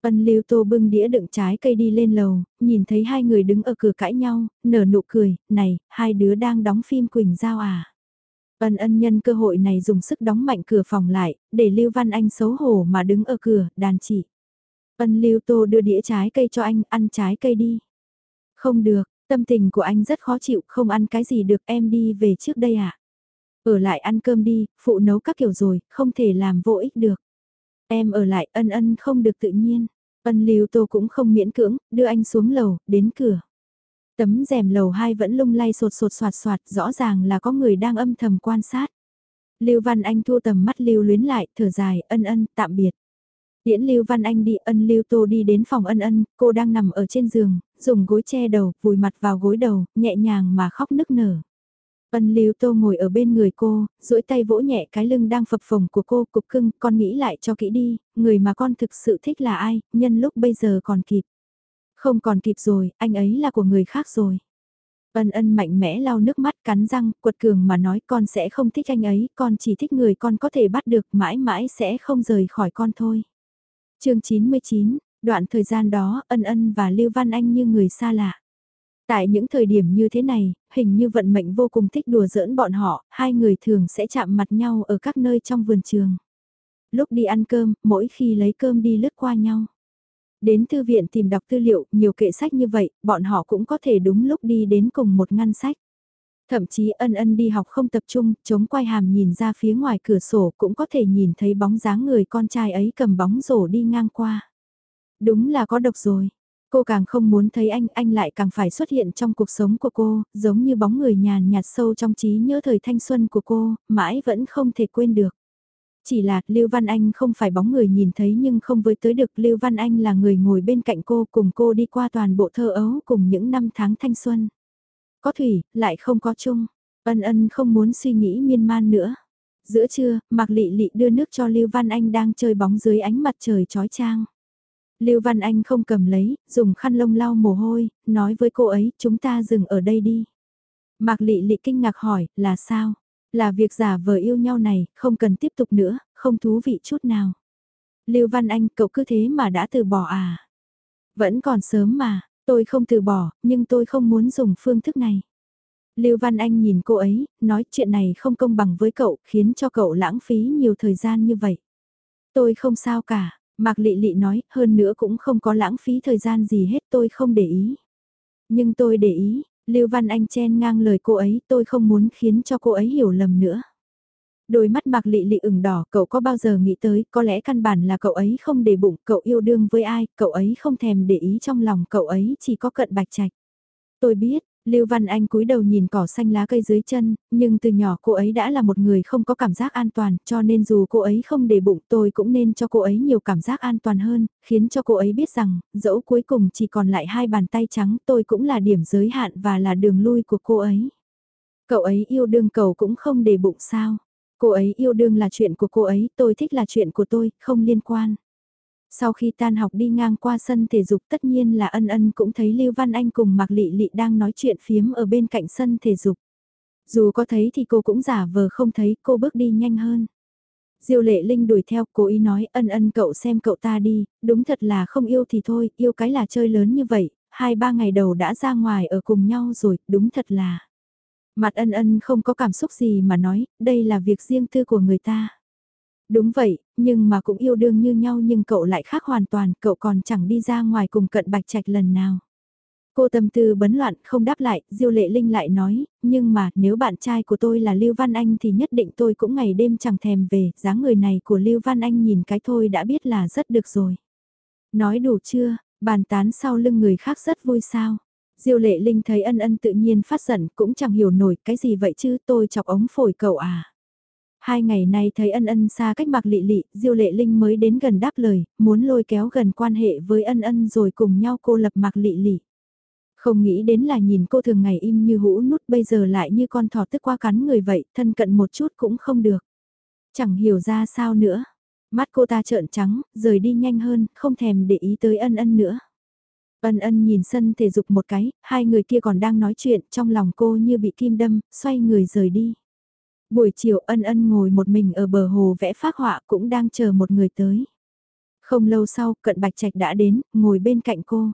Ân lưu tô bưng đĩa đựng trái cây đi lên lầu, nhìn thấy hai người đứng ở cửa cãi nhau, nở nụ cười, này, hai đứa đang đóng phim Quỳnh Giao à? Ân ân nhân cơ hội này dùng sức đóng mạnh cửa phòng lại, để Lưu Văn Anh xấu hổ mà đứng ở cửa, đàn chỉ. Ân Lưu Tô đưa đĩa trái cây cho anh, ăn trái cây đi. Không được, tâm tình của anh rất khó chịu, không ăn cái gì được em đi về trước đây à? Ở lại ăn cơm đi, phụ nấu các kiểu rồi, không thể làm vô ích được. Em ở lại ân ân không được tự nhiên. Ân Lưu Tô cũng không miễn cưỡng, đưa anh xuống lầu, đến cửa. Tấm rèm lầu 2 vẫn lung lay sột sột soạt soạt, rõ ràng là có người đang âm thầm quan sát. Lưu Văn Anh thu tầm mắt Lưu luyến lại, thở dài, ân ân, tạm biệt. Tiễn Lưu Văn Anh đi, ân Lưu Tô đi đến phòng ân ân, cô đang nằm ở trên giường, dùng gối che đầu, vùi mặt vào gối đầu, nhẹ nhàng mà khóc nức nở. Ân Lưu Tô ngồi ở bên người cô, duỗi tay vỗ nhẹ cái lưng đang phập phồng của cô, cục cưng, con nghĩ lại cho kỹ đi, người mà con thực sự thích là ai, nhân lúc bây giờ còn kịp. Không còn kịp rồi, anh ấy là của người khác rồi. Ân ân mạnh mẽ lau nước mắt cắn răng, quật cường mà nói con sẽ không thích anh ấy, con chỉ thích người con có thể bắt được mãi mãi sẽ không rời khỏi con thôi chương 99, đoạn thời gian đó ân ân và Lưu Văn Anh như người xa lạ. Tại những thời điểm như thế này, hình như vận mệnh vô cùng thích đùa giỡn bọn họ, hai người thường sẽ chạm mặt nhau ở các nơi trong vườn trường. Lúc đi ăn cơm, mỗi khi lấy cơm đi lướt qua nhau. Đến thư viện tìm đọc tư liệu, nhiều kệ sách như vậy, bọn họ cũng có thể đúng lúc đi đến cùng một ngăn sách. Thậm chí ân ân đi học không tập trung, chống quay hàm nhìn ra phía ngoài cửa sổ cũng có thể nhìn thấy bóng dáng người con trai ấy cầm bóng rổ đi ngang qua. Đúng là có độc rồi. Cô càng không muốn thấy anh, anh lại càng phải xuất hiện trong cuộc sống của cô, giống như bóng người nhàn nhạt sâu trong trí nhớ thời thanh xuân của cô, mãi vẫn không thể quên được. Chỉ là Lưu Văn Anh không phải bóng người nhìn thấy nhưng không với tới được Lưu Văn Anh là người ngồi bên cạnh cô cùng cô đi qua toàn bộ thơ ấu cùng những năm tháng thanh xuân. Có thủy, lại không có chung. Ân ân không muốn suy nghĩ miên man nữa. Giữa trưa, Mạc Lị Lị đưa nước cho Lưu Văn Anh đang chơi bóng dưới ánh mặt trời chói chang. Lưu Văn Anh không cầm lấy, dùng khăn lông lau mồ hôi, nói với cô ấy, chúng ta dừng ở đây đi. Mạc Lị Lị kinh ngạc hỏi, là sao? Là việc giả vờ yêu nhau này, không cần tiếp tục nữa, không thú vị chút nào. Lưu Văn Anh, cậu cứ thế mà đã từ bỏ à? Vẫn còn sớm mà, tôi không từ bỏ, nhưng tôi không muốn dùng phương thức này. Lưu Văn Anh nhìn cô ấy, nói chuyện này không công bằng với cậu, khiến cho cậu lãng phí nhiều thời gian như vậy. Tôi không sao cả, Mạc Lị Lị nói, hơn nữa cũng không có lãng phí thời gian gì hết tôi không để ý. Nhưng tôi để ý, Lưu Văn Anh chen ngang lời cô ấy, tôi không muốn khiến cho cô ấy hiểu lầm nữa. Đôi mắt bạc Lị Lị ửng đỏ, cậu có bao giờ nghĩ tới, có lẽ căn bản là cậu ấy không để bụng, cậu yêu đương với ai, cậu ấy không thèm để ý trong lòng, cậu ấy chỉ có cận bạch trạch. Tôi biết, Lưu Văn Anh cúi đầu nhìn cỏ xanh lá cây dưới chân, nhưng từ nhỏ cô ấy đã là một người không có cảm giác an toàn, cho nên dù cô ấy không để bụng tôi cũng nên cho cô ấy nhiều cảm giác an toàn hơn, khiến cho cô ấy biết rằng, dẫu cuối cùng chỉ còn lại hai bàn tay trắng tôi cũng là điểm giới hạn và là đường lui của cô ấy. Cậu ấy yêu đương cầu cũng không để bụng sao. Cô ấy yêu đương là chuyện của cô ấy, tôi thích là chuyện của tôi, không liên quan. Sau khi tan học đi ngang qua sân thể dục tất nhiên là ân ân cũng thấy Lưu Văn Anh cùng Mạc Lị Lị đang nói chuyện phiếm ở bên cạnh sân thể dục. Dù có thấy thì cô cũng giả vờ không thấy, cô bước đi nhanh hơn. Diêu lệ linh đuổi theo, cố ý nói ân ân cậu xem cậu ta đi, đúng thật là không yêu thì thôi, yêu cái là chơi lớn như vậy, hai ba ngày đầu đã ra ngoài ở cùng nhau rồi, đúng thật là. Mặt ân ân không có cảm xúc gì mà nói, đây là việc riêng tư của người ta. Đúng vậy, nhưng mà cũng yêu đương như nhau nhưng cậu lại khác hoàn toàn, cậu còn chẳng đi ra ngoài cùng cận bạch trạch lần nào. Cô tâm tư bấn loạn không đáp lại, Diêu Lệ Linh lại nói, nhưng mà nếu bạn trai của tôi là Lưu Văn Anh thì nhất định tôi cũng ngày đêm chẳng thèm về, dáng người này của Lưu Văn Anh nhìn cái thôi đã biết là rất được rồi. Nói đủ chưa, bàn tán sau lưng người khác rất vui sao. Diêu Lệ Linh thấy ân ân tự nhiên phát giận cũng chẳng hiểu nổi cái gì vậy chứ tôi chọc ống phổi cậu à. Hai ngày nay thấy ân ân xa cách mạc lị lị, Diêu Lệ Linh mới đến gần đáp lời, muốn lôi kéo gần quan hệ với ân ân rồi cùng nhau cô lập mạc lị lị. Không nghĩ đến là nhìn cô thường ngày im như hũ nút bây giờ lại như con thỏ tức qua cắn người vậy, thân cận một chút cũng không được. Chẳng hiểu ra sao nữa. Mắt cô ta trợn trắng, rời đi nhanh hơn, không thèm để ý tới ân ân nữa. Ân ân nhìn sân thể dục một cái, hai người kia còn đang nói chuyện, trong lòng cô như bị kim đâm, xoay người rời đi. Buổi chiều ân ân ngồi một mình ở bờ hồ vẽ phác họa cũng đang chờ một người tới. Không lâu sau, cận bạch trạch đã đến, ngồi bên cạnh cô.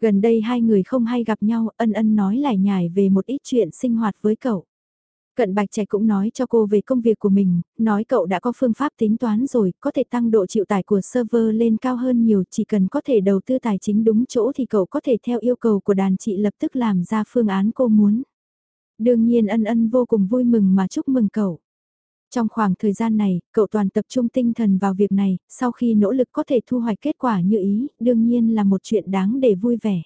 Gần đây hai người không hay gặp nhau, ân ân nói lại nhải về một ít chuyện sinh hoạt với cậu. Cận Bạch Trạch cũng nói cho cô về công việc của mình, nói cậu đã có phương pháp tính toán rồi, có thể tăng độ chịu tải của server lên cao hơn nhiều, chỉ cần có thể đầu tư tài chính đúng chỗ thì cậu có thể theo yêu cầu của đàn chị lập tức làm ra phương án cô muốn. Đương nhiên ân ân vô cùng vui mừng mà chúc mừng cậu. Trong khoảng thời gian này, cậu toàn tập trung tinh thần vào việc này, sau khi nỗ lực có thể thu hoạch kết quả như ý, đương nhiên là một chuyện đáng để vui vẻ.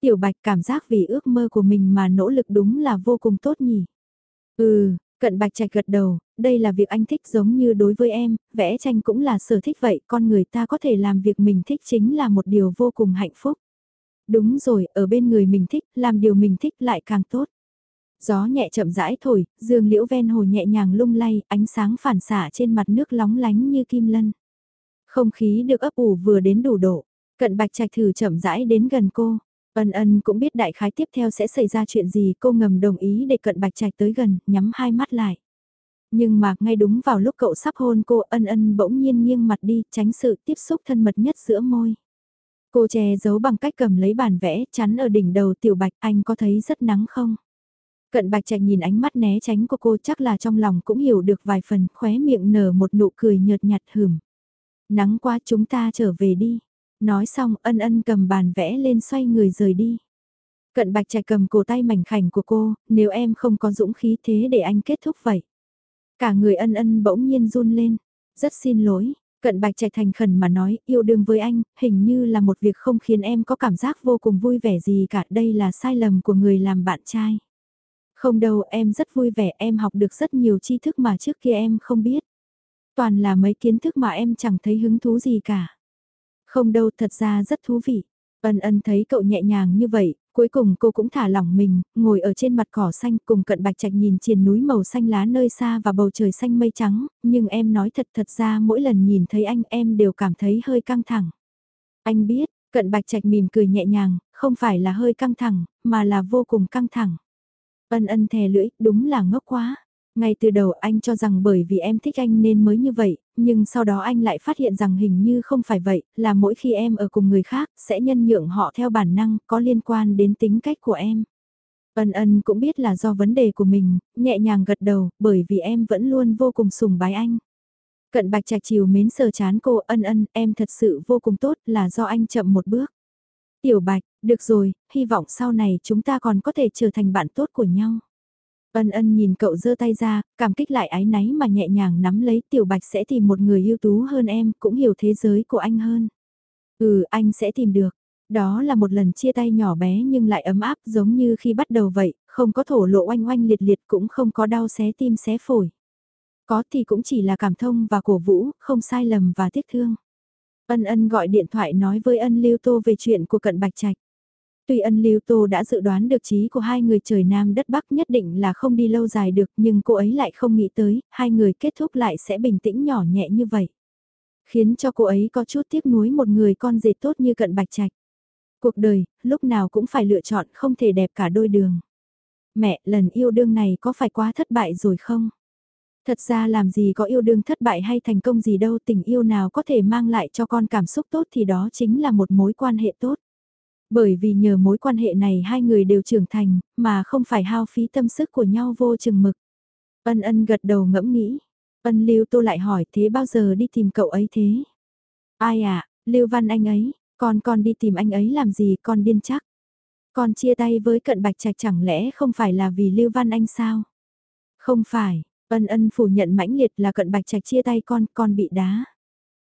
Tiểu Bạch cảm giác vì ước mơ của mình mà nỗ lực đúng là vô cùng tốt nhỉ. Ừ, cận bạch trạch gật đầu, đây là việc anh thích giống như đối với em, vẽ tranh cũng là sở thích vậy, con người ta có thể làm việc mình thích chính là một điều vô cùng hạnh phúc. Đúng rồi, ở bên người mình thích, làm điều mình thích lại càng tốt. Gió nhẹ chậm rãi thổi, dương liễu ven hồ nhẹ nhàng lung lay, ánh sáng phản xạ trên mặt nước lóng lánh như kim lân. Không khí được ấp ủ vừa đến đủ độ, cận bạch trạch thử chậm rãi đến gần cô. Ân ân cũng biết đại khái tiếp theo sẽ xảy ra chuyện gì cô ngầm đồng ý để cận bạch trạch tới gần, nhắm hai mắt lại. Nhưng mà ngay đúng vào lúc cậu sắp hôn cô ân ân bỗng nhiên nghiêng mặt đi tránh sự tiếp xúc thân mật nhất giữa môi. Cô che giấu bằng cách cầm lấy bàn vẽ chắn ở đỉnh đầu tiểu bạch anh có thấy rất nắng không? Cận bạch trạch nhìn ánh mắt né tránh của cô chắc là trong lòng cũng hiểu được vài phần khóe miệng nở một nụ cười nhợt nhạt hửm. Nắng qua chúng ta trở về đi. Nói xong ân ân cầm bàn vẽ lên xoay người rời đi. Cận bạch trẻ cầm cổ tay mảnh khảnh của cô, nếu em không có dũng khí thế để anh kết thúc vậy. Cả người ân ân bỗng nhiên run lên. Rất xin lỗi, cận bạch trẻ thành khẩn mà nói yêu đương với anh, hình như là một việc không khiến em có cảm giác vô cùng vui vẻ gì cả. Đây là sai lầm của người làm bạn trai. Không đâu em rất vui vẻ em học được rất nhiều tri thức mà trước kia em không biết. Toàn là mấy kiến thức mà em chẳng thấy hứng thú gì cả. Không đâu thật ra rất thú vị. Ân ân thấy cậu nhẹ nhàng như vậy, cuối cùng cô cũng thả lỏng mình, ngồi ở trên mặt cỏ xanh cùng cận bạch trạch nhìn triền núi màu xanh lá nơi xa và bầu trời xanh mây trắng, nhưng em nói thật thật ra mỗi lần nhìn thấy anh em đều cảm thấy hơi căng thẳng. Anh biết, cận bạch trạch mỉm cười nhẹ nhàng, không phải là hơi căng thẳng, mà là vô cùng căng thẳng. Ân ân thè lưỡi, đúng là ngốc quá. Ngay từ đầu anh cho rằng bởi vì em thích anh nên mới như vậy, nhưng sau đó anh lại phát hiện rằng hình như không phải vậy, là mỗi khi em ở cùng người khác sẽ nhân nhượng họ theo bản năng có liên quan đến tính cách của em. Ân ân cũng biết là do vấn đề của mình, nhẹ nhàng gật đầu, bởi vì em vẫn luôn vô cùng sùng bái anh. Cận bạch trạch chiều mến sờ chán cô ân ân, em thật sự vô cùng tốt là do anh chậm một bước. Tiểu bạch, được rồi, hy vọng sau này chúng ta còn có thể trở thành bạn tốt của nhau. Ân ân nhìn cậu giơ tay ra, cảm kích lại ái náy mà nhẹ nhàng nắm lấy tiểu bạch sẽ tìm một người ưu tú hơn em, cũng hiểu thế giới của anh hơn. Ừ, anh sẽ tìm được. Đó là một lần chia tay nhỏ bé nhưng lại ấm áp giống như khi bắt đầu vậy, không có thổ lộ oanh oanh liệt liệt cũng không có đau xé tim xé phổi. Có thì cũng chỉ là cảm thông và cổ vũ, không sai lầm và tiếc thương. Ân ân gọi điện thoại nói với ân lưu tô về chuyện của cận bạch trạch. Tuy ân lưu tô đã dự đoán được trí của hai người trời Nam đất Bắc nhất định là không đi lâu dài được nhưng cô ấy lại không nghĩ tới, hai người kết thúc lại sẽ bình tĩnh nhỏ nhẹ như vậy. Khiến cho cô ấy có chút tiếc nuối một người con dệt tốt như cận bạch trạch. Cuộc đời, lúc nào cũng phải lựa chọn không thể đẹp cả đôi đường. Mẹ, lần yêu đương này có phải quá thất bại rồi không? Thật ra làm gì có yêu đương thất bại hay thành công gì đâu tình yêu nào có thể mang lại cho con cảm xúc tốt thì đó chính là một mối quan hệ tốt. Bởi vì nhờ mối quan hệ này hai người đều trưởng thành, mà không phải hao phí tâm sức của nhau vô chừng mực. Ân ân gật đầu ngẫm nghĩ. Ân Lưu Tô lại hỏi thế bao giờ đi tìm cậu ấy thế? Ai à, Lưu Văn anh ấy, con con đi tìm anh ấy làm gì con điên chắc. Con chia tay với cận bạch trạch chẳng lẽ không phải là vì Lưu Văn anh sao? Không phải, ân ân phủ nhận mãnh liệt là cận bạch trạch chia tay con, con bị đá.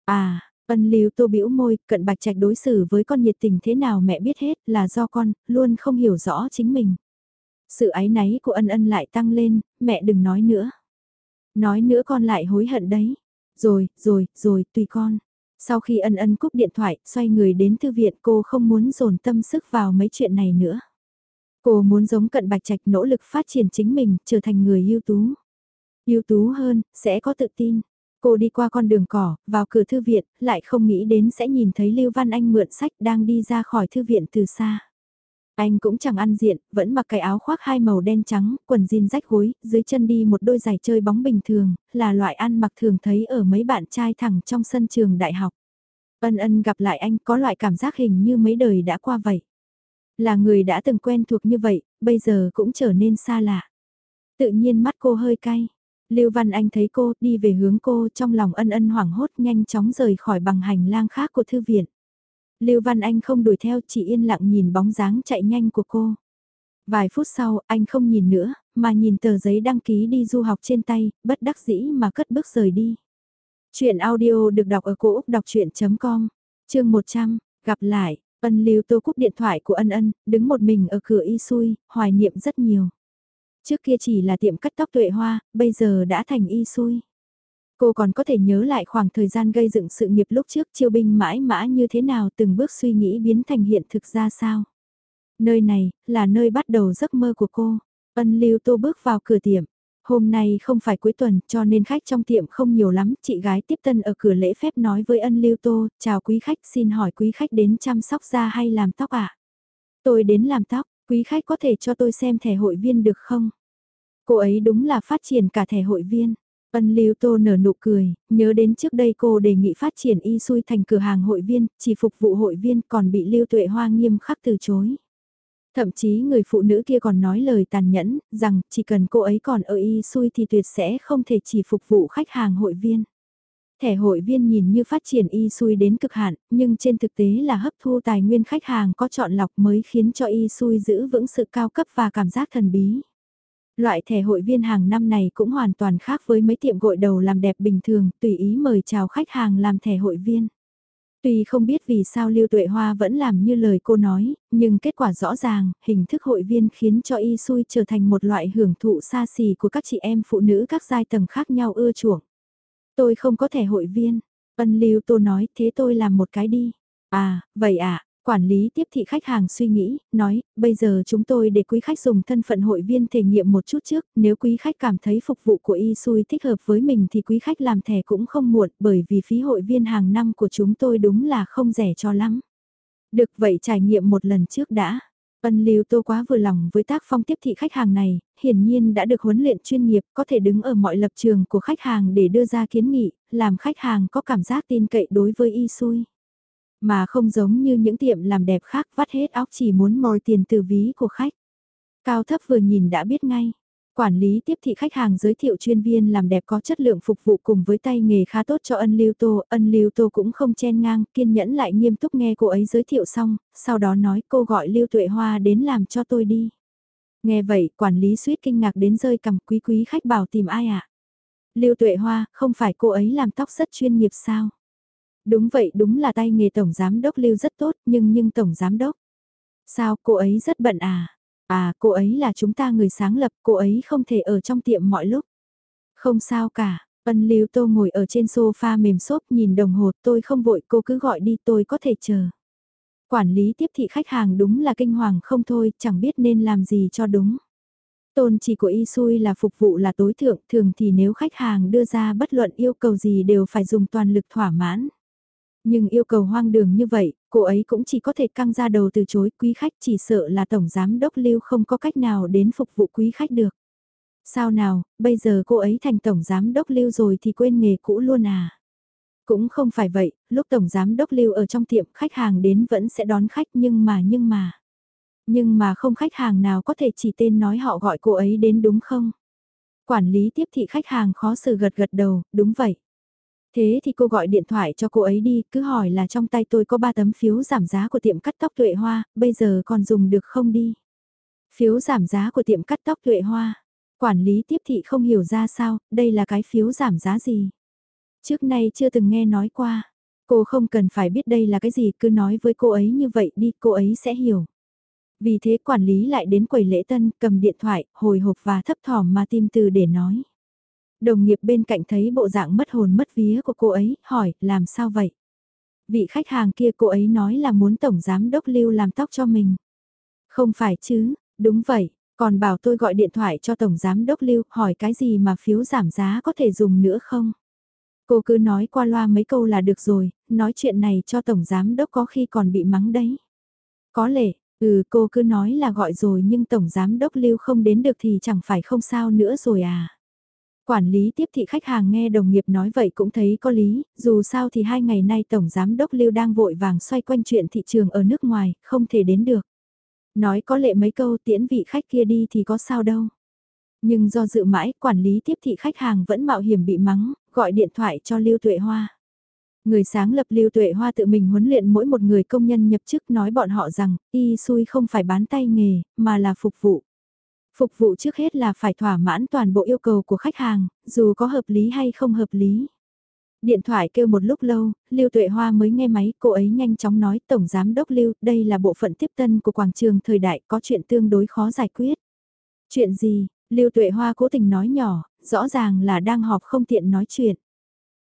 À, Ân lưu tô bĩu môi, cận bạch trạch đối xử với con nhiệt tình thế nào mẹ biết hết là do con, luôn không hiểu rõ chính mình. Sự ái náy của ân ân lại tăng lên, mẹ đừng nói nữa. Nói nữa con lại hối hận đấy. Rồi, rồi, rồi, tùy con. Sau khi ân ân cúp điện thoại, xoay người đến thư viện cô không muốn dồn tâm sức vào mấy chuyện này nữa. Cô muốn giống cận bạch trạch nỗ lực phát triển chính mình, trở thành người ưu tú. ưu tú hơn, sẽ có tự tin. Cô đi qua con đường cỏ, vào cửa thư viện, lại không nghĩ đến sẽ nhìn thấy Lưu Văn Anh mượn sách đang đi ra khỏi thư viện từ xa. Anh cũng chẳng ăn diện, vẫn mặc cái áo khoác hai màu đen trắng, quần jean rách gối, dưới chân đi một đôi giày chơi bóng bình thường, là loại ăn mặc thường thấy ở mấy bạn trai thẳng trong sân trường đại học. Ân ân gặp lại anh có loại cảm giác hình như mấy đời đã qua vậy. Là người đã từng quen thuộc như vậy, bây giờ cũng trở nên xa lạ. Tự nhiên mắt cô hơi cay. Lưu Văn Anh thấy cô đi về hướng cô trong lòng ân ân hoảng hốt nhanh chóng rời khỏi bằng hành lang khác của thư viện. Lưu Văn Anh không đuổi theo chỉ yên lặng nhìn bóng dáng chạy nhanh của cô. Vài phút sau anh không nhìn nữa mà nhìn tờ giấy đăng ký đi du học trên tay, bất đắc dĩ mà cất bước rời đi. Chuyện audio được đọc ở cổ Úc đọc chuyện.com, chương 100, gặp lại, ân lưu tô cúp điện thoại của ân ân, đứng một mình ở cửa y xui, hoài niệm rất nhiều. Trước kia chỉ là tiệm cắt tóc tuệ hoa, bây giờ đã thành y xui. Cô còn có thể nhớ lại khoảng thời gian gây dựng sự nghiệp lúc trước chiêu binh mãi mã như thế nào từng bước suy nghĩ biến thành hiện thực ra sao. Nơi này, là nơi bắt đầu giấc mơ của cô. Ân lưu tô bước vào cửa tiệm. Hôm nay không phải cuối tuần cho nên khách trong tiệm không nhiều lắm, chị gái tiếp tân ở cửa lễ phép nói với ân lưu tô, chào quý khách xin hỏi quý khách đến chăm sóc da hay làm tóc ạ? À? Tôi đến làm tóc, quý khách có thể cho tôi xem thẻ hội viên được không? Cô ấy đúng là phát triển cả thẻ hội viên. Ân Lưu Tô nở nụ cười, nhớ đến trước đây cô đề nghị phát triển y xui thành cửa hàng hội viên, chỉ phục vụ hội viên còn bị Lưu Tuệ Hoa nghiêm khắc từ chối. Thậm chí người phụ nữ kia còn nói lời tàn nhẫn, rằng chỉ cần cô ấy còn ở y xui thì tuyệt sẽ không thể chỉ phục vụ khách hàng hội viên. Thẻ hội viên nhìn như phát triển y xui đến cực hạn, nhưng trên thực tế là hấp thu tài nguyên khách hàng có chọn lọc mới khiến cho y xui giữ vững sự cao cấp và cảm giác thần bí. Loại thẻ hội viên hàng năm này cũng hoàn toàn khác với mấy tiệm gội đầu làm đẹp bình thường, tùy ý mời chào khách hàng làm thẻ hội viên. Tuy không biết vì sao Lưu Tuệ Hoa vẫn làm như lời cô nói, nhưng kết quả rõ ràng, hình thức hội viên khiến cho y xui trở thành một loại hưởng thụ xa xỉ của các chị em phụ nữ các giai tầng khác nhau ưa chuộng. Tôi không có thẻ hội viên. Ân Lưu Tô nói thế tôi làm một cái đi. À, vậy à, Quản lý tiếp thị khách hàng suy nghĩ, nói, bây giờ chúng tôi để quý khách dùng thân phận hội viên thể nghiệm một chút trước, nếu quý khách cảm thấy phục vụ của y xui thích hợp với mình thì quý khách làm thẻ cũng không muộn bởi vì phí hội viên hàng năm của chúng tôi đúng là không rẻ cho lắm. Được vậy trải nghiệm một lần trước đã. Ân Lưu Tô quá vừa lòng với tác phong tiếp thị khách hàng này, hiển nhiên đã được huấn luyện chuyên nghiệp, có thể đứng ở mọi lập trường của khách hàng để đưa ra kiến nghị, làm khách hàng có cảm giác tin cậy đối với y xui. Mà không giống như những tiệm làm đẹp khác vắt hết óc chỉ muốn mồi tiền từ ví của khách. Cao thấp vừa nhìn đã biết ngay. Quản lý tiếp thị khách hàng giới thiệu chuyên viên làm đẹp có chất lượng phục vụ cùng với tay nghề khá tốt cho ân lưu tô. Ân lưu tô cũng không chen ngang, kiên nhẫn lại nghiêm túc nghe cô ấy giới thiệu xong, sau đó nói cô gọi lưu tuệ hoa đến làm cho tôi đi. Nghe vậy, quản lý suýt kinh ngạc đến rơi cầm quý quý khách bảo tìm ai ạ? À? Lưu tuệ hoa, không phải cô ấy làm tóc rất chuyên nghiệp sao? Đúng vậy đúng là tay nghề tổng giám đốc lưu rất tốt nhưng nhưng tổng giám đốc. Sao cô ấy rất bận à? À cô ấy là chúng ta người sáng lập cô ấy không thể ở trong tiệm mọi lúc. Không sao cả, ân lưu tô ngồi ở trên sofa mềm xốp nhìn đồng hồ tôi không vội cô cứ gọi đi tôi có thể chờ. Quản lý tiếp thị khách hàng đúng là kinh hoàng không thôi chẳng biết nên làm gì cho đúng. Tôn chỉ của y sui là phục vụ là tối thượng thường thì nếu khách hàng đưa ra bất luận yêu cầu gì đều phải dùng toàn lực thỏa mãn. Nhưng yêu cầu hoang đường như vậy, cô ấy cũng chỉ có thể căng ra đầu từ chối quý khách chỉ sợ là tổng giám đốc lưu không có cách nào đến phục vụ quý khách được. Sao nào, bây giờ cô ấy thành tổng giám đốc lưu rồi thì quên nghề cũ luôn à? Cũng không phải vậy, lúc tổng giám đốc lưu ở trong tiệm khách hàng đến vẫn sẽ đón khách nhưng mà nhưng mà. Nhưng mà không khách hàng nào có thể chỉ tên nói họ gọi cô ấy đến đúng không? Quản lý tiếp thị khách hàng khó xử gật gật đầu, đúng vậy. Thế thì cô gọi điện thoại cho cô ấy đi, cứ hỏi là trong tay tôi có 3 tấm phiếu giảm giá của tiệm cắt tóc tuệ hoa, bây giờ còn dùng được không đi? Phiếu giảm giá của tiệm cắt tóc tuệ hoa. Quản lý tiếp thị không hiểu ra sao, đây là cái phiếu giảm giá gì? Trước nay chưa từng nghe nói qua. Cô không cần phải biết đây là cái gì, cứ nói với cô ấy như vậy đi, cô ấy sẽ hiểu. Vì thế quản lý lại đến quầy lễ tân, cầm điện thoại, hồi hộp và thấp thỏm mà tìm từ để nói. Đồng nghiệp bên cạnh thấy bộ dạng mất hồn mất vía của cô ấy, hỏi, làm sao vậy? Vị khách hàng kia cô ấy nói là muốn Tổng Giám Đốc Lưu làm tóc cho mình. Không phải chứ, đúng vậy, còn bảo tôi gọi điện thoại cho Tổng Giám Đốc Lưu hỏi cái gì mà phiếu giảm giá có thể dùng nữa không? Cô cứ nói qua loa mấy câu là được rồi, nói chuyện này cho Tổng Giám Đốc có khi còn bị mắng đấy. Có lẽ, ừ cô cứ nói là gọi rồi nhưng Tổng Giám Đốc Lưu không đến được thì chẳng phải không sao nữa rồi à. Quản lý tiếp thị khách hàng nghe đồng nghiệp nói vậy cũng thấy có lý, dù sao thì hai ngày nay Tổng Giám Đốc Lưu đang vội vàng xoay quanh chuyện thị trường ở nước ngoài, không thể đến được. Nói có lệ mấy câu tiễn vị khách kia đi thì có sao đâu. Nhưng do dự mãi, quản lý tiếp thị khách hàng vẫn mạo hiểm bị mắng, gọi điện thoại cho Lưu Tuệ Hoa. Người sáng lập Lưu Tuệ Hoa tự mình huấn luyện mỗi một người công nhân nhập chức nói bọn họ rằng, y xui không phải bán tay nghề, mà là phục vụ. Phục vụ trước hết là phải thỏa mãn toàn bộ yêu cầu của khách hàng, dù có hợp lý hay không hợp lý. Điện thoại kêu một lúc lâu, Lưu Tuệ Hoa mới nghe máy, cô ấy nhanh chóng nói Tổng Giám Đốc Lưu, đây là bộ phận tiếp tân của quảng trường thời đại, có chuyện tương đối khó giải quyết. Chuyện gì? Lưu Tuệ Hoa cố tình nói nhỏ, rõ ràng là đang họp không tiện nói chuyện.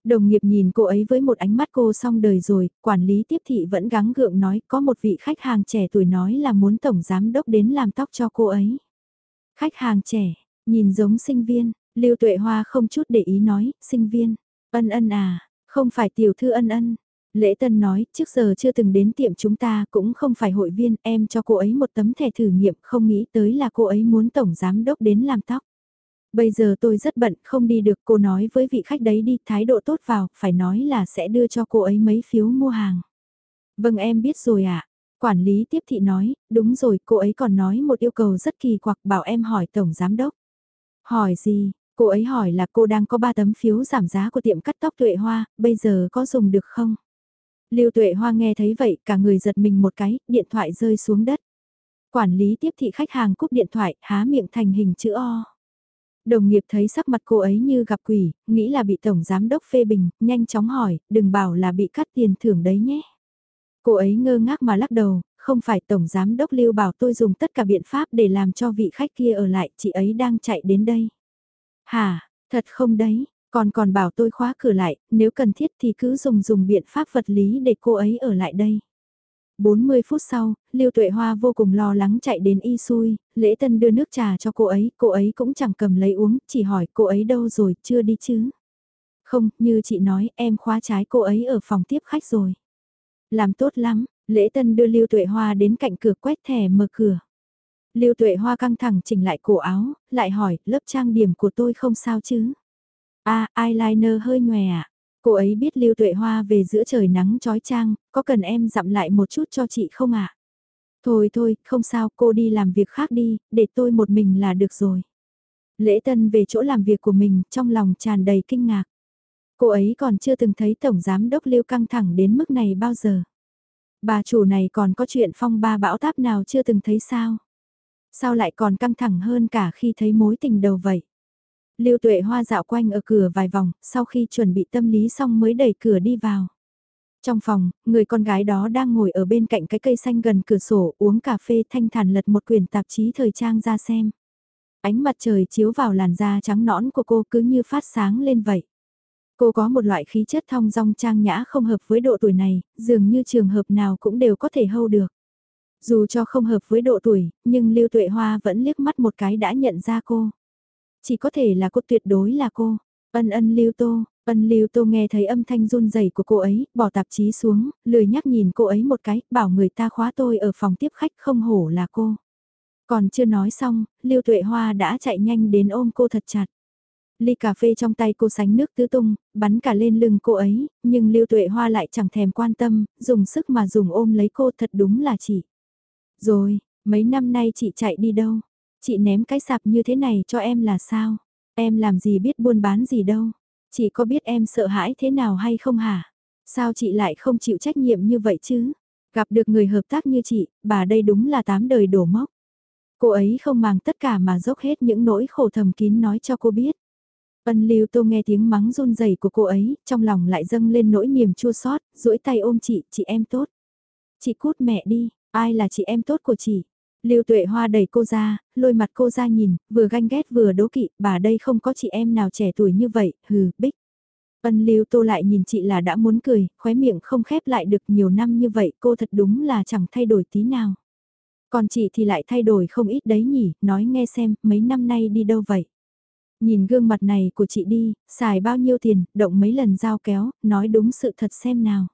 Đồng nghiệp nhìn cô ấy với một ánh mắt cô xong đời rồi, quản lý tiếp thị vẫn gắng gượng nói có một vị khách hàng trẻ tuổi nói là muốn tổng giám đốc đến làm tóc cho cô ấy. Khách hàng trẻ, nhìn giống sinh viên, Lưu Tuệ Hoa không chút để ý nói, sinh viên, ân ân à, không phải tiểu thư ân ân. Lễ Tân nói, trước giờ chưa từng đến tiệm chúng ta cũng không phải hội viên, em cho cô ấy một tấm thẻ thử nghiệm, không nghĩ tới là cô ấy muốn tổng giám đốc đến làm tóc. Bây giờ tôi rất bận, không đi được, cô nói với vị khách đấy đi, thái độ tốt vào, phải nói là sẽ đưa cho cô ấy mấy phiếu mua hàng. Vâng em biết rồi ạ. À. Quản lý tiếp thị nói, đúng rồi, cô ấy còn nói một yêu cầu rất kỳ quặc bảo em hỏi tổng giám đốc. Hỏi gì? Cô ấy hỏi là cô đang có 3 tấm phiếu giảm giá của tiệm cắt tóc tuệ hoa, bây giờ có dùng được không? Lưu Tuệ Hoa nghe thấy vậy, cả người giật mình một cái, điện thoại rơi xuống đất. Quản lý tiếp thị khách hàng cúp điện thoại, há miệng thành hình chữ O. Đồng nghiệp thấy sắc mặt cô ấy như gặp quỷ, nghĩ là bị tổng giám đốc phê bình, nhanh chóng hỏi, đừng bảo là bị cắt tiền thưởng đấy nhé. Cô ấy ngơ ngác mà lắc đầu, không phải tổng giám đốc lưu bảo tôi dùng tất cả biện pháp để làm cho vị khách kia ở lại, chị ấy đang chạy đến đây. Hả, thật không đấy, còn còn bảo tôi khóa cửa lại, nếu cần thiết thì cứ dùng dùng biện pháp vật lý để cô ấy ở lại đây. 40 phút sau, Lưu Tuệ Hoa vô cùng lo lắng chạy đến y xui, lễ tân đưa nước trà cho cô ấy, cô ấy cũng chẳng cầm lấy uống, chỉ hỏi cô ấy đâu rồi, chưa đi chứ. Không, như chị nói, em khóa trái cô ấy ở phòng tiếp khách rồi. Làm tốt lắm, lễ tân đưa Lưu Tuệ Hoa đến cạnh cửa quét thẻ mở cửa. Lưu Tuệ Hoa căng thẳng chỉnh lại cổ áo, lại hỏi, lớp trang điểm của tôi không sao chứ? a à, eyeliner hơi nhòe ạ. À? Cô ấy biết Lưu Tuệ Hoa về giữa trời nắng trói trang, có cần em dặm lại một chút cho chị không ạ? À? Thôi thôi, không sao, cô đi làm việc khác đi, để tôi một mình là được rồi. Lễ Tân về chỗ làm việc của mình, trong lòng tràn đầy kinh ngạc. Cô ấy còn chưa từng thấy Tổng Giám Đốc Lưu căng thẳng đến mức này bao giờ. Bà chủ này còn có chuyện phong ba bão táp nào chưa từng thấy sao? Sao lại còn căng thẳng hơn cả khi thấy mối tình đầu vậy? Lưu Tuệ Hoa dạo quanh ở cửa vài vòng, sau khi chuẩn bị tâm lý xong mới đẩy cửa đi vào. Trong phòng, người con gái đó đang ngồi ở bên cạnh cái cây xanh gần cửa sổ uống cà phê thanh thản lật một quyển tạp chí thời trang ra xem. Ánh mặt trời chiếu vào làn da trắng nõn của cô cứ như phát sáng lên vậy. Cô có một loại khí chất thong dong trang nhã không hợp với độ tuổi này, dường như trường hợp nào cũng đều có thể hâu được. Dù cho không hợp với độ tuổi, nhưng Lưu Tuệ Hoa vẫn liếc mắt một cái đã nhận ra cô. Chỉ có thể là cô tuyệt đối là cô. Ân ân Lưu Tô, ân Lưu Tô nghe thấy âm thanh run rẩy của cô ấy, bỏ tạp chí xuống, lười nhắc nhìn cô ấy một cái, bảo người ta khóa tôi ở phòng tiếp khách không hổ là cô. Còn chưa nói xong, Lưu Tuệ Hoa đã chạy nhanh đến ôm cô thật chặt. Ly cà phê trong tay cô sánh nước tứ tung, bắn cả lên lưng cô ấy, nhưng Lưu Tuệ Hoa lại chẳng thèm quan tâm, dùng sức mà dùng ôm lấy cô thật đúng là chị. Rồi, mấy năm nay chị chạy đi đâu? Chị ném cái sạp như thế này cho em là sao? Em làm gì biết buôn bán gì đâu? Chị có biết em sợ hãi thế nào hay không hả? Sao chị lại không chịu trách nhiệm như vậy chứ? Gặp được người hợp tác như chị, bà đây đúng là tám đời đổ mốc. Cô ấy không màng tất cả mà dốc hết những nỗi khổ thầm kín nói cho cô biết. Ân Lưu Tô nghe tiếng mắng run rẩy của cô ấy, trong lòng lại dâng lên nỗi niềm chua xót, duỗi tay ôm chị, chị em tốt. Chị cút mẹ đi, ai là chị em tốt của chị? Lưu Tuệ Hoa đẩy cô ra, lôi mặt cô ra nhìn, vừa ganh ghét vừa đố kỵ, bà đây không có chị em nào trẻ tuổi như vậy, hừ, bích. Ân Lưu Tô lại nhìn chị là đã muốn cười, khóe miệng không khép lại được nhiều năm như vậy, cô thật đúng là chẳng thay đổi tí nào. Còn chị thì lại thay đổi không ít đấy nhỉ, nói nghe xem, mấy năm nay đi đâu vậy? Nhìn gương mặt này của chị đi, xài bao nhiêu tiền, động mấy lần dao kéo, nói đúng sự thật xem nào.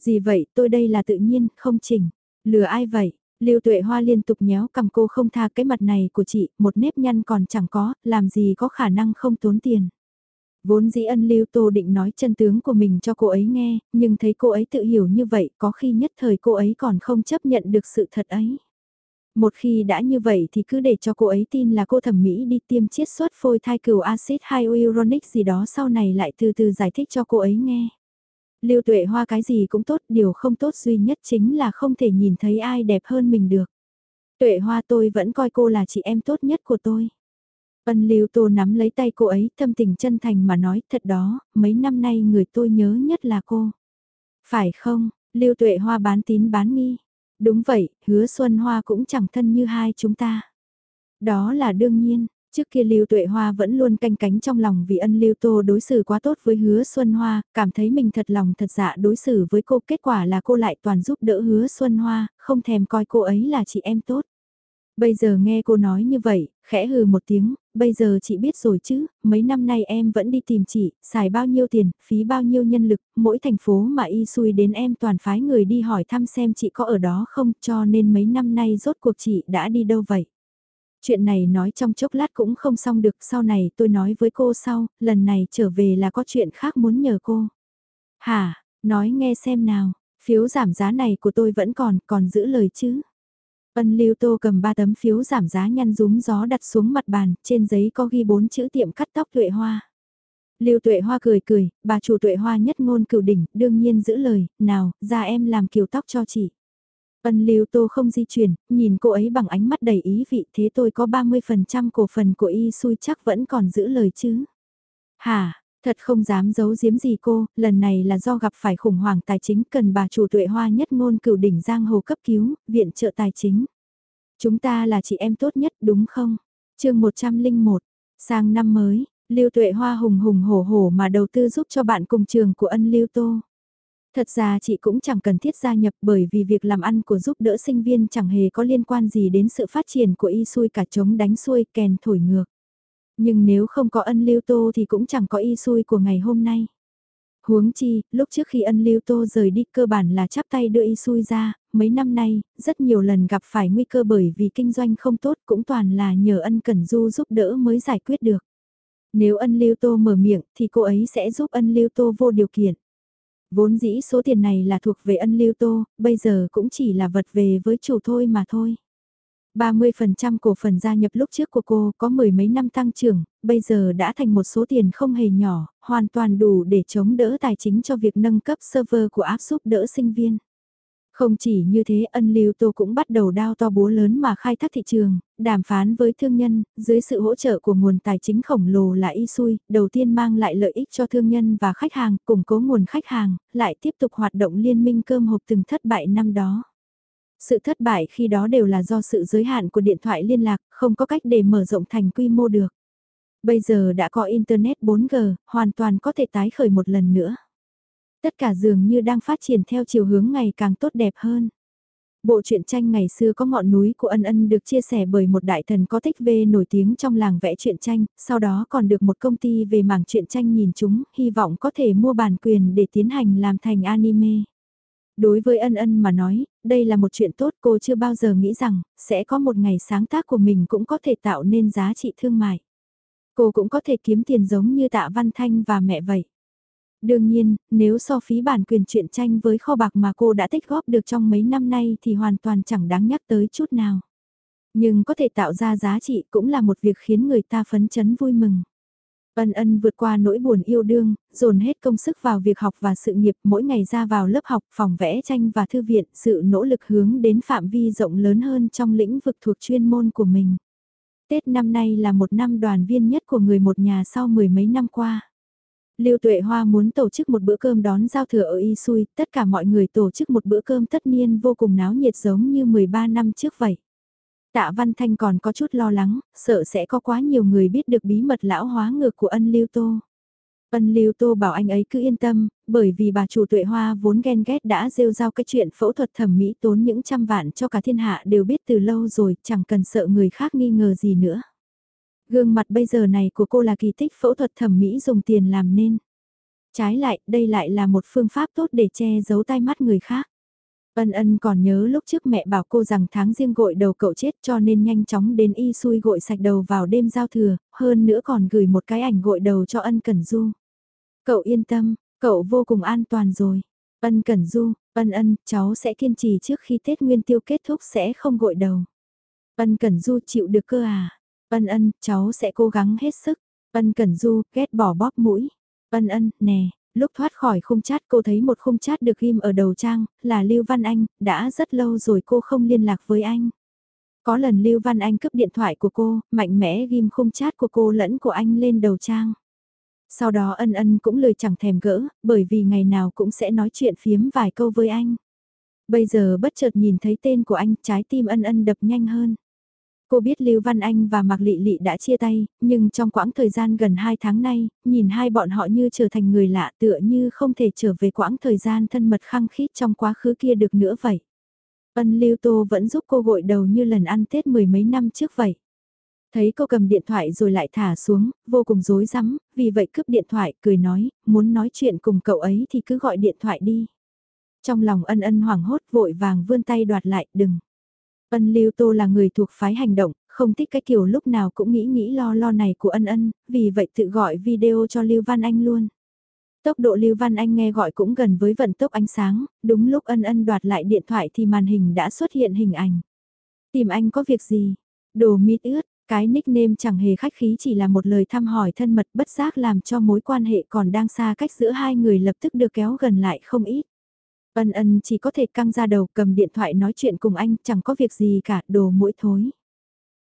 Gì vậy, tôi đây là tự nhiên, không chỉnh. Lừa ai vậy? Lưu Tuệ Hoa liên tục nhéo cầm cô không tha cái mặt này của chị, một nếp nhăn còn chẳng có, làm gì có khả năng không tốn tiền. Vốn dĩ ân Lưu Tô định nói chân tướng của mình cho cô ấy nghe, nhưng thấy cô ấy tự hiểu như vậy, có khi nhất thời cô ấy còn không chấp nhận được sự thật ấy. Một khi đã như vậy thì cứ để cho cô ấy tin là cô thẩm mỹ đi tiêm chiết xuất phôi thai cừu axit hyaluronic gì đó sau này lại từ từ giải thích cho cô ấy nghe. Lưu tuệ hoa cái gì cũng tốt, điều không tốt duy nhất chính là không thể nhìn thấy ai đẹp hơn mình được. Tuệ hoa tôi vẫn coi cô là chị em tốt nhất của tôi. Ân Lưu Tô nắm lấy tay cô ấy, thâm tình chân thành mà nói, thật đó, mấy năm nay người tôi nhớ nhất là cô. Phải không, Lưu Tuệ Hoa bán tín bán nghi. Đúng vậy, hứa Xuân Hoa cũng chẳng thân như hai chúng ta. Đó là đương nhiên, Trước kia Lưu Tuệ Hoa vẫn luôn canh cánh trong lòng vì ân Lưu Tô đối xử quá tốt với hứa Xuân Hoa, cảm thấy mình thật lòng thật dạ đối xử với cô, kết quả là cô lại toàn giúp đỡ hứa Xuân Hoa, không thèm coi cô ấy là chị em tốt. Bây giờ nghe cô nói như vậy, khẽ hừ một tiếng, bây giờ chị biết rồi chứ, mấy năm nay em vẫn đi tìm chị, xài bao nhiêu tiền, phí bao nhiêu nhân lực, mỗi thành phố mà y xui đến em toàn phái người đi hỏi thăm xem chị có ở đó không, cho nên mấy năm nay rốt cuộc chị đã đi đâu vậy. Chuyện này nói trong chốc lát cũng không xong được, sau này tôi nói với cô sau, lần này trở về là có chuyện khác muốn nhờ cô. Hả, nói nghe xem nào, phiếu giảm giá này của tôi vẫn còn, còn giữ lời chứ. Ân Lưu Tô cầm ba tấm phiếu giảm giá nhăn rúm gió đặt xuống mặt bàn, trên giấy có ghi bốn chữ tiệm cắt tóc Tuệ Hoa. Lưu Tuệ Hoa cười cười, bà chủ Tuệ Hoa nhất ngôn cửu đỉnh, đương nhiên giữ lời, nào, ra em làm kiểu tóc cho chị. Ân Lưu Tô không di chuyển, nhìn cô ấy bằng ánh mắt đầy ý vị thế tôi có 30% cổ phần của y xui chắc vẫn còn giữ lời chứ. Hả, thật không dám giấu giếm gì cô, lần này là do gặp phải khủng hoảng tài chính cần bà chủ tuệ hoa nhất ngôn cửu đỉnh giang hồ cấp cứu, viện trợ tài chính. Chúng ta là chị em tốt nhất đúng không? chương 101, sang năm mới, Lưu Tuệ Hoa hùng hùng hổ hổ mà đầu tư giúp cho bạn cùng trường của ân Lưu Tô. Thật ra chị cũng chẳng cần thiết gia nhập bởi vì việc làm ăn của giúp đỡ sinh viên chẳng hề có liên quan gì đến sự phát triển của y xuôi cả chống đánh xuôi kèn thổi ngược. Nhưng nếu không có ân lưu tô thì cũng chẳng có y xui của ngày hôm nay. Huống chi, lúc trước khi ân lưu tô rời đi cơ bản là chắp tay đưa y xui ra, mấy năm nay, rất nhiều lần gặp phải nguy cơ bởi vì kinh doanh không tốt cũng toàn là nhờ ân cần du giúp đỡ mới giải quyết được. Nếu ân lưu tô mở miệng thì cô ấy sẽ giúp ân lưu tô vô điều kiện. Vốn dĩ số tiền này là thuộc về ân lưu tô, bây giờ cũng chỉ là vật về với chủ thôi mà thôi. 30% cổ phần gia nhập lúc trước của cô có mười mấy năm tăng trưởng, bây giờ đã thành một số tiền không hề nhỏ, hoàn toàn đủ để chống đỡ tài chính cho việc nâng cấp server của áp giúp đỡ sinh viên. Không chỉ như thế ân lưu tô cũng bắt đầu đao to búa lớn mà khai thác thị trường, đàm phán với thương nhân, dưới sự hỗ trợ của nguồn tài chính khổng lồ là Isui, đầu tiên mang lại lợi ích cho thương nhân và khách hàng, củng cố nguồn khách hàng, lại tiếp tục hoạt động liên minh cơm hộp từng thất bại năm đó. Sự thất bại khi đó đều là do sự giới hạn của điện thoại liên lạc, không có cách để mở rộng thành quy mô được. Bây giờ đã có Internet 4G, hoàn toàn có thể tái khởi một lần nữa. Tất cả dường như đang phát triển theo chiều hướng ngày càng tốt đẹp hơn. Bộ truyện tranh ngày xưa có ngọn núi của ân ân được chia sẻ bởi một đại thần có thích về nổi tiếng trong làng vẽ truyện tranh, sau đó còn được một công ty về mảng truyện tranh nhìn chúng, hy vọng có thể mua bản quyền để tiến hành làm thành anime. Đối với ân ân mà nói, đây là một chuyện tốt cô chưa bao giờ nghĩ rằng, sẽ có một ngày sáng tác của mình cũng có thể tạo nên giá trị thương mại. Cô cũng có thể kiếm tiền giống như tạ Văn Thanh và mẹ vậy. Đương nhiên, nếu so phí bản quyền truyện tranh với kho bạc mà cô đã tích góp được trong mấy năm nay thì hoàn toàn chẳng đáng nhắc tới chút nào. Nhưng có thể tạo ra giá trị cũng là một việc khiến người ta phấn chấn vui mừng. Ân ân vượt qua nỗi buồn yêu đương, dồn hết công sức vào việc học và sự nghiệp mỗi ngày ra vào lớp học, phòng vẽ tranh và thư viện, sự nỗ lực hướng đến phạm vi rộng lớn hơn trong lĩnh vực thuộc chuyên môn của mình. Tết năm nay là một năm đoàn viên nhất của người một nhà sau mười mấy năm qua. Lưu Tuệ Hoa muốn tổ chức một bữa cơm đón giao thừa ở Y Sui, tất cả mọi người tổ chức một bữa cơm tất niên vô cùng náo nhiệt giống như 13 năm trước vậy. Tạ Văn Thanh còn có chút lo lắng, sợ sẽ có quá nhiều người biết được bí mật lão hóa ngược của ân Lưu Tô. Ân Lưu Tô bảo anh ấy cứ yên tâm, bởi vì bà chủ tuệ hoa vốn ghen ghét đã rêu rao cái chuyện phẫu thuật thẩm mỹ tốn những trăm vạn cho cả thiên hạ đều biết từ lâu rồi, chẳng cần sợ người khác nghi ngờ gì nữa. Gương mặt bây giờ này của cô là kỳ tích phẫu thuật thẩm mỹ dùng tiền làm nên. Trái lại, đây lại là một phương pháp tốt để che giấu tai mắt người khác. Ân ân còn nhớ lúc trước mẹ bảo cô rằng tháng riêng gội đầu cậu chết cho nên nhanh chóng đến y xui gội sạch đầu vào đêm giao thừa, hơn nữa còn gửi một cái ảnh gội đầu cho ân cẩn du. Cậu yên tâm, cậu vô cùng an toàn rồi. Ân cẩn du, ân ân, cháu sẽ kiên trì trước khi Tết Nguyên Tiêu kết thúc sẽ không gội đầu. Ân cẩn du chịu được cơ à? Ân ân, cháu sẽ cố gắng hết sức. Ân cẩn du, ghét bỏ bóp mũi. Ân ân, nè, Lúc thoát khỏi khung chat cô thấy một khung chat được ghim ở đầu trang, là Lưu Văn Anh, đã rất lâu rồi cô không liên lạc với anh. Có lần Lưu Văn Anh cướp điện thoại của cô, mạnh mẽ ghim khung chat của cô lẫn của anh lên đầu trang. Sau đó ân ân cũng lời chẳng thèm gỡ, bởi vì ngày nào cũng sẽ nói chuyện phiếm vài câu với anh. Bây giờ bất chợt nhìn thấy tên của anh, trái tim ân ân đập nhanh hơn. Cô biết Lưu Văn Anh và Mạc Lị Lị đã chia tay, nhưng trong quãng thời gian gần 2 tháng nay, nhìn hai bọn họ như trở thành người lạ tựa như không thể trở về quãng thời gian thân mật khăng khít trong quá khứ kia được nữa vậy. Ân Lưu Tô vẫn giúp cô gội đầu như lần ăn Tết mười mấy năm trước vậy. Thấy cô cầm điện thoại rồi lại thả xuống, vô cùng rối rắm, vì vậy cướp điện thoại, cười nói, muốn nói chuyện cùng cậu ấy thì cứ gọi điện thoại đi. Trong lòng ân ân hoảng hốt vội vàng vươn tay đoạt lại, đừng. Ân Lưu Tô là người thuộc phái hành động, không thích cái kiểu lúc nào cũng nghĩ nghĩ lo lo này của ân ân, vì vậy tự gọi video cho Lưu Văn Anh luôn. Tốc độ Lưu Văn Anh nghe gọi cũng gần với vận tốc ánh sáng, đúng lúc ân ân đoạt lại điện thoại thì màn hình đã xuất hiện hình ảnh. Tìm anh có việc gì? Đồ mít ướt, cái nickname chẳng hề khách khí chỉ là một lời thăm hỏi thân mật bất giác làm cho mối quan hệ còn đang xa cách giữa hai người lập tức được kéo gần lại không ít. Ân ân chỉ có thể căng ra đầu cầm điện thoại nói chuyện cùng anh chẳng có việc gì cả đồ mũi thối.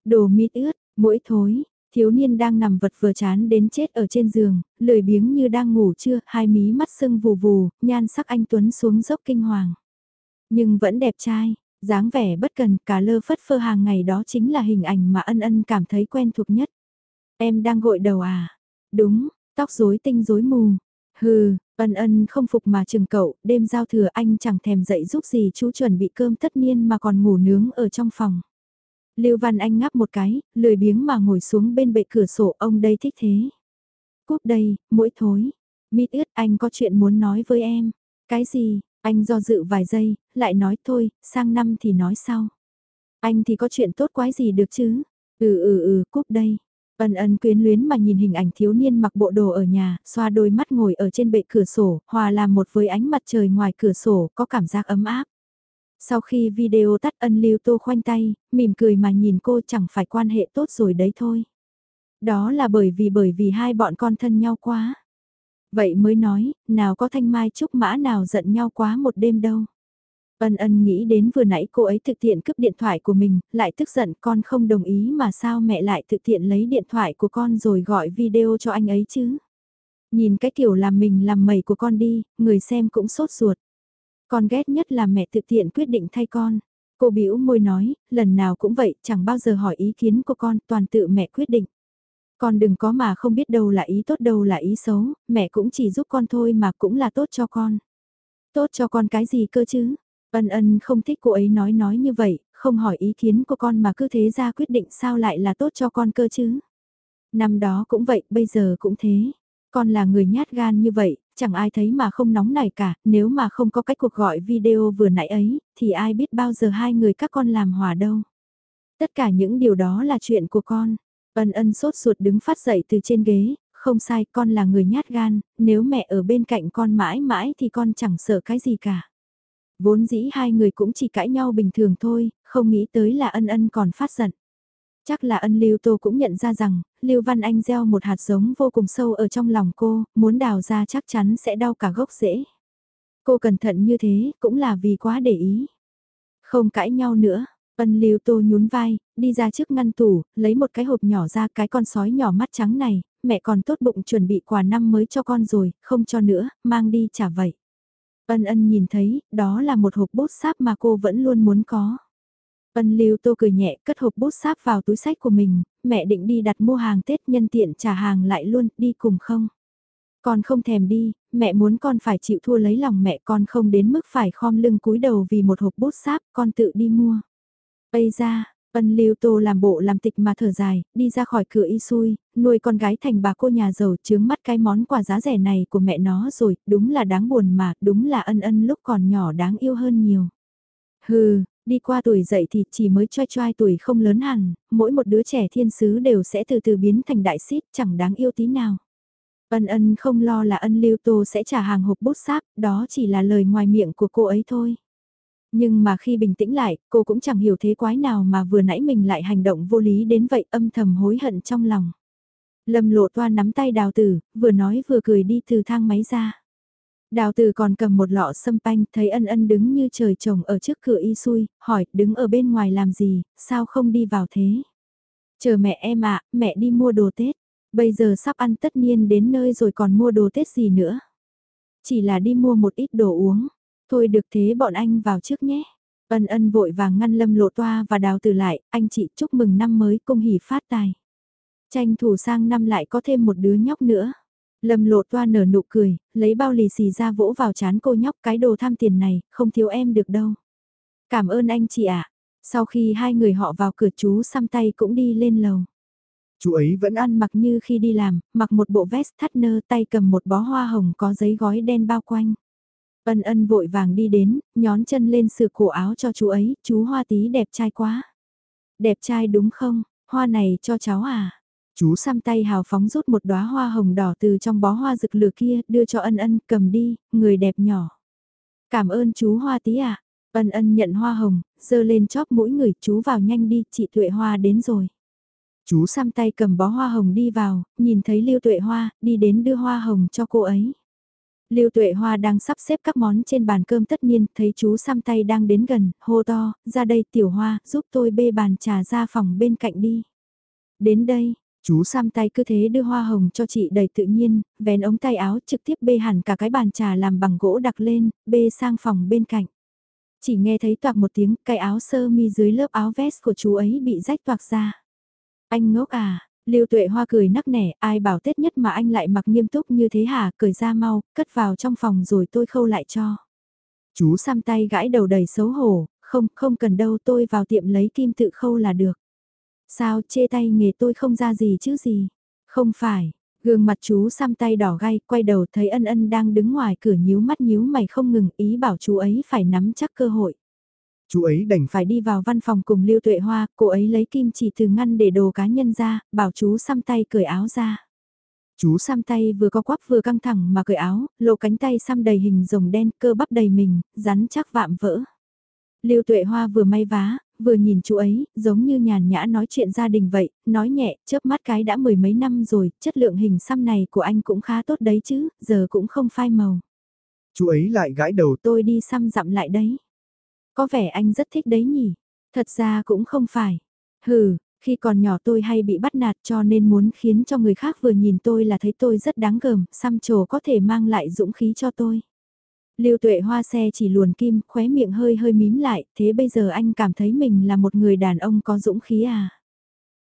Đồ mít ướt, mũi thối, thiếu niên đang nằm vật vừa chán đến chết ở trên giường, lười biếng như đang ngủ chưa, hai mí mắt sưng vù vù, nhan sắc anh Tuấn xuống dốc kinh hoàng. Nhưng vẫn đẹp trai, dáng vẻ bất cần, cả lơ phất phơ hàng ngày đó chính là hình ảnh mà ân ân cảm thấy quen thuộc nhất. Em đang gội đầu à? Đúng, tóc rối tinh rối mù. Hừ, Ân ân không phục mà chừng cậu, đêm giao thừa anh chẳng thèm dậy giúp gì chú chuẩn bị cơm tất niên mà còn ngủ nướng ở trong phòng. Lưu Văn Anh ngáp một cái, lười biếng mà ngồi xuống bên bệ cửa sổ ông đây thích thế. Cúp đây, mũi thối. Mít ướt anh có chuyện muốn nói với em. Cái gì, anh do dự vài giây, lại nói thôi, sang năm thì nói sau. Anh thì có chuyện tốt quái gì được chứ? Ừ ừ ừ, cúp đây. Ân ân quyến luyến mà nhìn hình ảnh thiếu niên mặc bộ đồ ở nhà, xoa đôi mắt ngồi ở trên bệ cửa sổ, hòa làm một với ánh mặt trời ngoài cửa sổ, có cảm giác ấm áp. Sau khi video tắt ân lưu tô khoanh tay, mỉm cười mà nhìn cô chẳng phải quan hệ tốt rồi đấy thôi. Đó là bởi vì bởi vì hai bọn con thân nhau quá. Vậy mới nói, nào có thanh mai trúc mã nào giận nhau quá một đêm đâu. Ân ân nghĩ đến vừa nãy cô ấy thực tiện cướp điện thoại của mình, lại tức giận con không đồng ý mà sao mẹ lại thực tiện lấy điện thoại của con rồi gọi video cho anh ấy chứ. Nhìn cái kiểu làm mình làm mẩy của con đi, người xem cũng sốt ruột. Con ghét nhất là mẹ thực tiện quyết định thay con. Cô bĩu môi nói, lần nào cũng vậy, chẳng bao giờ hỏi ý kiến của con, toàn tự mẹ quyết định. Con đừng có mà không biết đâu là ý tốt đâu là ý xấu, mẹ cũng chỉ giúp con thôi mà cũng là tốt cho con. Tốt cho con cái gì cơ chứ? Ân ân không thích cô ấy nói nói như vậy, không hỏi ý kiến của con mà cứ thế ra quyết định sao lại là tốt cho con cơ chứ. Năm đó cũng vậy, bây giờ cũng thế. Con là người nhát gan như vậy, chẳng ai thấy mà không nóng nảy cả, nếu mà không có cách cuộc gọi video vừa nãy ấy, thì ai biết bao giờ hai người các con làm hòa đâu. Tất cả những điều đó là chuyện của con. Ân ân sốt ruột đứng phát dậy từ trên ghế, không sai, con là người nhát gan, nếu mẹ ở bên cạnh con mãi mãi thì con chẳng sợ cái gì cả. Vốn dĩ hai người cũng chỉ cãi nhau bình thường thôi, không nghĩ tới là ân ân còn phát giận. Chắc là ân Lưu Tô cũng nhận ra rằng, Lưu Văn Anh gieo một hạt giống vô cùng sâu ở trong lòng cô, muốn đào ra chắc chắn sẽ đau cả gốc rễ. Cô cẩn thận như thế, cũng là vì quá để ý. Không cãi nhau nữa, ân Lưu Tô nhún vai, đi ra trước ngăn tủ, lấy một cái hộp nhỏ ra cái con sói nhỏ mắt trắng này, mẹ còn tốt bụng chuẩn bị quà năm mới cho con rồi, không cho nữa, mang đi trả vậy. Ân ân nhìn thấy, đó là một hộp bút sáp mà cô vẫn luôn muốn có. Ân lưu tô cười nhẹ cất hộp bút sáp vào túi sách của mình, mẹ định đi đặt mua hàng Tết nhân tiện trả hàng lại luôn, đi cùng không? Con không thèm đi, mẹ muốn con phải chịu thua lấy lòng mẹ con không đến mức phải khom lưng cúi đầu vì một hộp bút sáp, con tự đi mua. Bây ra, Ân lưu tô làm bộ làm tịch mà thở dài, đi ra khỏi cửa y xui, nuôi con gái thành bà cô nhà giàu chướng mắt cái món quà giá rẻ này của mẹ nó rồi, đúng là đáng buồn mà, đúng là ân ân lúc còn nhỏ đáng yêu hơn nhiều. Hừ, đi qua tuổi dậy thì chỉ mới choai choai tuổi không lớn hẳn, mỗi một đứa trẻ thiên sứ đều sẽ từ từ biến thành đại xít chẳng đáng yêu tí nào. Ân ân không lo là ân lưu tô sẽ trả hàng hộp bút sáp, đó chỉ là lời ngoài miệng của cô ấy thôi. Nhưng mà khi bình tĩnh lại, cô cũng chẳng hiểu thế quái nào mà vừa nãy mình lại hành động vô lý đến vậy âm thầm hối hận trong lòng. Lâm lộ toa nắm tay đào tử, vừa nói vừa cười đi từ thang máy ra. Đào tử còn cầm một lọ sâm panh, thấy ân ân đứng như trời trồng ở trước cửa y xui, hỏi, đứng ở bên ngoài làm gì, sao không đi vào thế? Chờ mẹ em ạ, mẹ đi mua đồ Tết. Bây giờ sắp ăn tất niên đến nơi rồi còn mua đồ Tết gì nữa. Chỉ là đi mua một ít đồ uống. Thôi được thế bọn anh vào trước nhé. Ân ân vội vàng ngăn lâm lộ toa và đào từ lại, anh chị chúc mừng năm mới cung hỉ phát tài. Tranh thủ sang năm lại có thêm một đứa nhóc nữa. Lâm lộ toa nở nụ cười, lấy bao lì xì ra vỗ vào chán cô nhóc cái đồ tham tiền này, không thiếu em được đâu. Cảm ơn anh chị ạ. Sau khi hai người họ vào cửa chú xăm tay cũng đi lên lầu. Chú ấy vẫn ăn mặc như khi đi làm, mặc một bộ vest thắt nơ tay cầm một bó hoa hồng có giấy gói đen bao quanh. Ân ân vội vàng đi đến, nhón chân lên sửa cổ áo cho chú ấy, chú hoa tí đẹp trai quá. Đẹp trai đúng không, hoa này cho cháu à? Chú xăm tay hào phóng rút một đóa hoa hồng đỏ từ trong bó hoa rực lửa kia, đưa cho ân ân, cầm đi, người đẹp nhỏ. Cảm ơn chú hoa tí ạ. À? Ân ân nhận hoa hồng, dơ lên chóp mũi người, chú vào nhanh đi, chị Tuệ Hoa đến rồi. Chú xăm tay cầm bó hoa hồng đi vào, nhìn thấy Lưu Tuệ Hoa, đi đến đưa hoa hồng cho cô ấy. Lưu Tuệ Hoa đang sắp xếp các món trên bàn cơm tất niên, thấy chú xăm tay đang đến gần, hô to, ra đây tiểu hoa, giúp tôi bê bàn trà ra phòng bên cạnh đi. Đến đây, chú xăm tay cứ thế đưa hoa hồng cho chị đầy tự nhiên, vén ống tay áo trực tiếp bê hẳn cả cái bàn trà làm bằng gỗ đặt lên, bê sang phòng bên cạnh. Chỉ nghe thấy toạc một tiếng, cái áo sơ mi dưới lớp áo vest của chú ấy bị rách toạc ra. Anh ngốc à, Lưu Tuệ Hoa cười nắc nẻ, ai bảo Tết nhất mà anh lại mặc nghiêm túc như thế hả, cười ra mau, cất vào trong phòng rồi tôi khâu lại cho. Chú xăm tay gãi đầu đầy xấu hổ, không, không cần đâu tôi vào tiệm lấy kim tự khâu là được. Sao chê tay nghề tôi không ra gì chứ gì? Không phải, gương mặt chú xăm tay đỏ gai, quay đầu thấy ân ân đang đứng ngoài cửa nhíu mắt nhíu mày không ngừng ý bảo chú ấy phải nắm chắc cơ hội. Chú ấy đành phải đi vào văn phòng cùng Lưu Tuệ Hoa, cô ấy lấy kim chỉ từ ngăn để đồ cá nhân ra, bảo chú xăm tay cởi áo ra. Chú xăm tay vừa có quắp vừa căng thẳng mà cởi áo, lộ cánh tay xăm đầy hình rồng đen, cơ bắp đầy mình, rắn chắc vạm vỡ. Lưu Tuệ Hoa vừa may vá, vừa nhìn chú ấy, giống như nhàn nhã nói chuyện gia đình vậy, nói nhẹ, chớp mắt cái đã mười mấy năm rồi, chất lượng hình xăm này của anh cũng khá tốt đấy chứ, giờ cũng không phai màu. Chú ấy lại gãi đầu. Tôi đi xăm dặm lại đấy. Có vẻ anh rất thích đấy nhỉ? Thật ra cũng không phải. Hừ, khi còn nhỏ tôi hay bị bắt nạt cho nên muốn khiến cho người khác vừa nhìn tôi là thấy tôi rất đáng gờm, xăm trổ có thể mang lại dũng khí cho tôi. Lưu tuệ hoa xe chỉ luồn kim, khóe miệng hơi hơi mím lại, thế bây giờ anh cảm thấy mình là một người đàn ông có dũng khí à?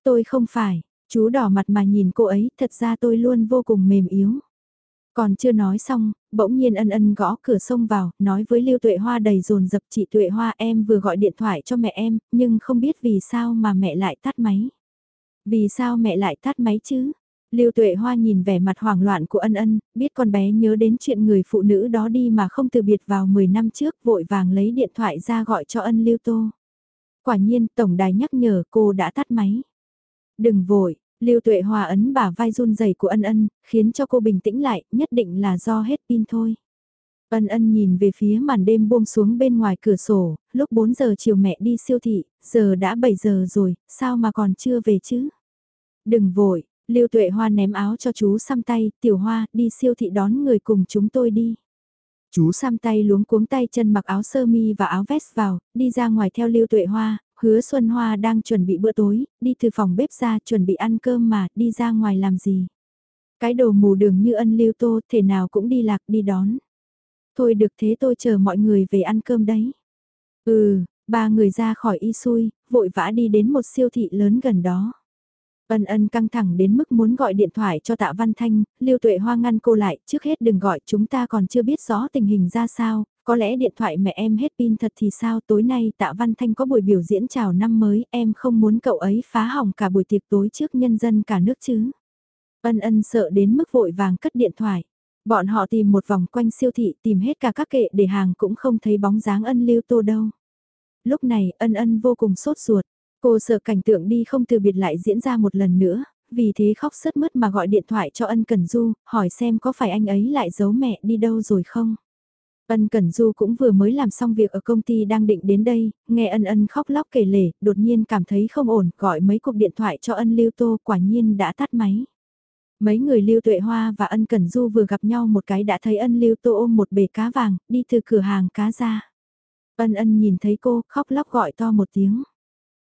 Tôi không phải, chú đỏ mặt mà nhìn cô ấy, thật ra tôi luôn vô cùng mềm yếu. Còn chưa nói xong, bỗng nhiên ân ân gõ cửa sông vào, nói với Lưu Tuệ Hoa đầy dồn dập chị Tuệ Hoa em vừa gọi điện thoại cho mẹ em, nhưng không biết vì sao mà mẹ lại tắt máy. Vì sao mẹ lại tắt máy chứ? Lưu Tuệ Hoa nhìn vẻ mặt hoảng loạn của ân ân, biết con bé nhớ đến chuyện người phụ nữ đó đi mà không từ biệt vào 10 năm trước vội vàng lấy điện thoại ra gọi cho ân Lưu Tô. Quả nhiên, tổng đài nhắc nhở cô đã tắt máy. Đừng vội, Lưu Tuệ Hòa ấn bả vai run rẩy của ân ân, khiến cho cô bình tĩnh lại, nhất định là do hết pin thôi. Ân ân nhìn về phía màn đêm buông xuống bên ngoài cửa sổ, lúc 4 giờ chiều mẹ đi siêu thị, giờ đã 7 giờ rồi, sao mà còn chưa về chứ? Đừng vội, Lưu Tuệ Hoa ném áo cho chú xăm tay, tiểu hoa, đi siêu thị đón người cùng chúng tôi đi. Chú xăm tay luống cuống tay chân mặc áo sơ mi và áo vest vào, đi ra ngoài theo Lưu Tuệ Hoa, hứa Xuân Hoa đang chuẩn bị bữa tối, đi từ phòng bếp ra chuẩn bị ăn cơm mà, đi ra ngoài làm gì. Cái đồ mù đường như ân lưu tô, thể nào cũng đi lạc đi đón. Thôi được thế tôi chờ mọi người về ăn cơm đấy. Ừ, ba người ra khỏi y xui, vội vã đi đến một siêu thị lớn gần đó. Ân ân căng thẳng đến mức muốn gọi điện thoại cho tạ Văn Thanh, Lưu Tuệ Hoa ngăn cô lại, trước hết đừng gọi chúng ta còn chưa biết rõ tình hình ra sao, có lẽ điện thoại mẹ em hết pin thật thì sao tối nay tạ Văn Thanh có buổi biểu diễn chào năm mới em không muốn cậu ấy phá hỏng cả buổi tiệc tối trước nhân dân cả nước chứ. Ân ân sợ đến mức vội vàng cất điện thoại. Bọn họ tìm một vòng quanh siêu thị tìm hết cả các kệ để hàng cũng không thấy bóng dáng ân lưu tô đâu. Lúc này ân ân vô cùng sốt ruột. Cô sợ cảnh tượng đi không từ biệt lại diễn ra một lần nữa, vì thế khóc sớt mướt mà gọi điện thoại cho ân Cần Du, hỏi xem có phải anh ấy lại giấu mẹ đi đâu rồi không. Ân Cẩn Du cũng vừa mới làm xong việc ở công ty đang định đến đây, nghe ân ân khóc lóc kể lể, đột nhiên cảm thấy không ổn, gọi mấy cuộc điện thoại cho ân Lưu Tô quả nhiên đã tắt máy. Mấy người Lưu Tuệ Hoa và ân Cẩn Du vừa gặp nhau một cái đã thấy ân Lưu Tô ôm một bể cá vàng, đi từ cửa hàng cá ra. Ân ân nhìn thấy cô, khóc lóc gọi to một tiếng.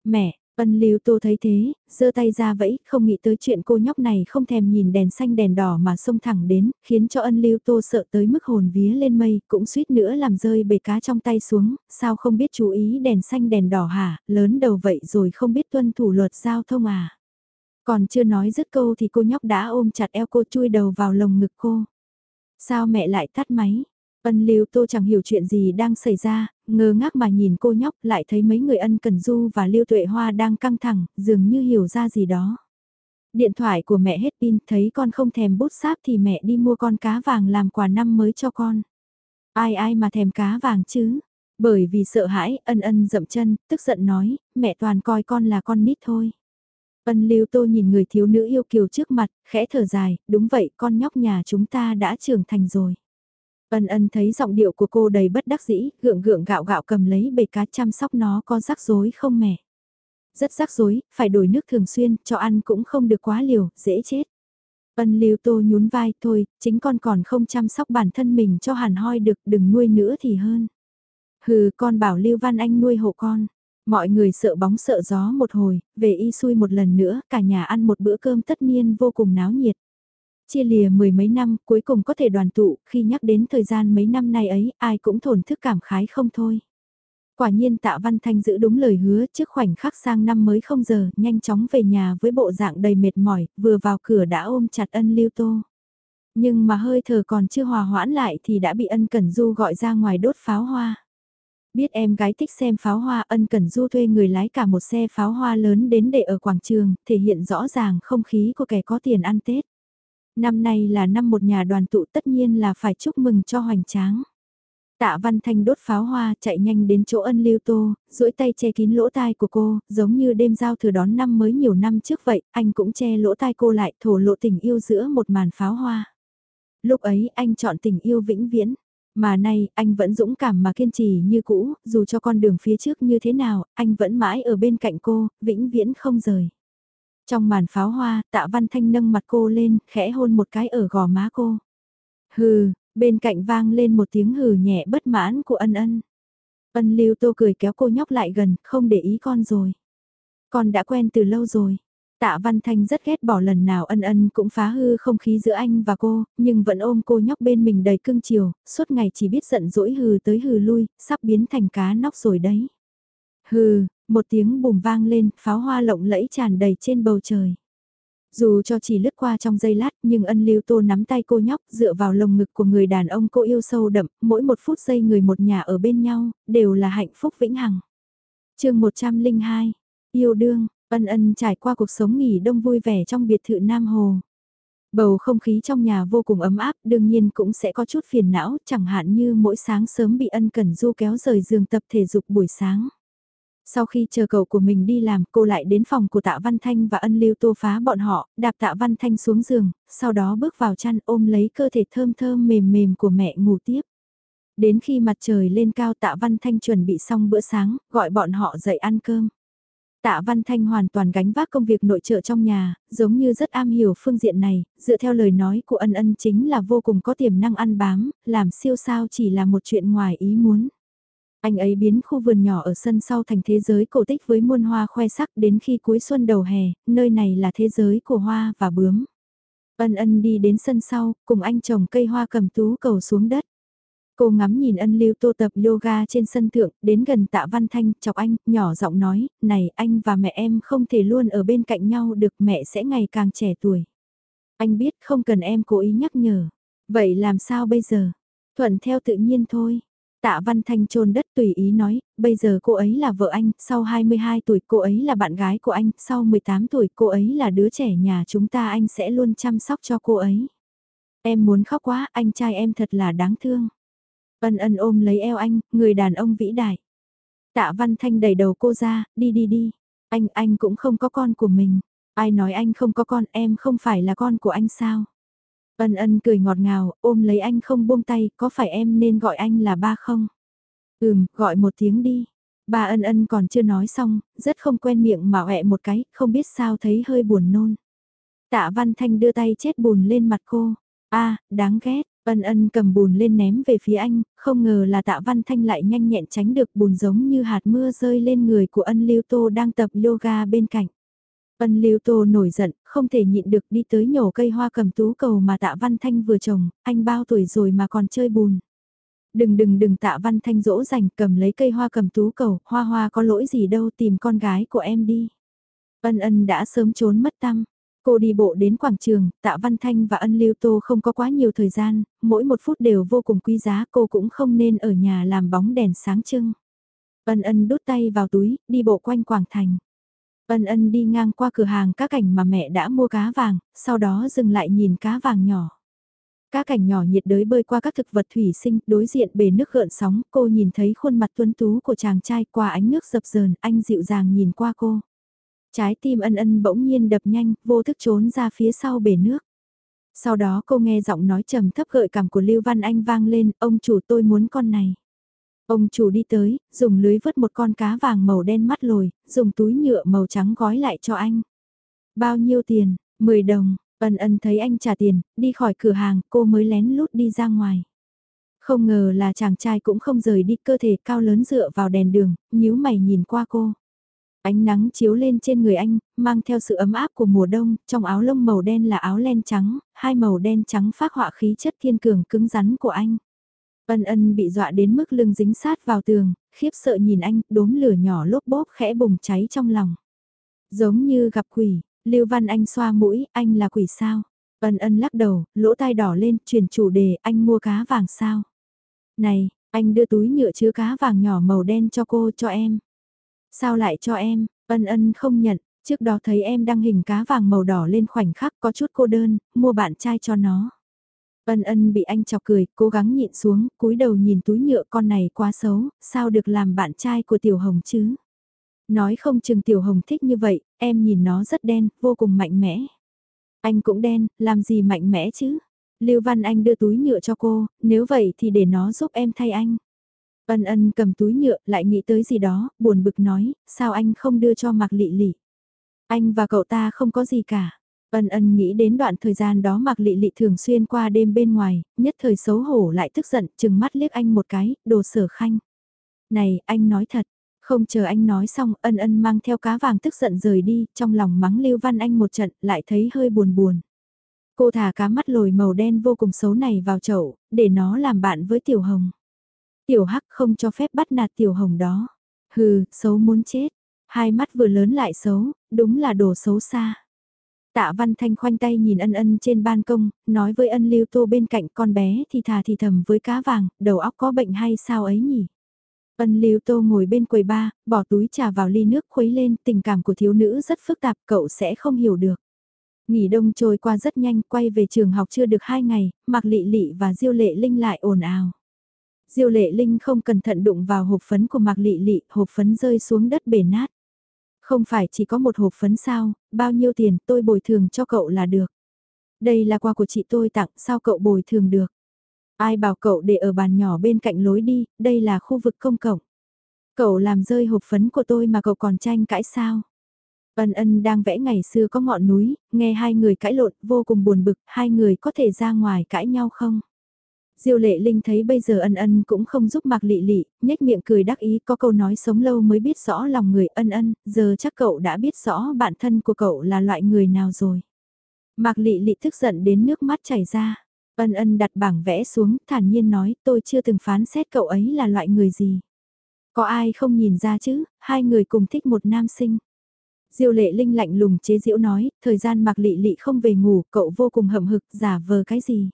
Mẹ, Ân Lưu Tô thấy thế, giơ tay ra vẫy, không nghĩ tới chuyện cô nhóc này không thèm nhìn đèn xanh đèn đỏ mà xông thẳng đến, khiến cho Ân Lưu Tô sợ tới mức hồn vía lên mây, cũng suýt nữa làm rơi bể cá trong tay xuống, sao không biết chú ý đèn xanh đèn đỏ hả, lớn đầu vậy rồi không biết tuân thủ luật giao thông à. Còn chưa nói dứt câu thì cô nhóc đã ôm chặt eo cô chui đầu vào lồng ngực cô. Sao mẹ lại tắt máy? Ân Lưu Tô chẳng hiểu chuyện gì đang xảy ra, ngơ ngác mà nhìn cô nhóc lại thấy mấy người ân cần du và Lưu Tuệ Hoa đang căng thẳng, dường như hiểu ra gì đó. Điện thoại của mẹ hết pin, thấy con không thèm bút sáp thì mẹ đi mua con cá vàng làm quà năm mới cho con. Ai ai mà thèm cá vàng chứ? Bởi vì sợ hãi, ân ân dậm chân, tức giận nói, mẹ toàn coi con là con nít thôi. Ân lưu tô nhìn người thiếu nữ yêu kiều trước mặt, khẽ thở dài, đúng vậy con nhóc nhà chúng ta đã trưởng thành rồi. Ân ân thấy giọng điệu của cô đầy bất đắc dĩ, gượng gượng gạo gạo cầm lấy bể cá chăm sóc nó có rắc rối không mẹ? Rất rắc rối, phải đổi nước thường xuyên, cho ăn cũng không được quá liều, dễ chết. Ân lưu tô nhún vai, thôi, chính con còn không chăm sóc bản thân mình cho hàn hoi được, đừng nuôi nữa thì hơn. Hừ, con bảo Lưu Văn Anh nuôi hộ con. Mọi người sợ bóng sợ gió một hồi, về y xui một lần nữa, cả nhà ăn một bữa cơm tất nhiên vô cùng náo nhiệt. Chia lìa mười mấy năm cuối cùng có thể đoàn tụ, khi nhắc đến thời gian mấy năm nay ấy, ai cũng thổn thức cảm khái không thôi. Quả nhiên tạ Văn Thanh giữ đúng lời hứa trước khoảnh khắc sang năm mới không giờ, nhanh chóng về nhà với bộ dạng đầy mệt mỏi, vừa vào cửa đã ôm chặt ân lưu tô. Nhưng mà hơi thở còn chưa hòa hoãn lại thì đã bị ân cẩn du gọi ra ngoài đốt pháo hoa. Biết em gái thích xem pháo hoa ân cẩn du thuê người lái cả một xe pháo hoa lớn đến để ở quảng trường, thể hiện rõ ràng không khí của kẻ có tiền ăn Tết. Năm nay là năm một nhà đoàn tụ tất nhiên là phải chúc mừng cho hoành tráng. Tạ Văn Thanh đốt pháo hoa chạy nhanh đến chỗ ân lưu tô, duỗi tay che kín lỗ tai của cô, giống như đêm giao thừa đón năm mới nhiều năm trước vậy, anh cũng che lỗ tai cô lại thổ lộ tình yêu giữa một màn pháo hoa. Lúc ấy anh chọn tình yêu vĩnh viễn, mà nay anh vẫn dũng cảm mà kiên trì như cũ, dù cho con đường phía trước như thế nào, anh vẫn mãi ở bên cạnh cô, vĩnh viễn không rời. Trong màn pháo hoa, tạ văn thanh nâng mặt cô lên, khẽ hôn một cái ở gò má cô. Hừ, bên cạnh vang lên một tiếng hừ nhẹ bất mãn của ân ân. Ân lưu tô cười kéo cô nhóc lại gần, không để ý con rồi. Con đã quen từ lâu rồi. Tạ Văn Thanh rất ghét bỏ lần nào ân ân cũng phá hư không khí giữa anh và cô, nhưng vẫn ôm cô nhóc bên mình đầy cưng chiều, suốt ngày chỉ biết giận dỗi hừ tới hừ lui, sắp biến thành cá nóc rồi đấy. Hừ, một tiếng bùm vang lên, pháo hoa lộng lẫy tràn đầy trên bầu trời. Dù cho chỉ lướt qua trong giây lát nhưng ân lưu tô nắm tay cô nhóc dựa vào lồng ngực của người đàn ông cô yêu sâu đậm, mỗi một phút giây người một nhà ở bên nhau, đều là hạnh phúc vĩnh hằng. chương 102, yêu đương, ân ân trải qua cuộc sống nghỉ đông vui vẻ trong biệt thự Nam Hồ. Bầu không khí trong nhà vô cùng ấm áp, đương nhiên cũng sẽ có chút phiền não, chẳng hạn như mỗi sáng sớm bị ân cần du kéo rời giường tập thể dục buổi sáng. Sau khi chờ cậu của mình đi làm, cô lại đến phòng của Tạ Văn Thanh và ân lưu tô phá bọn họ, đạp Tạ Văn Thanh xuống giường, sau đó bước vào chăn ôm lấy cơ thể thơm thơm mềm mềm của mẹ ngủ tiếp. Đến khi mặt trời lên cao Tạ Văn Thanh chuẩn bị xong bữa sáng, gọi bọn họ dậy ăn cơm. Tạ Văn Thanh hoàn toàn gánh vác công việc nội trợ trong nhà, giống như rất am hiểu phương diện này, dựa theo lời nói của ân ân chính là vô cùng có tiềm năng ăn bám, làm siêu sao chỉ là một chuyện ngoài ý muốn. Anh ấy biến khu vườn nhỏ ở sân sau thành thế giới cổ tích với muôn hoa khoe sắc đến khi cuối xuân đầu hè, nơi này là thế giới của hoa và bướm. Ân ân đi đến sân sau, cùng anh trồng cây hoa cầm tú cầu xuống đất. Cô ngắm nhìn ân lưu tô tập yoga trên sân thượng, đến gần tạ văn thanh, chọc anh, nhỏ giọng nói, này anh và mẹ em không thể luôn ở bên cạnh nhau được mẹ sẽ ngày càng trẻ tuổi. Anh biết không cần em cố ý nhắc nhở. Vậy làm sao bây giờ? Thuận theo tự nhiên thôi. Tạ Văn Thanh trôn đất tùy ý nói, bây giờ cô ấy là vợ anh, sau 22 tuổi cô ấy là bạn gái của anh, sau 18 tuổi cô ấy là đứa trẻ nhà chúng ta anh sẽ luôn chăm sóc cho cô ấy. Em muốn khóc quá, anh trai em thật là đáng thương. Ân ân ôm lấy eo anh, người đàn ông vĩ đại. Tạ Văn Thanh đẩy đầu cô ra, đi đi đi. Anh, anh cũng không có con của mình. Ai nói anh không có con, em không phải là con của anh sao? Ân ân cười ngọt ngào, ôm lấy anh không buông tay, có phải em nên gọi anh là ba không? Ừm, gọi một tiếng đi. Ba ân ân còn chưa nói xong, rất không quen miệng mà ẹ một cái, không biết sao thấy hơi buồn nôn. Tạ Văn Thanh đưa tay chết bùn lên mặt cô. a đáng ghét, ân ân cầm bùn lên ném về phía anh, không ngờ là tạ Văn Thanh lại nhanh nhẹn tránh được bùn giống như hạt mưa rơi lên người của ân lưu tô đang tập yoga bên cạnh. Ân Lưu Tô nổi giận, không thể nhịn được đi tới nhổ cây hoa cầm tú cầu mà Tạ Văn Thanh vừa trồng, anh bao tuổi rồi mà còn chơi bùn. Đừng đừng đừng Tạ Văn Thanh dỗ dành cầm lấy cây hoa cầm tú cầu, hoa hoa có lỗi gì đâu tìm con gái của em đi. Ân ân đã sớm trốn mất tâm. Cô đi bộ đến quảng trường, Tạ Văn Thanh và Ân Lưu Tô không có quá nhiều thời gian, mỗi một phút đều vô cùng quý giá cô cũng không nên ở nhà làm bóng đèn sáng trưng. Ân ân đút tay vào túi, đi bộ quanh quảng thành. Ân ân đi ngang qua cửa hàng cá cảnh mà mẹ đã mua cá vàng, sau đó dừng lại nhìn cá vàng nhỏ. Cá cảnh nhỏ nhiệt đới bơi qua các thực vật thủy sinh, đối diện bể nước gợn sóng, cô nhìn thấy khuôn mặt tuấn tú của chàng trai qua ánh nước dập dờn, anh dịu dàng nhìn qua cô. Trái tim ân ân bỗng nhiên đập nhanh, vô thức trốn ra phía sau bể nước. Sau đó cô nghe giọng nói trầm thấp gợi cảm của Lưu Văn Anh vang lên, ông chủ tôi muốn con này. Ông chủ đi tới, dùng lưới vớt một con cá vàng màu đen mắt lồi, dùng túi nhựa màu trắng gói lại cho anh. Bao nhiêu tiền? 10 đồng, ân ân thấy anh trả tiền, đi khỏi cửa hàng, cô mới lén lút đi ra ngoài. Không ngờ là chàng trai cũng không rời đi cơ thể cao lớn dựa vào đèn đường, nhíu mày nhìn qua cô. Ánh nắng chiếu lên trên người anh, mang theo sự ấm áp của mùa đông, trong áo lông màu đen là áo len trắng, hai màu đen trắng phát họa khí chất thiên cường cứng rắn của anh. Ân ân bị dọa đến mức lưng dính sát vào tường, khiếp sợ nhìn anh, đốm lửa nhỏ lốp bốp khẽ bùng cháy trong lòng. Giống như gặp quỷ, Lưu Văn Anh xoa mũi, anh là quỷ sao? Ân ân lắc đầu, lỗ tai đỏ lên, chuyển chủ đề, anh mua cá vàng sao? Này, anh đưa túi nhựa chứa cá vàng nhỏ màu đen cho cô, cho em. Sao lại cho em? Ân ân không nhận, trước đó thấy em đăng hình cá vàng màu đỏ lên khoảnh khắc có chút cô đơn, mua bạn trai cho nó. Ân ân bị anh chọc cười, cố gắng nhịn xuống, cúi đầu nhìn túi nhựa con này quá xấu, sao được làm bạn trai của Tiểu Hồng chứ? Nói không chừng Tiểu Hồng thích như vậy, em nhìn nó rất đen, vô cùng mạnh mẽ. Anh cũng đen, làm gì mạnh mẽ chứ? Lưu Văn Anh đưa túi nhựa cho cô, nếu vậy thì để nó giúp em thay anh. Ân ân cầm túi nhựa, lại nghĩ tới gì đó, buồn bực nói, sao anh không đưa cho Mạc Lị Lị? Anh và cậu ta không có gì cả. Ân ân nghĩ đến đoạn thời gian đó Mạc Lị Lị thường xuyên qua đêm bên ngoài, nhất thời xấu hổ lại tức giận, chừng mắt liếc anh một cái, đồ sở khanh. Này, anh nói thật, không chờ anh nói xong, ân ân mang theo cá vàng tức giận rời đi, trong lòng mắng Lưu Văn Anh một trận, lại thấy hơi buồn buồn. Cô thả cá mắt lồi màu đen vô cùng xấu này vào chậu, để nó làm bạn với Tiểu Hồng. Tiểu Hắc không cho phép bắt nạt Tiểu Hồng đó. Hừ, xấu muốn chết. Hai mắt vừa lớn lại xấu, đúng là đồ xấu xa. Tạ Văn Thanh khoanh tay nhìn ân ân trên ban công, nói với ân lưu tô bên cạnh con bé thì thà thì thầm với cá vàng, đầu óc có bệnh hay sao ấy nhỉ? Ân lưu tô ngồi bên quầy ba, bỏ túi trà vào ly nước khuấy lên, tình cảm của thiếu nữ rất phức tạp, cậu sẽ không hiểu được. Nghỉ đông trôi qua rất nhanh, quay về trường học chưa được hai ngày, Mạc Lị Lị và Diêu Lệ Linh lại ồn ào. Diêu Lệ Linh không cẩn thận đụng vào hộp phấn của Mạc Lị Lị, hộp phấn rơi xuống đất bể nát. Không phải chỉ có một hộp phấn sao, bao nhiêu tiền tôi bồi thường cho cậu là được. Đây là quà của chị tôi tặng, sao cậu bồi thường được? Ai bảo cậu để ở bàn nhỏ bên cạnh lối đi, đây là khu vực công cộng. Cậu làm rơi hộp phấn của tôi mà cậu còn tranh cãi sao? Ân ân đang vẽ ngày xưa có ngọn núi, nghe hai người cãi lộn vô cùng buồn bực, hai người có thể ra ngoài cãi nhau không? Diêu lệ linh thấy bây giờ ân ân cũng không giúp mạc lị lị, nhếch miệng cười đắc ý có câu nói sống lâu mới biết rõ lòng người ân ân, giờ chắc cậu đã biết rõ bản thân của cậu là loại người nào rồi. Mạc lị lị tức giận đến nước mắt chảy ra. Ân ân đặt bảng vẽ xuống, thản nhiên nói tôi chưa từng phán xét cậu ấy là loại người gì. Có ai không nhìn ra chứ, hai người cùng thích một nam sinh. Diêu lệ linh lạnh lùng chế diễu nói, thời gian mạc lị lị không về ngủ, cậu vô cùng hậm hực, giả vờ cái gì.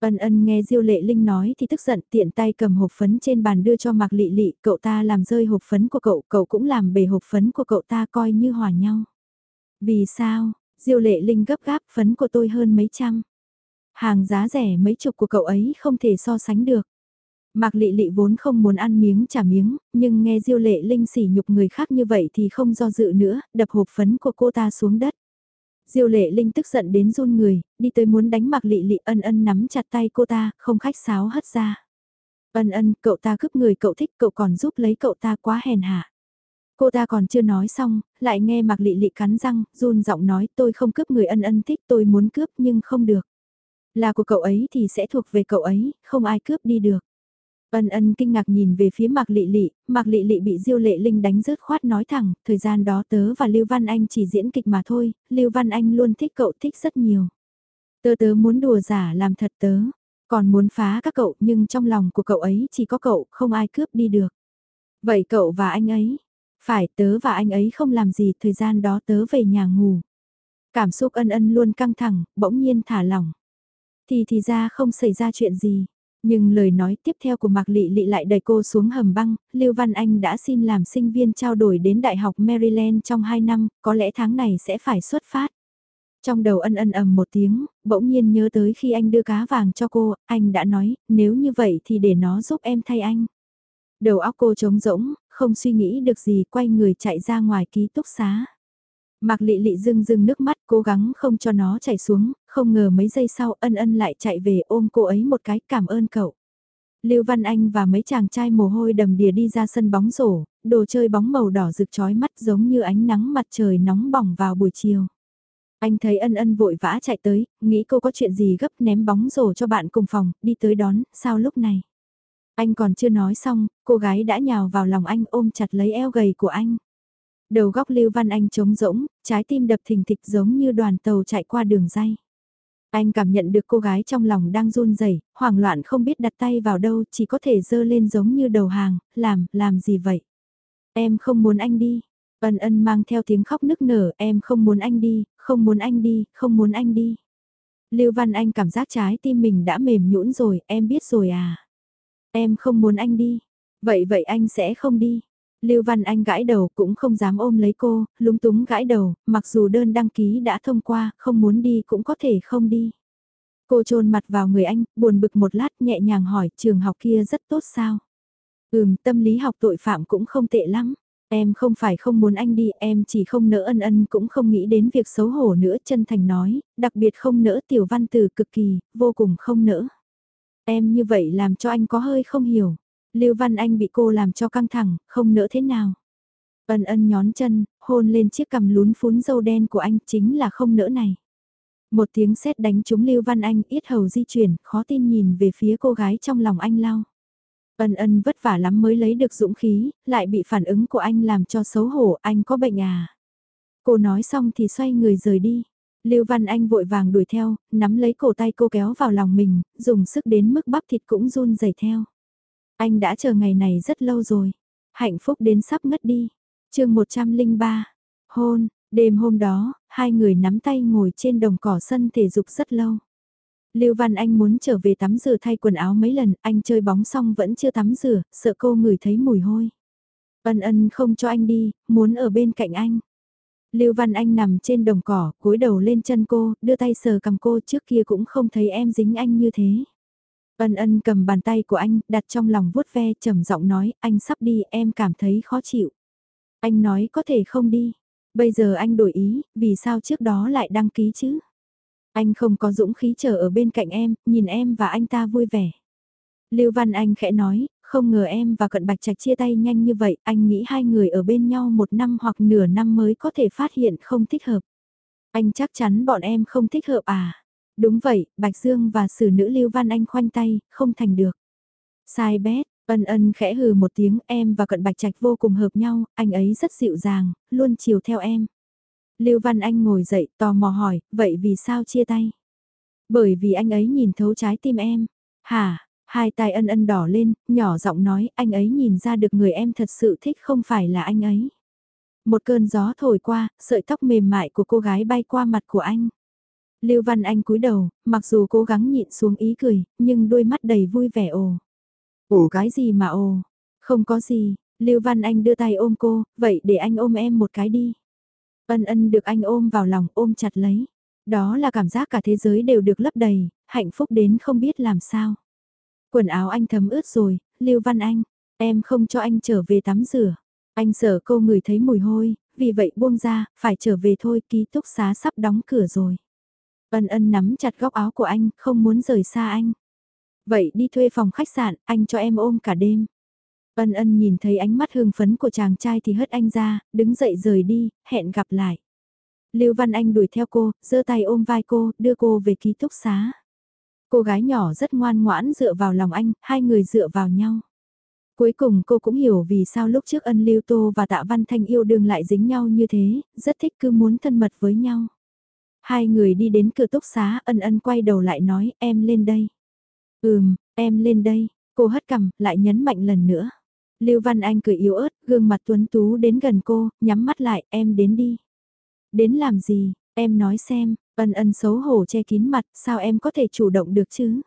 Ân ân nghe Diêu Lệ Linh nói thì tức giận tiện tay cầm hộp phấn trên bàn đưa cho Mạc Lị Lị, cậu ta làm rơi hộp phấn của cậu, cậu cũng làm bể hộp phấn của cậu ta coi như hòa nhau. Vì sao, Diêu Lệ Linh gấp gáp phấn của tôi hơn mấy trăm. Hàng giá rẻ mấy chục của cậu ấy không thể so sánh được. Mạc Lị Lị vốn không muốn ăn miếng trả miếng, nhưng nghe Diêu Lệ Linh sỉ nhục người khác như vậy thì không do dự nữa, đập hộp phấn của cô ta xuống đất. Diêu Lệ Linh tức giận đến run người, đi tới muốn đánh Mạc Lị Lị ân ân nắm chặt tay cô ta, không khách sáo hất ra. Ân ân, cậu ta cướp người cậu thích cậu còn giúp lấy cậu ta quá hèn hạ. Cô ta còn chưa nói xong, lại nghe Mạc Lị Lị cắn răng, run giọng nói tôi không cướp người ân ân thích tôi muốn cướp nhưng không được. Là của cậu ấy thì sẽ thuộc về cậu ấy, không ai cướp đi được. Ân ân kinh ngạc nhìn về phía Mạc Lị Lị, Mạc Lị Lị bị Diêu Lệ Linh đánh rớt khoát nói thẳng, thời gian đó tớ và Lưu Văn Anh chỉ diễn kịch mà thôi, Lưu Văn Anh luôn thích cậu thích rất nhiều. Tớ tớ muốn đùa giả làm thật tớ, còn muốn phá các cậu nhưng trong lòng của cậu ấy chỉ có cậu, không ai cướp đi được. Vậy cậu và anh ấy? Phải tớ và anh ấy không làm gì, thời gian đó tớ về nhà ngủ. Cảm xúc ân ân luôn căng thẳng, bỗng nhiên thả lỏng. Thì thì ra không xảy ra chuyện gì. Nhưng lời nói tiếp theo của Mạc Lị Lị lại đẩy cô xuống hầm băng, Lưu Văn Anh đã xin làm sinh viên trao đổi đến Đại học Maryland trong 2 năm, có lẽ tháng này sẽ phải xuất phát. Trong đầu ân ân ầm một tiếng, bỗng nhiên nhớ tới khi anh đưa cá vàng cho cô, anh đã nói, nếu như vậy thì để nó giúp em thay anh. Đầu óc cô trống rỗng, không suy nghĩ được gì, quay người chạy ra ngoài ký túc xá. Mạc Lị Lị rưng rưng nước mắt cố gắng không cho nó chảy xuống, không ngờ mấy giây sau ân ân lại chạy về ôm cô ấy một cái cảm ơn cậu. Lưu Văn Anh và mấy chàng trai mồ hôi đầm đìa đi ra sân bóng rổ, đồ chơi bóng màu đỏ rực chói mắt giống như ánh nắng mặt trời nóng bỏng vào buổi chiều. Anh thấy ân ân vội vã chạy tới, nghĩ cô có chuyện gì gấp ném bóng rổ cho bạn cùng phòng, đi tới đón, sao lúc này? Anh còn chưa nói xong, cô gái đã nhào vào lòng anh ôm chặt lấy eo gầy của anh. Đầu góc Lưu Văn Anh trống rỗng, trái tim đập thình thịch giống như đoàn tàu chạy qua đường dây. Anh cảm nhận được cô gái trong lòng đang run rẩy, hoảng loạn không biết đặt tay vào đâu, chỉ có thể dơ lên giống như đầu hàng, làm, làm gì vậy? Em không muốn anh đi. Ân ân mang theo tiếng khóc nức nở, em không muốn anh đi, không muốn anh đi, không muốn anh đi. Lưu Văn Anh cảm giác trái tim mình đã mềm nhũn rồi, em biết rồi à. Em không muốn anh đi. Vậy vậy anh sẽ không đi. Lưu Văn Anh gãi đầu cũng không dám ôm lấy cô, lúng túng gãi đầu, mặc dù đơn đăng ký đã thông qua, không muốn đi cũng có thể không đi. Cô trôn mặt vào người anh, buồn bực một lát nhẹ nhàng hỏi trường học kia rất tốt sao? Ừm, tâm lý học tội phạm cũng không tệ lắm. Em không phải không muốn anh đi, em chỉ không nỡ ân ân cũng không nghĩ đến việc xấu hổ nữa chân thành nói, đặc biệt không nỡ tiểu văn từ cực kỳ, vô cùng không nỡ. Em như vậy làm cho anh có hơi không hiểu. Lưu Văn Anh bị cô làm cho căng thẳng, không nỡ thế nào. Ân ân nhón chân, hôn lên chiếc cằm lún phún dâu đen của anh chính là không nỡ này. Một tiếng sét đánh trúng Lưu Văn Anh yết hầu di chuyển, khó tin nhìn về phía cô gái trong lòng anh lau. Ân ân vất vả lắm mới lấy được dũng khí, lại bị phản ứng của anh làm cho xấu hổ, anh có bệnh à. Cô nói xong thì xoay người rời đi. Lưu Văn Anh vội vàng đuổi theo, nắm lấy cổ tay cô kéo vào lòng mình, dùng sức đến mức bắp thịt cũng run rẩy theo. Anh đã chờ ngày này rất lâu rồi. Hạnh phúc đến sắp ngất đi. chương 103. Hôn, đêm hôm đó, hai người nắm tay ngồi trên đồng cỏ sân thể dục rất lâu. Lưu Văn Anh muốn trở về tắm rửa thay quần áo mấy lần, anh chơi bóng xong vẫn chưa tắm rửa, sợ cô ngửi thấy mùi hôi. Ân ân không cho anh đi, muốn ở bên cạnh anh. Lưu Văn Anh nằm trên đồng cỏ, cúi đầu lên chân cô, đưa tay sờ cầm cô trước kia cũng không thấy em dính anh như thế. Ân ân cầm bàn tay của anh, đặt trong lòng vuốt ve, trầm giọng nói, anh sắp đi, em cảm thấy khó chịu. Anh nói có thể không đi. Bây giờ anh đổi ý, vì sao trước đó lại đăng ký chứ? Anh không có dũng khí chờ ở bên cạnh em, nhìn em và anh ta vui vẻ. Lưu Văn Anh khẽ nói, không ngờ em và Cận Bạch Trạch chia tay nhanh như vậy, anh nghĩ hai người ở bên nhau một năm hoặc nửa năm mới có thể phát hiện không thích hợp. Anh chắc chắn bọn em không thích hợp à? Đúng vậy, Bạch Dương và sử nữ Lưu Văn Anh khoanh tay, không thành được. Sai bét, ân ân khẽ hừ một tiếng em và cận Bạch Trạch vô cùng hợp nhau, anh ấy rất dịu dàng, luôn chiều theo em. Lưu Văn Anh ngồi dậy tò mò hỏi, vậy vì sao chia tay? Bởi vì anh ấy nhìn thấu trái tim em. Hả, hai tay ân ân đỏ lên, nhỏ giọng nói anh ấy nhìn ra được người em thật sự thích không phải là anh ấy. Một cơn gió thổi qua, sợi tóc mềm mại của cô gái bay qua mặt của anh. Lưu Văn Anh cúi đầu, mặc dù cố gắng nhịn xuống ý cười, nhưng đôi mắt đầy vui vẻ ồ. Ồ cái gì mà ồ, không có gì, Lưu Văn Anh đưa tay ôm cô, vậy để anh ôm em một cái đi. Ân ân được anh ôm vào lòng ôm chặt lấy. Đó là cảm giác cả thế giới đều được lấp đầy, hạnh phúc đến không biết làm sao. Quần áo anh thấm ướt rồi, Lưu Văn Anh, em không cho anh trở về tắm rửa. Anh sợ cô người thấy mùi hôi, vì vậy buông ra, phải trở về thôi, ký túc xá sắp đóng cửa rồi. Ân ân nắm chặt góc áo của anh, không muốn rời xa anh. Vậy đi thuê phòng khách sạn, anh cho em ôm cả đêm. Ân ân nhìn thấy ánh mắt hương phấn của chàng trai thì hất anh ra, đứng dậy rời đi, hẹn gặp lại. Lưu Văn Anh đuổi theo cô, giơ tay ôm vai cô, đưa cô về ký túc xá. Cô gái nhỏ rất ngoan ngoãn dựa vào lòng anh, hai người dựa vào nhau. Cuối cùng cô cũng hiểu vì sao lúc trước ân Lưu Tô và Tạ Văn Thanh yêu đương lại dính nhau như thế, rất thích cứ muốn thân mật với nhau. Hai người đi đến cửa túc xá, ân ân quay đầu lại nói, em lên đây. Ừm, em lên đây, cô hất cằm, lại nhấn mạnh lần nữa. Lưu Văn Anh cười yếu ớt, gương mặt tuấn tú đến gần cô, nhắm mắt lại, em đến đi. Đến làm gì, em nói xem, ân ân xấu hổ che kín mặt, sao em có thể chủ động được chứ?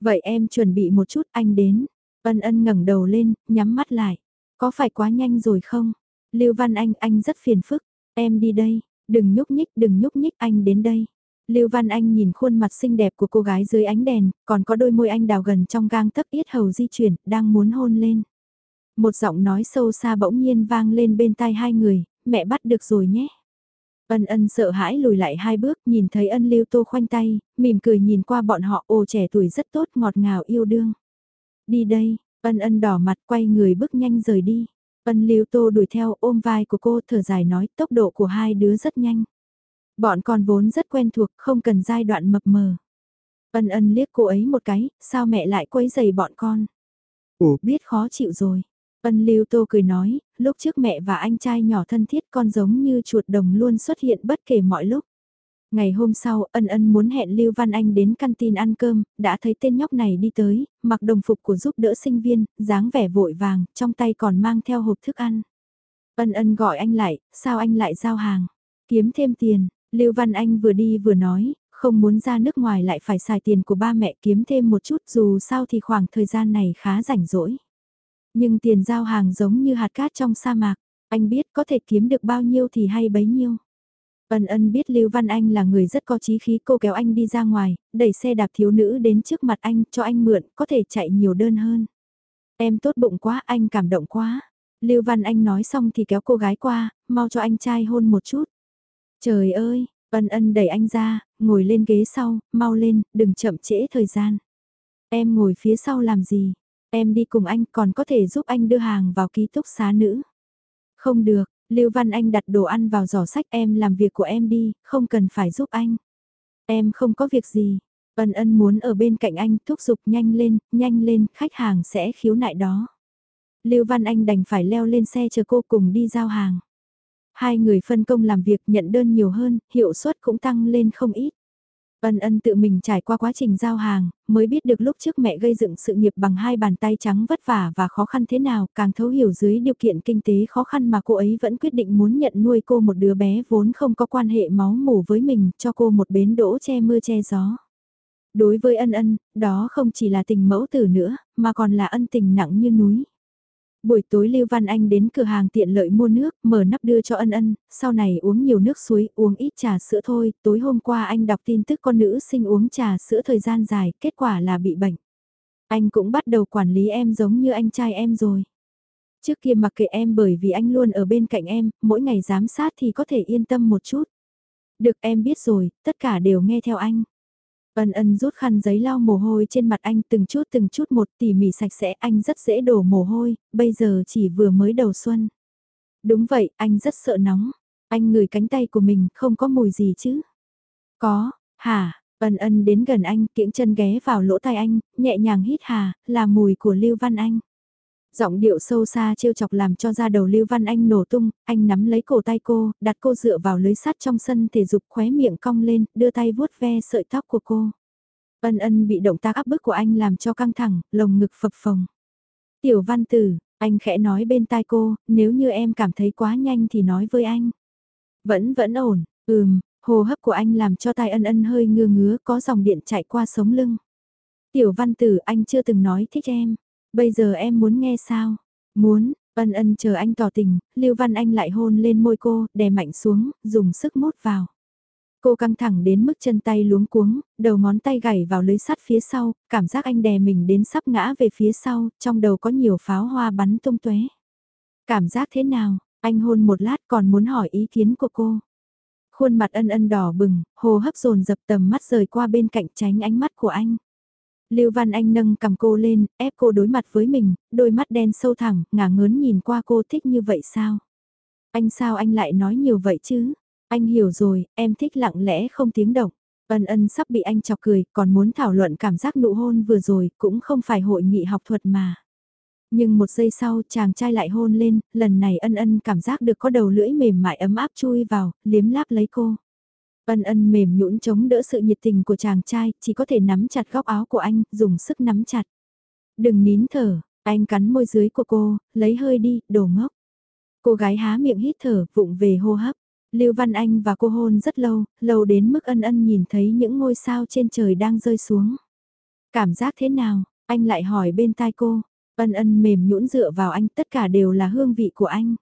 Vậy em chuẩn bị một chút, anh đến. Ân ân ngẩng đầu lên, nhắm mắt lại. Có phải quá nhanh rồi không? Lưu Văn Anh, anh rất phiền phức. Em đi đây, đừng nhúc nhích, đừng nhúc nhích, anh đến đây. Lưu Văn Anh nhìn khuôn mặt xinh đẹp của cô gái dưới ánh đèn, còn có đôi môi anh đào gần trong gang tấc yết hầu di chuyển, đang muốn hôn lên. Một giọng nói sâu xa bỗng nhiên vang lên bên tai hai người, mẹ bắt được rồi nhé. Ân ân sợ hãi lùi lại hai bước, nhìn thấy ân lưu tô khoanh tay, mỉm cười nhìn qua bọn họ, ồ trẻ tuổi rất tốt, ngọt ngào yêu đương. Đi đây, ân ân đỏ mặt quay người bước nhanh rời đi. Ân lưu tô đuổi theo ôm vai của cô thở dài nói tốc độ của hai đứa rất nhanh. Bọn con vốn rất quen thuộc, không cần giai đoạn mập mờ. Ân ân liếc cô ấy một cái, sao mẹ lại quấy giày bọn con? Ủa biết khó chịu rồi. Ân Lưu Tô cười nói, lúc trước mẹ và anh trai nhỏ thân thiết con giống như chuột đồng luôn xuất hiện bất kể mọi lúc. Ngày hôm sau, ân ân muốn hẹn Lưu Văn Anh đến căn tin ăn cơm, đã thấy tên nhóc này đi tới, mặc đồng phục của giúp đỡ sinh viên, dáng vẻ vội vàng, trong tay còn mang theo hộp thức ăn. Ân ân gọi anh lại, sao anh lại giao hàng? Kiếm thêm tiền, Lưu Văn Anh vừa đi vừa nói, không muốn ra nước ngoài lại phải xài tiền của ba mẹ kiếm thêm một chút dù sao thì khoảng thời gian này khá rảnh rỗi. Nhưng tiền giao hàng giống như hạt cát trong sa mạc, anh biết có thể kiếm được bao nhiêu thì hay bấy nhiêu. Ân ân biết Lưu Văn Anh là người rất có trí khí cô kéo anh đi ra ngoài, đẩy xe đạp thiếu nữ đến trước mặt anh cho anh mượn, có thể chạy nhiều đơn hơn. Em tốt bụng quá, anh cảm động quá. Lưu Văn Anh nói xong thì kéo cô gái qua, mau cho anh trai hôn một chút. Trời ơi, ân ân đẩy anh ra, ngồi lên ghế sau, mau lên, đừng chậm trễ thời gian. Em ngồi phía sau làm gì? Em đi cùng anh còn có thể giúp anh đưa hàng vào ký túc xá nữ. Không được, Lưu Văn Anh đặt đồ ăn vào giỏ sách em làm việc của em đi, không cần phải giúp anh. Em không có việc gì. Ân ân muốn ở bên cạnh anh thúc giục nhanh lên, nhanh lên, khách hàng sẽ khiếu nại đó. Lưu Văn Anh đành phải leo lên xe chờ cô cùng đi giao hàng. Hai người phân công làm việc nhận đơn nhiều hơn, hiệu suất cũng tăng lên không ít. Ân ân tự mình trải qua quá trình giao hàng, mới biết được lúc trước mẹ gây dựng sự nghiệp bằng hai bàn tay trắng vất vả và khó khăn thế nào, càng thấu hiểu dưới điều kiện kinh tế khó khăn mà cô ấy vẫn quyết định muốn nhận nuôi cô một đứa bé vốn không có quan hệ máu mủ với mình, cho cô một bến đỗ che mưa che gió. Đối với ân ân, đó không chỉ là tình mẫu tử nữa, mà còn là ân tình nặng như núi. Buổi tối Lưu Văn Anh đến cửa hàng tiện lợi mua nước, mở nắp đưa cho ân ân, sau này uống nhiều nước suối, uống ít trà sữa thôi, tối hôm qua anh đọc tin tức con nữ sinh uống trà sữa thời gian dài, kết quả là bị bệnh. Anh cũng bắt đầu quản lý em giống như anh trai em rồi. Trước kia mặc kệ em bởi vì anh luôn ở bên cạnh em, mỗi ngày giám sát thì có thể yên tâm một chút. Được em biết rồi, tất cả đều nghe theo anh. Ân ân rút khăn giấy lau mồ hôi trên mặt anh từng chút từng chút một tỉ mỉ sạch sẽ anh rất dễ đổ mồ hôi, bây giờ chỉ vừa mới đầu xuân. Đúng vậy, anh rất sợ nóng. Anh ngửi cánh tay của mình không có mùi gì chứ. Có, hả, ân ân đến gần anh kiễng chân ghé vào lỗ tai anh, nhẹ nhàng hít hà, là mùi của Lưu Văn Anh. Giọng điệu sâu xa trêu chọc làm cho da đầu Lưu Văn Anh nổ tung, anh nắm lấy cổ tay cô, đặt cô dựa vào lưới sắt trong sân thể dục khóe miệng cong lên, đưa tay vuốt ve sợi tóc của cô. Ân ân bị động tác áp bức của anh làm cho căng thẳng, lồng ngực phập phồng. Tiểu văn tử, anh khẽ nói bên tai cô, nếu như em cảm thấy quá nhanh thì nói với anh. Vẫn vẫn ổn, ừm, Hồ hấp của anh làm cho tai ân ân hơi ngưa ngứa có dòng điện chạy qua sống lưng. Tiểu văn tử anh chưa từng nói thích em. Bây giờ em muốn nghe sao? Muốn, ân ân chờ anh tỏ tình, Lưu Văn Anh lại hôn lên môi cô, đè mạnh xuống, dùng sức mút vào. Cô căng thẳng đến mức chân tay luống cuống, đầu ngón tay gảy vào lưới sắt phía sau, cảm giác anh đè mình đến sắp ngã về phía sau, trong đầu có nhiều pháo hoa bắn tung tóe. Cảm giác thế nào? Anh hôn một lát còn muốn hỏi ý kiến của cô. Khuôn mặt ân ân đỏ bừng, hồ hấp dồn dập tầm mắt rời qua bên cạnh tránh ánh mắt của anh. Lưu Văn Anh nâng cầm cô lên, ép cô đối mặt với mình, đôi mắt đen sâu thẳng, ngả ngớn nhìn qua cô thích như vậy sao? Anh sao anh lại nói nhiều vậy chứ? Anh hiểu rồi, em thích lặng lẽ không tiếng động. Ân ân sắp bị anh chọc cười, còn muốn thảo luận cảm giác nụ hôn vừa rồi, cũng không phải hội nghị học thuật mà. Nhưng một giây sau chàng trai lại hôn lên, lần này ân ân cảm giác được có đầu lưỡi mềm mại ấm áp chui vào, liếm láp lấy cô. Ân ân mềm nhũn chống đỡ sự nhiệt tình của chàng trai, chỉ có thể nắm chặt góc áo của anh, dùng sức nắm chặt. Đừng nín thở, anh cắn môi dưới của cô, lấy hơi đi, đồ ngốc. Cô gái há miệng hít thở, vụng về hô hấp. Lưu Văn Anh và cô hôn rất lâu, lâu đến mức ân ân nhìn thấy những ngôi sao trên trời đang rơi xuống. Cảm giác thế nào? Anh lại hỏi bên tai cô. Ân ân mềm nhũn dựa vào anh, tất cả đều là hương vị của anh.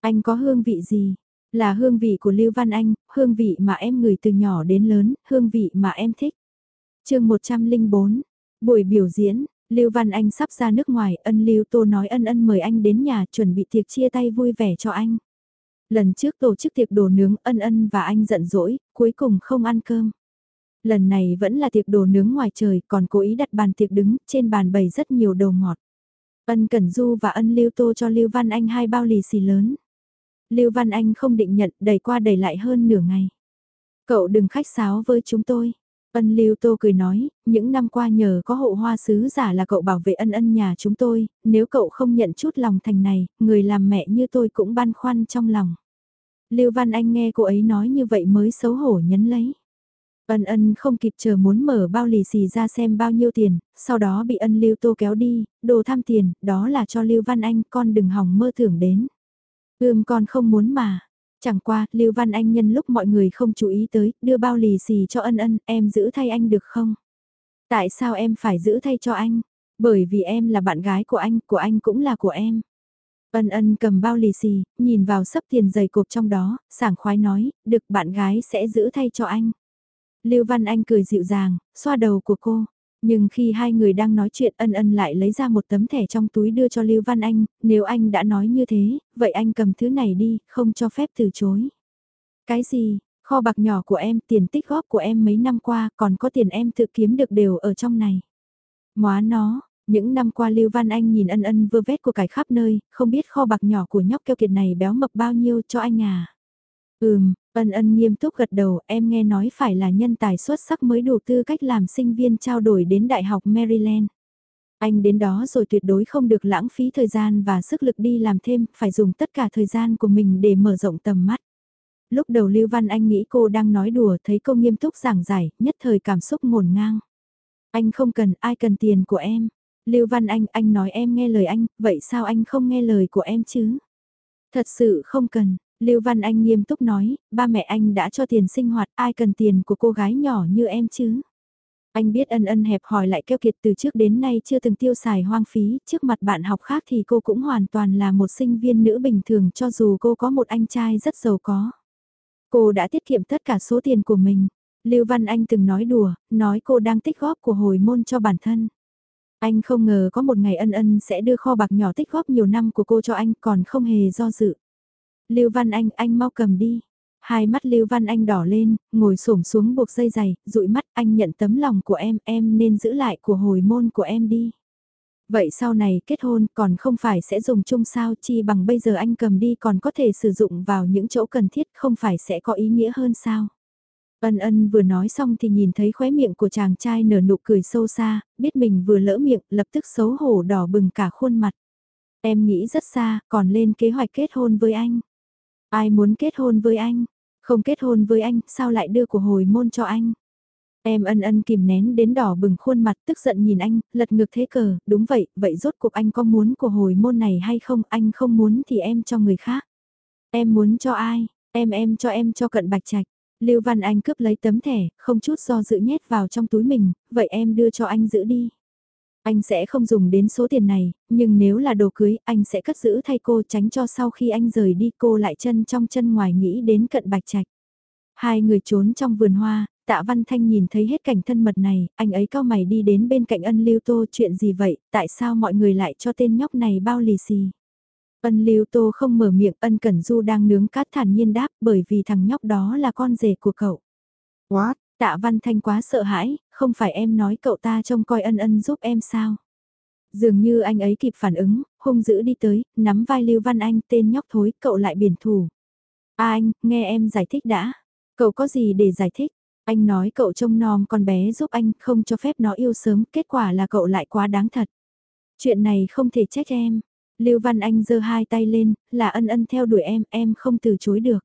Anh có hương vị gì? Là hương vị của Lưu Văn Anh, hương vị mà em ngửi từ nhỏ đến lớn, hương vị mà em thích. chương 104, buổi biểu diễn, Lưu Văn Anh sắp ra nước ngoài, ân Lưu Tô nói ân ân mời anh đến nhà chuẩn bị tiệc chia tay vui vẻ cho anh. Lần trước tổ chức tiệc đồ nướng ân ân và anh giận dỗi, cuối cùng không ăn cơm. Lần này vẫn là tiệc đồ nướng ngoài trời, còn cố ý đặt bàn tiệc đứng, trên bàn bày rất nhiều đồ ngọt. Ân Cẩn Du và ân Lưu Tô cho Lưu Văn Anh hai bao lì xì lớn. Lưu Văn Anh không định nhận, đẩy qua đẩy lại hơn nửa ngày. Cậu đừng khách sáo với chúng tôi. Ân Lưu Tô cười nói, những năm qua nhờ có hộ hoa sứ giả là cậu bảo vệ ân ân nhà chúng tôi, nếu cậu không nhận chút lòng thành này, người làm mẹ như tôi cũng băn khoăn trong lòng. Lưu Văn Anh nghe cô ấy nói như vậy mới xấu hổ nhấn lấy. Ân ân không kịp chờ muốn mở bao lì xì ra xem bao nhiêu tiền, sau đó bị ân Lưu Tô kéo đi, đồ tham tiền, đó là cho Lưu Văn Anh, con đừng hỏng mơ thưởng đến. Ươm con không muốn mà. Chẳng qua, Lưu Văn Anh nhân lúc mọi người không chú ý tới, đưa bao lì xì cho ân ân, em giữ thay anh được không? Tại sao em phải giữ thay cho anh? Bởi vì em là bạn gái của anh, của anh cũng là của em. Ân ân cầm bao lì xì, nhìn vào sấp tiền dày cộp trong đó, sảng khoái nói, được bạn gái sẽ giữ thay cho anh. Lưu Văn Anh cười dịu dàng, xoa đầu của cô. Nhưng khi hai người đang nói chuyện ân ân lại lấy ra một tấm thẻ trong túi đưa cho Lưu Văn Anh, nếu anh đã nói như thế, vậy anh cầm thứ này đi, không cho phép từ chối. Cái gì, kho bạc nhỏ của em, tiền tích góp của em mấy năm qua, còn có tiền em tự kiếm được đều ở trong này. Móa nó, những năm qua Lưu Văn Anh nhìn ân ân vơ vét của cải khắp nơi, không biết kho bạc nhỏ của nhóc keo kiệt này béo mập bao nhiêu cho anh à. Ừm, ân ân nghiêm túc gật đầu em nghe nói phải là nhân tài xuất sắc mới đủ tư cách làm sinh viên trao đổi đến Đại học Maryland. Anh đến đó rồi tuyệt đối không được lãng phí thời gian và sức lực đi làm thêm, phải dùng tất cả thời gian của mình để mở rộng tầm mắt. Lúc đầu Lưu Văn Anh nghĩ cô đang nói đùa thấy cô nghiêm túc giảng giải, nhất thời cảm xúc ngổn ngang. Anh không cần, ai cần tiền của em. Lưu Văn Anh, anh nói em nghe lời anh, vậy sao anh không nghe lời của em chứ? Thật sự không cần, Lưu Văn Anh nghiêm túc nói, ba mẹ anh đã cho tiền sinh hoạt, ai cần tiền của cô gái nhỏ như em chứ? Anh biết ân ân hẹp hòi lại keo kiệt từ trước đến nay chưa từng tiêu xài hoang phí, trước mặt bạn học khác thì cô cũng hoàn toàn là một sinh viên nữ bình thường cho dù cô có một anh trai rất giàu có. Cô đã tiết kiệm tất cả số tiền của mình. Lưu Văn Anh từng nói đùa, nói cô đang tích góp của hồi môn cho bản thân. Anh không ngờ có một ngày ân ân sẽ đưa kho bạc nhỏ tích góp nhiều năm của cô cho anh còn không hề do dự. Lưu Văn Anh, anh mau cầm đi. Hai mắt Lưu Văn Anh đỏ lên, ngồi xổm xuống buộc dây giày, dụi mắt anh nhận tấm lòng của em, em nên giữ lại của hồi môn của em đi. Vậy sau này kết hôn còn không phải sẽ dùng chung sao chi bằng bây giờ anh cầm đi còn có thể sử dụng vào những chỗ cần thiết không phải sẽ có ý nghĩa hơn sao. Ân ân vừa nói xong thì nhìn thấy khóe miệng của chàng trai nở nụ cười sâu xa, biết mình vừa lỡ miệng lập tức xấu hổ đỏ bừng cả khuôn mặt. Em nghĩ rất xa, còn lên kế hoạch kết hôn với anh. Ai muốn kết hôn với anh? Không kết hôn với anh, sao lại đưa của hồi môn cho anh? Em ân ân kìm nén đến đỏ bừng khuôn mặt tức giận nhìn anh, lật ngược thế cờ, đúng vậy, vậy rốt cuộc anh có muốn của hồi môn này hay không, anh không muốn thì em cho người khác. Em muốn cho ai, em em cho em cho cận bạch trạch. Lưu Văn Anh cướp lấy tấm thẻ, không chút do dự nhét vào trong túi mình, vậy em đưa cho anh giữ đi. Anh sẽ không dùng đến số tiền này, nhưng nếu là đồ cưới, anh sẽ cất giữ thay cô tránh cho sau khi anh rời đi cô lại chân trong chân ngoài nghĩ đến cận bạch trạch. Hai người trốn trong vườn hoa, tạ Văn Thanh nhìn thấy hết cảnh thân mật này, anh ấy cao mày đi đến bên cạnh ân lưu tô chuyện gì vậy, tại sao mọi người lại cho tên nhóc này bao lì xì. Ân lưu tô không mở miệng ân cẩn du đang nướng cát thản nhiên đáp bởi vì thằng nhóc đó là con rể của cậu. What? Tạ Văn Thanh quá sợ hãi, không phải em nói cậu ta trông coi ân ân giúp em sao? Dường như anh ấy kịp phản ứng, hung dữ đi tới, nắm vai Lưu Văn Anh tên nhóc thối, cậu lại biển thủ. À anh, nghe em giải thích đã. Cậu có gì để giải thích? Anh nói cậu trông nom con bé giúp anh không cho phép nó yêu sớm, kết quả là cậu lại quá đáng thật. Chuyện này không thể trách em. Lưu Văn Anh giơ hai tay lên, là ân ân theo đuổi em, em không từ chối được.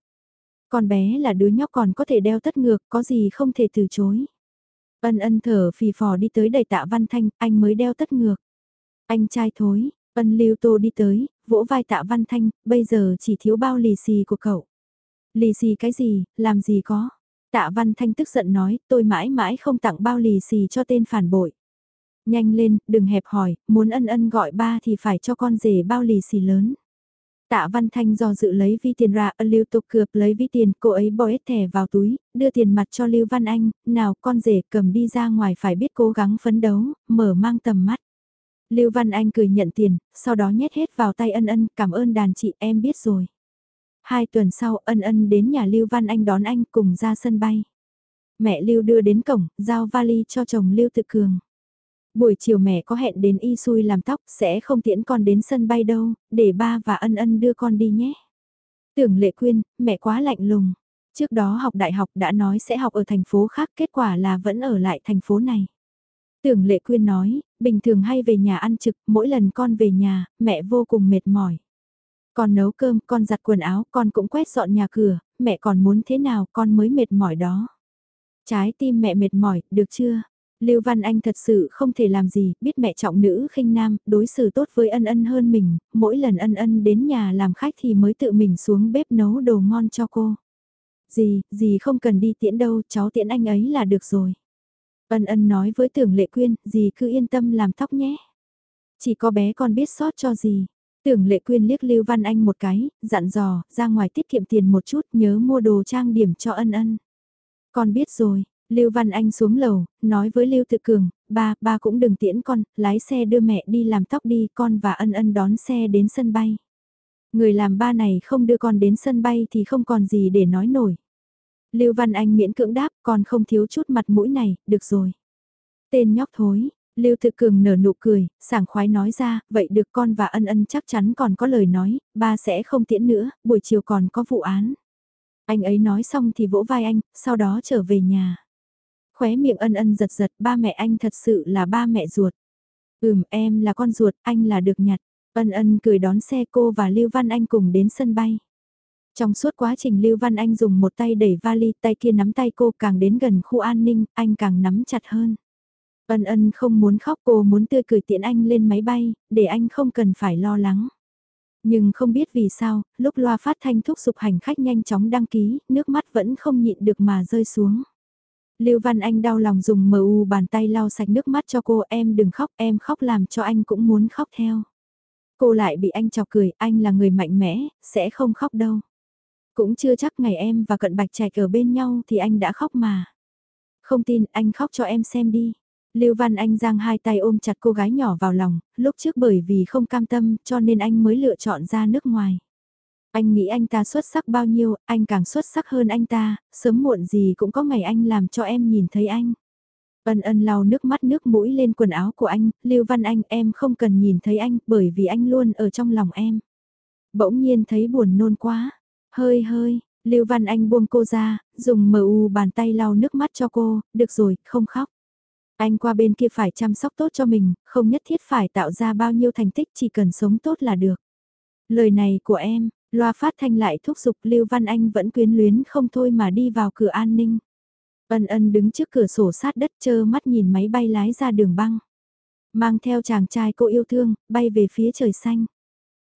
Con bé là đứa nhóc còn có thể đeo tất ngược, có gì không thể từ chối. Ân ân thở phì phò đi tới đầy tạ văn thanh, anh mới đeo tất ngược. Anh trai thối, ân lưu tô đi tới, vỗ vai tạ văn thanh, bây giờ chỉ thiếu bao lì xì của cậu. Lì xì cái gì, làm gì có. Tạ văn thanh tức giận nói, tôi mãi mãi không tặng bao lì xì cho tên phản bội. Nhanh lên, đừng hẹp hỏi, muốn ân ân gọi ba thì phải cho con rể bao lì xì lớn. Tạ Văn Thanh do dự lấy vi tiền ra, Lưu Tục Cược lấy vi tiền, cô ấy bỏ hết thẻ vào túi, đưa tiền mặt cho Lưu Văn Anh, nào con rể cầm đi ra ngoài phải biết cố gắng phấn đấu, mở mang tầm mắt. Lưu Văn Anh cười nhận tiền, sau đó nhét hết vào tay ân ân, cảm ơn đàn chị em biết rồi. Hai tuần sau ân ân đến nhà Lưu Văn Anh đón anh cùng ra sân bay. Mẹ Lưu đưa đến cổng, giao vali cho chồng Lưu Tự Cường. Buổi chiều mẹ có hẹn đến y xui làm tóc sẽ không tiễn con đến sân bay đâu, để ba và ân ân đưa con đi nhé. Tưởng lệ quyên, mẹ quá lạnh lùng. Trước đó học đại học đã nói sẽ học ở thành phố khác, kết quả là vẫn ở lại thành phố này. Tưởng lệ quyên nói, bình thường hay về nhà ăn trực, mỗi lần con về nhà, mẹ vô cùng mệt mỏi. Con nấu cơm, con giặt quần áo, con cũng quét dọn nhà cửa, mẹ còn muốn thế nào con mới mệt mỏi đó. Trái tim mẹ mệt mỏi, được chưa? Lưu Văn Anh thật sự không thể làm gì, biết mẹ trọng nữ khinh nam, đối xử tốt với ân ân hơn mình, mỗi lần ân ân đến nhà làm khách thì mới tự mình xuống bếp nấu đồ ngon cho cô. Dì, dì không cần đi tiễn đâu, cháu tiễn anh ấy là được rồi. Ân ân nói với tưởng lệ quyên, dì cứ yên tâm làm tóc nhé. Chỉ có bé con biết sót cho dì. Tưởng lệ quyên liếc Lưu Văn Anh một cái, dặn dò, ra ngoài tiết kiệm tiền một chút, nhớ mua đồ trang điểm cho ân ân. Con biết rồi, Lưu Văn Anh xuống lầu, nói với Lưu Tự Cường, ba, ba cũng đừng tiễn con, lái xe đưa mẹ đi làm tóc đi, con và ân ân đón xe đến sân bay. Người làm ba này không đưa con đến sân bay thì không còn gì để nói nổi. Lưu Văn Anh miễn cưỡng đáp, con không thiếu chút mặt mũi này, được rồi. Tên nhóc thối, Lưu Tự Cường nở nụ cười, sảng khoái nói ra, vậy được con và ân ân chắc chắn còn có lời nói, ba sẽ không tiễn nữa, buổi chiều còn có vụ án. Anh ấy nói xong thì vỗ vai anh, sau đó trở về nhà. Khóe miệng ân ân giật giật, ba mẹ anh thật sự là ba mẹ ruột. Ừm, em là con ruột, anh là được nhặt. Ân ân cười đón xe cô và Lưu Văn Anh cùng đến sân bay. Trong suốt quá trình Lưu Văn Anh dùng một tay đẩy vali, tay kia nắm tay cô càng đến gần khu an ninh, anh càng nắm chặt hơn. Ân ân không muốn khóc cô muốn tươi cười tiện anh lên máy bay, để anh không cần phải lo lắng. Nhưng không biết vì sao, lúc loa phát thanh thúc giục hành khách nhanh chóng đăng ký, nước mắt vẫn không nhịn được mà rơi xuống. Lưu Văn Anh đau lòng dùng mờ u bàn tay lau sạch nước mắt cho cô em đừng khóc em khóc làm cho anh cũng muốn khóc theo. Cô lại bị anh chọc cười anh là người mạnh mẽ, sẽ không khóc đâu. Cũng chưa chắc ngày em và cận bạch trạch ở bên nhau thì anh đã khóc mà. Không tin anh khóc cho em xem đi. Lưu Văn Anh giang hai tay ôm chặt cô gái nhỏ vào lòng, lúc trước bởi vì không cam tâm cho nên anh mới lựa chọn ra nước ngoài. Anh nghĩ anh ta xuất sắc bao nhiêu, anh càng xuất sắc hơn anh ta, sớm muộn gì cũng có ngày anh làm cho em nhìn thấy anh. Ân ân lau nước mắt nước mũi lên quần áo của anh, Lưu Văn Anh em không cần nhìn thấy anh bởi vì anh luôn ở trong lòng em. Bỗng nhiên thấy buồn nôn quá, hơi hơi, Lưu Văn Anh buông cô ra, dùng mờ u bàn tay lau nước mắt cho cô, được rồi, không khóc. Anh qua bên kia phải chăm sóc tốt cho mình, không nhất thiết phải tạo ra bao nhiêu thành tích chỉ cần sống tốt là được. Lời này của em, loa phát thanh lại thúc giục Lưu Văn Anh vẫn quyến luyến không thôi mà đi vào cửa an ninh. Ân ân đứng trước cửa sổ sát đất chơ mắt nhìn máy bay lái ra đường băng. Mang theo chàng trai cô yêu thương, bay về phía trời xanh.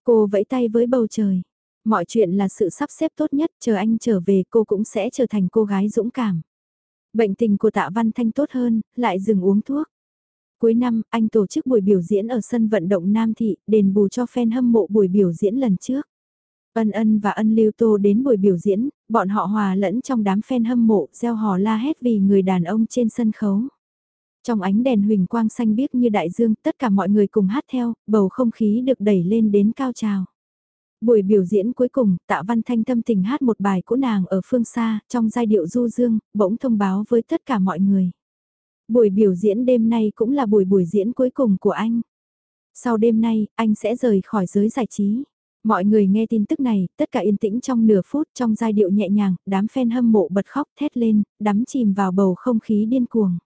Cô vẫy tay với bầu trời. Mọi chuyện là sự sắp xếp tốt nhất, chờ anh trở về cô cũng sẽ trở thành cô gái dũng cảm. Bệnh tình của tạ Văn Thanh tốt hơn, lại dừng uống thuốc. Cuối năm, anh tổ chức buổi biểu diễn ở sân vận động Nam Thị, đền bù cho fan hâm mộ buổi biểu diễn lần trước. Ân ân và ân lưu tô đến buổi biểu diễn, bọn họ hòa lẫn trong đám fan hâm mộ, gieo hò la hét vì người đàn ông trên sân khấu. Trong ánh đèn huỳnh quang xanh biếc như đại dương, tất cả mọi người cùng hát theo, bầu không khí được đẩy lên đến cao trào. Buổi biểu diễn cuối cùng, Tạ Văn Thanh tâm tình hát một bài của nàng ở phương xa, trong giai điệu du dương, bỗng thông báo với tất cả mọi người. Buổi biểu diễn đêm nay cũng là buổi buổi diễn cuối cùng của anh. Sau đêm nay, anh sẽ rời khỏi giới giải trí. Mọi người nghe tin tức này, tất cả yên tĩnh trong nửa phút trong giai điệu nhẹ nhàng, đám fan hâm mộ bật khóc thét lên, đắm chìm vào bầu không khí điên cuồng.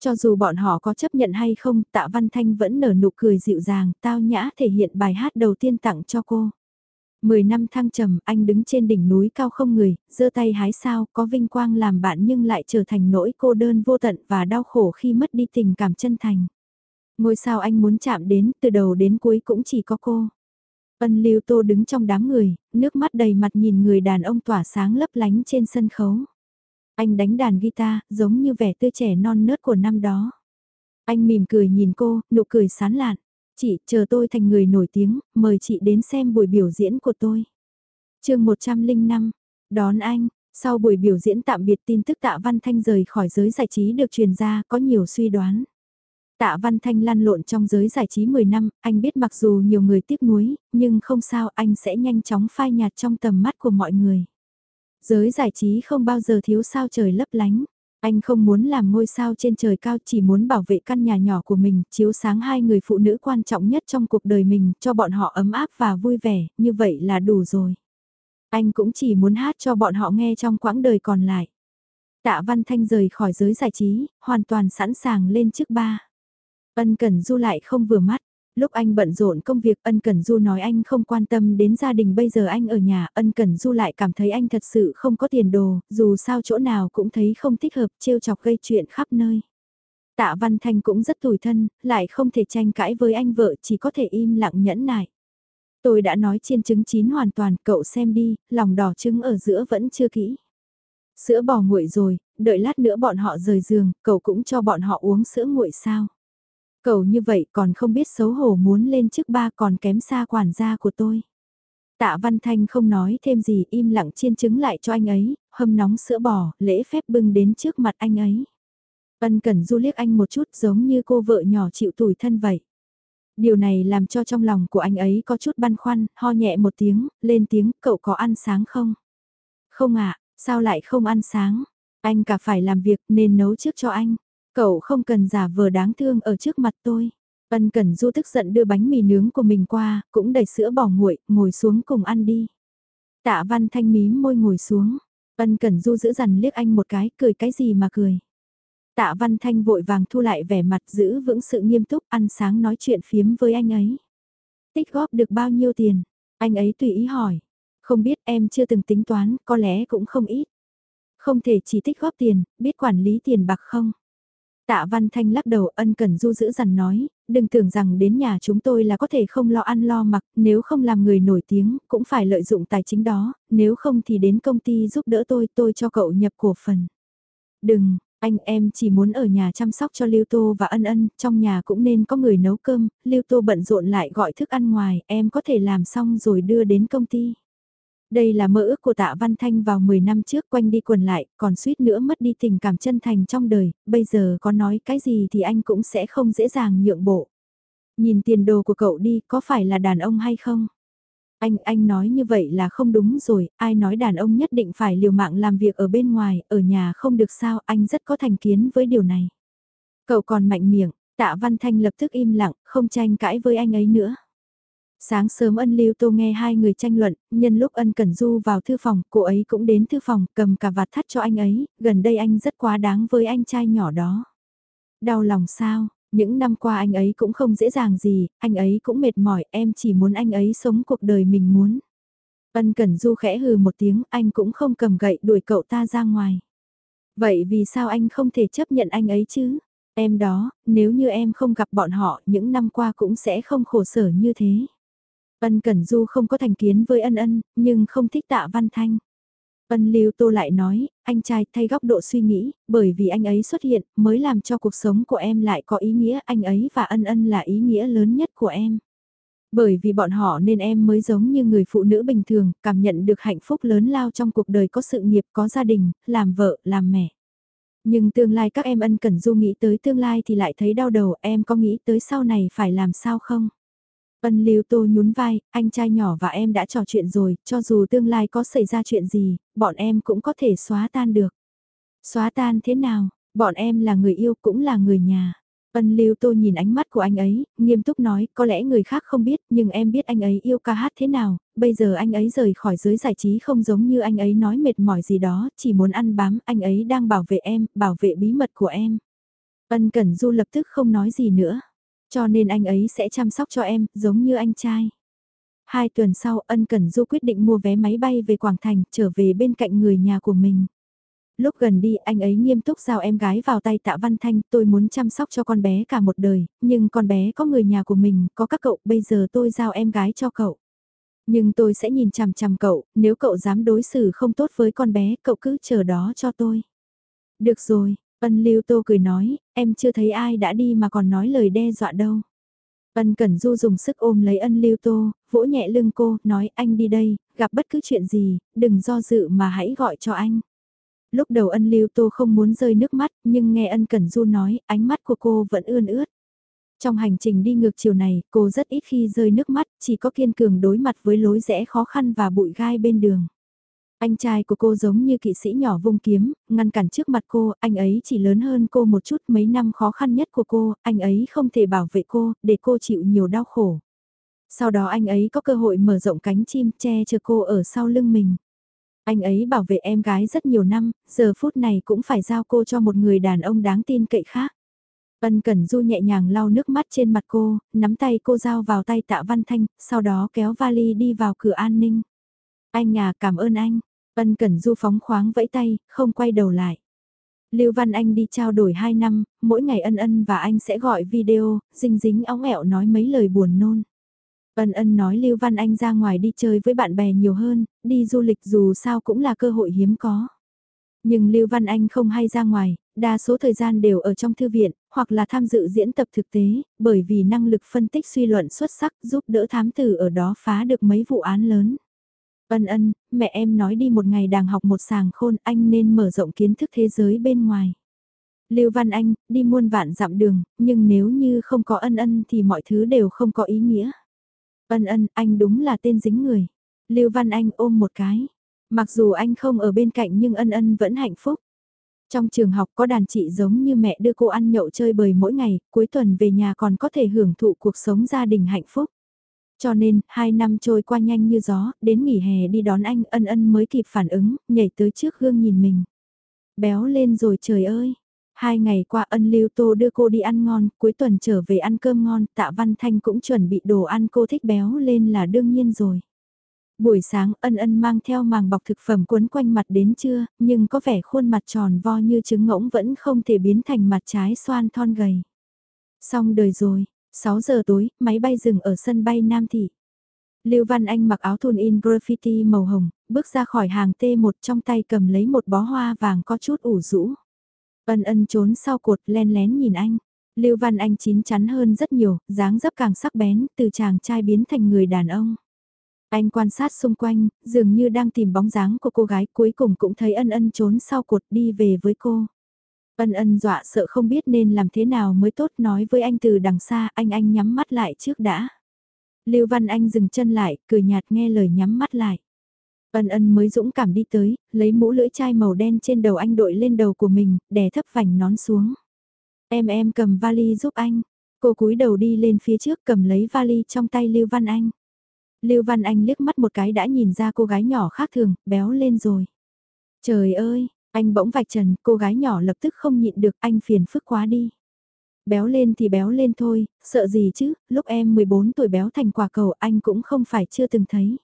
Cho dù bọn họ có chấp nhận hay không, tạ Văn Thanh vẫn nở nụ cười dịu dàng, tao nhã thể hiện bài hát đầu tiên tặng cho cô. Mười năm thăng trầm, anh đứng trên đỉnh núi cao không người, giơ tay hái sao, có vinh quang làm bạn nhưng lại trở thành nỗi cô đơn vô tận và đau khổ khi mất đi tình cảm chân thành. Ngôi sao anh muốn chạm đến, từ đầu đến cuối cũng chỉ có cô. Ân Lưu Tô đứng trong đám người, nước mắt đầy mặt nhìn người đàn ông tỏa sáng lấp lánh trên sân khấu. Anh đánh đàn guitar, giống như vẻ tươi trẻ non nớt của năm đó. Anh mỉm cười nhìn cô, nụ cười sán lạn. Chị, chờ tôi thành người nổi tiếng, mời chị đến xem buổi biểu diễn của tôi. chương 105, đón anh, sau buổi biểu diễn tạm biệt tin tức tạ Văn Thanh rời khỏi giới giải trí được truyền ra có nhiều suy đoán. Tạ Văn Thanh lăn lộn trong giới giải trí 10 năm, anh biết mặc dù nhiều người tiếc nuối, nhưng không sao anh sẽ nhanh chóng phai nhạt trong tầm mắt của mọi người. Giới giải trí không bao giờ thiếu sao trời lấp lánh. Anh không muốn làm ngôi sao trên trời cao chỉ muốn bảo vệ căn nhà nhỏ của mình, chiếu sáng hai người phụ nữ quan trọng nhất trong cuộc đời mình, cho bọn họ ấm áp và vui vẻ, như vậy là đủ rồi. Anh cũng chỉ muốn hát cho bọn họ nghe trong quãng đời còn lại. Tạ Văn Thanh rời khỏi giới giải trí, hoàn toàn sẵn sàng lên trước ba. Ân Cần Du lại không vừa mắt. Lúc anh bận rộn công việc ân Cần Du nói anh không quan tâm đến gia đình bây giờ anh ở nhà, ân Cần Du lại cảm thấy anh thật sự không có tiền đồ, dù sao chỗ nào cũng thấy không thích hợp, trêu chọc gây chuyện khắp nơi. Tạ Văn Thanh cũng rất tủi thân, lại không thể tranh cãi với anh vợ, chỉ có thể im lặng nhẫn nại. Tôi đã nói chiên trứng chín hoàn toàn, cậu xem đi, lòng đỏ trứng ở giữa vẫn chưa kỹ. Sữa bò nguội rồi, đợi lát nữa bọn họ rời giường, cậu cũng cho bọn họ uống sữa nguội sao. Cậu như vậy còn không biết xấu hổ muốn lên trước ba còn kém xa quản gia của tôi. Tạ Văn Thanh không nói thêm gì im lặng chiên trứng lại cho anh ấy, hâm nóng sữa bò, lễ phép bưng đến trước mặt anh ấy. Ân Cẩn Du liếc anh một chút giống như cô vợ nhỏ chịu tủi thân vậy. Điều này làm cho trong lòng của anh ấy có chút băn khoăn, ho nhẹ một tiếng, lên tiếng, cậu có ăn sáng không? Không ạ, sao lại không ăn sáng? Anh cả phải làm việc nên nấu trước cho anh. Cậu không cần giả vờ đáng thương ở trước mặt tôi. Ân Cần Du tức giận đưa bánh mì nướng của mình qua, cũng đẩy sữa bỏ nguội, ngồi xuống cùng ăn đi. Tạ Văn Thanh mím môi ngồi xuống. Ân Cần Du giữ dằn liếc anh một cái, cười cái gì mà cười. Tạ Văn Thanh vội vàng thu lại vẻ mặt giữ vững sự nghiêm túc ăn sáng nói chuyện phiếm với anh ấy. Tích góp được bao nhiêu tiền? Anh ấy tùy ý hỏi. Không biết em chưa từng tính toán, có lẽ cũng không ít. Không thể chỉ tích góp tiền, biết quản lý tiền bạc không? Tạ Văn Thanh lắc đầu ân cần du giữ dằn nói, đừng tưởng rằng đến nhà chúng tôi là có thể không lo ăn lo mặc, nếu không làm người nổi tiếng, cũng phải lợi dụng tài chính đó, nếu không thì đến công ty giúp đỡ tôi, tôi cho cậu nhập cổ phần. Đừng, anh em chỉ muốn ở nhà chăm sóc cho Lưu Tô và Ân Ân, trong nhà cũng nên có người nấu cơm, Lưu Tô bận rộn lại gọi thức ăn ngoài, em có thể làm xong rồi đưa đến công ty. Đây là mơ ước của tạ Văn Thanh vào 10 năm trước quanh đi quần lại, còn suýt nữa mất đi tình cảm chân thành trong đời, bây giờ có nói cái gì thì anh cũng sẽ không dễ dàng nhượng bộ. Nhìn tiền đồ của cậu đi, có phải là đàn ông hay không? Anh, anh nói như vậy là không đúng rồi, ai nói đàn ông nhất định phải liều mạng làm việc ở bên ngoài, ở nhà không được sao, anh rất có thành kiến với điều này. Cậu còn mạnh miệng, tạ Văn Thanh lập tức im lặng, không tranh cãi với anh ấy nữa. Sáng sớm ân lưu tô nghe hai người tranh luận, nhân lúc ân cẩn du vào thư phòng, cô ấy cũng đến thư phòng, cầm cả vạt thắt cho anh ấy, gần đây anh rất quá đáng với anh trai nhỏ đó. Đau lòng sao, những năm qua anh ấy cũng không dễ dàng gì, anh ấy cũng mệt mỏi, em chỉ muốn anh ấy sống cuộc đời mình muốn. Ân Cẩn Du khẽ hừ một tiếng, anh cũng không cầm gậy đuổi cậu ta ra ngoài. Vậy vì sao anh không thể chấp nhận anh ấy chứ? Em đó, nếu như em không gặp bọn họ, những năm qua cũng sẽ không khổ sở như thế. Ân Cẩn Du không có thành kiến với ân ân, nhưng không thích tạ văn thanh. Ân Lưu Tô lại nói, anh trai thay góc độ suy nghĩ, bởi vì anh ấy xuất hiện mới làm cho cuộc sống của em lại có ý nghĩa, anh ấy và ân ân là ý nghĩa lớn nhất của em. Bởi vì bọn họ nên em mới giống như người phụ nữ bình thường, cảm nhận được hạnh phúc lớn lao trong cuộc đời có sự nghiệp, có gia đình, làm vợ, làm mẹ. Nhưng tương lai các em ân cần du nghĩ tới tương lai thì lại thấy đau đầu, em có nghĩ tới sau này phải làm sao không? Ân Lưu Tô nhún vai, anh trai nhỏ và em đã trò chuyện rồi, cho dù tương lai có xảy ra chuyện gì, bọn em cũng có thể xóa tan được. Xóa tan thế nào, bọn em là người yêu cũng là người nhà. Ân Lưu Tô nhìn ánh mắt của anh ấy, nghiêm túc nói, có lẽ người khác không biết, nhưng em biết anh ấy yêu ca hát thế nào, bây giờ anh ấy rời khỏi giới giải trí không giống như anh ấy nói mệt mỏi gì đó, chỉ muốn ăn bám, anh ấy đang bảo vệ em, bảo vệ bí mật của em. Ân Cẩn Du lập tức không nói gì nữa. Cho nên anh ấy sẽ chăm sóc cho em, giống như anh trai. Hai tuần sau, ân Cẩn Du quyết định mua vé máy bay về Quảng Thành, trở về bên cạnh người nhà của mình. Lúc gần đi, anh ấy nghiêm túc giao em gái vào tay tạ Văn Thanh, tôi muốn chăm sóc cho con bé cả một đời, nhưng con bé có người nhà của mình, có các cậu, bây giờ tôi giao em gái cho cậu. Nhưng tôi sẽ nhìn chằm chằm cậu, nếu cậu dám đối xử không tốt với con bé, cậu cứ chờ đó cho tôi. Được rồi, Ân Lưu Tô cười nói, em chưa thấy ai đã đi mà còn nói lời đe dọa đâu. Ân Cẩn Du dùng sức ôm lấy ân Lưu Tô, vỗ nhẹ lưng cô, nói anh đi đây, gặp bất cứ chuyện gì, đừng do dự mà hãy gọi cho anh. Lúc đầu ân Lưu Tô không muốn rơi nước mắt, nhưng nghe ân Cẩn Du nói, ánh mắt của cô vẫn ươn ướt. Trong hành trình đi ngược chiều này, cô rất ít khi rơi nước mắt, chỉ có kiên cường đối mặt với lối rẽ khó khăn và bụi gai bên đường. Anh trai của cô giống như kỵ sĩ nhỏ vung kiếm, ngăn cản trước mặt cô, anh ấy chỉ lớn hơn cô một chút mấy năm khó khăn nhất của cô, anh ấy không thể bảo vệ cô, để cô chịu nhiều đau khổ. Sau đó anh ấy có cơ hội mở rộng cánh chim che chở cô ở sau lưng mình. Anh ấy bảo vệ em gái rất nhiều năm, giờ phút này cũng phải giao cô cho một người đàn ông đáng tin cậy khác. Ân Cẩn Du nhẹ nhàng lau nước mắt trên mặt cô, nắm tay cô giao vào tay tạ Văn Thanh, sau đó kéo vali đi vào cửa an ninh. Anh à cảm ơn anh, Ân Cẩn Du phóng khoáng vẫy tay, không quay đầu lại. Lưu Văn Anh đi trao đổi 2 năm, mỗi ngày ân ân và anh sẽ gọi video, dinh dính óng ẹo nói mấy lời buồn nôn. Ân ân nói Lưu Văn Anh ra ngoài đi chơi với bạn bè nhiều hơn, đi du lịch dù sao cũng là cơ hội hiếm có. Nhưng Lưu Văn Anh không hay ra ngoài, đa số thời gian đều ở trong thư viện, hoặc là tham dự diễn tập thực tế, bởi vì năng lực phân tích suy luận xuất sắc giúp đỡ thám tử ở đó phá được mấy vụ án lớn. Ân ân, mẹ em nói đi một ngày đàng học một sàng khôn anh nên mở rộng kiến thức thế giới bên ngoài. Lưu Văn Anh, đi muôn vạn dặm đường, nhưng nếu như không có ân ân thì mọi thứ đều không có ý nghĩa. Ân ân, anh đúng là tên dính người. Lưu Văn Anh ôm một cái. Mặc dù anh không ở bên cạnh nhưng ân ân vẫn hạnh phúc. Trong trường học có đàn chị giống như mẹ đưa cô ăn nhậu chơi bời mỗi ngày, cuối tuần về nhà còn có thể hưởng thụ cuộc sống gia đình hạnh phúc. Cho nên, hai năm trôi qua nhanh như gió, đến nghỉ hè đi đón anh ân ân mới kịp phản ứng, nhảy tới trước gương nhìn mình. Béo lên rồi trời ơi! Hai ngày qua ân lưu tô đưa cô đi ăn ngon, cuối tuần trở về ăn cơm ngon, tạ văn thanh cũng chuẩn bị đồ ăn cô thích béo lên là đương nhiên rồi. Buổi sáng ân ân mang theo màng bọc thực phẩm quấn quanh mặt đến trưa, nhưng có vẻ khuôn mặt tròn vo như trứng ngỗng vẫn không thể biến thành mặt trái xoan thon gầy. Xong đời rồi, 6 giờ tối, máy bay dừng ở sân bay Nam Thị. Lưu Văn Anh mặc áo thun in graffiti màu hồng, bước ra khỏi hàng T1 trong tay cầm lấy một bó hoa vàng có chút ủ rũ. Ân ân trốn sau cột len lén nhìn anh. Lưu Văn Anh chín chắn hơn rất nhiều, dáng dấp càng sắc bén, từ chàng trai biến thành người đàn ông. Anh quan sát xung quanh, dường như đang tìm bóng dáng của cô gái cuối cùng cũng thấy ân ân trốn sau cột đi về với cô. Ân ân dọa sợ không biết nên làm thế nào mới tốt nói với anh từ đằng xa, anh anh nhắm mắt lại trước đã. Lưu Văn Anh dừng chân lại, cười nhạt nghe lời nhắm mắt lại. Ân ân mới dũng cảm đi tới, lấy mũ lưỡi chai màu đen trên đầu anh đội lên đầu của mình, đè thấp vành nón xuống. Em em cầm vali giúp anh. Cô cúi đầu đi lên phía trước cầm lấy vali trong tay Lưu Văn Anh. Lưu Văn Anh liếc mắt một cái đã nhìn ra cô gái nhỏ khác thường, béo lên rồi. Trời ơi, anh bỗng vạch trần, cô gái nhỏ lập tức không nhịn được anh phiền phức quá đi. Béo lên thì béo lên thôi, sợ gì chứ, lúc em 14 tuổi béo thành quả cầu anh cũng không phải chưa từng thấy.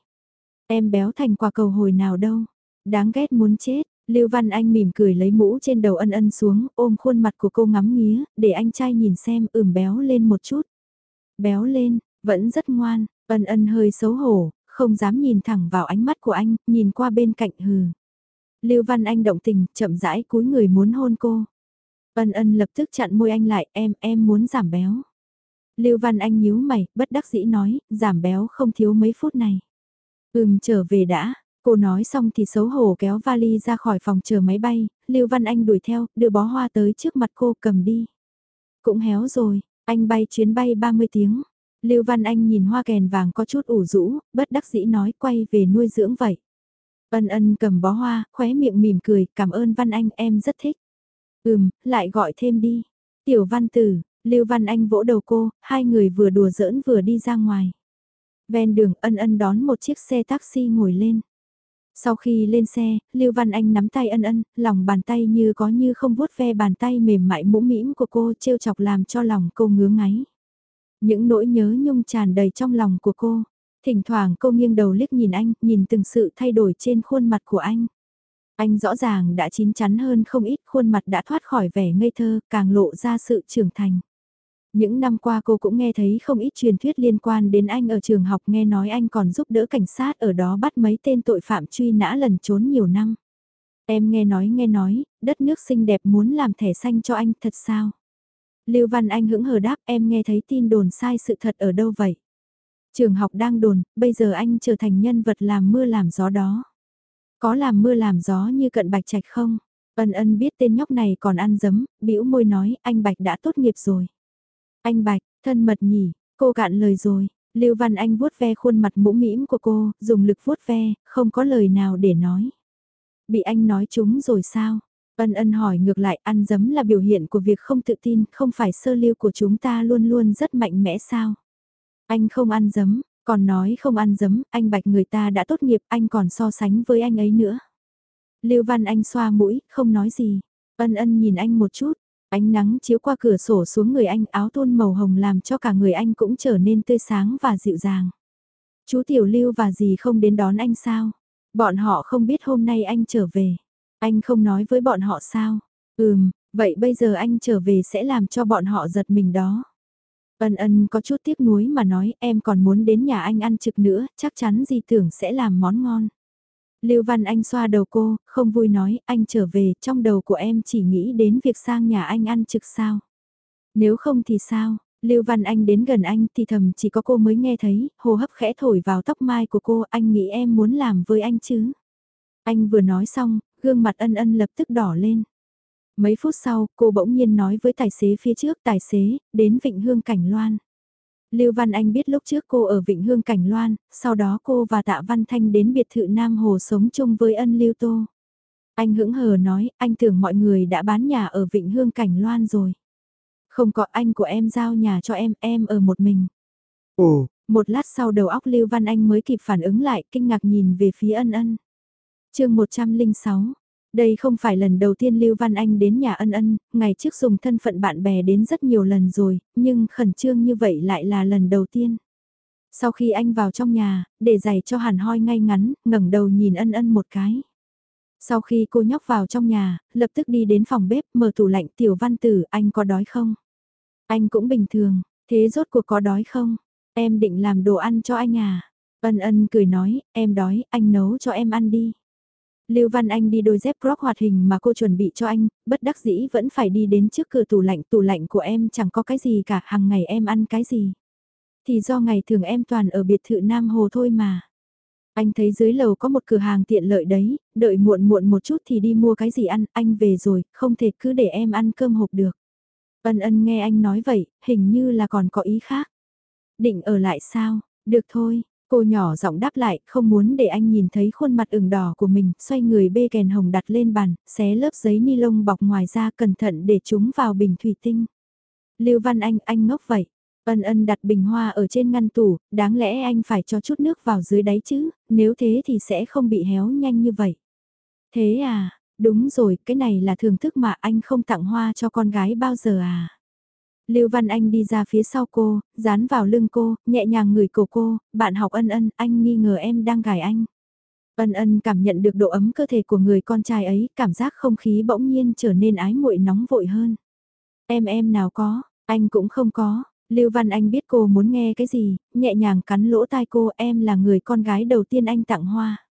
Em béo thành quả cầu hồi nào đâu, đáng ghét muốn chết. Lưu Văn Anh mỉm cười lấy mũ trên đầu ân ân xuống, ôm khuôn mặt của cô ngắm nghía, để anh trai nhìn xem ửm béo lên một chút. Béo lên, vẫn rất ngoan, Ân ân hơi xấu hổ, không dám nhìn thẳng vào ánh mắt của anh, nhìn qua bên cạnh hừ. Lưu Văn Anh động tình, chậm rãi cúi người muốn hôn cô. Ân ân lập tức chặn môi anh lại, em, em muốn giảm béo. Lưu Văn Anh nhíu mày, bất đắc dĩ nói, giảm béo không thiếu mấy phút này. Ừm trở về đã, cô nói xong thì xấu hổ kéo vali ra khỏi phòng chờ máy bay, Lưu Văn Anh đuổi theo, đưa bó hoa tới trước mặt cô cầm đi. Cũng héo rồi, anh bay chuyến bay 30 tiếng. Lưu Văn Anh nhìn hoa kèn vàng có chút ủ rũ, bất đắc dĩ nói quay về nuôi dưỡng vậy. Ân ân cầm bó hoa, khóe miệng mỉm cười, cảm ơn Văn Anh em rất thích. Ừm, lại gọi thêm đi. Tiểu Văn Tử, Lưu Văn Anh vỗ đầu cô, hai người vừa đùa giỡn vừa đi ra ngoài. Ven đường ân ân đón một chiếc xe taxi ngồi lên. Sau khi lên xe, Lưu Văn Anh nắm tay ân ân, lòng bàn tay như có như không vuốt ve bàn tay mềm mại mũm mĩm của cô trêu chọc làm cho lòng cô ngứa ngáy. Những nỗi nhớ nhung tràn đầy trong lòng của cô. Thỉnh thoảng cô nghiêng đầu liếc nhìn anh, nhìn từng sự thay đổi trên khuôn mặt của anh. Anh rõ ràng đã chín chắn hơn không ít, khuôn mặt đã thoát khỏi vẻ ngây thơ, càng lộ ra sự trưởng thành. Những năm qua cô cũng nghe thấy không ít truyền thuyết liên quan đến anh ở trường học nghe nói anh còn giúp đỡ cảnh sát ở đó bắt mấy tên tội phạm truy nã lần trốn nhiều năm. Em nghe nói nghe nói, đất nước xinh đẹp muốn làm thẻ xanh cho anh thật sao? Lưu Văn Anh hững hờ đáp em nghe thấy tin đồn sai sự thật ở đâu vậy? Trường học đang đồn, bây giờ anh trở thành nhân vật làm mưa làm gió đó. Có làm mưa làm gió như cận bạch trạch không? Ân ân biết tên nhóc này còn ăn dấm, bĩu môi nói anh Bạch đã tốt nghiệp rồi. Anh Bạch, thân mật nhỉ, cô cạn lời rồi. Lưu Văn Anh vuốt ve khuôn mặt mũm mĩm của cô, dùng lực vuốt ve, không có lời nào để nói. Bị anh nói chúng rồi sao? Ân ân hỏi ngược lại ăn dấm là biểu hiện của việc không tự tin, không phải sơ lưu của chúng ta luôn luôn rất mạnh mẽ sao? Anh không ăn dấm, còn nói không ăn dấm, anh bạch người ta đã tốt nghiệp, anh còn so sánh với anh ấy nữa. Lưu Văn Anh xoa mũi, không nói gì. Ân ân nhìn anh một chút, ánh nắng chiếu qua cửa sổ xuống người anh áo thun màu hồng làm cho cả người anh cũng trở nên tươi sáng và dịu dàng. Chú Tiểu Lưu và dì không đến đón anh sao? Bọn họ không biết hôm nay anh trở về. Anh không nói với bọn họ sao? Ừm, vậy bây giờ anh trở về sẽ làm cho bọn họ giật mình đó. Ân ân có chút tiếc nuối mà nói em còn muốn đến nhà anh ăn trực nữa, chắc chắn gì tưởng sẽ làm món ngon. Lưu Văn Anh xoa đầu cô, không vui nói, anh trở về, trong đầu của em chỉ nghĩ đến việc sang nhà anh ăn trực sao. Nếu không thì sao, Lưu Văn Anh đến gần anh thì thầm chỉ có cô mới nghe thấy, hô hấp khẽ thổi vào tóc mai của cô, anh nghĩ em muốn làm với anh chứ. Anh vừa nói xong, gương mặt ân ân lập tức đỏ lên. Mấy phút sau, cô bỗng nhiên nói với tài xế phía trước tài xế, đến Vịnh Hương Cảnh Loan. Lưu Văn Anh biết lúc trước cô ở Vịnh Hương Cảnh Loan, sau đó cô và Tạ Văn Thanh đến biệt thự Nam Hồ sống chung với ân Lưu Tô. Anh hững hờ nói, anh tưởng mọi người đã bán nhà ở Vịnh Hương Cảnh Loan rồi. Không có anh của em giao nhà cho em, em ở một mình. Ồ, một lát sau đầu óc Lưu Văn Anh mới kịp phản ứng lại, kinh ngạc nhìn về phía ân ân. chương 106, đây không phải lần đầu tiên Lưu Văn Anh đến nhà ân ân, ngày trước dùng thân phận bạn bè đến rất nhiều lần rồi, nhưng khẩn trương như vậy lại là lần đầu tiên. Sau khi anh vào trong nhà, để giày cho hàn hoi ngay ngắn, ngẩng đầu nhìn ân ân một cái. Sau khi cô nhóc vào trong nhà, lập tức đi đến phòng bếp, mở tủ lạnh tiểu văn tử, anh có đói không? Anh cũng bình thường, thế rốt cuộc có đói không? Em định làm đồ ăn cho anh à? Ân ân cười nói, em đói, anh nấu cho em ăn đi. Lưu Văn Anh đi đôi dép crop hoạt hình mà cô chuẩn bị cho anh, bất đắc dĩ vẫn phải đi đến trước cửa tủ lạnh, tủ lạnh của em chẳng có cái gì cả, hàng ngày em ăn cái gì. Thì do ngày thường em toàn ở biệt thự Nam Hồ thôi mà. Anh thấy dưới lầu có một cửa hàng tiện lợi đấy, đợi muộn muộn một chút thì đi mua cái gì ăn, anh về rồi, không thể cứ để em ăn cơm hộp được. Ân ân nghe anh nói vậy, hình như là còn có ý khác. Định ở lại sao? Được thôi, Cô nhỏ giọng đáp lại, không muốn để anh nhìn thấy khuôn mặt ửng đỏ của mình, xoay người bê kèn hồng đặt lên bàn, xé lớp giấy ni lông bọc ngoài ra cẩn thận để chúng vào bình thủy tinh. Lưu Văn Anh, anh ngốc vậy. Ân ân đặt bình hoa ở trên ngăn tủ, đáng lẽ anh phải cho chút nước vào dưới đáy chứ, nếu thế thì sẽ không bị héo nhanh như vậy. Thế à, đúng rồi, cái này là thưởng thức mà anh không tặng hoa cho con gái bao giờ à. Lưu Văn Anh đi ra phía sau cô, dán vào lưng cô, nhẹ nhàng ngửi cổ cô, bạn học ân ân, anh nghi ngờ em đang gài anh. Ân ân cảm nhận được độ ấm cơ thể của người con trai ấy, cảm giác không khí bỗng nhiên trở nên ái muội nóng vội hơn. Em em nào có, anh cũng không có, Lưu Văn Anh biết cô muốn nghe cái gì, nhẹ nhàng cắn lỗ tai cô em là người con gái đầu tiên anh tặng hoa.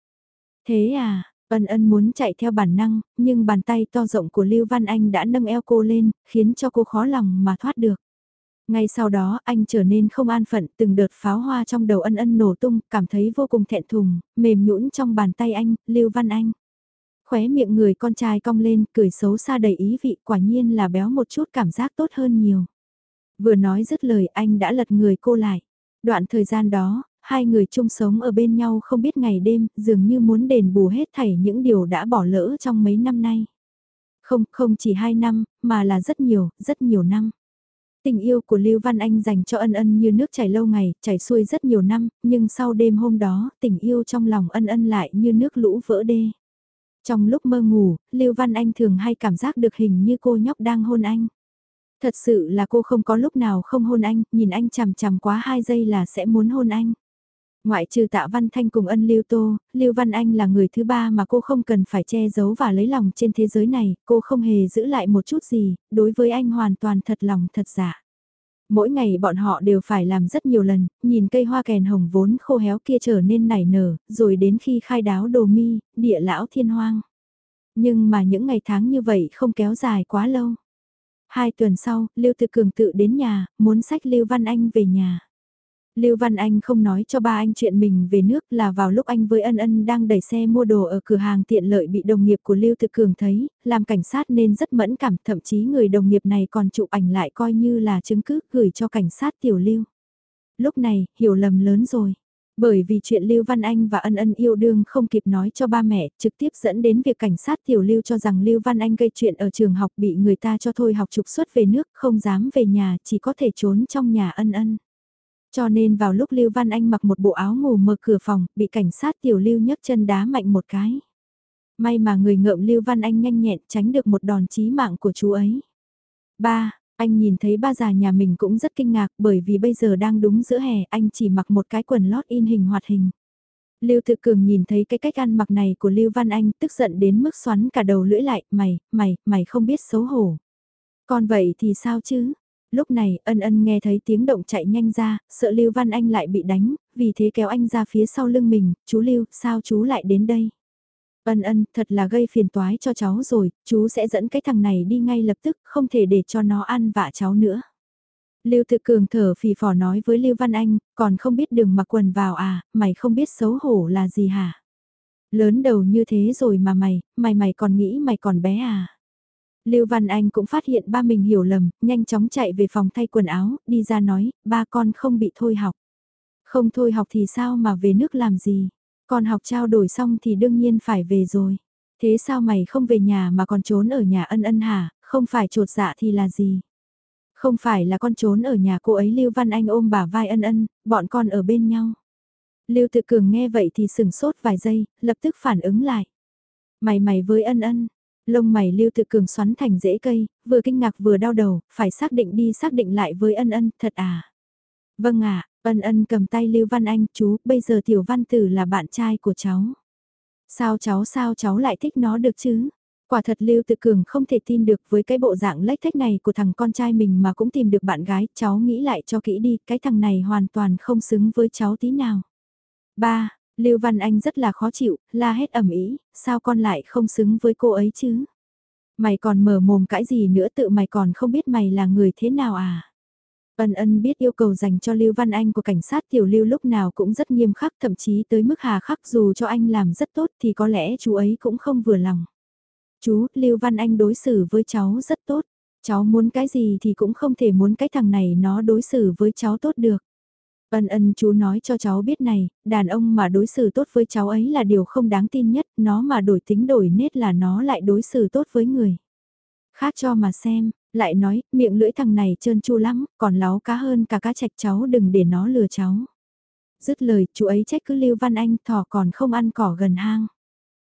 Thế à, ân ân muốn chạy theo bản năng, nhưng bàn tay to rộng của Lưu Văn Anh đã nâng eo cô lên, khiến cho cô khó lòng mà thoát được. Ngay sau đó anh trở nên không an phận từng đợt pháo hoa trong đầu ân ân nổ tung, cảm thấy vô cùng thẹn thùng, mềm nhũn trong bàn tay anh, Lưu Văn Anh. Khóe miệng người con trai cong lên, cười xấu xa đầy ý vị quả nhiên là béo một chút cảm giác tốt hơn nhiều. Vừa nói dứt lời anh đã lật người cô lại. Đoạn thời gian đó, hai người chung sống ở bên nhau không biết ngày đêm, dường như muốn đền bù hết thảy những điều đã bỏ lỡ trong mấy năm nay. Không, không chỉ hai năm, mà là rất nhiều, rất nhiều năm. Tình yêu của Lưu Văn Anh dành cho ân ân như nước chảy lâu ngày, chảy xuôi rất nhiều năm, nhưng sau đêm hôm đó, tình yêu trong lòng ân ân lại như nước lũ vỡ đê. Trong lúc mơ ngủ, Lưu Văn Anh thường hay cảm giác được hình như cô nhóc đang hôn anh. Thật sự là cô không có lúc nào không hôn anh, nhìn anh chằm chằm quá hai giây là sẽ muốn hôn anh. Ngoại trừ tạ Văn Thanh cùng ân Lưu Tô, Lưu Văn Anh là người thứ ba mà cô không cần phải che giấu và lấy lòng trên thế giới này, cô không hề giữ lại một chút gì, đối với anh hoàn toàn thật lòng thật giả. Mỗi ngày bọn họ đều phải làm rất nhiều lần, nhìn cây hoa kèn hồng vốn khô héo kia trở nên nảy nở, rồi đến khi khai đáo đồ mi, địa lão thiên hoang. Nhưng mà những ngày tháng như vậy không kéo dài quá lâu. Hai tuần sau, Lưu Tự Cường tự đến nhà, muốn sách Lưu Văn Anh về nhà. Lưu Văn Anh không nói cho ba anh chuyện mình về nước là vào lúc anh với ân ân đang đẩy xe mua đồ ở cửa hàng tiện lợi bị đồng nghiệp của Lưu Thực Cường thấy, làm cảnh sát nên rất mẫn cảm, thậm chí người đồng nghiệp này còn chụp ảnh lại coi như là chứng cứ gửi cho cảnh sát tiểu Lưu. Lúc này, hiểu lầm lớn rồi. Bởi vì chuyện Lưu Văn Anh và Ân Ân yêu đương không kịp nói cho ba mẹ, trực tiếp dẫn đến việc cảnh sát tiểu Lưu cho rằng Lưu Văn Anh gây chuyện ở trường học bị người ta cho thôi học trục xuất về nước, không dám về nhà, chỉ có thể trốn trong nhà Ân Ân. Cho nên vào lúc Lưu Văn Anh mặc một bộ áo ngủ mở cửa phòng, bị cảnh sát tiểu Lưu nhấc chân đá mạnh một cái. May mà người ngợm Lưu Văn Anh nhanh nhẹn tránh được một đòn chí mạng của chú ấy. Ba, anh nhìn thấy ba già nhà mình cũng rất kinh ngạc bởi vì bây giờ đang đúng giữa hè anh chỉ mặc một cái quần lót in hình hoạt hình. Lưu Thực Cường nhìn thấy cái cách ăn mặc này của Lưu Văn Anh tức giận đến mức xoắn cả đầu lưỡi lại, mày, mày, mày không biết xấu hổ. Còn vậy thì sao chứ? Lúc này ân ân nghe thấy tiếng động chạy nhanh ra, sợ Lưu Văn Anh lại bị đánh, vì thế kéo anh ra phía sau lưng mình, chú Lưu, sao chú lại đến đây? Ân ân, thật là gây phiền toái cho cháu rồi, chú sẽ dẫn cái thằng này đi ngay lập tức, không thể để cho nó ăn vạ cháu nữa. Lưu Tự Cường thở phì phò nói với Lưu Văn Anh, còn không biết đường mặc quần vào à, mày không biết xấu hổ là gì hả? Lớn đầu như thế rồi mà mày, mày mày còn nghĩ mày còn bé à? Lưu Văn Anh cũng phát hiện ba mình hiểu lầm, nhanh chóng chạy về phòng thay quần áo, đi ra nói, ba con không bị thôi học. Không thôi học thì sao mà về nước làm gì? Con học trao đổi xong thì đương nhiên phải về rồi. Thế sao mày không về nhà mà còn trốn ở nhà ân ân hả, không phải trột dạ thì là gì? Không phải là con trốn ở nhà cô ấy Lưu Văn Anh ôm bà vai ân ân, bọn con ở bên nhau. Lưu Tự Cường nghe vậy thì sừng sốt vài giây, lập tức phản ứng lại. Mày mày với ân ân, lông mày Lưu Tự Cường xoắn thành rễ cây, vừa kinh ngạc vừa đau đầu, phải xác định đi xác định lại với ân ân, thật à? Vâng ạ, Ân ân cầm tay Lưu Văn Anh, chú, bây giờ tiểu văn tử là bạn trai của cháu. Sao cháu sao cháu lại thích nó được chứ? Quả thật Lưu Tự Cường không thể tin được với cái bộ dạng lách thách này của thằng con trai mình mà cũng tìm được bạn gái, cháu nghĩ lại cho kỹ đi, cái thằng này hoàn toàn không xứng với cháu tí nào. Ba, Lưu Văn Anh rất là khó chịu, la hết ẩm ý, sao con lại không xứng với cô ấy chứ? Mày còn mở mồm cãi gì nữa tự mày còn không biết mày là người thế nào à? Ân ân biết yêu cầu dành cho Lưu Văn Anh của cảnh sát tiểu Lưu lúc nào cũng rất nghiêm khắc thậm chí tới mức hà khắc dù cho anh làm rất tốt thì có lẽ chú ấy cũng không vừa lòng. Chú, Lưu Văn Anh đối xử với cháu rất tốt. Cháu muốn cái gì thì cũng không thể muốn cái thằng này nó đối xử với cháu tốt được. Ân ân chú nói cho cháu biết này, đàn ông mà đối xử tốt với cháu ấy là điều không đáng tin nhất, nó mà đổi tính đổi nết là nó lại đối xử tốt với người. Khác cho mà xem, lại nói, miệng lưỡi thằng này trơn chu lắm, còn láo cá hơn cả cá chạch cháu đừng để nó lừa cháu. Dứt lời, chú ấy trách cứ Lưu Văn Anh thỏ còn không ăn cỏ gần hang.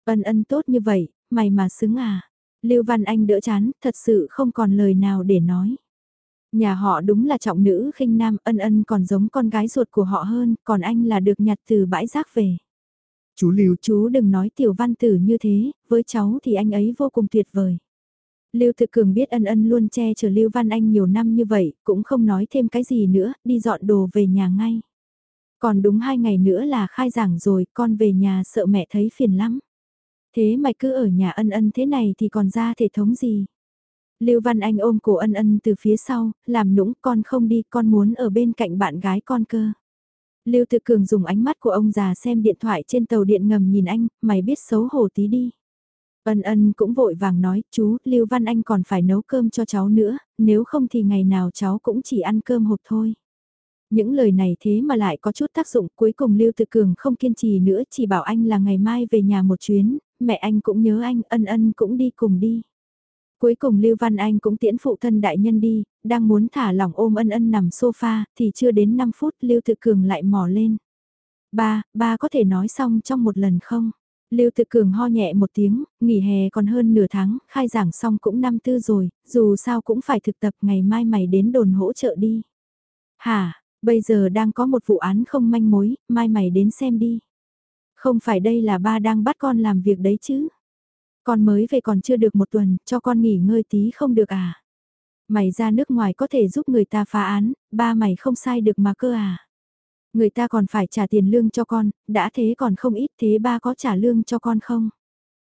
Ân ân tốt như vậy, mày mà xứng à. Lưu Văn Anh đỡ chán, thật sự không còn lời nào để nói. Nhà họ đúng là trọng nữ khinh nam, ân ân còn giống con gái ruột của họ hơn, còn anh là được nhặt từ bãi rác về. Chú Lưu, chú đừng nói tiểu văn tử như thế, với cháu thì anh ấy vô cùng tuyệt vời. Lưu Thực Cường biết ân ân luôn che chở Lưu Văn Anh nhiều năm như vậy, cũng không nói thêm cái gì nữa, đi dọn đồ về nhà ngay. Còn đúng hai ngày nữa là khai giảng rồi, con về nhà sợ mẹ thấy phiền lắm. Thế mày cứ ở nhà ân ân thế này thì còn ra thể thống gì? Lưu Văn Anh ôm cổ ân ân từ phía sau, làm nũng con không đi, con muốn ở bên cạnh bạn gái con cơ. Lưu Tự Cường dùng ánh mắt của ông già xem điện thoại trên tàu điện ngầm nhìn anh, mày biết xấu hổ tí đi. Ân ân cũng vội vàng nói, chú, Lưu Văn Anh còn phải nấu cơm cho cháu nữa, nếu không thì ngày nào cháu cũng chỉ ăn cơm hộp thôi. Những lời này thế mà lại có chút tác dụng, cuối cùng Lưu Tự Cường không kiên trì nữa, chỉ bảo anh là ngày mai về nhà một chuyến, mẹ anh cũng nhớ anh, ân ân cũng đi cùng đi. Cuối cùng Lưu Văn Anh cũng tiễn phụ thân đại nhân đi, đang muốn thả lỏng ôm ân ân nằm sofa, thì chưa đến 5 phút Lưu Tự Cường lại mò lên. Ba, ba có thể nói xong trong một lần không? Lưu Tự Cường ho nhẹ một tiếng, nghỉ hè còn hơn nửa tháng, khai giảng xong cũng năm tư rồi, dù sao cũng phải thực tập ngày mai mày đến đồn hỗ trợ đi. Hả, bây giờ đang có một vụ án không manh mối, mai mày đến xem đi. Không phải đây là ba đang bắt con làm việc đấy chứ? Con mới về còn chưa được một tuần, cho con nghỉ ngơi tí không được à? Mày ra nước ngoài có thể giúp người ta phá án, ba mày không sai được mà cơ à? Người ta còn phải trả tiền lương cho con, đã thế còn không ít thế ba có trả lương cho con không?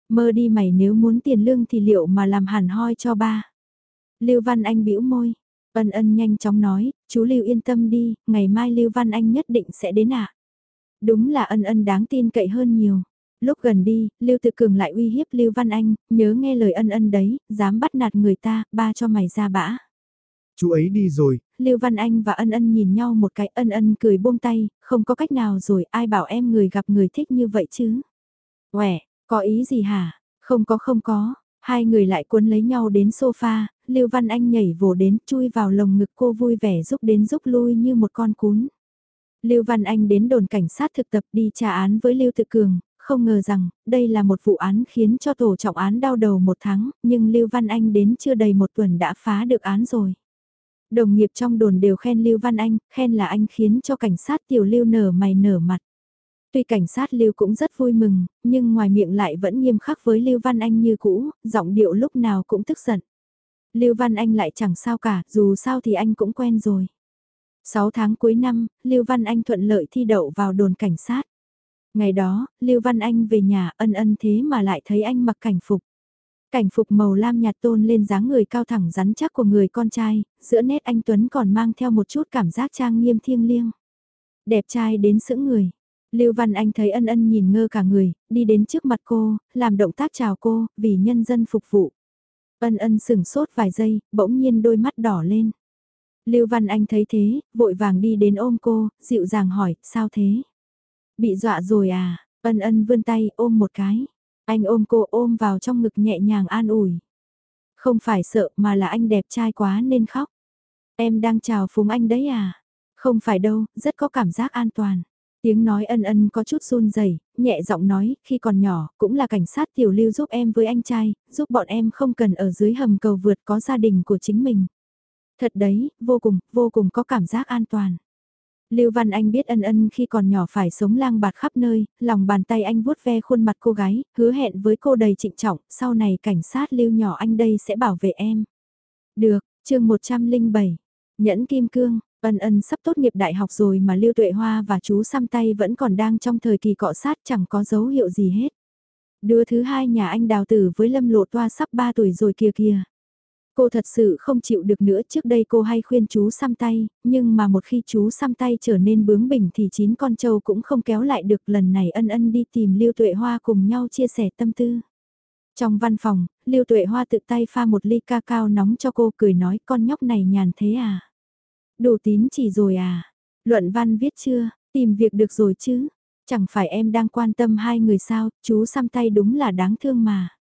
Mơ đi mày nếu muốn tiền lương thì liệu mà làm hẳn hoi cho ba? Lưu Văn Anh bĩu môi, ân ân nhanh chóng nói, chú Lưu yên tâm đi, ngày mai Lưu Văn Anh nhất định sẽ đến ạ. Đúng là ân ân đáng tin cậy hơn nhiều. Lúc gần đi, Lưu Tự Cường lại uy hiếp Lưu Văn Anh, nhớ nghe lời ân ân đấy, dám bắt nạt người ta, ba cho mày ra bã. Chú ấy đi rồi. Lưu Văn Anh và ân ân nhìn nhau một cái ân ân cười buông tay, không có cách nào rồi, ai bảo em người gặp người thích như vậy chứ. Quẻ, có ý gì hả? Không có không có, hai người lại cuốn lấy nhau đến sofa, Lưu Văn Anh nhảy vồ đến chui vào lồng ngực cô vui vẻ giúp đến giúp lui như một con cún. Lưu Văn Anh đến đồn cảnh sát thực tập đi tra án với Lưu Tự Cường, không ngờ rằng, đây là một vụ án khiến cho tổ trọng án đau đầu một tháng, nhưng Lưu Văn Anh đến chưa đầy một tuần đã phá được án rồi. Đồng nghiệp trong đồn đều khen Lưu Văn Anh, khen là anh khiến cho cảnh sát tiểu Lưu nở mày nở mặt. Tuy cảnh sát Lưu cũng rất vui mừng, nhưng ngoài miệng lại vẫn nghiêm khắc với Lưu Văn Anh như cũ, giọng điệu lúc nào cũng tức giận. Lưu Văn Anh lại chẳng sao cả, dù sao thì anh cũng quen rồi. 6 tháng cuối năm, Lưu Văn Anh thuận lợi thi đậu vào đồn cảnh sát. Ngày đó, Lưu Văn Anh về nhà ân ân thế mà lại thấy anh mặc cảnh phục. Cảnh phục màu lam nhạt tôn lên dáng người cao thẳng rắn chắc của người con trai, giữa nét anh Tuấn còn mang theo một chút cảm giác trang nghiêm thiêng liêng. Đẹp trai đến sững người. Lưu Văn Anh thấy ân ân nhìn ngơ cả người, đi đến trước mặt cô, làm động tác chào cô, vì nhân dân phục vụ. Ân ân sửng sốt vài giây, bỗng nhiên đôi mắt đỏ lên. Lưu Văn Anh thấy thế, vội vàng đi đến ôm cô, dịu dàng hỏi, sao thế? Bị dọa rồi à? Ân ân vươn tay ôm một cái. Anh ôm cô ôm vào trong ngực nhẹ nhàng an ủi. Không phải sợ mà là anh đẹp trai quá nên khóc. Em đang chào phúng anh đấy à? Không phải đâu, rất có cảm giác an toàn. Tiếng nói ân ân có chút run rẩy, nhẹ giọng nói, khi còn nhỏ, cũng là cảnh sát tiểu lưu giúp em với anh trai, giúp bọn em không cần ở dưới hầm cầu vượt có gia đình của chính mình. Thật đấy, vô cùng, vô cùng có cảm giác an toàn. Lưu Văn Anh biết ân ân khi còn nhỏ phải sống lang bạt khắp nơi, lòng bàn tay anh vuốt ve khuôn mặt cô gái, hứa hẹn với cô đầy trịnh trọng, sau này cảnh sát Lưu nhỏ anh đây sẽ bảo vệ em. Được, chương 107, Nhẫn Kim Cương, ân ân sắp tốt nghiệp đại học rồi mà Lưu Tuệ Hoa và chú xăm tay vẫn còn đang trong thời kỳ cọ sát chẳng có dấu hiệu gì hết. Đứa thứ hai nhà anh đào tử với Lâm Lộ Toa sắp 3 tuổi rồi kìa kìa. Cô thật sự không chịu được nữa trước đây cô hay khuyên chú xăm tay, nhưng mà một khi chú xăm tay trở nên bướng bỉnh thì chín con trâu cũng không kéo lại được lần này ân ân đi tìm Lưu Tuệ Hoa cùng nhau chia sẻ tâm tư. Trong văn phòng, Lưu Tuệ Hoa tự tay pha một ly ca cao nóng cho cô cười nói con nhóc này nhàn thế à? Đủ tín chỉ rồi à? Luận văn viết chưa? Tìm việc được rồi chứ? Chẳng phải em đang quan tâm hai người sao, chú xăm tay đúng là đáng thương mà.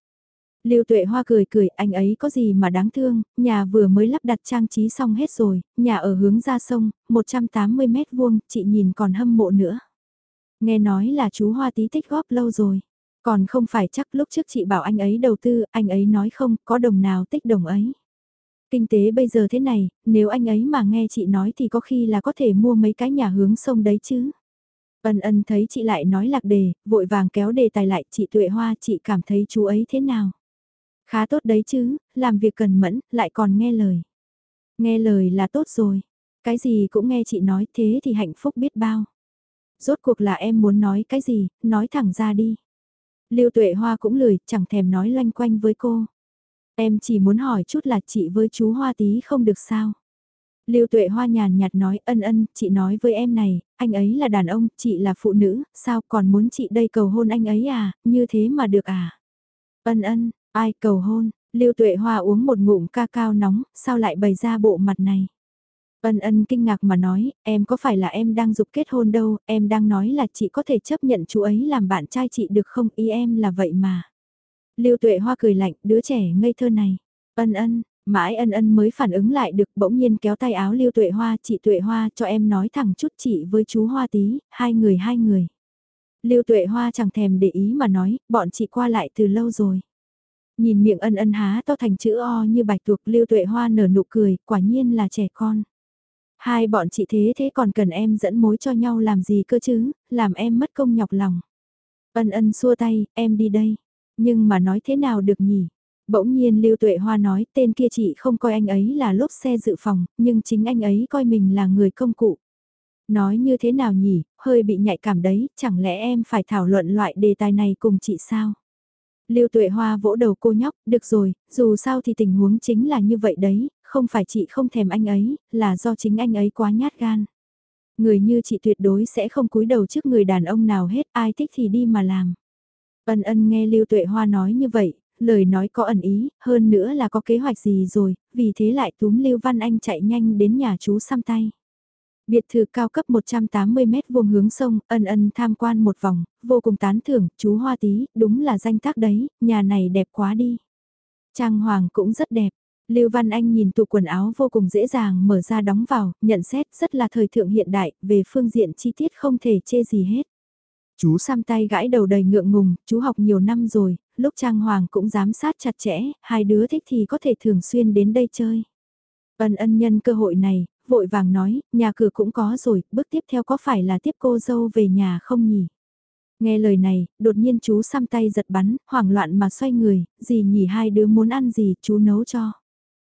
Lưu Tuệ Hoa cười cười, anh ấy có gì mà đáng thương, nhà vừa mới lắp đặt trang trí xong hết rồi, nhà ở hướng ra sông, 180 mét vuông, chị nhìn còn hâm mộ nữa. Nghe nói là chú Hoa tí tích góp lâu rồi, còn không phải chắc lúc trước chị bảo anh ấy đầu tư, anh ấy nói không, có đồng nào tích đồng ấy. Kinh tế bây giờ thế này, nếu anh ấy mà nghe chị nói thì có khi là có thể mua mấy cái nhà hướng sông đấy chứ. Ân ân thấy chị lại nói lạc đề, vội vàng kéo đề tài lại chị Tuệ Hoa chị cảm thấy chú ấy thế nào. Khá tốt đấy chứ, làm việc cần mẫn, lại còn nghe lời. Nghe lời là tốt rồi. Cái gì cũng nghe chị nói thế thì hạnh phúc biết bao. Rốt cuộc là em muốn nói cái gì, nói thẳng ra đi. Lưu Tuệ Hoa cũng lười, chẳng thèm nói loanh quanh với cô. Em chỉ muốn hỏi chút là chị với chú Hoa tí không được sao. Lưu Tuệ Hoa nhàn nhạt nói ân ân, chị nói với em này, anh ấy là đàn ông, chị là phụ nữ, sao còn muốn chị đây cầu hôn anh ấy à, như thế mà được à? Ân ân, ai cầu hôn, Lưu Tuệ Hoa uống một ngụm ca cao nóng, sao lại bày ra bộ mặt này? Ân ân kinh ngạc mà nói, em có phải là em đang dục kết hôn đâu, em đang nói là chị có thể chấp nhận chú ấy làm bạn trai chị được không, ý em là vậy mà. Lưu Tuệ Hoa cười lạnh, đứa trẻ ngây thơ này. Ân ân, mãi ân ân mới phản ứng lại được bỗng nhiên kéo tay áo Lưu Tuệ Hoa, chị Tuệ Hoa cho em nói thẳng chút chị với chú Hoa tí, hai người hai người. Lưu Tuệ Hoa chẳng thèm để ý mà nói, bọn chị qua lại từ lâu rồi. Nhìn miệng ân ân há to thành chữ O như bạch tuộc Lưu Tuệ Hoa nở nụ cười, quả nhiên là trẻ con. Hai bọn chị thế thế còn cần em dẫn mối cho nhau làm gì cơ chứ, làm em mất công nhọc lòng. Ân ân xua tay, em đi đây. Nhưng mà nói thế nào được nhỉ? Bỗng nhiên Lưu Tuệ Hoa nói tên kia chị không coi anh ấy là lốp xe dự phòng, nhưng chính anh ấy coi mình là người công cụ. Nói như thế nào nhỉ, hơi bị nhạy cảm đấy, chẳng lẽ em phải thảo luận loại đề tài này cùng chị sao? Lưu Tuệ Hoa vỗ đầu cô nhóc, được rồi, dù sao thì tình huống chính là như vậy đấy, không phải chị không thèm anh ấy, là do chính anh ấy quá nhát gan. Người như chị tuyệt đối sẽ không cúi đầu trước người đàn ông nào hết, ai thích thì đi mà làm. Ân ân nghe Lưu Tuệ Hoa nói như vậy, lời nói có ẩn ý, hơn nữa là có kế hoạch gì rồi, vì thế lại túm Lưu Văn Anh chạy nhanh đến nhà chú xăm tay. Biệt thự cao cấp 180 mét vuông hướng sông, ân ân tham quan một vòng, vô cùng tán thưởng, chú Hoa Tí, đúng là danh tác đấy, nhà này đẹp quá đi. Trang Hoàng cũng rất đẹp. Lưu Văn Anh nhìn tủ quần áo vô cùng dễ dàng mở ra đóng vào, nhận xét rất là thời thượng hiện đại, về phương diện chi tiết không thể chê gì hết. Chú xăm tay gãi đầu đầy ngượng ngùng, chú học nhiều năm rồi, lúc Trang Hoàng cũng giám sát chặt chẽ, hai đứa thích thì có thể thường xuyên đến đây chơi. Ân ân nhân cơ hội này, vội vàng nói, nhà cửa cũng có rồi, bước tiếp theo có phải là tiếp cô dâu về nhà không nhỉ? Nghe lời này, đột nhiên chú xăm tay giật bắn, hoảng loạn mà xoay người, gì nhỉ hai đứa muốn ăn gì, chú nấu cho.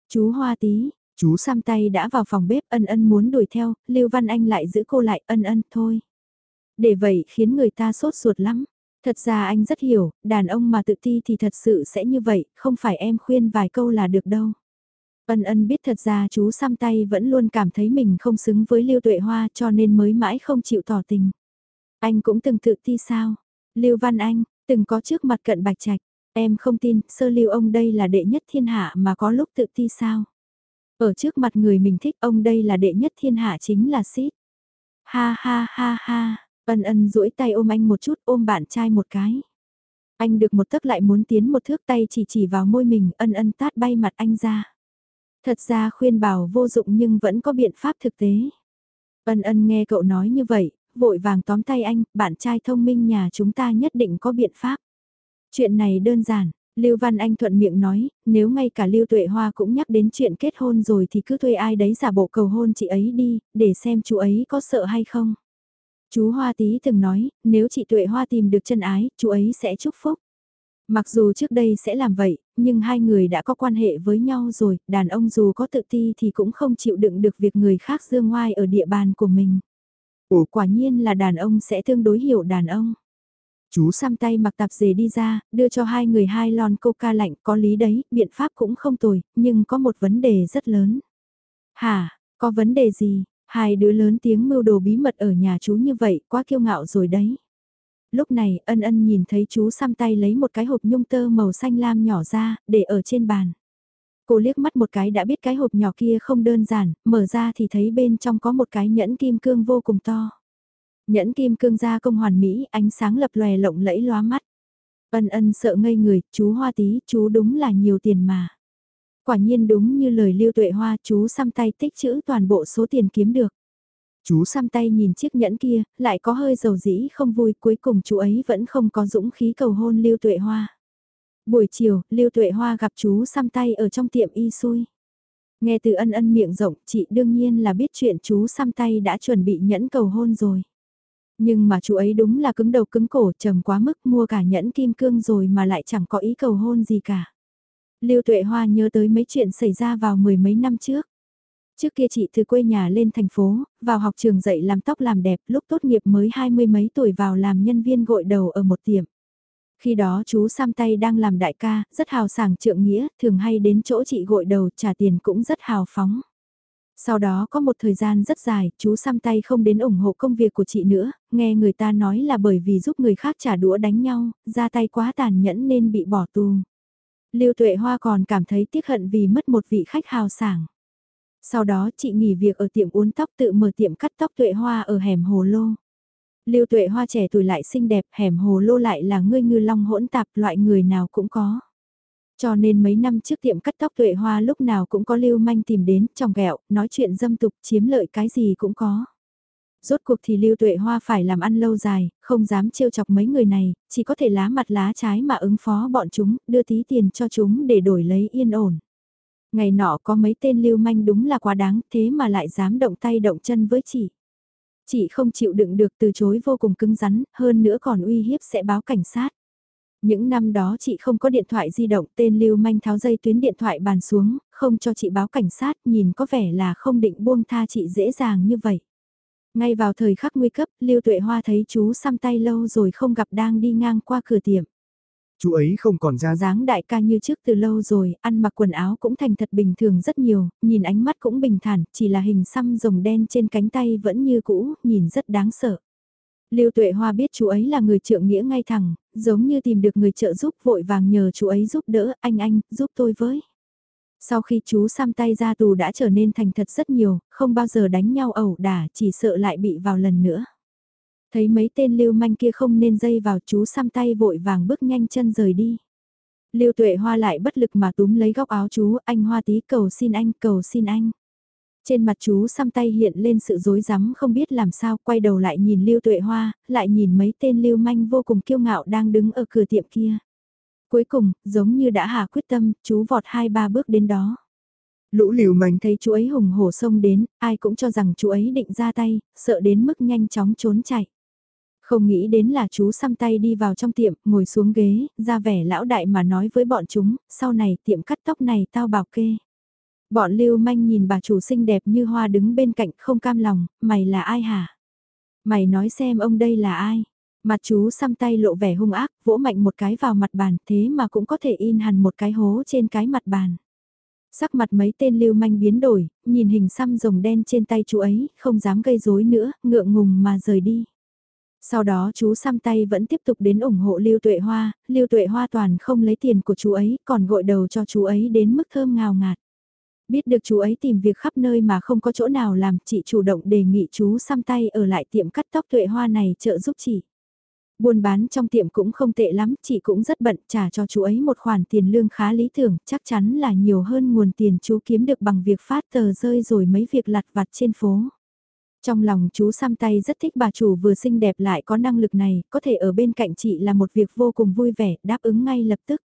Chú hoa tí, chú xăm tay đã vào phòng bếp ân ân muốn đuổi theo, Lưu Văn Anh lại giữ cô lại ân ân thôi. Để vậy khiến người ta sốt ruột lắm. Thật ra anh rất hiểu, đàn ông mà tự ti thì thật sự sẽ như vậy, không phải em khuyên vài câu là được đâu. Ân ân biết thật ra chú xăm tay vẫn luôn cảm thấy mình không xứng với Lưu Tuệ Hoa cho nên mới mãi không chịu tỏ tình. Anh cũng từng tự ti sao? Lưu Văn Anh, từng có trước mặt cận bạch trạch, em không tin, sơ lưu ông đây là đệ nhất thiên hạ mà có lúc tự ti sao? Ở trước mặt người mình thích ông đây là đệ nhất thiên hạ chính là xít. Ha ha ha ha, ân ân duỗi tay ôm anh một chút ôm bạn trai một cái. Anh được một tấc lại muốn tiến một thước tay chỉ chỉ vào môi mình ân ân tát bay mặt anh ra. Thật ra khuyên bảo vô dụng nhưng vẫn có biện pháp thực tế. Ân ân nghe cậu nói như vậy, vội vàng tóm tay anh, bạn trai thông minh nhà chúng ta nhất định có biện pháp. Chuyện này đơn giản, Lưu Văn Anh thuận miệng nói, nếu ngay cả Lưu Tuệ Hoa cũng nhắc đến chuyện kết hôn rồi thì cứ thuê ai đấy giả bộ cầu hôn chị ấy đi, để xem chú ấy có sợ hay không. Chú Hoa Tí từng nói, nếu chị Tuệ Hoa tìm được chân ái, chú ấy sẽ chúc phúc. Mặc dù trước đây sẽ làm vậy, nhưng hai người đã có quan hệ với nhau rồi, đàn ông dù có tự ti thì cũng không chịu đựng được việc người khác dương ngoai ở địa bàn của mình. Ủa quả nhiên là đàn ông sẽ tương đối hiểu đàn ông. Chú xăm tay mặc tạp dề đi ra, đưa cho hai người hai lon coca lạnh có lý đấy, biện pháp cũng không tồi, nhưng có một vấn đề rất lớn. Hả, có vấn đề gì? Hai đứa lớn tiếng mưu đồ bí mật ở nhà chú như vậy, quá kiêu ngạo rồi đấy. Lúc này ân ân nhìn thấy chú xăm tay lấy một cái hộp nhung tơ màu xanh lam nhỏ ra, để ở trên bàn. Cô liếc mắt một cái đã biết cái hộp nhỏ kia không đơn giản, mở ra thì thấy bên trong có một cái nhẫn kim cương vô cùng to. Nhẫn kim cương ra công hoàn mỹ, ánh sáng lập lòe lộng lẫy lóa mắt. Ân ân sợ ngây người, chú hoa tí, chú đúng là nhiều tiền mà. Quả nhiên đúng như lời lưu tuệ hoa, chú xăm tay tích chữ toàn bộ số tiền kiếm được. Chú xăm tay nhìn chiếc nhẫn kia, lại có hơi dầu dĩ không vui, cuối cùng chú ấy vẫn không có dũng khí cầu hôn lưu tuệ hoa. Buổi chiều, Lưu Tuệ Hoa gặp chú xăm tay ở trong tiệm y xui. Nghe từ ân ân miệng rộng, chị đương nhiên là biết chuyện chú xăm tay đã chuẩn bị nhẫn cầu hôn rồi. Nhưng mà chú ấy đúng là cứng đầu cứng cổ trầm quá mức mua cả nhẫn kim cương rồi mà lại chẳng có ý cầu hôn gì cả. Lưu Tuệ Hoa nhớ tới mấy chuyện xảy ra vào mười mấy năm trước. Trước kia chị từ quê nhà lên thành phố, vào học trường dạy làm tóc làm đẹp, lúc tốt nghiệp mới hai mươi mấy tuổi vào làm nhân viên gội đầu ở một tiệm. Khi đó chú Sam Tay đang làm đại ca, rất hào sảng trượng nghĩa, thường hay đến chỗ chị gội đầu trả tiền cũng rất hào phóng. Sau đó có một thời gian rất dài, chú Sam Tay không đến ủng hộ công việc của chị nữa, nghe người ta nói là bởi vì giúp người khác trả đũa đánh nhau, ra tay quá tàn nhẫn nên bị bỏ tù. Lưu Tuệ Hoa còn cảm thấy tiếc hận vì mất một vị khách hào sảng. Sau đó chị nghỉ việc ở tiệm uốn tóc tự mở tiệm cắt tóc Tuệ Hoa ở hẻm Hồ Lô. Lưu Tuệ Hoa trẻ tuổi lại xinh đẹp, hẻm Hồ Lô lại là ngươi ngư long hỗn tạp, loại người nào cũng có. Cho nên mấy năm trước tiệm cắt tóc Tuệ Hoa lúc nào cũng có Lưu Manh tìm đến, trong ghẹo, nói chuyện dâm tục, chiếm lợi cái gì cũng có. Rốt cuộc thì Lưu Tuệ Hoa phải làm ăn lâu dài, không dám trêu chọc mấy người này, chỉ có thể lá mặt lá trái mà ứng phó bọn chúng, đưa tí tiền cho chúng để đổi lấy yên ổn. Ngày nọ có mấy tên lưu manh đúng là quá đáng thế mà lại dám động tay động chân với chị. Chị không chịu đựng được từ chối vô cùng cứng rắn, hơn nữa còn uy hiếp sẽ báo cảnh sát. Những năm đó chị không có điện thoại di động tên lưu manh tháo dây tuyến điện thoại bàn xuống, không cho chị báo cảnh sát nhìn có vẻ là không định buông tha chị dễ dàng như vậy. Ngay vào thời khắc nguy cấp, Lưu Tuệ Hoa thấy chú xăm tay lâu rồi không gặp đang đi ngang qua cửa tiệm. Chú ấy không còn ra dáng đại ca như trước từ lâu rồi, ăn mặc quần áo cũng thành thật bình thường rất nhiều, nhìn ánh mắt cũng bình thản, chỉ là hình xăm rồng đen trên cánh tay vẫn như cũ, nhìn rất đáng sợ. Lưu Tuệ Hoa biết chú ấy là người trượng nghĩa ngay thẳng, giống như tìm được người trợ giúp vội vàng nhờ chú ấy giúp đỡ, anh anh, giúp tôi với. Sau khi chú xăm tay ra tù đã trở nên thành thật rất nhiều, không bao giờ đánh nhau ẩu đả, chỉ sợ lại bị vào lần nữa. Thấy mấy tên lưu manh kia không nên dây vào chú xăm tay vội vàng bước nhanh chân rời đi. Lưu tuệ hoa lại bất lực mà túm lấy góc áo chú, anh hoa tí cầu xin anh, cầu xin anh. Trên mặt chú xăm tay hiện lên sự dối rắm không biết làm sao, quay đầu lại nhìn Lưu Tuệ Hoa, lại nhìn mấy tên lưu manh vô cùng kiêu ngạo đang đứng ở cửa tiệm kia. Cuối cùng, giống như đã hạ quyết tâm, chú vọt hai ba bước đến đó. Lũ liều manh thấy chú ấy hùng hổ sông đến, ai cũng cho rằng chú ấy định ra tay, sợ đến mức nhanh chóng trốn chạy. Không nghĩ đến là chú xăm tay đi vào trong tiệm, ngồi xuống ghế, ra vẻ lão đại mà nói với bọn chúng, sau này tiệm cắt tóc này tao bảo kê. Bọn lưu manh nhìn bà chủ xinh đẹp như hoa đứng bên cạnh không cam lòng, mày là ai hả? Mày nói xem ông đây là ai? Mặt chú xăm tay lộ vẻ hung ác, vỗ mạnh một cái vào mặt bàn, thế mà cũng có thể in hẳn một cái hố trên cái mặt bàn. Sắc mặt mấy tên lưu manh biến đổi, nhìn hình xăm rồng đen trên tay chú ấy, không dám gây rối nữa, ngượng ngùng mà rời đi. Sau đó chú xăm tay vẫn tiếp tục đến ủng hộ Lưu Tuệ Hoa, Lưu Tuệ Hoa toàn không lấy tiền của chú ấy, còn gội đầu cho chú ấy đến mức thơm ngào ngạt. Biết được chú ấy tìm việc khắp nơi mà không có chỗ nào làm, chị chủ động đề nghị chú xăm tay ở lại tiệm cắt tóc Tuệ Hoa này trợ giúp chị. Buôn bán trong tiệm cũng không tệ lắm, chị cũng rất bận trả cho chú ấy một khoản tiền lương khá lý tưởng, chắc chắn là nhiều hơn nguồn tiền chú kiếm được bằng việc phát tờ rơi rồi mấy việc lặt vặt trên phố. Trong lòng chú Sam tay rất thích bà chủ vừa xinh đẹp lại có năng lực này, có thể ở bên cạnh chị là một việc vô cùng vui vẻ, đáp ứng ngay lập tức.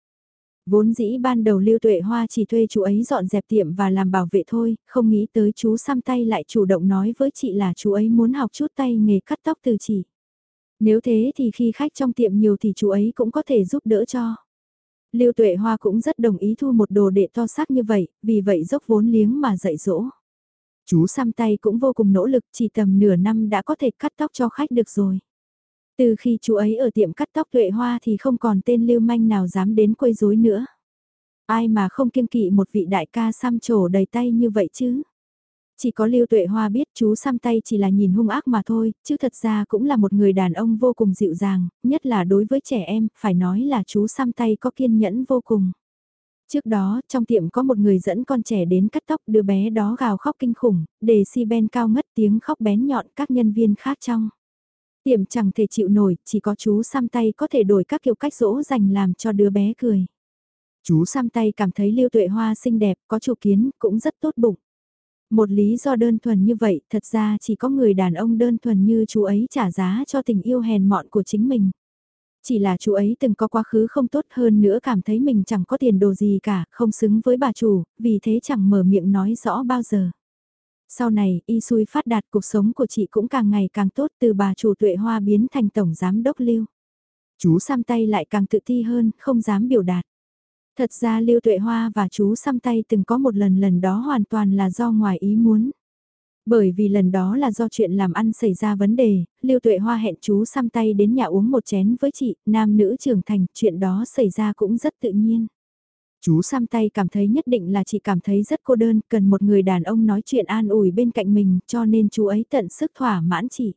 Vốn dĩ ban đầu Lưu Tuệ Hoa chỉ thuê chú ấy dọn dẹp tiệm và làm bảo vệ thôi, không nghĩ tới chú Sam tay lại chủ động nói với chị là chú ấy muốn học chút tay nghề cắt tóc từ chị. Nếu thế thì khi khách trong tiệm nhiều thì chú ấy cũng có thể giúp đỡ cho. Lưu Tuệ Hoa cũng rất đồng ý thu một đồ đệ to xác như vậy, vì vậy dốc vốn liếng mà dạy dỗ. Chú xăm tay cũng vô cùng nỗ lực, chỉ tầm nửa năm đã có thể cắt tóc cho khách được rồi. Từ khi chú ấy ở tiệm cắt tóc Tuệ Hoa thì không còn tên lưu manh nào dám đến quấy rối nữa. Ai mà không kiêng kỵ một vị đại ca xăm trổ đầy tay như vậy chứ? Chỉ có Lưu Tuệ Hoa biết chú xăm tay chỉ là nhìn hung ác mà thôi, chứ thật ra cũng là một người đàn ông vô cùng dịu dàng, nhất là đối với trẻ em, phải nói là chú xăm tay có kiên nhẫn vô cùng. Trước đó, trong tiệm có một người dẫn con trẻ đến cắt tóc đứa bé đó gào khóc kinh khủng, đề si ben cao ngất tiếng khóc bén nhọn các nhân viên khác trong. Tiệm chẳng thể chịu nổi, chỉ có chú xăm tay có thể đổi các kiểu cách dỗ dành làm cho đứa bé cười. Chú xăm tay cảm thấy Lưu Tuệ Hoa xinh đẹp, có chủ kiến, cũng rất tốt bụng. Một lý do đơn thuần như vậy, thật ra chỉ có người đàn ông đơn thuần như chú ấy trả giá cho tình yêu hèn mọn của chính mình. Chỉ là chú ấy từng có quá khứ không tốt hơn nữa cảm thấy mình chẳng có tiền đồ gì cả, không xứng với bà chủ, vì thế chẳng mở miệng nói rõ bao giờ. Sau này, y xui phát đạt cuộc sống của chị cũng càng ngày càng tốt từ bà chủ tuệ hoa biến thành tổng giám đốc lưu. Chú Sam tay lại càng tự ti hơn, không dám biểu đạt. Thật ra Lưu Tuệ Hoa và chú xăm tay từng có một lần lần đó hoàn toàn là do ngoài ý muốn. Bởi vì lần đó là do chuyện làm ăn xảy ra vấn đề, Lưu Tuệ Hoa hẹn chú xăm tay đến nhà uống một chén với chị, nam nữ trưởng thành, chuyện đó xảy ra cũng rất tự nhiên. Chú xăm tay cảm thấy nhất định là chị cảm thấy rất cô đơn, cần một người đàn ông nói chuyện an ủi bên cạnh mình, cho nên chú ấy tận sức thỏa mãn chị.